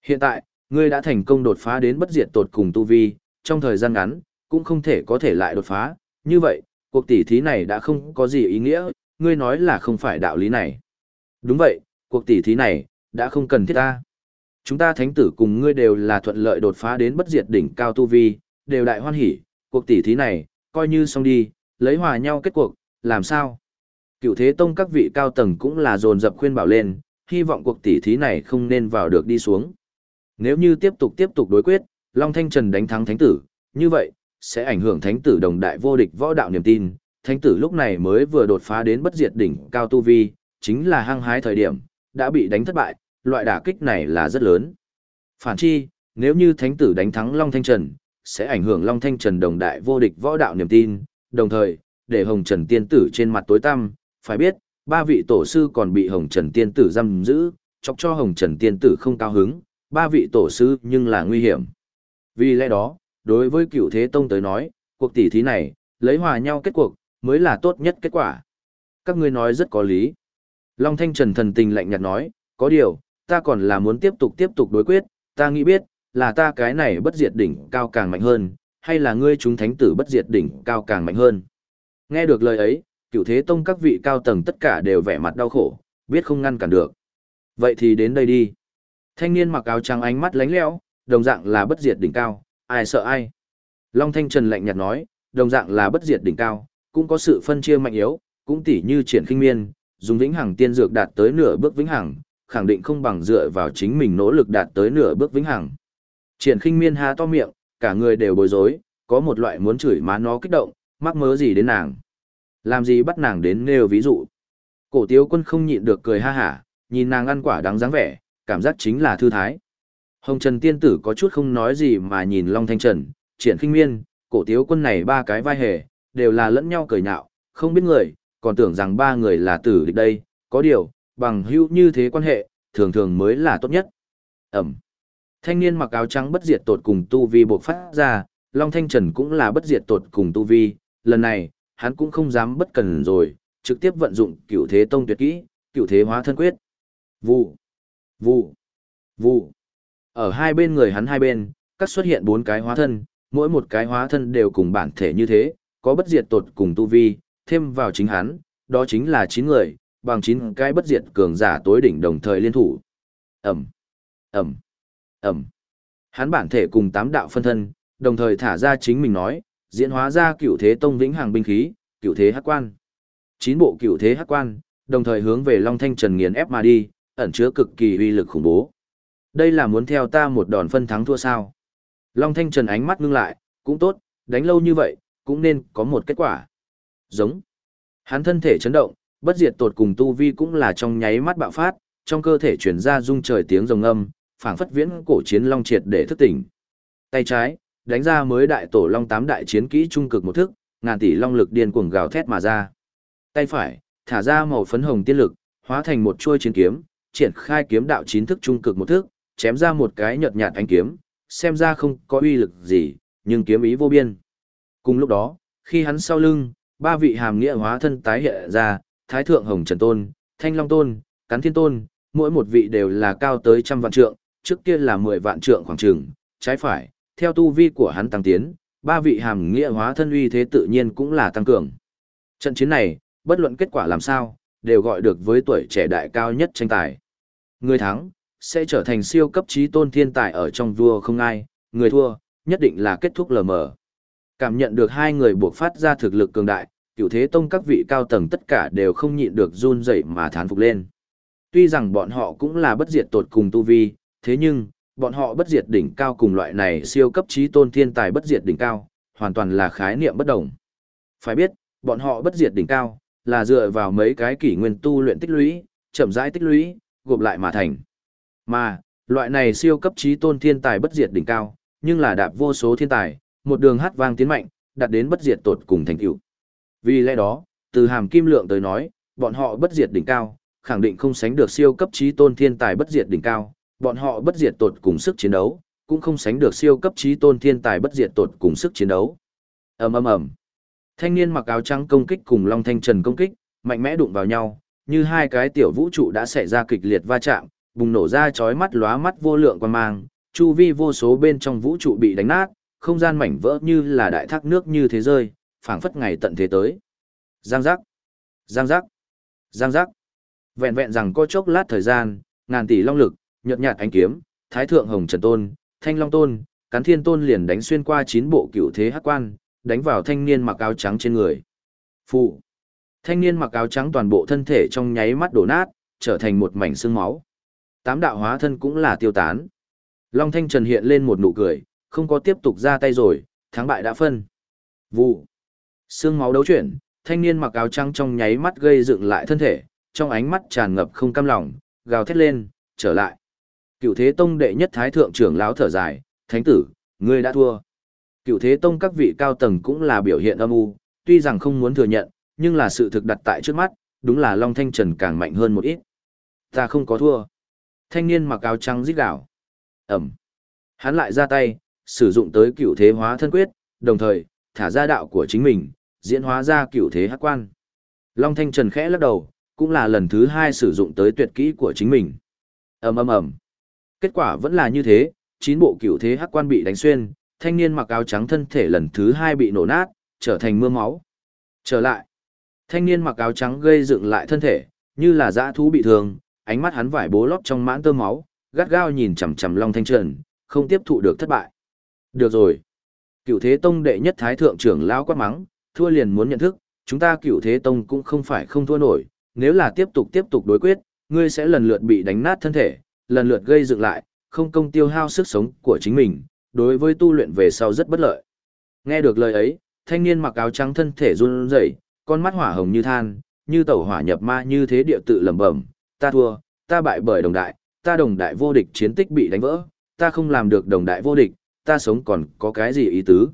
Hiện tại, ngươi đã thành công đột phá đến bất diệt tột cùng tu vi, trong thời gian ngắn, cũng không thể có thể lại đột phá, như vậy, cuộc tỷ thí này đã không có gì ý nghĩa, ngươi nói là không phải đạo lý này. Đúng vậy, cuộc tỷ thí này, đã không cần thiết ta. Chúng ta thánh tử cùng ngươi đều là thuận lợi đột phá đến bất diệt đỉnh cao tu vi, đều đại hoan hỉ, cuộc tỷ thí này, coi như xong đi, lấy hòa nhau kết cuộc, làm sao? Cựu thế tông các vị cao tầng cũng là dồn dập khuyên bảo lên, hy vọng cuộc tỷ thí này không nên vào được đi xuống. Nếu như tiếp tục tiếp tục đối quyết, Long Thanh Trần đánh thắng thánh tử, như vậy, sẽ ảnh hưởng thánh tử đồng đại vô địch võ đạo niềm tin. Thánh tử lúc này mới vừa đột phá đến bất diệt đỉnh cao tu vi, chính là hăng hái thời điểm, đã bị đánh thất bại, loại đả kích này là rất lớn. Phản chi, nếu như thánh tử đánh thắng Long Thanh Trần, sẽ ảnh hưởng Long Thanh Trần đồng đại vô địch võ đạo niềm tin, đồng thời, để Hồng Trần tiên tử trên mặt tối tăm, phải biết, ba vị tổ sư còn bị Hồng Trần tiên tử giam giữ, chọc cho Hồng Trần tiên tử không cao hứng, ba vị tổ sư nhưng là nguy hiểm. Vì lẽ đó, đối với cựu thế tông tới nói, cuộc tỷ thí này, lấy hòa nhau kết cuộc, mới là tốt nhất kết quả. Các ngươi nói rất có lý. Long Thanh Trần thần tình lạnh nhạt nói, có điều, ta còn là muốn tiếp tục tiếp tục đối quyết, ta nghĩ biết, là ta cái này bất diệt đỉnh cao càng mạnh hơn, hay là ngươi chúng thánh tử bất diệt đỉnh cao càng mạnh hơn. Nghe được lời ấy, cựu thế tông các vị cao tầng tất cả đều vẻ mặt đau khổ, biết không ngăn cản được. Vậy thì đến đây đi. Thanh niên mặc áo trắng ánh mắt lánh lẽo, đồng dạng là bất diệt đỉnh cao, ai sợ ai. Long Thanh Trần lạnh nhạt nói, đồng dạng là bất diệt đỉnh cao, cũng có sự phân chia mạnh yếu, cũng tỉ như triển khinh miên, dùng vĩnh hằng tiên dược đạt tới nửa bước vĩnh hằng, khẳng định không bằng dựa vào chính mình nỗ lực đạt tới nửa bước vĩnh hằng. Triển khinh miên há to miệng, cả người đều bối rối, có một loại muốn chửi má nó kích động, mắc mớ gì đến nàng. Làm gì bắt nàng đến nêu ví dụ. Cổ tiếu quân không nhịn được cười ha hả, nhìn nàng ăn quả đáng dáng vẻ, cảm giác chính là thư thái. Hồng Trần Tiên Tử có chút không nói gì mà nhìn Long Thanh Trần, triển khinh miên, cổ tiếu quân này ba cái vai hề, đều là lẫn nhau cười nhạo, không biết người, còn tưởng rằng ba người là tử địch đây, có điều, bằng hữu như thế quan hệ, thường thường mới là tốt nhất. Ẩm. Thanh niên mặc áo trắng bất diệt tột cùng tu vi buộc phát ra, Long Thanh Trần cũng là bất diệt tột cùng tu vi, lần này, hắn cũng không dám bất cần rồi, trực tiếp vận dụng cửu thế tông tuyệt kỹ, cửu thế hóa thân quyết. Vụ, vụ, vụ. Ở hai bên người hắn hai bên, cắt xuất hiện bốn cái hóa thân, mỗi một cái hóa thân đều cùng bản thể như thế, có bất diệt tột cùng tu vi, thêm vào chính hắn, đó chính là chín người, bằng chín cái bất diệt cường giả tối đỉnh đồng thời liên thủ. Ẩm, Ẩm, Ẩm. Hắn bản thể cùng tám đạo phân thân, đồng thời thả ra chính mình nói, diễn hóa ra cựu thế tông vĩnh hàng binh khí, cựu thế hắc quan. Chín bộ cựu thế hắc quan, đồng thời hướng về Long Thanh Trần nghiền ép mà đi, ẩn chứa cực kỳ uy lực khủng bố. Đây là muốn theo ta một đòn phân thắng thua sao? Long Thanh Trần ánh mắt ngưng lại, cũng tốt, đánh lâu như vậy, cũng nên có một kết quả. Giống. Hắn thân thể chấn động, bất diệt tột cùng tu vi cũng là trong nháy mắt bạo phát, trong cơ thể chuyển ra rung trời tiếng rồng âm, phảng phất viễn cổ chiến long triệt để thức tỉnh. Tay trái, đánh ra mới đại tổ long tám đại chiến kỹ trung cực một thức, ngàn tỷ long lực điên cuồng gào thét mà ra. Tay phải, thả ra màu phấn hồng tiên lực, hóa thành một chuôi chiến kiếm, triển khai kiếm đạo chín thức trung cực một thức, chém ra một cái nhợt nhạt ánh kiếm, xem ra không có uy lực gì, nhưng kiếm ý vô biên. Cùng lúc đó, khi hắn sau lưng, ba vị hàm nghĩa hóa thân tái hiện ra, Thái Thượng Hồng Trần Tôn, Thanh Long Tôn, Cắn Thiên Tôn, mỗi một vị đều là cao tới trăm vạn trượng, trước kia là mười vạn trượng khoảng trường, trái phải, theo tu vi của hắn tăng tiến, ba vị hàm nghĩa hóa thân uy thế tự nhiên cũng là tăng cường. Trận chiến này, bất luận kết quả làm sao, đều gọi được với tuổi trẻ đại cao nhất tranh tài. Người thắng, sẽ trở thành siêu cấp trí tôn thiên tài ở trong vua không ai, người thua, nhất định là kết thúc lờ mờ. Cảm nhận được hai người buộc phát ra thực lực cường đại, cựu thế tông các vị cao tầng tất cả đều không nhịn được run rẩy mà thán phục lên. Tuy rằng bọn họ cũng là bất diệt tột cùng tu vi, thế nhưng, bọn họ bất diệt đỉnh cao cùng loại này siêu cấp trí tôn thiên tài bất diệt đỉnh cao, hoàn toàn là khái niệm bất đồng. Phải biết, bọn họ bất diệt đỉnh cao, là dựa vào mấy cái kỷ nguyên tu luyện tích lũy, chậm rãi tích lũy, gộp lại mà thành. Mà, loại này siêu cấp trí tôn thiên tài bất diệt đỉnh cao, nhưng là đạp vô số thiên tài, một đường hát vang tiến mạnh, đạt đến bất diệt tột cùng thành tựu. Vì lẽ đó, từ hàm kim lượng tới nói, bọn họ bất diệt đỉnh cao, khẳng định không sánh được siêu cấp trí tôn thiên tài bất diệt đỉnh cao, bọn họ bất diệt tột cùng sức chiến đấu, cũng không sánh được siêu cấp trí tôn thiên tài bất diệt tột cùng sức chiến đấu. Ầm ầm ầm. Thanh niên mặc áo trắng công kích cùng Long Thanh Trần công kích, mạnh mẽ đụng vào nhau, như hai cái tiểu vũ trụ đã xảy ra kịch liệt va chạm, bùng nổ ra chói mắt lóa mắt vô lượng quan mang, chu vi vô số bên trong vũ trụ bị đánh nát, không gian mảnh vỡ như là đại thác nước như thế rơi, phảng phất ngày tận thế tới. Giang giác, giang giác, giang giác. Vẹn vẹn rằng có chốc lát thời gian, ngàn tỷ long lực, nhợt nhạt ánh kiếm, thái thượng hồng trần tôn, thanh long tôn, cắn thiên tôn liền đánh xuyên qua chín bộ cựu thế hắc quan, đánh vào thanh niên mặc áo trắng trên người. Phụ. Thanh niên mặc áo trắng toàn bộ thân thể trong nháy mắt đổ nát, trở thành một mảnh xương máu. Tám đạo hóa thân cũng là tiêu tán. Long Thanh Trần hiện lên một nụ cười, không có tiếp tục ra tay rồi, thắng bại đã phân. Vụ. Xương máu đấu chuyển, thanh niên mặc áo trắng trong nháy mắt gây dựng lại thân thể, trong ánh mắt tràn ngập không cam lòng, gào thét lên, trở lại. Cựu Thế Tông đệ nhất thái thượng trưởng lão thở dài, "Thánh tử, ngươi đã thua." Cựu Thế Tông các vị cao tầng cũng là biểu hiện âm u, tuy rằng không muốn thừa nhận, nhưng là sự thực đặt tại trước mắt, đúng là Long Thanh Trần càng mạnh hơn một ít. "Ta không có thua." Thanh niên mặc áo trắng rít gào. Ẩm. Hắn lại ra tay, sử dụng tới cựu thế hóa thân quyết, đồng thời, thả ra đạo của chính mình, diễn hóa ra cựu thế hắc quan. Long Thanh Trần khẽ lắc đầu, cũng là lần thứ hai sử dụng tới tuyệt kỹ của chính mình. ầm ầm ầm. Kết quả vẫn là như thế, chín bộ cựu thế hắc quan bị đánh xuyên, thanh niên mặc áo trắng thân thể lần thứ hai bị nổ nát, trở thành mưa máu. Trở lại. Thanh niên mặc áo trắng gây dựng lại thân thể, như là dã thú bị thương, ánh mắt hắn vải bố lót trong mãn tơ máu, gắt gao nhìn chằm chằm Long Thanh Trần, không tiếp thụ được thất bại. Được rồi. Cựu Thế Tông đệ nhất thái thượng trưởng lão quát mắng, thua liền muốn nhận thức, chúng ta Cựu Thế Tông cũng không phải không thua nổi, nếu là tiếp tục tiếp tục đối quyết, ngươi sẽ lần lượt bị đánh nát thân thể, lần lượt gây dựng lại, không công tiêu hao sức sống của chính mình, đối với tu luyện về sau rất bất lợi. Nghe được lời ấy, thanh niên mặc áo trắng thân thể run rẩy, con mắt hỏa hồng như than, như tẩu hỏa nhập ma như thế địa tự lẩm bẩm, ta thua, ta bại bởi đồng đại, ta đồng đại vô địch chiến tích bị đánh vỡ, ta không làm được đồng đại vô địch, ta sống còn có cái gì ý tứ.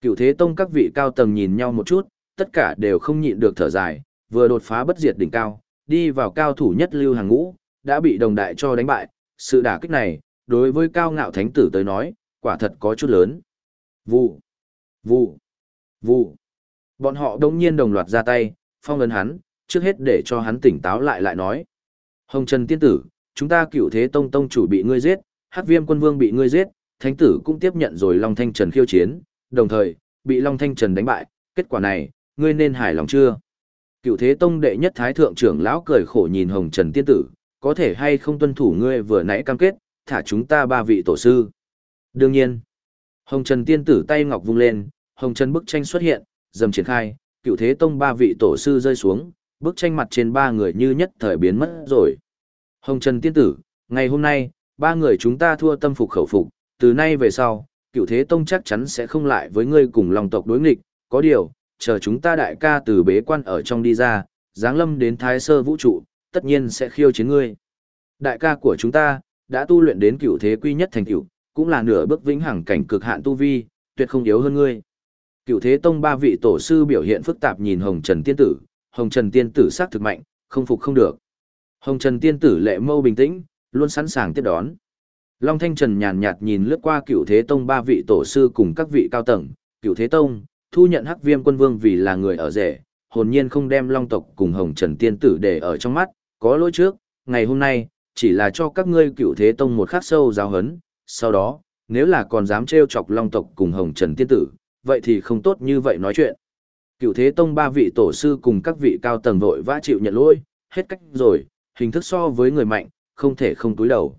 Cựu thế tông các vị cao tầng nhìn nhau một chút, tất cả đều không nhịn được thở dài, vừa đột phá bất diệt đỉnh cao, đi vào cao thủ nhất lưu hàng ngũ, đã bị đồng đại cho đánh bại, sự đả kích này, đối với cao ngạo thánh tử tới nói, quả thật có chút lớn. Vụ, vụ, vụ. Bọn họ đông nhiên đồng loạt ra tay, phong ấn hắn, trước hết để cho hắn tỉnh táo lại lại nói. Hồng Trần Tiên Tử, chúng ta cựu thế tông tông chủ bị ngươi giết, hắc viêm quân vương bị ngươi giết, thánh tử cũng tiếp nhận rồi Long Thanh Trần khiêu chiến, đồng thời, bị Long Thanh Trần đánh bại, kết quả này, ngươi nên hài lòng chưa? Cựu thế tông đệ nhất thái thượng trưởng lão cười khổ nhìn Hồng Trần Tiên Tử, có thể hay không tuân thủ ngươi vừa nãy cam kết, thả chúng ta ba vị tổ sư. Đương nhiên, Hồng Trần Tiên Tử tay ngọc vung lên, Hồng Trần bức tranh xuất hiện, dầm triển khai, cựu thế tông ba vị tổ sư rơi xuống, bức tranh mặt trên ba người như nhất thời biến mất rồi. Hồng Trần Tiên Tử, ngày hôm nay, ba người chúng ta thua tâm phục khẩu phục, từ nay về sau, cựu thế tông chắc chắn sẽ không lại với ngươi cùng lòng tộc đối nghịch, có điều, chờ chúng ta đại ca từ bế quan ở trong đi ra, giáng lâm đến thái sơ vũ trụ, tất nhiên sẽ khiêu chiến ngươi. Đại ca của chúng ta, đã tu luyện đến cửu thế quy nhất thành cửu, cũng là nửa bước vĩnh hằng cảnh cực hạn tu vi, tuyệt không yếu hơn ngươi. Cửu thế tông ba vị tổ sư biểu hiện phức tạp nhìn Hồng Trần Tiên Tử, Hồng Trần Tiên Tử sắc thực mạnh, không phục không được. Hồng Trần Tiên Tử lệ mâu bình tĩnh, luôn sẵn sàng tiếp đón. Long Thanh Trần nhàn nhạt nhìn lướt qua cửu thế tông ba vị tổ sư cùng các vị cao tầng, cửu thế tông, thu nhận hắc viêm quân vương vì là người ở rể, hồn nhiên không đem long tộc cùng hồng trần tiên tử để ở trong mắt, có lỗi trước, ngày hôm nay, chỉ là cho các ngươi cựu thế tông một khắc sâu giáo hấn, sau đó, nếu là còn dám trêu chọc long tộc cùng hồng trần tiên tử, vậy thì không tốt như vậy nói chuyện. Cựu thế tông ba vị tổ sư cùng các vị cao tầng vội vã chịu nhận lỗi, hết cách rồi, hình thức so với người mạnh, không thể không túi đầu.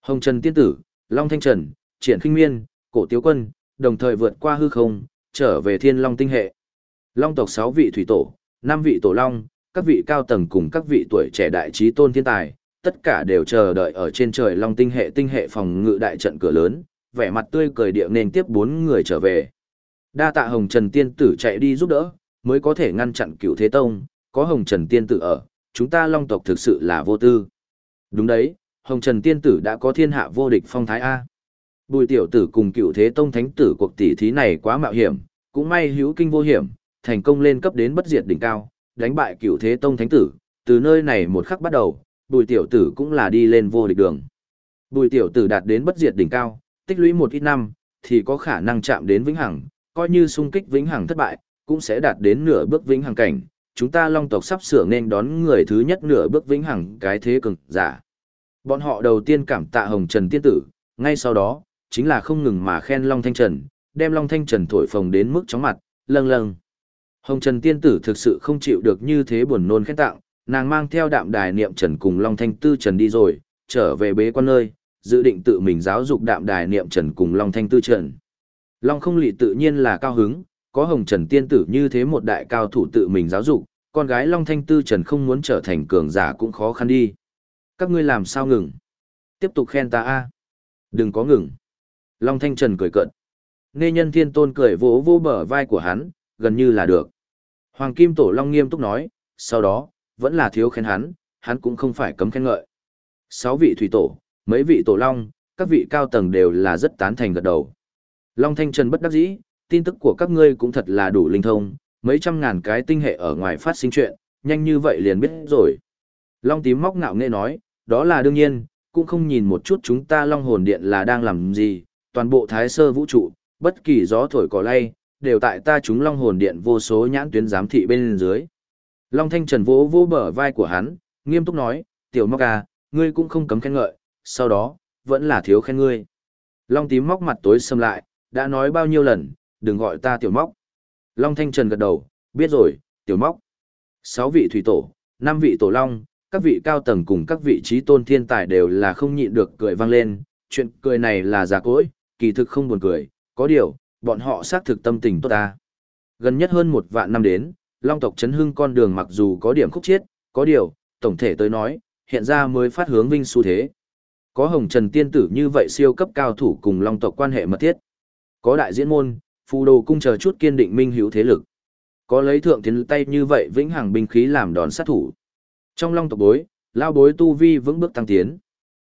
Hồng Trần Tiên Tử, Long Thanh Trần, Triển Khinh Miên, Cổ Tiếu Quân, đồng thời vượt qua hư không, trở về Thiên Long Tinh Hệ. Long tộc 6 vị thủy tổ, 5 vị tổ long, các vị cao tầng cùng các vị tuổi trẻ đại trí tôn thiên tài, tất cả đều chờ đợi ở trên trời Long Tinh Hệ tinh hệ phòng ngự đại trận cửa lớn, vẻ mặt tươi cười địa nên tiếp bốn người trở về. Đa tạ Hồng Trần Tiên Tử chạy đi giúp đỡ, mới có thể ngăn chặn cựu Thế Tông, có Hồng Trần Tiên Tử ở, chúng ta Long tộc thực sự là vô tư. Đúng đấy, Hồng Trần Tiên Tử đã có thiên hạ vô địch phong thái A. Bùi tiểu tử cùng cựu Thế Tông Thánh Tử cuộc tỷ thí này quá mạo hiểm, cũng may hữu kinh vô hiểm, thành công lên cấp đến bất diệt đỉnh cao, đánh bại cựu Thế Tông Thánh Tử, từ nơi này một khắc bắt đầu, bùi tiểu tử cũng là đi lên vô địch đường. Bùi tiểu tử đạt đến bất diệt đỉnh cao, tích lũy một ít năm, thì có khả năng chạm đến vĩnh hằng, coi như xung kích vĩnh hằng thất bại, cũng sẽ đạt đến nửa bước vĩnh hằng cảnh. Chúng ta long tộc sắp sửa nên đón người thứ nhất nửa bước vĩnh hằng cái thế cường giả. Bọn họ đầu tiên cảm tạ Hồng Trần Tiên Tử, ngay sau đó, chính là không ngừng mà khen Long Thanh Trần, đem Long Thanh Trần thổi phồng đến mức chóng mặt, lâng lâng. Hồng Trần Tiên Tử thực sự không chịu được như thế buồn nôn khen tặng, nàng mang theo đạm đài niệm Trần cùng Long Thanh Tư Trần đi rồi, trở về bế quan nơi, dự định tự mình giáo dục đạm đài niệm trần cùng Long Thanh Tư Trần. Long không lị tự nhiên là cao hứng, có Hồng Trần tiên tử như thế một đại cao thủ tự mình giáo dục, con gái Long Thanh Tư Trần không muốn trở thành cường giả cũng khó khăn đi. Các ngươi làm sao ngừng? Tiếp tục khen ta a. Đừng có ngừng. Long Thanh Trần cười cợt. Nghe nhân thiên tôn cười vỗ vỗ bờ vai của hắn, gần như là được. Hoàng Kim Tổ Long nghiêm túc nói, sau đó, vẫn là thiếu khen hắn, hắn cũng không phải cấm khen ngợi. Sáu vị thủy tổ, mấy vị tổ long, các vị cao tầng đều là rất tán thành gật đầu. Long Thanh Trần bất đắc dĩ, tin tức của các ngươi cũng thật là đủ linh thông, mấy trăm ngàn cái tinh hệ ở ngoài phát sinh chuyện, nhanh như vậy liền biết rồi. Long tím móc ngạo nghệ nói, đó là đương nhiên, cũng không nhìn một chút chúng ta Long hồn điện là đang làm gì, toàn bộ thái sơ vũ trụ, bất kỳ gió thổi cỏ lay, đều tại ta chúng Long hồn điện vô số nhãn tuyến giám thị bên dưới. Long Thanh Trần vỗ vỗ bờ vai của hắn, nghiêm túc nói, tiểu móc à, ngươi cũng không cấm khen ngợi, sau đó, vẫn là thiếu khen ngươi. Long tím móc mặt tối xâm lại, đã nói bao nhiêu lần, đừng gọi ta tiểu móc. Long thanh trần gật đầu, biết rồi, tiểu móc. Sáu vị thủy tổ, năm vị tổ long, các vị cao tầng cùng các vị trí tôn thiên tài đều là không nhịn được cười vang lên, chuyện cười này là giả cỗi, kỳ thực không buồn cười, có điều, bọn họ xác thực tâm tình tốt ta. Gần nhất hơn một vạn năm đến, long tộc chấn hưng con đường mặc dù có điểm khúc chiết, có điều, tổng thể tới nói, hiện ra mới phát hướng vinh xu thế. Có hồng trần tiên tử như vậy siêu cấp cao thủ cùng long tộc quan hệ mật thiết. Có đại diễn môn, phù đồ cung chờ chút kiên định minh hữu thế lực. Có lấy thượng tiến tay như vậy vĩnh hằng binh khí làm đòn sát thủ. Trong long tộc bối, lao bối tu vi vững bước tăng tiến.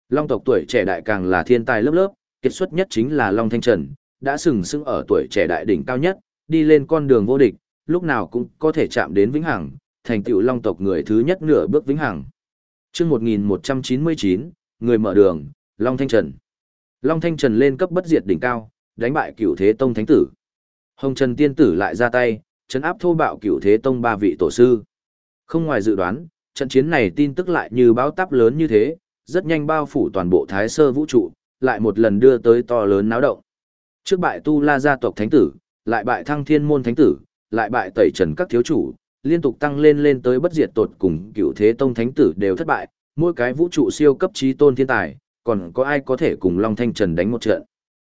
Long tộc tuổi trẻ đại càng là thiên tài lớp lớp, kết xuất nhất chính là Long Thanh Trần, đã sừng sững ở tuổi trẻ đại đỉnh cao nhất, đi lên con đường vô địch, lúc nào cũng có thể chạm đến vĩnh hằng, thành tựu Long tộc người thứ nhất nửa bước vĩnh hằng. Chương 1199, người mở đường, Long Thanh Trần. Long Thanh Trần lên cấp bất diệt đỉnh cao, đánh bại cửu thế tông thánh tử. Hồng Trần tiên tử lại ra tay, chấn áp thô bạo cửu thế tông ba vị tổ sư. Không ngoài dự đoán, trận chiến này tin tức lại như báo táp lớn như thế, rất nhanh bao phủ toàn bộ thái sơ vũ trụ, lại một lần đưa tới to lớn náo động. Trước bại tu la gia tộc thánh tử, lại bại thăng thiên môn thánh tử, lại bại tẩy trần các thiếu chủ, liên tục tăng lên lên tới bất diệt tột cùng cửu thế tông thánh tử đều thất bại, mỗi cái vũ trụ siêu cấp trí tôn thiên tài, còn có ai có thể cùng Long Thanh Trần đánh một trận.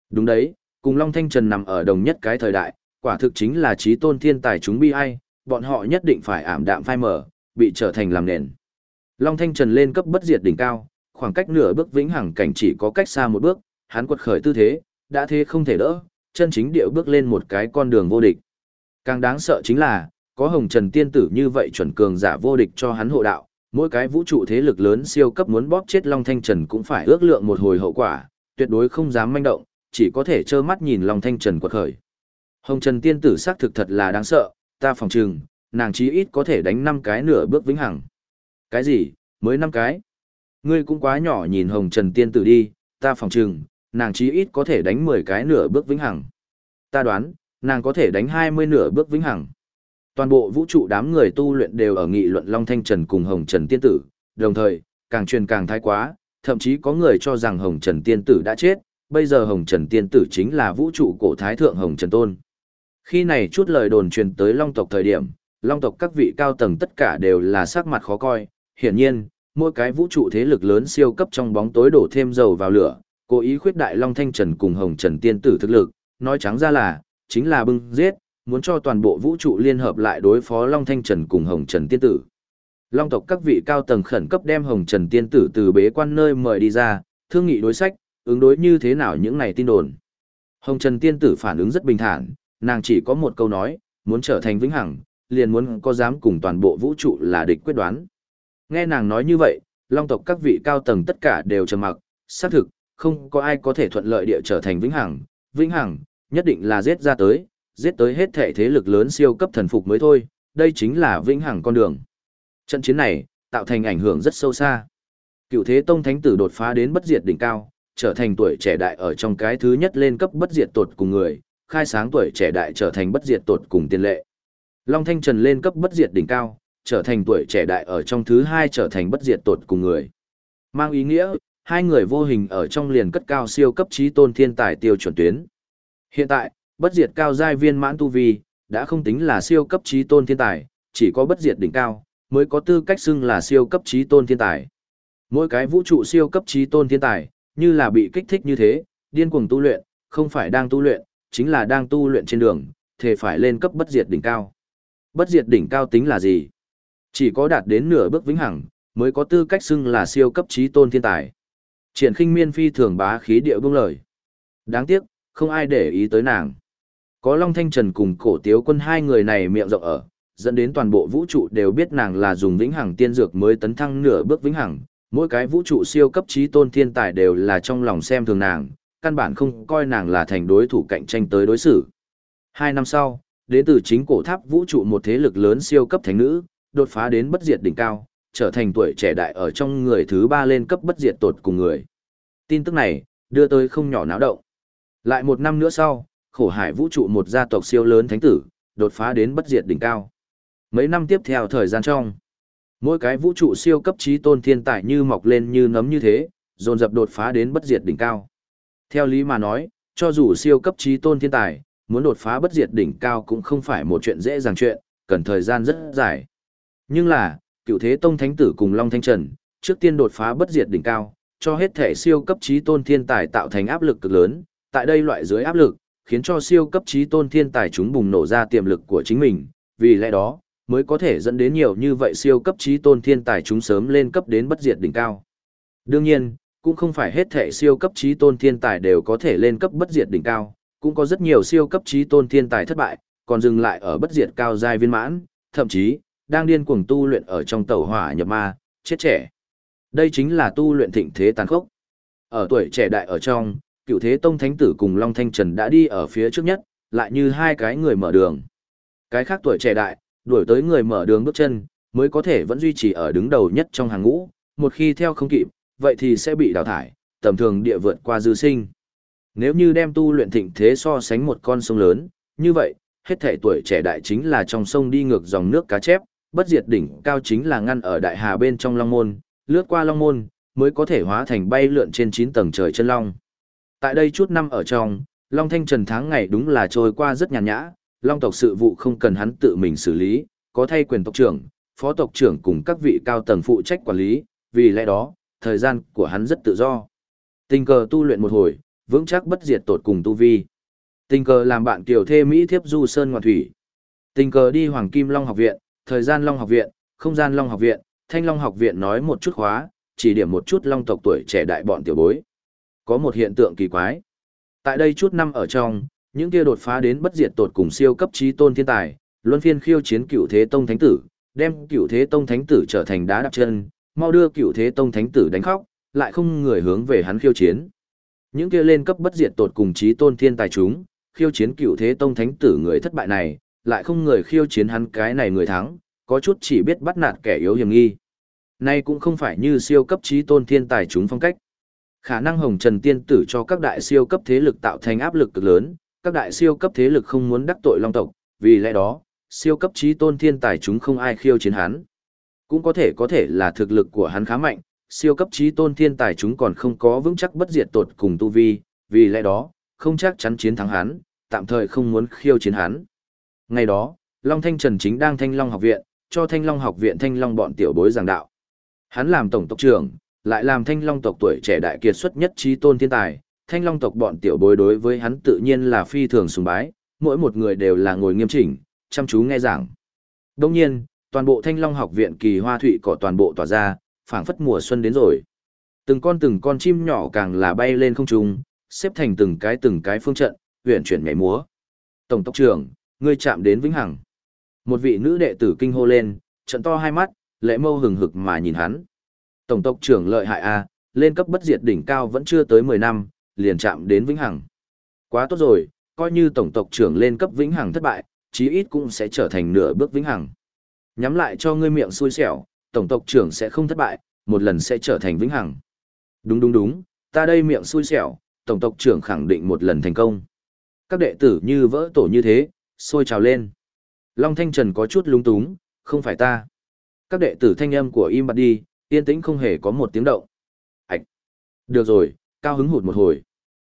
Đúng đấy, cùng Long Thanh Trần nằm ở đồng nhất cái thời đại, quả thực chính là trí tôn thiên tài chúng bi ai, bọn họ nhất định phải ảm đạm phai mở, bị trở thành làm nền. Long Thanh Trần lên cấp bất diệt đỉnh cao, khoảng cách nửa bước vĩnh hằng cảnh chỉ có cách xa một bước, hắn quật khởi tư thế, đã thế không thể đỡ, chân chính điệu bước lên một cái con đường vô địch. Càng đáng sợ chính là, có hồng trần tiên tử như vậy chuẩn cường giả vô địch cho hắn hộ đạo, mỗi cái vũ trụ thế lực lớn siêu cấp muốn bóp chết Long Thanh Trần cũng phải ước lượng một hồi hậu quả, tuyệt đối không dám manh động, chỉ có thể trơ mắt nhìn Long Thanh Trần quật khởi. Hồng Trần tiên tử xác thực thật là đáng sợ, ta phòng trừng, nàng chí ít có thể đánh 5 cái nửa bước vĩnh hằng. Cái gì, mới 5 cái? Ngươi cũng quá nhỏ nhìn Hồng Trần tiên tử đi, ta phòng trừng, nàng chí ít có thể đánh 10 cái nửa bước vĩnh hằng. Ta đoán, nàng có thể đánh 20 nửa bước vĩnh hằng. Toàn bộ vũ trụ đám người tu luyện đều ở nghị luận Long Thanh Trần cùng Hồng Trần Tiên Tử, đồng thời, càng truyền càng thái quá, thậm chí có người cho rằng Hồng Trần Tiên Tử đã chết, bây giờ Hồng Trần Tiên Tử chính là vũ trụ cổ thái thượng Hồng Trần Tôn. Khi này chút lời đồn truyền tới Long tộc thời điểm, Long tộc các vị cao tầng tất cả đều là sắc mặt khó coi, hiển nhiên, mỗi cái vũ trụ thế lực lớn siêu cấp trong bóng tối đổ thêm dầu vào lửa, cố ý khuyết đại Long Thanh Trần cùng Hồng Trần Tiên Tử thực lực, nói trắng ra là, chính là bưng giết, muốn cho toàn bộ vũ trụ liên hợp lại đối phó Long Thanh Trần cùng Hồng Trần Tiên Tử. Long tộc các vị cao tầng khẩn cấp đem Hồng Trần Tiên Tử từ bế quan nơi mời đi ra, thương nghị đối sách, ứng đối như thế nào những này tin đồn. Hồng Trần Tiên Tử phản ứng rất bình thản, nàng chỉ có một câu nói, muốn trở thành vĩnh hằng, liền muốn có dám cùng toàn bộ vũ trụ là địch quyết đoán. Nghe nàng nói như vậy, long tộc các vị cao tầng tất cả đều trầm mặc, xác thực, không có ai có thể thuận lợi địa trở thành vĩnh hằng, vĩnh hằng, nhất định là giết ra tới, giết tới hết thể thế lực lớn siêu cấp thần phục mới thôi, đây chính là vĩnh hằng con đường. Trận chiến này, tạo thành ảnh hưởng rất sâu xa. Cựu thế tông thánh tử đột phá đến bất diệt đỉnh cao, trở thành tuổi trẻ đại ở trong cái thứ nhất lên cấp bất diệt tột cùng người, khai sáng tuổi trẻ đại trở thành bất diệt tột cùng tiền lệ. Long Thanh Trần lên cấp bất diệt đỉnh cao, trở thành tuổi trẻ đại ở trong thứ hai trở thành bất diệt tột cùng người. Mang ý nghĩa, hai người vô hình ở trong liền cất cao siêu cấp trí tôn thiên tài tiêu chuẩn tuyến. Hiện tại, bất diệt cao giai viên mãn tu vi, đã không tính là siêu cấp trí tôn thiên tài, chỉ có bất diệt đỉnh cao, mới có tư cách xưng là siêu cấp trí tôn thiên tài. Mỗi cái vũ trụ siêu cấp trí tôn thiên tài, như là bị kích thích như thế, điên cuồng tu luyện, không phải đang tu luyện, chính là đang tu luyện trên đường, thề phải lên cấp bất diệt đỉnh cao. Bất diệt đỉnh cao tính là gì? Chỉ có đạt đến nửa bước vĩnh hằng, mới có tư cách xưng là siêu cấp trí tôn thiên tài. Triển khinh miên phi thường bá khí địa buông lời. Đáng tiếc, không ai để ý tới nàng. Có Long Thanh Trần cùng cổ tiếu quân hai người này miệng rộng ở, dẫn đến toàn bộ vũ trụ đều biết nàng là dùng vĩnh hằng tiên dược mới tấn thăng nửa bước vĩnh hằng. Mỗi cái vũ trụ siêu cấp trí tôn thiên tài đều là trong lòng xem thường nàng, căn bản không coi nàng là thành đối thủ cạnh tranh tới đối xử. Hai năm sau, đến từ chính cổ tháp vũ trụ một thế lực lớn siêu cấp thánh nữ, đột phá đến bất diệt đỉnh cao, trở thành tuổi trẻ đại ở trong người thứ ba lên cấp bất diệt tột cùng người. Tin tức này, đưa tới không nhỏ náo động. Lại một năm nữa sau, khổ hải vũ trụ một gia tộc siêu lớn thánh tử, đột phá đến bất diệt đỉnh cao. Mấy năm tiếp theo thời gian trong, mỗi cái vũ trụ siêu cấp trí tôn thiên tài như mọc lên như nấm như thế, dồn dập đột phá đến bất diệt đỉnh cao. Theo lý mà nói, cho dù siêu cấp trí tôn thiên tài, muốn đột phá bất diệt đỉnh cao cũng không phải một chuyện dễ dàng chuyện, cần thời gian rất dài. Nhưng là, cựu thế tông thánh tử cùng Long Thanh Trần, trước tiên đột phá bất diệt đỉnh cao, cho hết thể siêu cấp trí tôn thiên tài tạo thành áp lực cực lớn, tại đây loại dưới áp lực, khiến cho siêu cấp trí tôn thiên tài chúng bùng nổ ra tiềm lực của chính mình, vì lẽ đó, mới có thể dẫn đến nhiều như vậy siêu cấp trí tôn thiên tài chúng sớm lên cấp đến bất diệt đỉnh cao. Đương nhiên, cũng không phải hết thể siêu cấp trí tôn thiên tài đều có thể lên cấp bất diệt đỉnh cao, cũng có rất nhiều siêu cấp trí tôn thiên tài thất bại, còn dừng lại ở bất diệt cao giai viên mãn, thậm chí đang điên cuồng tu luyện ở trong tàu hỏa nhập ma, chết trẻ. Đây chính là tu luyện thịnh thế tàn khốc. Ở tuổi trẻ đại ở trong, cựu thế tông thánh tử cùng Long Thanh Trần đã đi ở phía trước nhất, lại như hai cái người mở đường. Cái khác tuổi trẻ đại, đuổi tới người mở đường bước chân, mới có thể vẫn duy trì ở đứng đầu nhất trong hàng ngũ, một khi theo không kịp, vậy thì sẽ bị đào thải, tầm thường địa vượt qua dư sinh. Nếu như đem tu luyện thịnh thế so sánh một con sông lớn, như vậy, hết thể tuổi trẻ đại chính là trong sông đi ngược dòng nước cá chép, bất diệt đỉnh cao chính là ngăn ở đại hà bên trong long môn, lướt qua long môn, mới có thể hóa thành bay lượn trên 9 tầng trời chân long. Tại đây chút năm ở trong, Long Thanh Trần tháng ngày đúng là trôi qua rất nhàn nhã, Long tộc sự vụ không cần hắn tự mình xử lý, có thay quyền tộc trưởng, phó tộc trưởng cùng các vị cao tầng phụ trách quản lý, vì lẽ đó, thời gian của hắn rất tự do. Tình cờ tu luyện một hồi, vững chắc bất diệt tột cùng tu vi. Tình cờ làm bạn tiểu thê Mỹ thiếp du sơn ngoạn thủy. Tình cờ đi Hoàng Kim Long học viện, thời gian Long học viện, không gian Long học viện, Thanh Long học viện nói một chút khóa, chỉ điểm một chút Long tộc tuổi trẻ đại bọn tiểu bối. Có một hiện tượng kỳ quái. Tại đây chút năm ở trong, những kia đột phá đến bất diệt tột cùng siêu cấp trí tôn thiên tài, luân phiên khiêu chiến cựu thế tông thánh tử, đem cựu thế tông thánh tử trở thành đá đạp chân, mau đưa cựu thế tông thánh tử đánh khóc, lại không người hướng về hắn khiêu chiến. Những kia lên cấp bất diệt tột cùng trí tôn thiên tài chúng, khiêu chiến cựu thế tông thánh tử người thất bại này, lại không người khiêu chiến hắn cái này người thắng, có chút chỉ biết bắt nạt kẻ yếu hiểm nghi. Nay cũng không phải như siêu cấp trí tôn thiên tài chúng phong cách. Khả năng hồng trần tiên tử cho các đại siêu cấp thế lực tạo thành áp lực cực lớn, các đại siêu cấp thế lực không muốn đắc tội long tộc, vì lẽ đó, siêu cấp trí tôn thiên tài chúng không ai khiêu chiến hắn. Cũng có thể có thể là thực lực của hắn khá mạnh, siêu cấp trí tôn thiên tài chúng còn không có vững chắc bất diệt tột cùng tu vi, vì lẽ đó, không chắc chắn chiến thắng hắn, tạm thời không muốn khiêu chiến hắn. Ngày đó, Long Thanh Trần chính đang Thanh Long học viện, cho Thanh Long học viện Thanh Long bọn tiểu bối giảng đạo. Hắn làm tổng tộc trưởng, lại làm thanh long tộc tuổi trẻ đại kiệt xuất nhất trí tôn thiên tài, thanh long tộc bọn tiểu bối đối với hắn tự nhiên là phi thường sùng bái, mỗi một người đều là ngồi nghiêm chỉnh, chăm chú nghe giảng. Đương nhiên, toàn bộ thanh long học viện kỳ hoa thụy cỏ toàn bộ tỏa ra, phảng phất mùa xuân đến rồi. Từng con từng con chim nhỏ càng là bay lên không trung, xếp thành từng cái từng cái phương trận, huyền chuyển nhảy múa. Tổng tộc trưởng, ngươi chạm đến vĩnh hằng. Một vị nữ đệ tử kinh hô lên, trận to hai mắt, lệ mâu hừng hực mà nhìn hắn. Tổng tộc trưởng lợi hại a, lên cấp bất diệt đỉnh cao vẫn chưa tới 10 năm, liền chạm đến vĩnh hằng. Quá tốt rồi, coi như tổng tộc trưởng lên cấp vĩnh hằng thất bại, chí ít cũng sẽ trở thành nửa bước vĩnh hằng. Nhắm lại cho ngươi miệng xui xẻo, tổng tộc trưởng sẽ không thất bại, một lần sẽ trở thành vĩnh hằng. Đúng đúng đúng, ta đây miệng xui xẻo, tổng tộc trưởng khẳng định một lần thành công. Các đệ tử như vỡ tổ như thế, sôi trào lên. Long Thanh Trần có chút lúng túng, không phải ta. Các đệ tử thanh âm của im bặt đi, yên tĩnh không hề có một tiếng động. Ảch! Được rồi, cao hứng hụt một hồi.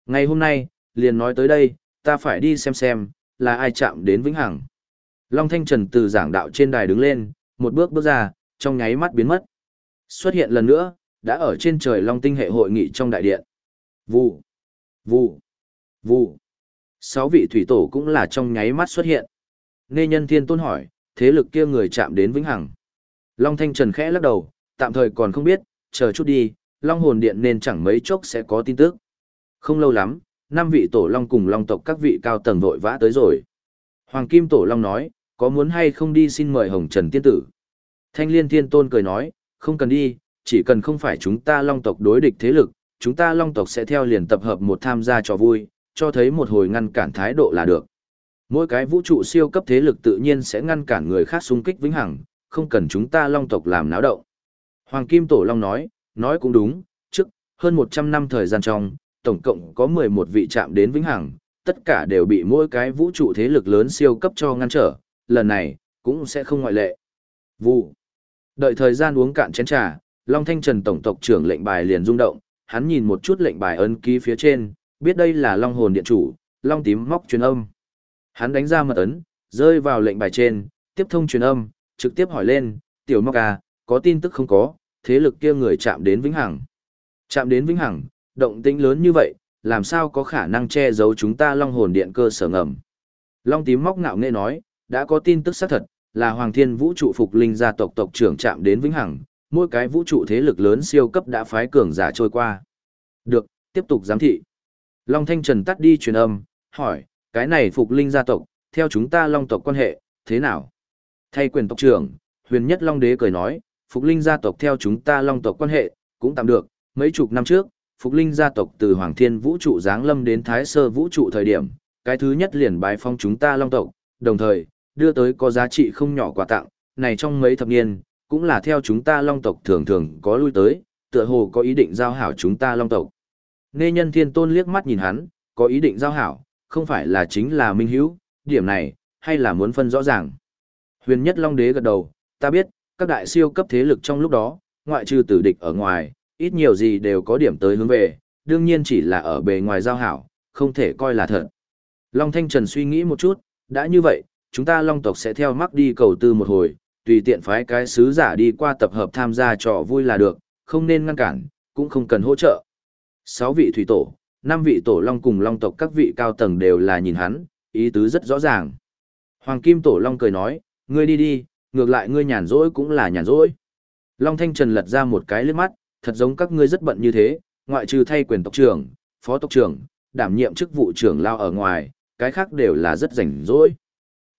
Ngày hôm nay, liền nói tới đây, ta phải đi xem xem, là ai chạm đến vĩnh hằng. Long Thanh Trần từ giảng đạo trên đài đứng lên, một bước bước ra, trong nháy mắt biến mất. Xuất hiện lần nữa, đã ở trên trời Long Tinh hệ hội nghị trong đại điện. Vụ, vụ, vụ. Sáu vị thủy tổ cũng là trong nháy mắt xuất hiện. Nê nhân thiên tôn hỏi, thế lực kia người chạm đến vĩnh hằng. Long Thanh Trần khẽ lắc đầu, tạm thời còn không biết, chờ chút đi, Long hồn điện nên chẳng mấy chốc sẽ có tin tức. Không lâu lắm, năm vị tổ Long cùng Long tộc các vị cao tầng vội vã tới rồi. Hoàng Kim Tổ Long nói, có muốn hay không đi xin mời Hồng Trần Tiên Tử. Thanh Liên Thiên Tôn cười nói, không cần đi, chỉ cần không phải chúng ta Long tộc đối địch thế lực, chúng ta Long tộc sẽ theo liền tập hợp một tham gia trò vui, cho thấy một hồi ngăn cản thái độ là được. Mỗi cái vũ trụ siêu cấp thế lực tự nhiên sẽ ngăn cản người khác xung kích vĩnh hằng, không cần chúng ta Long tộc làm náo động. Hoàng Kim Tổ Long nói, nói cũng đúng, trước, hơn 100 năm thời gian trong, tổng cộng có 11 vị chạm đến vĩnh hằng, tất cả đều bị mỗi cái vũ trụ thế lực lớn siêu cấp cho ngăn trở, lần này, cũng sẽ không ngoại lệ. Vụ. Đợi thời gian uống cạn chén trà, Long Thanh Trần tổng tộc trưởng lệnh bài liền rung động, hắn nhìn một chút lệnh bài ấn ký phía trên, biết đây là Long hồn điện chủ, Long tím móc truyền âm. Hắn đánh ra mật ấn, rơi vào lệnh bài trên, tiếp thông truyền âm, trực tiếp hỏi lên, tiểu móc à, có tin tức không có, thế lực kia người chạm đến Vĩnh Hằng. Chạm đến Vĩnh Hằng, động tĩnh lớn như vậy, làm sao có khả năng che giấu chúng ta Long hồn điện cơ sở ngầm. Long tím móc ngạo nghệ nói, đã có tin tức xác thật, là Hoàng Thiên Vũ trụ phục linh gia tộc tộc trưởng chạm đến Vĩnh Hằng, mỗi cái vũ trụ thế lực lớn siêu cấp đã phái cường giả trôi qua. Được, tiếp tục giám thị. Long Thanh Trần tắt đi truyền âm, hỏi, cái này phục linh gia tộc, theo chúng ta Long tộc quan hệ, thế nào? Thay quyền tộc trưởng, huyền nhất Long Đế cười nói, phục linh gia tộc theo chúng ta Long tộc quan hệ, cũng tạm được, mấy chục năm trước, phục linh gia tộc từ Hoàng Thiên Vũ trụ giáng lâm đến Thái Sơ Vũ trụ thời điểm, cái thứ nhất liền bái phong chúng ta Long tộc, đồng thời, đưa tới có giá trị không nhỏ quà tặng, này trong mấy thập niên, cũng là theo chúng ta long tộc thường thường có lui tới, tựa hồ có ý định giao hảo chúng ta long tộc. Nê nhân thiên tôn liếc mắt nhìn hắn, có ý định giao hảo, không phải là chính là minh hữu, điểm này, hay là muốn phân rõ ràng. Huyền nhất long đế gật đầu, ta biết, các đại siêu cấp thế lực trong lúc đó, ngoại trừ tử địch ở ngoài, ít nhiều gì đều có điểm tới hướng về, đương nhiên chỉ là ở bề ngoài giao hảo, không thể coi là thật. Long Thanh Trần suy nghĩ một chút, đã như vậy, chúng ta long tộc sẽ theo mắc đi cầu tư một hồi, tùy tiện phái cái sứ giả đi qua tập hợp tham gia trò vui là được, không nên ngăn cản, cũng không cần hỗ trợ. Sáu vị thủy tổ, năm vị tổ long cùng long tộc các vị cao tầng đều là nhìn hắn, ý tứ rất rõ ràng. Hoàng Kim Tổ Long cười nói, ngươi đi đi, ngược lại ngươi nhàn rỗi cũng là nhàn rỗi. Long Thanh Trần lật ra một cái liếc mắt, thật giống các ngươi rất bận như thế, ngoại trừ thay quyền tộc trưởng, phó tộc trưởng, đảm nhiệm chức vụ trưởng lao ở ngoài, cái khác đều là rất rảnh rỗi.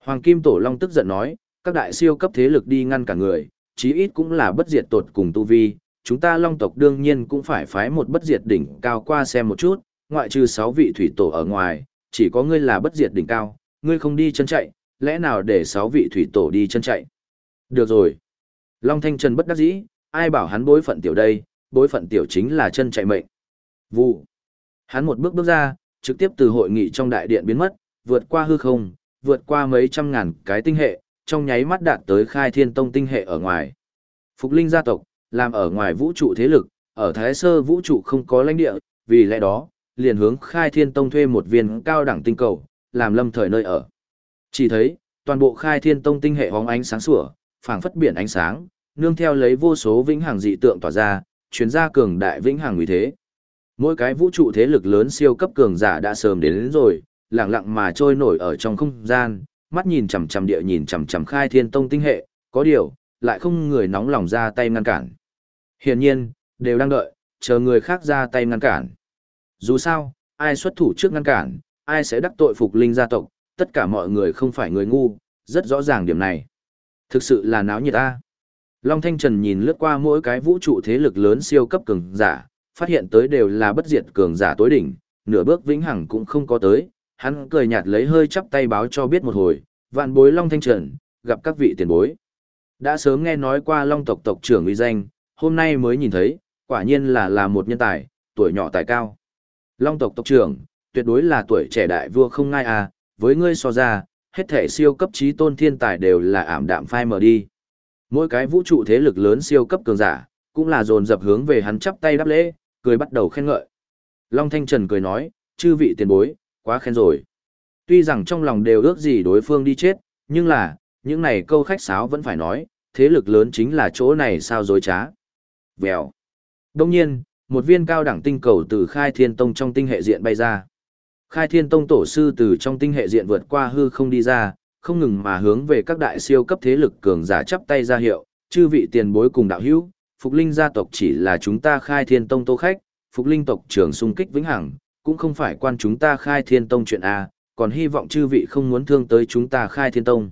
Hoàng Kim Tổ Long tức giận nói, các đại siêu cấp thế lực đi ngăn cả người, chí ít cũng là bất diệt tột cùng tu vi, chúng ta Long tộc đương nhiên cũng phải phái một bất diệt đỉnh cao qua xem một chút, ngoại trừ 6 vị thủy tổ ở ngoài, chỉ có ngươi là bất diệt đỉnh cao, ngươi không đi chân chạy, lẽ nào để 6 vị thủy tổ đi chân chạy? Được rồi. Long Thanh Trần bất đắc dĩ, ai bảo hắn bối phận tiểu đây, bối phận tiểu chính là chân chạy mệnh. Vụ. Hắn một bước bước ra, trực tiếp từ hội nghị trong đại điện biến mất, vượt qua hư không, vượt qua mấy trăm ngàn cái tinh hệ, trong nháy mắt đạt tới khai thiên tông tinh hệ ở ngoài. Phục linh gia tộc, làm ở ngoài vũ trụ thế lực, ở thái sơ vũ trụ không có lãnh địa, vì lẽ đó, liền hướng khai thiên tông thuê một viên cao đẳng tinh cầu, làm lâm thời nơi ở. Chỉ thấy, toàn bộ khai thiên tông tinh hệ hóng ánh sáng sủa, phảng phất biển ánh sáng, nương theo lấy vô số vĩnh hằng dị tượng tỏa ra, chuyến ra cường đại vĩnh hằng uy thế. Mỗi cái vũ trụ thế lực lớn siêu cấp cường giả đã sớm đến, đến rồi, lặng lặng mà trôi nổi ở trong không gian, mắt nhìn chằm chằm địa nhìn chằm chằm khai thiên tông tinh hệ, có điều, lại không người nóng lòng ra tay ngăn cản. Hiển nhiên, đều đang đợi, chờ người khác ra tay ngăn cản. Dù sao, ai xuất thủ trước ngăn cản, ai sẽ đắc tội phục linh gia tộc, tất cả mọi người không phải người ngu, rất rõ ràng điểm này. Thực sự là náo nhiệt ta. Long Thanh Trần nhìn lướt qua mỗi cái vũ trụ thế lực lớn siêu cấp cường giả, phát hiện tới đều là bất diệt cường giả tối đỉnh, nửa bước vĩnh hằng cũng không có tới, hắn cười nhạt lấy hơi chắp tay báo cho biết một hồi, vạn bối Long Thanh Trần, gặp các vị tiền bối. Đã sớm nghe nói qua Long tộc tộc trưởng uy danh, hôm nay mới nhìn thấy, quả nhiên là là một nhân tài, tuổi nhỏ tài cao. Long tộc tộc trưởng, tuyệt đối là tuổi trẻ đại vua không ngai à, với ngươi so ra, hết thể siêu cấp trí tôn thiên tài đều là ảm đạm phai mờ đi. Mỗi cái vũ trụ thế lực lớn siêu cấp cường giả, cũng là dồn dập hướng về hắn chắp tay đáp lễ, cười bắt đầu khen ngợi. Long Thanh Trần cười nói, chư vị tiền bối, quá khen rồi. Tuy rằng trong lòng đều ước gì đối phương đi chết, nhưng là, những này câu khách sáo vẫn phải nói, thế lực lớn chính là chỗ này sao dối trá. Vèo. Đông nhiên, một viên cao đẳng tinh cầu từ khai thiên tông trong tinh hệ diện bay ra. Khai thiên tông tổ sư từ trong tinh hệ diện vượt qua hư không đi ra, không ngừng mà hướng về các đại siêu cấp thế lực cường giả chắp tay ra hiệu, chư vị tiền bối cùng đạo hữu, Phục Linh gia tộc chỉ là chúng ta khai thiên tông tô khách, Phục Linh tộc trưởng xung kích vĩnh hằng, cũng không phải quan chúng ta khai thiên tông chuyện A, còn hy vọng chư vị không muốn thương tới chúng ta khai thiên tông.